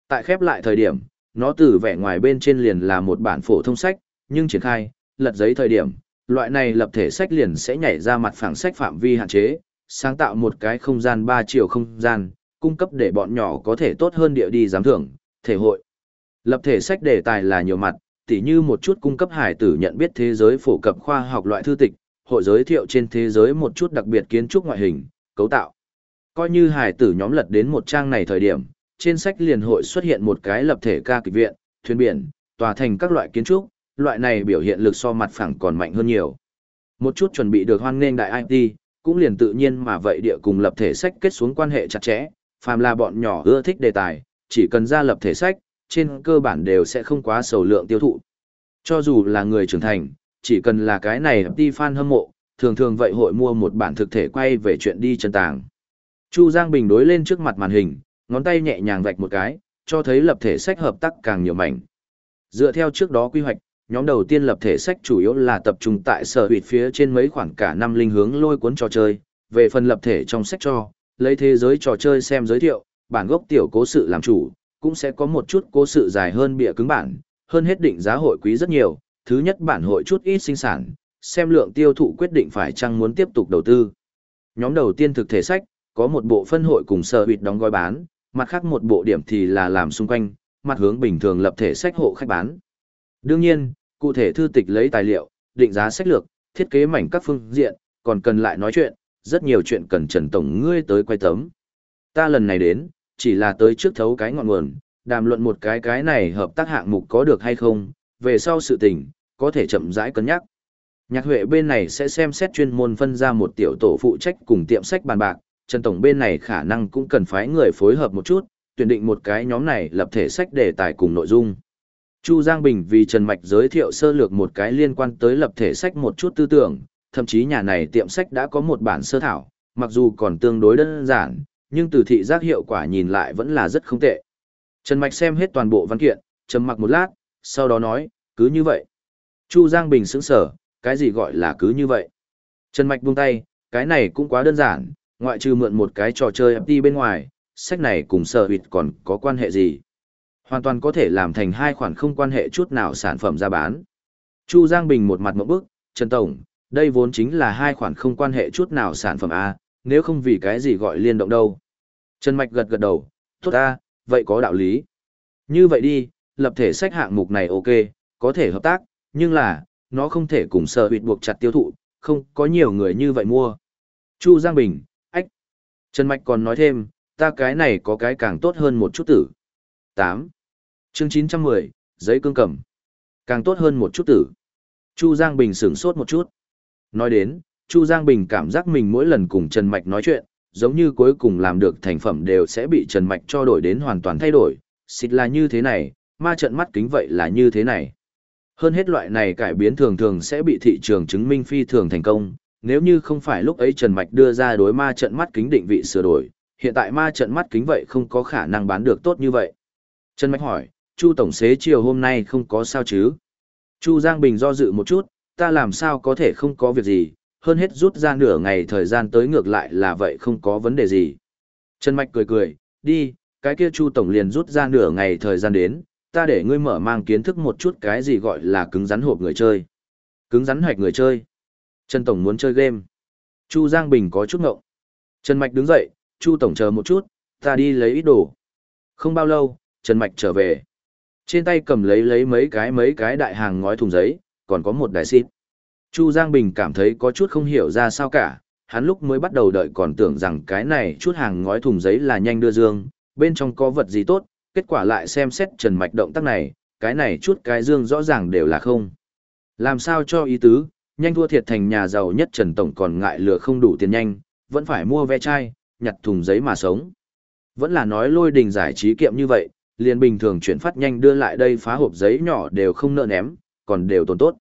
Tại khép lại thời điểm, nó từ vẻ ngoài bên trên liền là một bản phổ thông sách, nhưng triển khai, lật giấy thời điểm, loại này lập thể sách liền sẽ nhảy ra mặt phẳng sách phạm vi hạn chế, sáng tạo một cái không gian ba chiều không gian, cung cấp để bọn nhỏ có thể tốt hơn địa đi giám thưởng, thể hội. Lập thể sách đề tài là nhiều mặt, tỉ như một chút cung cấp hải tử nhận biết thế giới phổ cập khoa học loại thư tịch, hội giới thiệu trên thế giới một chút đặc biệt kiến trúc ngoại hình, cấu tạo. Coi như hải tử nhóm lật đến một trang này thời điểm, trên sách liền hội xuất hiện một cái lập thể ca kịch viện, thuyền biển, tòa thành các loại kiến trúc, loại này biểu hiện lực so mặt phẳng còn mạnh hơn nhiều. Một chút chuẩn bị được hoan nghênh đại IT, cũng liền tự nhiên mà vậy địa cùng lập thể sách kết xuống quan hệ chặt chẽ, phàm là bọn nhỏ ưa thích đề tài, chỉ cần ra lập thể sách, trên cơ bản đều sẽ không quá sầu lượng tiêu thụ. Cho dù là người trưởng thành, chỉ cần là cái này đi fan hâm mộ, thường thường vậy hội mua một bản thực thể quay về chuyện đi chân tàng. Chu Giang Bình đối lên trước mặt màn hình, ngón tay nhẹ nhàng vạch một cái, cho thấy lập thể sách hợp tác càng nhiều mảnh. Dựa theo trước đó quy hoạch, nhóm đầu tiên lập thể sách chủ yếu là tập trung tại sở huyệt phía trên mấy khoảng cả năm linh hướng lôi cuốn trò chơi, về phần lập thể trong sách cho, lấy thế giới trò chơi xem giới thiệu, bản gốc tiểu cố sự làm chủ, cũng sẽ có một chút cố sự dài hơn bìa cứng bản, hơn hết định giá hội quý rất nhiều, thứ nhất bản hội chút ít sinh sản, xem lượng tiêu thụ quyết định phải chăng muốn tiếp tục đầu tư. Nhóm đầu tiên thực thể sách, có một bộ phân hội cùng sở huyệt đóng gói bán, mặt khác một bộ điểm thì là làm xung quanh, mặt hướng bình thường lập thể sách hộ khách bán. Đương nhiên, cụ thể thư tịch lấy tài liệu, định giá sách lược, thiết kế mảnh các phương diện, còn cần lại nói chuyện, rất nhiều chuyện cần Trần Tổng ngươi tới quay tấm. Ta lần này đến, chỉ là tới trước thấu cái ngọn nguồn, đàm luận một cái cái này hợp tác hạng mục có được hay không, về sau sự tình, có thể chậm rãi cân nhắc. Nhạc Huệ bên này sẽ xem xét chuyên môn phân ra một tiểu tổ phụ trách cùng tiệm sách bàn bạc, Trần Tổng bên này khả năng cũng cần phái người phối hợp một chút, tuyển định một cái nhóm này lập thể sách đề tài cùng nội dung. Chu Giang Bình vì Trần Mạch giới thiệu sơ lược một cái liên quan tới lập thể sách một chút tư tưởng, thậm chí nhà này tiệm sách đã có một bản sơ thảo, mặc dù còn tương đối đơn giản, nhưng từ thị giác hiệu quả nhìn lại vẫn là rất không tệ. Trần Mạch xem hết toàn bộ văn kiện, trầm mặc một lát, sau đó nói, cứ như vậy. Chu Giang Bình sững sở, cái gì gọi là cứ như vậy. Trần Mạch buông tay, cái này cũng quá đơn giản, ngoại trừ mượn một cái trò chơi FT bên ngoài, sách này cùng sở huyệt còn có quan hệ gì. Hoàn toàn có thể làm thành hai khoản không quan hệ chút nào sản phẩm ra bán. Chu Giang Bình một mặt một bức, Trần Tổng, đây vốn chính là hai khoản không quan hệ chút nào sản phẩm A, nếu không vì cái gì gọi liên động đâu. Trần Mạch gật gật đầu, tốt A, vậy có đạo lý. Như vậy đi, lập thể sách hạng mục này ok, có thể hợp tác, nhưng là, nó không thể cùng sở huyệt buộc chặt tiêu thụ, không có nhiều người như vậy mua. Chu Giang Bình. Trần Mạch còn nói thêm, ta cái này có cái càng tốt hơn một chút tử. 8. chương 910, giấy cương cầm. Càng tốt hơn một chút tử. Chu Giang Bình sửng sốt một chút. Nói đến, Chu Giang Bình cảm giác mình mỗi lần cùng Trần Mạch nói chuyện, giống như cuối cùng làm được thành phẩm đều sẽ bị Trần Mạch cho đổi đến hoàn toàn thay đổi. Xịt là như thế này, ma trận mắt kính vậy là như thế này. Hơn hết loại này cải biến thường thường sẽ bị thị trường chứng minh phi thường thành công, nếu như không phải lúc ấy Trần Mạch đưa ra đối ma trận mắt kính định vị sửa đổi, hiện tại ma trận mắt kính vậy không có khả năng bán được tốt như vậy. Trần Mạch hỏi, Chu Tổng Xế chiều hôm nay không có sao chứ? Chu Giang Bình do dự một chút, ta làm sao có thể không có việc gì, hơn hết rút ra nửa ngày thời gian tới ngược lại là vậy không có vấn đề gì. Trần Mạch cười cười, đi, cái kia Chu Tổng liền rút ra nửa ngày thời gian đến, ta để ngươi mở mang kiến thức một chút cái gì gọi là cứng rắn hộp người chơi. Cứng rắn hoạch người chơi. Trần Tổng muốn chơi game. Chu Giang Bình có chút ngộng. Trần Mạch đứng dậy, Chu Tổng chờ một chút, ta đi lấy ít đồ. Không bao lâu, Trần Mạch trở về. Trên tay cầm lấy lấy mấy cái mấy cái đại hàng ngói thùng giấy, còn có một đại xịt. Chu Giang Bình cảm thấy có chút không hiểu ra sao cả, hắn lúc mới bắt đầu đợi còn tưởng rằng cái này chút hàng ngói thùng giấy là nhanh đưa dương, bên trong có vật gì tốt, kết quả lại xem xét Trần Mạch động tác này, cái này chút cái dương rõ ràng đều là không. Làm sao cho ý tứ, nhanh thua thiệt thành nhà giàu nhất Trần Tổng còn ngại lừa không đủ tiền nhanh, vẫn phải mua ve chai, nhặt thùng giấy mà sống. Vẫn là nói lôi đình giải trí kiệm như vậy, liền bình thường chuyển phát nhanh đưa lại đây phá hộp giấy nhỏ đều không nợ ném, còn đều tồn tốt.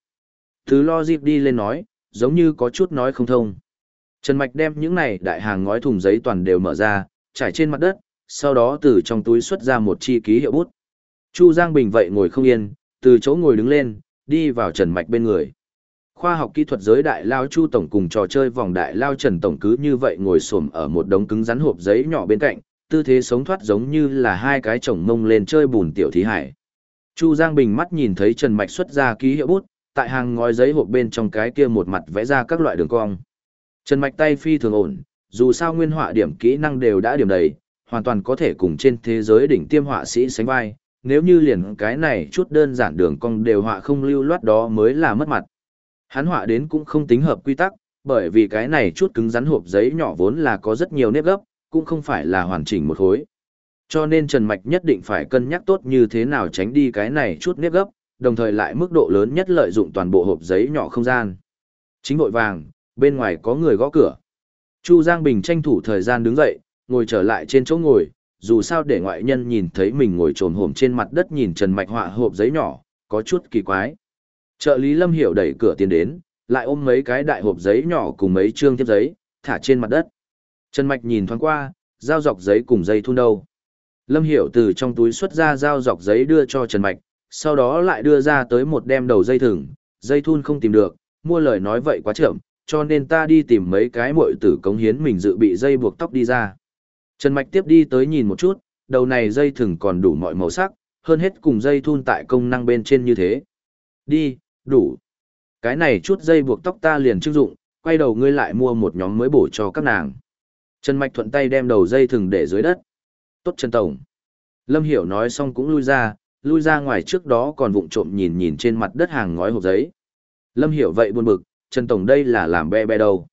Thứ lo dịp đi lên nói, giống như có chút nói không thông. Trần Mạch đem những này đại hàng ngói thùng giấy toàn đều mở ra, trải trên mặt đất, sau đó từ trong túi xuất ra một chi ký hiệu bút. Chu Giang Bình vậy ngồi không yên, từ chỗ ngồi đứng lên, đi vào Trần Mạch bên người. Khoa học kỹ thuật giới đại lao Chu Tổng cùng trò chơi vòng đại lao Trần Tổng cứ như vậy ngồi xổm ở một đống cứng rắn hộp giấy nhỏ bên cạnh, tư thế sống thoát giống như là hai cái chồng mông lên chơi bùn tiểu thí hải. Chu Giang Bình mắt nhìn thấy Trần Mạch xuất ra ký hiệu bút, tại hàng ngói giấy hộp bên trong cái kia một mặt vẽ ra các loại đường cong. Trần Mạch tay phi thường ổn, dù sao nguyên họa điểm kỹ năng đều đã điểm đầy, hoàn toàn có thể cùng trên thế giới đỉnh tiêm họa sĩ sánh vai, nếu như liền cái này chút đơn giản đường cong đều họa không lưu loát đó mới là mất mặt. Hắn họa đến cũng không tính hợp quy tắc, bởi vì cái này chút cứng rắn hộp giấy nhỏ vốn là có rất nhiều nếp gấp, cũng không phải là hoàn chỉnh một khối. Cho nên Trần Mạch nhất định phải cân nhắc tốt như thế nào tránh đi cái này chút nếp gấp, đồng thời lại mức độ lớn nhất lợi dụng toàn bộ hộp giấy nhỏ không gian. Chính vội vàng, bên ngoài có người gõ cửa. Chu Giang Bình tranh thủ thời gian đứng dậy, ngồi trở lại trên chỗ ngồi, dù sao để ngoại nhân nhìn thấy mình ngồi trồm hổm trên mặt đất nhìn Trần Mạch họa hộp giấy nhỏ, có chút kỳ quái. Trợ lý Lâm Hiểu đẩy cửa tiến đến, lại ôm mấy cái đại hộp giấy nhỏ cùng mấy trương thiếp giấy, thả trên mặt đất. Trần Mạch nhìn thoáng qua, dao dọc giấy cùng dây thun đâu. Lâm Hiểu từ trong túi xuất ra dao dọc giấy đưa cho Trần Mạch, sau đó lại đưa ra tới một đem đầu dây thừng, dây thun không tìm được, mua lời nói vậy quá chậm, cho nên ta đi tìm mấy cái muội tử cống hiến mình dự bị dây buộc tóc đi ra. Trần Mạch tiếp đi tới nhìn một chút, đầu này dây thừng còn đủ mọi màu sắc, hơn hết cùng dây thun tại công năng bên trên như thế. Đi, đủ. Cái này chút dây buộc tóc ta liền trưng dụng, quay đầu ngươi lại mua một nhóm mới bổ cho các nàng. Trần Mạch thuận tay đem đầu dây thừng để dưới đất. Tốt Trần Tổng. Lâm Hiểu nói xong cũng lui ra, lui ra ngoài trước đó còn vụng trộm nhìn nhìn trên mặt đất hàng ngói hộp giấy. Lâm Hiểu vậy buồn bực, Trần Tổng đây là làm be be đâu.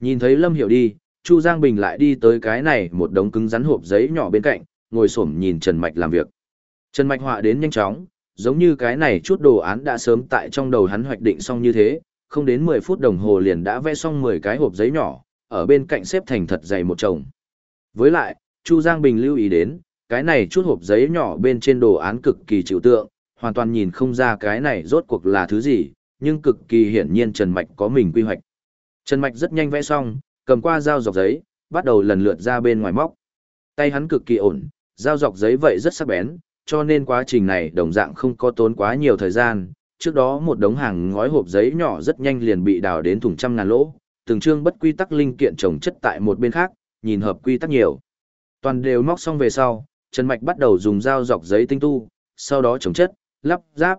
Nhìn thấy Lâm Hiểu đi, Chu Giang Bình lại đi tới cái này một đống cứng rắn hộp giấy nhỏ bên cạnh, ngồi xổm nhìn Trần Mạch làm việc. Trần Mạch họa đến nhanh chóng, giống như cái này chút đồ án đã sớm tại trong đầu hắn hoạch định xong như thế, không đến 10 phút đồng hồ liền đã vẽ xong 10 cái hộp giấy nhỏ, ở bên cạnh xếp thành thật dày một chồng. Với lại, Chu Giang Bình lưu ý đến, cái này chút hộp giấy nhỏ bên trên đồ án cực kỳ chịu tượng, hoàn toàn nhìn không ra cái này rốt cuộc là thứ gì, nhưng cực kỳ hiển nhiên Trần Mạch có mình quy hoạch. Trần Mạch rất nhanh vẽ xong, cầm qua dao dọc giấy, bắt đầu lần lượt ra bên ngoài móc. Tay hắn cực kỳ ổn, dao dọc giấy vậy rất sắc bén, cho nên quá trình này đồng dạng không có tốn quá nhiều thời gian. Trước đó một đống hàng ngói hộp giấy nhỏ rất nhanh liền bị đào đến thùng trăm ngàn lỗ, từng chương bất quy tắc linh kiện trồng chất tại một bên khác, nhìn hợp quy tắc nhiều. Toàn đều móc xong về sau, Trần Mạch bắt đầu dùng dao dọc giấy tinh tu, sau đó trồng chất, lắp ráp.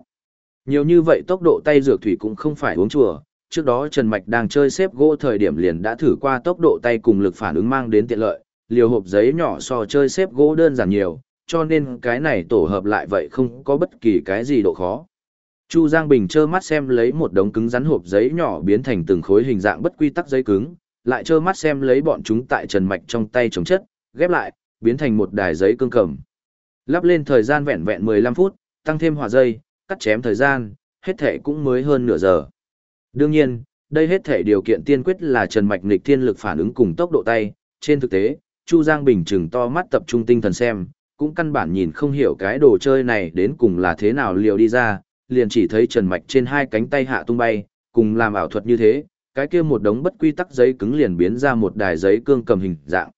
Nhiều như vậy tốc độ tay dược thủy cũng không phải uống chùa, trước đó Trần Mạch đang chơi xếp gỗ thời điểm liền đã thử qua tốc độ tay cùng lực phản ứng mang đến tiện lợi, liều hộp giấy nhỏ so chơi xếp gỗ đơn giản nhiều, cho nên cái này tổ hợp lại vậy không có bất kỳ cái gì độ khó. Chu Giang Bình trơ mắt xem lấy một đống cứng rắn hộp giấy nhỏ biến thành từng khối hình dạng bất quy tắc giấy cứng, lại trơ mắt xem lấy bọn chúng tại Trần Mạch trong tay chống chất, ghép lại, biến thành một đài giấy cương cầm. Lắp lên thời gian vẹn vẹn 15 phút, tăng thêm hỏa dây, cắt chém thời gian, hết thể cũng mới hơn nửa giờ. Đương nhiên, đây hết thể điều kiện tiên quyết là Trần Mạch nghịch thiên lực phản ứng cùng tốc độ tay, trên thực tế, Chu Giang Bình trừng to mắt tập trung tinh thần xem, cũng căn bản nhìn không hiểu cái đồ chơi này đến cùng là thế nào liều đi ra, liền chỉ thấy Trần Mạch trên hai cánh tay hạ tung bay, cùng làm ảo thuật như thế, cái kia một đống bất quy tắc giấy cứng liền biến ra một đài giấy cương cầm hình dạng.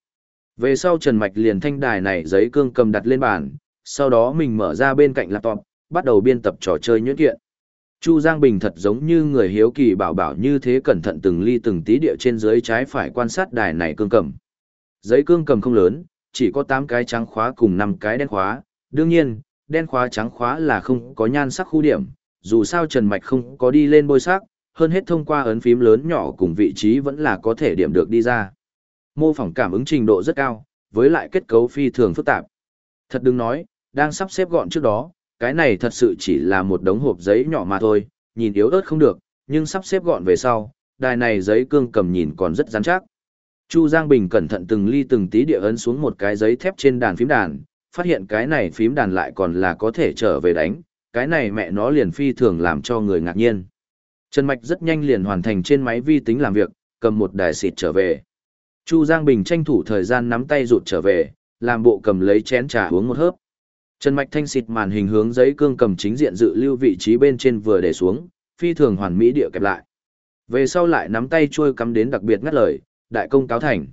Về sau Trần Mạch liền thanh đài này giấy cương cầm đặt lên bàn, sau đó mình mở ra bên cạnh laptop, bắt đầu biên tập trò chơi nhuyễn kiện. Chu Giang Bình thật giống như người hiếu kỳ bảo bảo như thế cẩn thận từng ly từng tí địa trên dưới trái phải quan sát đài này cương cầm. Giấy cương cầm không lớn, chỉ có 8 cái trắng khóa cùng 5 cái đen khóa. Đương nhiên, đen khóa trắng khóa là không có nhan sắc khu điểm, dù sao Trần Mạch không có đi lên bôi sắc, hơn hết thông qua ấn phím lớn nhỏ cùng vị trí vẫn là có thể điểm được đi ra. Mô phỏng cảm ứng trình độ rất cao, với lại kết cấu phi thường phức tạp. Thật đừng nói, đang sắp xếp gọn trước đó, cái này thật sự chỉ là một đống hộp giấy nhỏ mà thôi, nhìn yếu ớt không được, nhưng sắp xếp gọn về sau, đài này giấy cương cầm nhìn còn rất rắn chắc. Chu Giang Bình cẩn thận từng ly từng tí địa ấn xuống một cái giấy thép trên đàn phím đàn, phát hiện cái này phím đàn lại còn là có thể trở về đánh, cái này mẹ nó liền phi thường làm cho người ngạc nhiên. Trần Mạch rất nhanh liền hoàn thành trên máy vi tính làm việc, cầm một đài xịt trở về. Chu Giang Bình tranh thủ thời gian nắm tay rụt trở về, làm bộ cầm lấy chén trà uống một hớp. Trần Mạch thanh xịt màn hình hướng giấy cương cầm chính diện dự lưu vị trí bên trên vừa để xuống, phi thường hoàn mỹ địa kẹp lại. Về sau lại nắm tay trôi cắm đến đặc biệt ngắt lời, đại công cáo thành.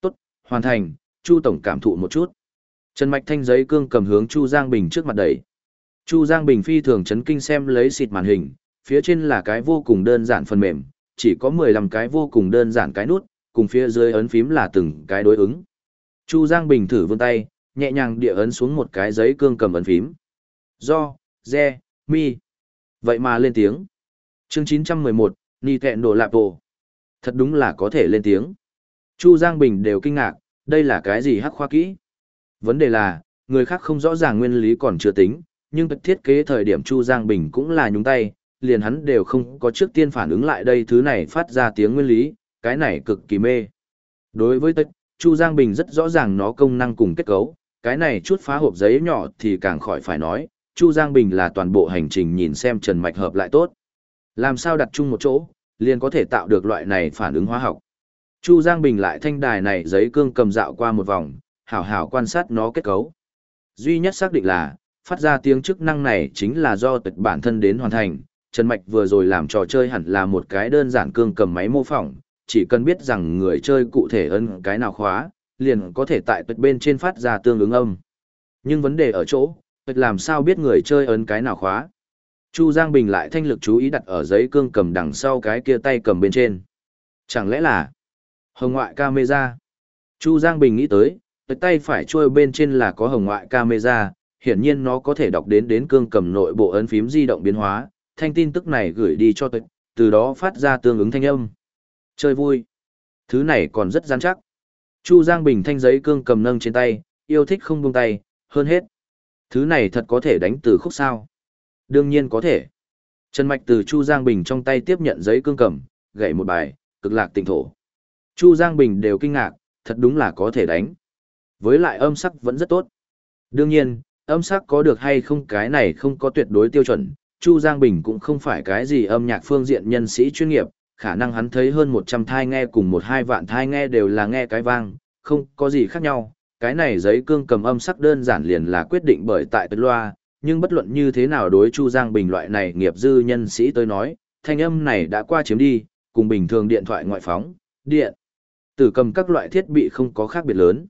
Tốt, hoàn thành, Chu Tổng cảm thụ một chút. Trần Mạch thanh giấy cương cầm hướng Chu Giang Bình trước mặt đẩy. Chu Giang Bình phi thường chấn kinh xem lấy xịt màn hình, phía trên là cái vô cùng đơn giản phần mềm, chỉ có 15 cái vô cùng đơn giản cái nút, cùng phía dưới ấn phím là từng cái đối ứng. Chu Giang Bình thử vươn tay, nhẹ nhàng địa ấn xuống một cái giấy cương cầm ấn phím. Do, re, mi. Vậy mà lên tiếng. Chương 911, Ni Thẹn Đồ Lạp Đồ. Thật đúng là có thể lên tiếng. Chu Giang Bình đều kinh ngạc, đây là cái gì hắc khoa kỹ? Vấn đề là, người khác không rõ ràng nguyên lý còn chưa tính, nhưng thiết kế thời điểm Chu Giang Bình cũng là nhúng tay, liền hắn đều không có trước tiên phản ứng lại đây thứ này phát ra tiếng nguyên lý, cái này cực kỳ mê. Đối với tất Chu Giang Bình rất rõ ràng nó công năng cùng kết cấu, cái này chút phá hộp giấy nhỏ thì càng khỏi phải nói, Chu Giang Bình là toàn bộ hành trình nhìn xem Trần Mạch hợp lại tốt. Làm sao đặt chung một chỗ, liền có thể tạo được loại này phản ứng hóa học. Chu Giang Bình lại thanh đài này giấy cương cầm dạo qua một vòng, hảo hảo quan sát nó kết cấu. Duy nhất xác định là, phát ra tiếng chức năng này chính là do tịch bản thân đến hoàn thành. Trần Mạch vừa rồi làm trò chơi hẳn là một cái đơn giản cương cầm máy mô phỏng, chỉ cần biết rằng người chơi cụ thể ấn cái nào khóa, liền có thể tại tuyệt bên trên phát ra tương ứng âm. Nhưng vấn đề ở chỗ, tuyệt làm sao biết người chơi ấn cái nào khóa. Chu Giang Bình lại thanh lực chú ý đặt ở giấy cương cầm đằng sau cái kia tay cầm bên trên. Chẳng lẽ là hồng ngoại camera? Chu Giang Bình nghĩ tới, tuyệt tay phải trôi bên trên là có hồng ngoại camera, hiển nhiên nó có thể đọc đến đến cương cầm nội bộ ấn phím di động biến hóa, thanh tin tức này gửi đi cho tôi, từ đó phát ra tương ứng thanh âm. Chơi vui. Thứ này còn rất gian chắc. Chu Giang Bình thanh giấy cương cầm nâng trên tay, yêu thích không buông tay, hơn hết. Thứ này thật có thể đánh từ khúc sao. Đương nhiên có thể. Trần Mạch từ Chu Giang Bình trong tay tiếp nhận giấy cương cầm, gậy một bài, cực lạc tỉnh thổ. Chu Giang Bình đều kinh ngạc, thật đúng là có thể đánh. Với lại âm sắc vẫn rất tốt. Đương nhiên, âm sắc có được hay không cái này không có tuyệt đối tiêu chuẩn. Chu Giang Bình cũng không phải cái gì âm nhạc phương diện nhân sĩ chuyên nghiệp, khả năng hắn thấy hơn 100 thai nghe cùng một hai vạn thai nghe đều là nghe cái vang, không có gì khác nhau. Cái này giấy cương cầm âm sắc đơn giản liền là quyết định bởi tại tuyệt loa, nhưng bất luận như thế nào đối Chu Giang Bình loại này nghiệp dư nhân sĩ tới nói, thanh âm này đã qua chiếm đi, cùng bình thường điện thoại ngoại phóng, điện, tử cầm các loại thiết bị không có khác biệt lớn.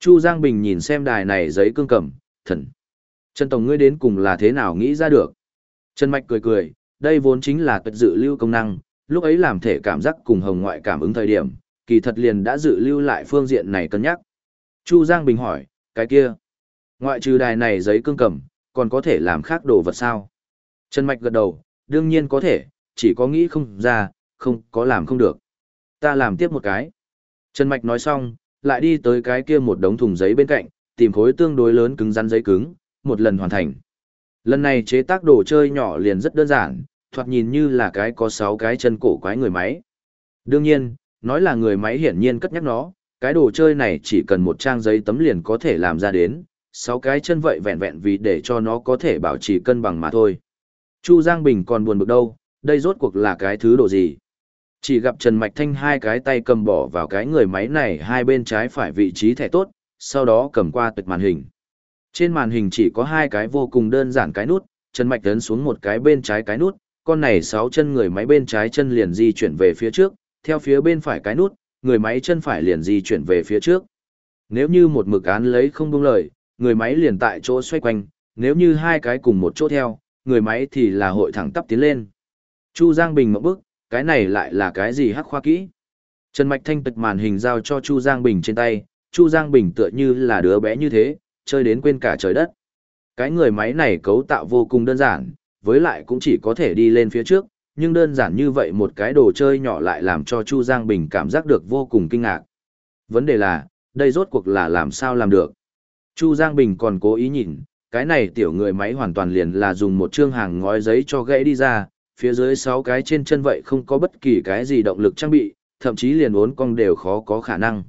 Chu Giang Bình nhìn xem đài này giấy cương cầm, thần. Trần Tổng ngươi đến cùng là thế nào nghĩ ra được? Trần Mạch cười cười, đây vốn chính là tật dự lưu công năng, lúc ấy làm thể cảm giác cùng hồng ngoại cảm ứng thời điểm, kỳ thật liền đã dự lưu lại phương diện này cân nhắc. Chu Giang Bình hỏi, cái kia, ngoại trừ đài này giấy cương cầm, còn có thể làm khác đồ vật sao? Trần Mạch gật đầu, đương nhiên có thể, chỉ có nghĩ không ra, không có làm không được. Ta làm tiếp một cái. Trần Mạch nói xong, lại đi tới cái kia một đống thùng giấy bên cạnh, tìm khối tương đối lớn cứng rắn giấy cứng, một lần hoàn thành. Lần này chế tác đồ chơi nhỏ liền rất đơn giản, thoạt nhìn như là cái có 6 cái chân cổ quái người máy. Đương nhiên, nói là người máy hiển nhiên cất nhắc nó, cái đồ chơi này chỉ cần một trang giấy tấm liền có thể làm ra đến, sáu cái chân vậy vẹn vẹn vì để cho nó có thể bảo trì cân bằng mà thôi. Chu Giang Bình còn buồn bực đâu, đây rốt cuộc là cái thứ đồ gì? Chỉ gặp Trần Mạch Thanh hai cái tay cầm bỏ vào cái người máy này hai bên trái phải vị trí thẻ tốt, sau đó cầm qua tuyệt màn hình. Trên màn hình chỉ có hai cái vô cùng đơn giản cái nút, Trần Mạch ấn xuống một cái bên trái cái nút, con này sáu chân người máy bên trái chân liền di chuyển về phía trước, theo phía bên phải cái nút, người máy chân phải liền di chuyển về phía trước. Nếu như một mực án lấy không đúng lời, người máy liền tại chỗ xoay quanh, nếu như hai cái cùng một chỗ theo, người máy thì là hội thẳng tắp tiến lên. Chu Giang Bình một bước, cái này lại là cái gì hắc khoa kỹ? Trần Mạch Thanh tịch màn hình giao cho Chu Giang Bình trên tay, Chu Giang Bình tựa như là đứa bé như thế, chơi đến quên cả trời đất. Cái người máy này cấu tạo vô cùng đơn giản, với lại cũng chỉ có thể đi lên phía trước, nhưng đơn giản như vậy một cái đồ chơi nhỏ lại làm cho Chu Giang Bình cảm giác được vô cùng kinh ngạc. Vấn đề là, đây rốt cuộc là làm sao làm được? Chu Giang Bình còn cố ý nhìn, cái này tiểu người máy hoàn toàn liền là dùng một chương hàng ngói giấy cho gãy đi ra, phía dưới sáu cái trên chân vậy không có bất kỳ cái gì động lực trang bị, thậm chí liền uốn cong đều khó có khả năng.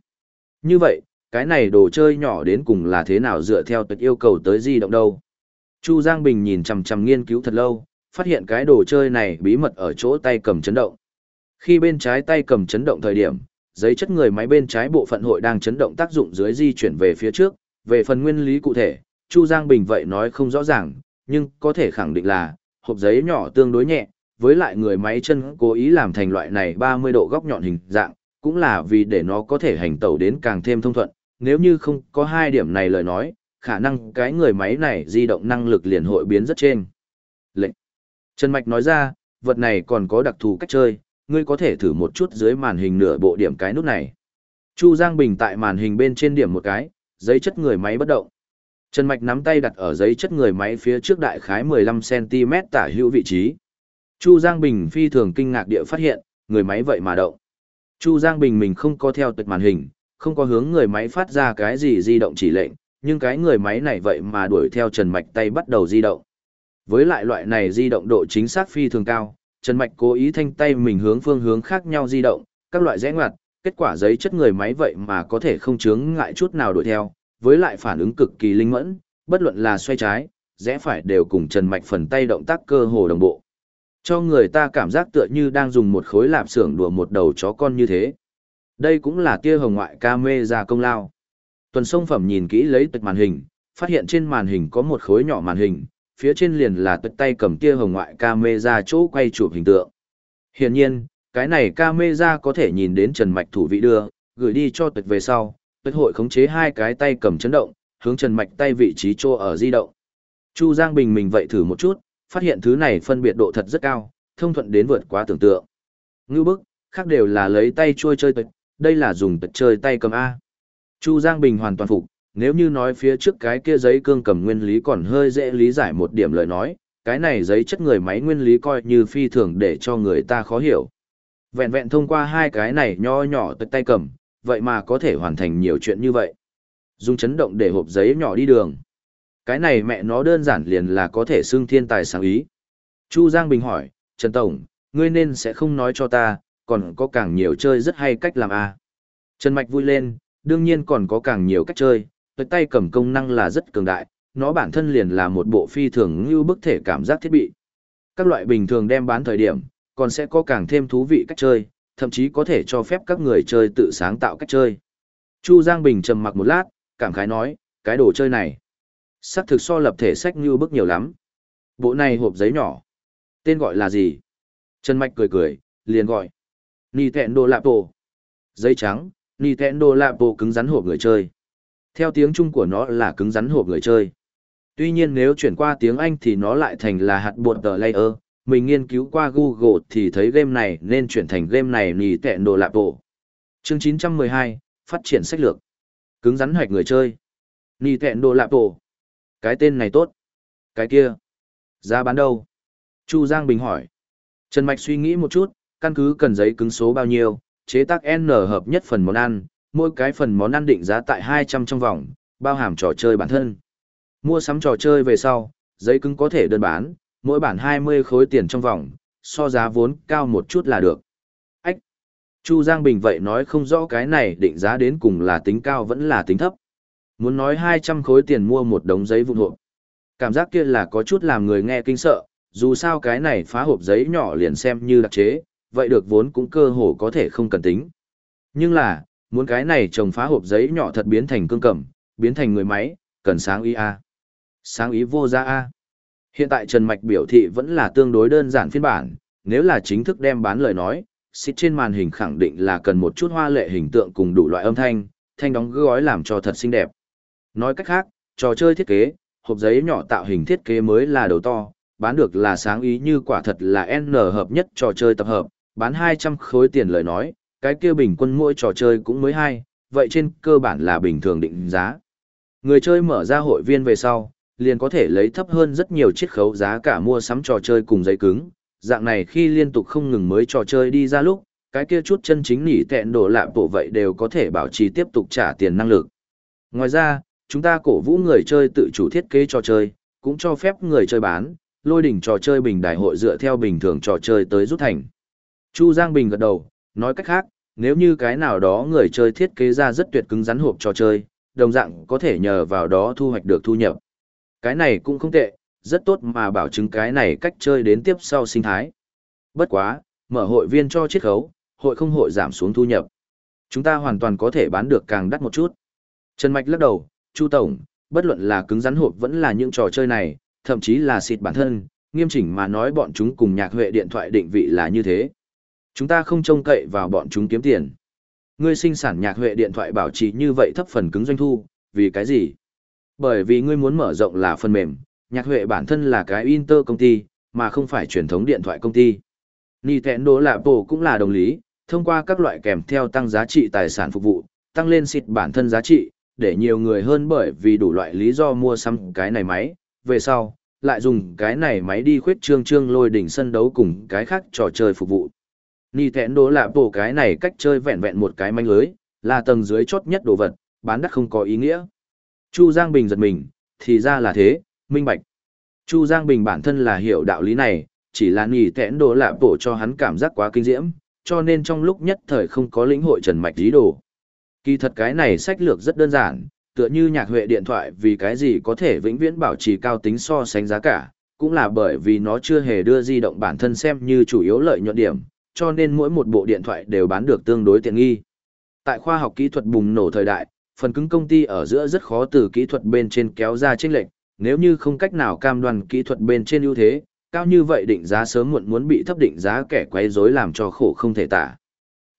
Như vậy, cái này đồ chơi nhỏ đến cùng là thế nào dựa theo tuyệt yêu cầu tới di động đâu? Chu Giang Bình nhìn chằm chằm nghiên cứu thật lâu, phát hiện cái đồ chơi này bí mật ở chỗ tay cầm chấn động. Khi bên trái tay cầm chấn động thời điểm, giấy chất người máy bên trái bộ phận hội đang chấn động tác dụng dưới di chuyển về phía trước, về phần nguyên lý cụ thể, Chu Giang Bình vậy nói không rõ ràng, nhưng có thể khẳng định là, hộp giấy nhỏ tương đối nhẹ, với lại người máy chân cố ý làm thành loại này 30 độ góc nhọn hình dạng, cũng là vì để nó có thể hành tẩu đến càng thêm thông thuận, nếu như không có hai điểm này lời nói, khả năng cái người máy này di động năng lực liền hội biến rất trên. Lệnh. Trần Mạch nói ra, vật này còn có đặc thù cách chơi, ngươi có thể thử một chút dưới màn hình nửa bộ điểm cái nút này. Chu Giang Bình tại màn hình bên trên điểm một cái, giấy chất người máy bất động. Trần Mạch nắm tay đặt ở giấy chất người máy phía trước đại khái 15cm tả hữu vị trí. Chu Giang Bình phi thường kinh ngạc địa phát hiện, người máy vậy mà động. Chu Giang Bình mình không có theo tịch màn hình, không có hướng người máy phát ra cái gì di động chỉ lệnh, nhưng cái người máy này vậy mà đuổi theo Trần Mạch tay bắt đầu di động. Với lại loại này di động độ chính xác phi thường cao, Trần Mạch cố ý thanh tay mình hướng phương hướng khác nhau di động, các loại rẽ ngoặt, kết quả giấy chất người máy vậy mà có thể không chướng ngại chút nào đuổi theo, với lại phản ứng cực kỳ linh mẫn, bất luận là xoay trái, rẽ phải đều cùng Trần Mạch phần tay động tác cơ hồ đồng bộ. Cho người ta cảm giác tựa như đang dùng một khối lạp xưởng đùa một đầu chó con như thế. Đây cũng là tia hồng ngoại ca mê ra công lao. Tuần sông phẩm nhìn kỹ lấy tịch màn hình, phát hiện trên màn hình có một khối nhỏ màn hình, phía trên liền là tịch tay cầm tia hồng ngoại ca mê ra chỗ quay chụp hình tượng. Hiển nhiên, cái này ca mê ra có thể nhìn đến Trần Mạch thủ vị đưa, gửi đi cho tuyệt về sau, tuyệt hội khống chế hai cái tay cầm chấn động, hướng Trần Mạch tay vị trí chỗ ở di động. Chu Giang Bình mình vậy thử một chút, phát hiện thứ này phân biệt độ thật rất cao, thông thuận đến vượt quá tưởng tượng. Ngưu bức, khác đều là lấy tay chui chơi tuyệt, đây là dùng tuyệt chơi tay cầm A. Chu Giang Bình hoàn toàn phục, nếu như nói phía trước cái kia giấy cương cầm nguyên lý còn hơi dễ lý giải một điểm lời nói, cái này giấy chất người máy nguyên lý coi như phi thường để cho người ta khó hiểu. Vẹn vẹn thông qua hai cái này nho nhỏ tới tay cầm, vậy mà có thể hoàn thành nhiều chuyện như vậy. Dùng chấn động để hộp giấy nhỏ đi đường. Cái này mẹ nó đơn giản liền là có thể xưng thiên tài sáng ý. Chu Giang Bình hỏi, Trần Tổng, ngươi nên sẽ không nói cho ta, còn có càng nhiều chơi rất hay cách làm à. Trần Mạch vui lên, đương nhiên còn có càng nhiều cách chơi, tới tay cầm công năng là rất cường đại, nó bản thân liền là một bộ phi thường như bức thể cảm giác thiết bị. Các loại bình thường đem bán thời điểm, còn sẽ có càng thêm thú vị cách chơi, thậm chí có thể cho phép các người chơi tự sáng tạo cách chơi. Chu Giang Bình trầm mặc một lát, cảm khái nói, cái đồ chơi này. Sắc thực so lập thể sách như bức nhiều lắm. Bộ này hộp giấy nhỏ. Tên gọi là gì? Trần Mạch cười cười, liền gọi. Nintendo Lapo. Giấy trắng, Nintendo Lapo cứng rắn hộp người chơi. Theo tiếng Trung của nó là cứng rắn hộp người chơi. Tuy nhiên nếu chuyển qua tiếng Anh thì nó lại thành là hạt bột tờ layer. Mình nghiên cứu qua Google thì thấy game này nên chuyển thành game này nì tẹn đồ lạp bộ. Chương 912, phát triển sách lược. Cứng rắn hoạch người chơi. Nì tẹn đồ lạp bộ. Cái tên này tốt. Cái kia. Giá bán đâu? Chu Giang Bình hỏi. Trần Mạch suy nghĩ một chút, căn cứ cần giấy cứng số bao nhiêu, chế tác N hợp nhất phần món ăn, mỗi cái phần món ăn định giá tại 200 trong vòng, bao hàm trò chơi bản thân. Mua sắm trò chơi về sau, giấy cứng có thể đơn bán, mỗi bản 20 khối tiền trong vòng, so giá vốn cao một chút là được. Ách! Chu Giang Bình vậy nói không rõ cái này định giá đến cùng là tính cao vẫn là tính thấp. Muốn nói 200 khối tiền mua một đống giấy vụn hộp. Cảm giác kia là có chút làm người nghe kinh sợ, dù sao cái này phá hộp giấy nhỏ liền xem như đặc chế, vậy được vốn cũng cơ hồ có thể không cần tính. Nhưng là, muốn cái này trồng phá hộp giấy nhỏ thật biến thành cương cẩm, biến thành người máy, cần sáng ý A. Sáng ý vô ra A. Hiện tại Trần Mạch biểu thị vẫn là tương đối đơn giản phiên bản, nếu là chính thức đem bán lời nói, xịt trên màn hình khẳng định là cần một chút hoa lệ hình tượng cùng đủ loại âm thanh, thanh đóng gói làm cho thật xinh đẹp. Nói cách khác, trò chơi thiết kế, hộp giấy nhỏ tạo hình thiết kế mới là đầu to, bán được là sáng ý như quả thật là N hợp nhất trò chơi tập hợp, bán 200 khối tiền lời nói, cái kia bình quân mỗi trò chơi cũng mới hai, vậy trên cơ bản là bình thường định giá. Người chơi mở ra hội viên về sau, liền có thể lấy thấp hơn rất nhiều chiết khấu giá cả mua sắm trò chơi cùng giấy cứng, dạng này khi liên tục không ngừng mới trò chơi đi ra lúc, cái kia chút chân chính nỉ tẹn đổ lạ bộ vậy đều có thể bảo trì tiếp tục trả tiền năng lực. Ngoài ra, chúng ta cổ vũ người chơi tự chủ thiết kế trò chơi, cũng cho phép người chơi bán, lôi đỉnh trò chơi bình đại hội dựa theo bình thường trò chơi tới rút thành. Chu Giang Bình gật đầu, nói cách khác, nếu như cái nào đó người chơi thiết kế ra rất tuyệt cứng rắn hộp trò chơi, đồng dạng có thể nhờ vào đó thu hoạch được thu nhập. Cái này cũng không tệ, rất tốt mà bảo chứng cái này cách chơi đến tiếp sau sinh thái. Bất quá, mở hội viên cho chiết khấu, hội không hội giảm xuống thu nhập. Chúng ta hoàn toàn có thể bán được càng đắt một chút. Trần Mạch lắc đầu, Chu Tổng, bất luận là cứng rắn hộp vẫn là những trò chơi này, thậm chí là xịt bản thân, nghiêm chỉnh mà nói bọn chúng cùng nhạc huệ điện thoại định vị là như thế. Chúng ta không trông cậy vào bọn chúng kiếm tiền. Ngươi sinh sản nhạc huệ điện thoại bảo trì như vậy thấp phần cứng doanh thu, vì cái gì? Bởi vì ngươi muốn mở rộng là phần mềm, nhạc huệ bản thân là cái Inter công ty, mà không phải truyền thống điện thoại công ty. Nintendo lạp bộ cũng là đồng lý, thông qua các loại kèm theo tăng giá trị tài sản phục vụ, tăng lên xịt bản thân giá trị, để nhiều người hơn bởi vì đủ loại lý do mua xăm cái này máy, về sau, lại dùng cái này máy đi khuyết trương trương lôi đỉnh sân đấu cùng cái khác trò chơi phục vụ. Nintendo lạp bộ cái này cách chơi vẹn vẹn một cái manh lưới, là tầng dưới chốt nhất đồ vật, bán đắt không có ý nghĩa. Chu Giang Bình giật mình, thì ra là thế, minh bạch. Chu Giang Bình bản thân là hiểu đạo lý này, chỉ là nỉ tẽn đồ lạ bổ cho hắn cảm giác quá kinh diễm, cho nên trong lúc nhất thời không có lĩnh hội trần mạch lý đồ. Kỳ thật cái này sách lược rất đơn giản, tựa như nhạc huệ điện thoại vì cái gì có thể vĩnh viễn bảo trì cao tính so sánh giá cả, cũng là bởi vì nó chưa hề đưa di động bản thân xem như chủ yếu lợi nhuận điểm, cho nên mỗi một bộ điện thoại đều bán được tương đối tiện nghi. Tại khoa học kỹ thuật bùng nổ thời đại, phần cứng công ty ở giữa rất khó từ kỹ thuật bên trên kéo ra chênh lệch, nếu như không cách nào cam đoan kỹ thuật bên trên ưu thế, cao như vậy định giá sớm muộn muốn bị thấp định giá kẻ quấy rối làm cho khổ không thể tả.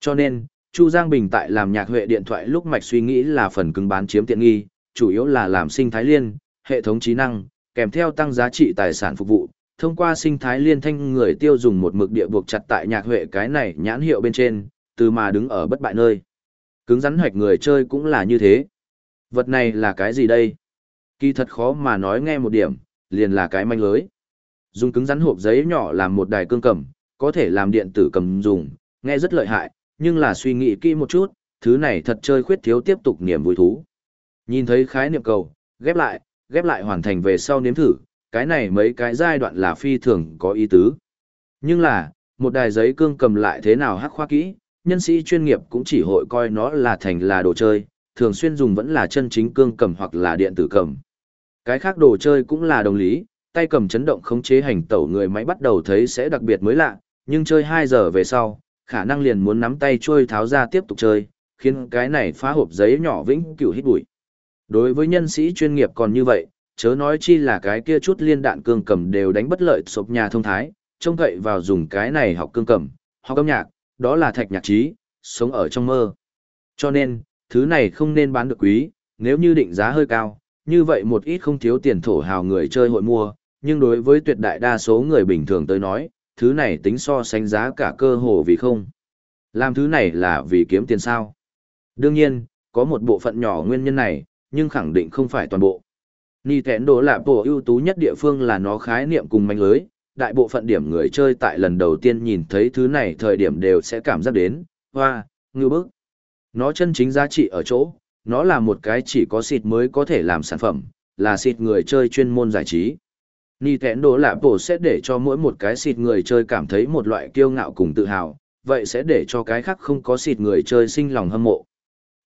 Cho nên, Chu Giang Bình tại làm nhạc huệ điện thoại lúc mạch suy nghĩ là phần cứng bán chiếm tiện nghi, chủ yếu là làm sinh thái liên, hệ thống trí năng, kèm theo tăng giá trị tài sản phục vụ, thông qua sinh thái liên thanh người tiêu dùng một mực địa buộc chặt tại nhạc huệ cái này nhãn hiệu bên trên, từ mà đứng ở bất bại nơi. Cứng rắn hoạch người chơi cũng là như thế. Vật này là cái gì đây? Kỳ thật khó mà nói nghe một điểm, liền là cái manh lưới. Dùng cứng rắn hộp giấy nhỏ làm một đài cương cầm, có thể làm điện tử cầm dùng, nghe rất lợi hại, nhưng là suy nghĩ kỹ một chút, thứ này thật chơi khuyết thiếu tiếp tục niềm vui thú. Nhìn thấy khái niệm cầu, ghép lại, ghép lại hoàn thành về sau nếm thử, cái này mấy cái giai đoạn là phi thường có ý tứ. Nhưng là, một đài giấy cương cầm lại thế nào hắc khoa kỹ, nhân sĩ chuyên nghiệp cũng chỉ hội coi nó là thành là đồ chơi, thường xuyên dùng vẫn là chân chính cương cầm hoặc là điện tử cầm. Cái khác đồ chơi cũng là đồng lý, tay cầm chấn động khống chế hành tẩu người máy bắt đầu thấy sẽ đặc biệt mới lạ, nhưng chơi 2 giờ về sau, khả năng liền muốn nắm tay trôi tháo ra tiếp tục chơi, khiến cái này phá hộp giấy nhỏ vĩnh cửu hít bụi. Đối với nhân sĩ chuyên nghiệp còn như vậy, chớ nói chi là cái kia chút liên đạn cương cầm đều đánh bất lợi sộp nhà thông thái, trông cậy vào dùng cái này học cương cầm, học âm nhạc, đó là thạch nhạc trí, sống ở trong mơ. Cho nên, thứ này không nên bán được quý, nếu như định giá hơi cao, như vậy một ít không thiếu tiền thổ hào người chơi hội mua, nhưng đối với tuyệt đại đa số người bình thường tới nói, thứ này tính so sánh giá cả cơ hồ vì không. Làm thứ này là vì kiếm tiền sao. Đương nhiên, có một bộ phận nhỏ nguyên nhân này, nhưng khẳng định không phải toàn bộ. Nintendo là bộ ưu tú nhất địa phương là nó khái niệm cùng manh lưới, đại bộ phận điểm người chơi tại lần đầu tiên nhìn thấy thứ này thời điểm đều sẽ cảm giác đến, hoa, ngư bức. Nó chân chính giá trị ở chỗ, nó là một cái chỉ có xịt mới có thể làm sản phẩm, là xịt người chơi chuyên môn giải trí. Nintendo lạ bộ sẽ để cho mỗi một cái xịt người chơi cảm thấy một loại kiêu ngạo cùng tự hào, vậy sẽ để cho cái khác không có xịt người chơi sinh lòng hâm mộ.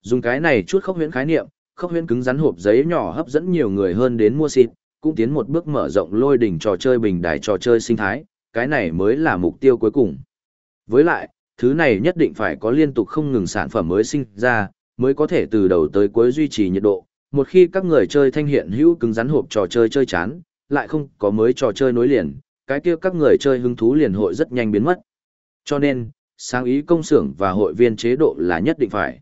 Dùng cái này chút khốc huyễn khái niệm, khốc huyễn cứng rắn hộp giấy nhỏ hấp dẫn nhiều người hơn đến mua xịt, cũng tiến một bước mở rộng lôi đỉnh trò chơi bình đài trò chơi sinh thái, cái này mới là mục tiêu cuối cùng. Với lại, thứ này nhất định phải có liên tục không ngừng sản phẩm mới sinh ra, mới có thể từ đầu tới cuối duy trì nhiệt độ. Một khi các người chơi thanh hiện hữu cứng rắn hộp trò chơi chơi chán, lại không có mới trò chơi nối liền, cái kia các người chơi hứng thú liền hội rất nhanh biến mất. Cho nên, sáng ý công xưởng và hội viên chế độ là nhất định phải.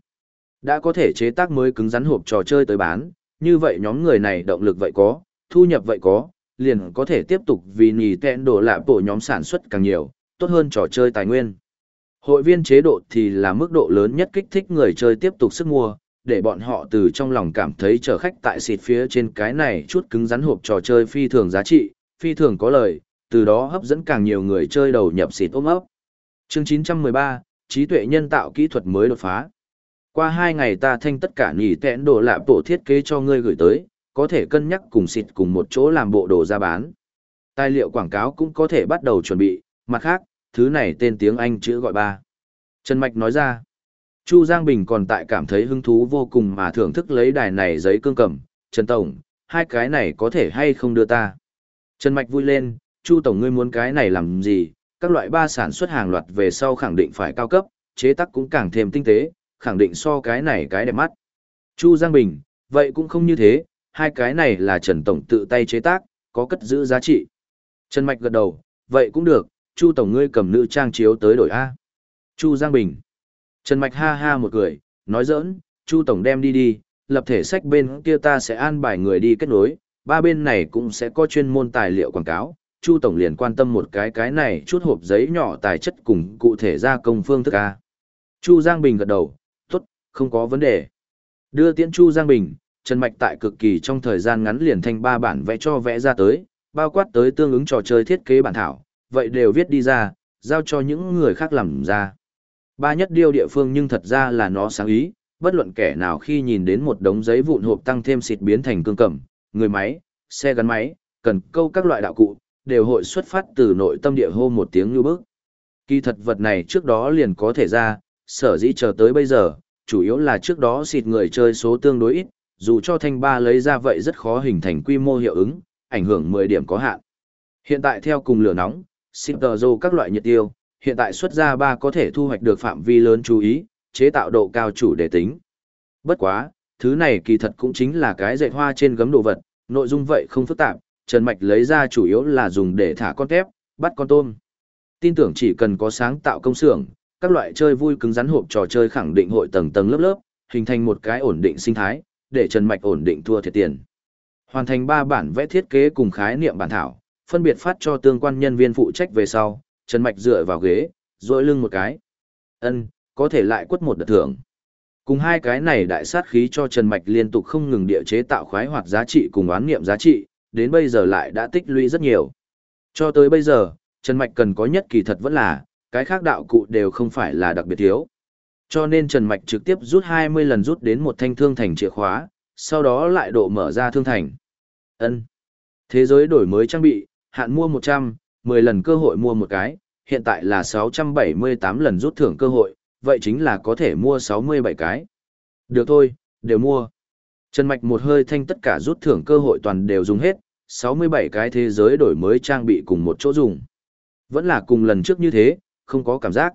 Đã có thể chế tác mới cứng rắn hộp trò chơi tới bán, như vậy nhóm người này động lực vậy có, thu nhập vậy có, liền có thể tiếp tục vì nì tẹn đổ lạ bộ nhóm sản xuất càng nhiều, tốt hơn trò chơi tài nguyên. Hội viên chế độ thì là mức độ lớn nhất kích thích người chơi tiếp tục sức mua, để bọn họ từ trong lòng cảm thấy chở khách tại xịt phía trên cái này chút cứng rắn hộp trò chơi phi thường giá trị, phi thường có lời, từ đó hấp dẫn càng nhiều người chơi đầu nhập xịt ôm ấp. Chương 913, trí tuệ nhân tạo kỹ thuật mới đột phá. Qua hai ngày ta thanh tất cả nhỉ tẹn đồ lạ bộ thiết kế cho ngươi gửi tới, có thể cân nhắc cùng xịt cùng một chỗ làm bộ đồ ra bán. Tài liệu quảng cáo cũng có thể bắt đầu chuẩn bị, mặt khác, thứ này tên tiếng Anh chữ gọi ba. Trần Mạch nói ra, Chu Giang Bình còn tại cảm thấy hứng thú vô cùng mà thưởng thức lấy đài này giấy cương cầm, Trần Tổng, hai cái này có thể hay không đưa ta. Trần Mạch vui lên, Chu Tổng ngươi muốn cái này làm gì, các loại ba sản xuất hàng loạt về sau khẳng định phải cao cấp, chế tác cũng càng thêm tinh tế, khẳng định so cái này cái đẹp mắt. Chu Giang Bình, vậy cũng không như thế, hai cái này là Trần Tổng tự tay chế tác, có cất giữ giá trị. Trần Mạch gật đầu, vậy cũng được, Chu Tổng ngươi cầm nữ trang chiếu tới đổi A. Chu Giang Bình. Trần Mạch ha ha một cười, nói giỡn, Chu Tổng đem đi đi, lập thể sách bên kia ta sẽ an bài người đi kết nối, ba bên này cũng sẽ có chuyên môn tài liệu quảng cáo. Chu Tổng liền quan tâm một cái cái này chút hộp giấy nhỏ tài chất cùng cụ thể gia công phương thức A. Chu Giang Bình gật đầu, tốt, không có vấn đề. Đưa tiễn Chu Giang Bình, Trần Mạch tại cực kỳ trong thời gian ngắn liền thành ba bản vẽ cho vẽ ra tới, bao quát tới tương ứng trò chơi thiết kế bản thảo, vậy đều viết đi ra, giao cho những người khác làm ra. Ba nhất điêu địa phương nhưng thật ra là nó sáng ý, bất luận kẻ nào khi nhìn đến một đống giấy vụn hộp tăng thêm xịt biến thành cương cẩm, người máy, xe gắn máy, cần câu các loại đạo cụ, đều hội xuất phát từ nội tâm địa hô một tiếng như bức. Kỳ thật vật này trước đó liền có thể ra, sở dĩ chờ tới bây giờ, chủ yếu là trước đó xịt người chơi số tương đối ít, dù cho thanh ba lấy ra vậy rất khó hình thành quy mô hiệu ứng, ảnh hưởng 10 điểm có hạn. Hiện tại theo cùng lửa nóng, xịt tờ dô các loại nhiệt tiêu, hiện tại xuất ra ba có thể thu hoạch được phạm vi lớn chú ý, chế tạo độ cao chủ đề tính. Bất quá, thứ này kỳ thật cũng chính là cái dạy hoa trên gấm đồ vật, nội dung vậy không phức tạp, Trần Mạch lấy ra chủ yếu là dùng để thả con tép, bắt con tôm. Tin tưởng chỉ cần có sáng tạo công xưởng, các loại chơi vui cứng rắn hộp trò chơi khẳng định hội tầng tầng lớp lớp, hình thành một cái ổn định sinh thái, để Trần Mạch ổn định thua thiệt tiền. Hoàn thành ba bản vẽ thiết kế cùng khái niệm bản thảo, phân biệt phát cho tương quan nhân viên phụ trách về sau, Trần Mạch dựa vào ghế, rồi lưng một cái. Ân, có thể lại quất một đợt thưởng. Cùng hai cái này đại sát khí cho Trần Mạch liên tục không ngừng địa chế tạo khoái hoạt giá trị cùng oán nghiệm giá trị, đến bây giờ lại đã tích lũy rất nhiều. Cho tới bây giờ, Trần Mạch cần có nhất kỳ thật vẫn là, cái khác đạo cụ đều không phải là đặc biệt thiếu. Cho nên Trần Mạch trực tiếp rút 20 lần rút đến một thanh thương thành chìa khóa, sau đó lại độ mở ra thương thành. Ân. Thế giới đổi mới trang bị, hạn mua 100, 10 lần cơ hội mua một cái, hiện tại là 678 lần rút thưởng cơ hội, vậy chính là có thể mua 67 cái. Được thôi, đều mua. Trần Mạch một hơi thanh tất cả rút thưởng cơ hội toàn đều dùng hết, 67 cái thế giới đổi mới trang bị cùng một chỗ dùng. Vẫn là cùng lần trước như thế, không có cảm giác.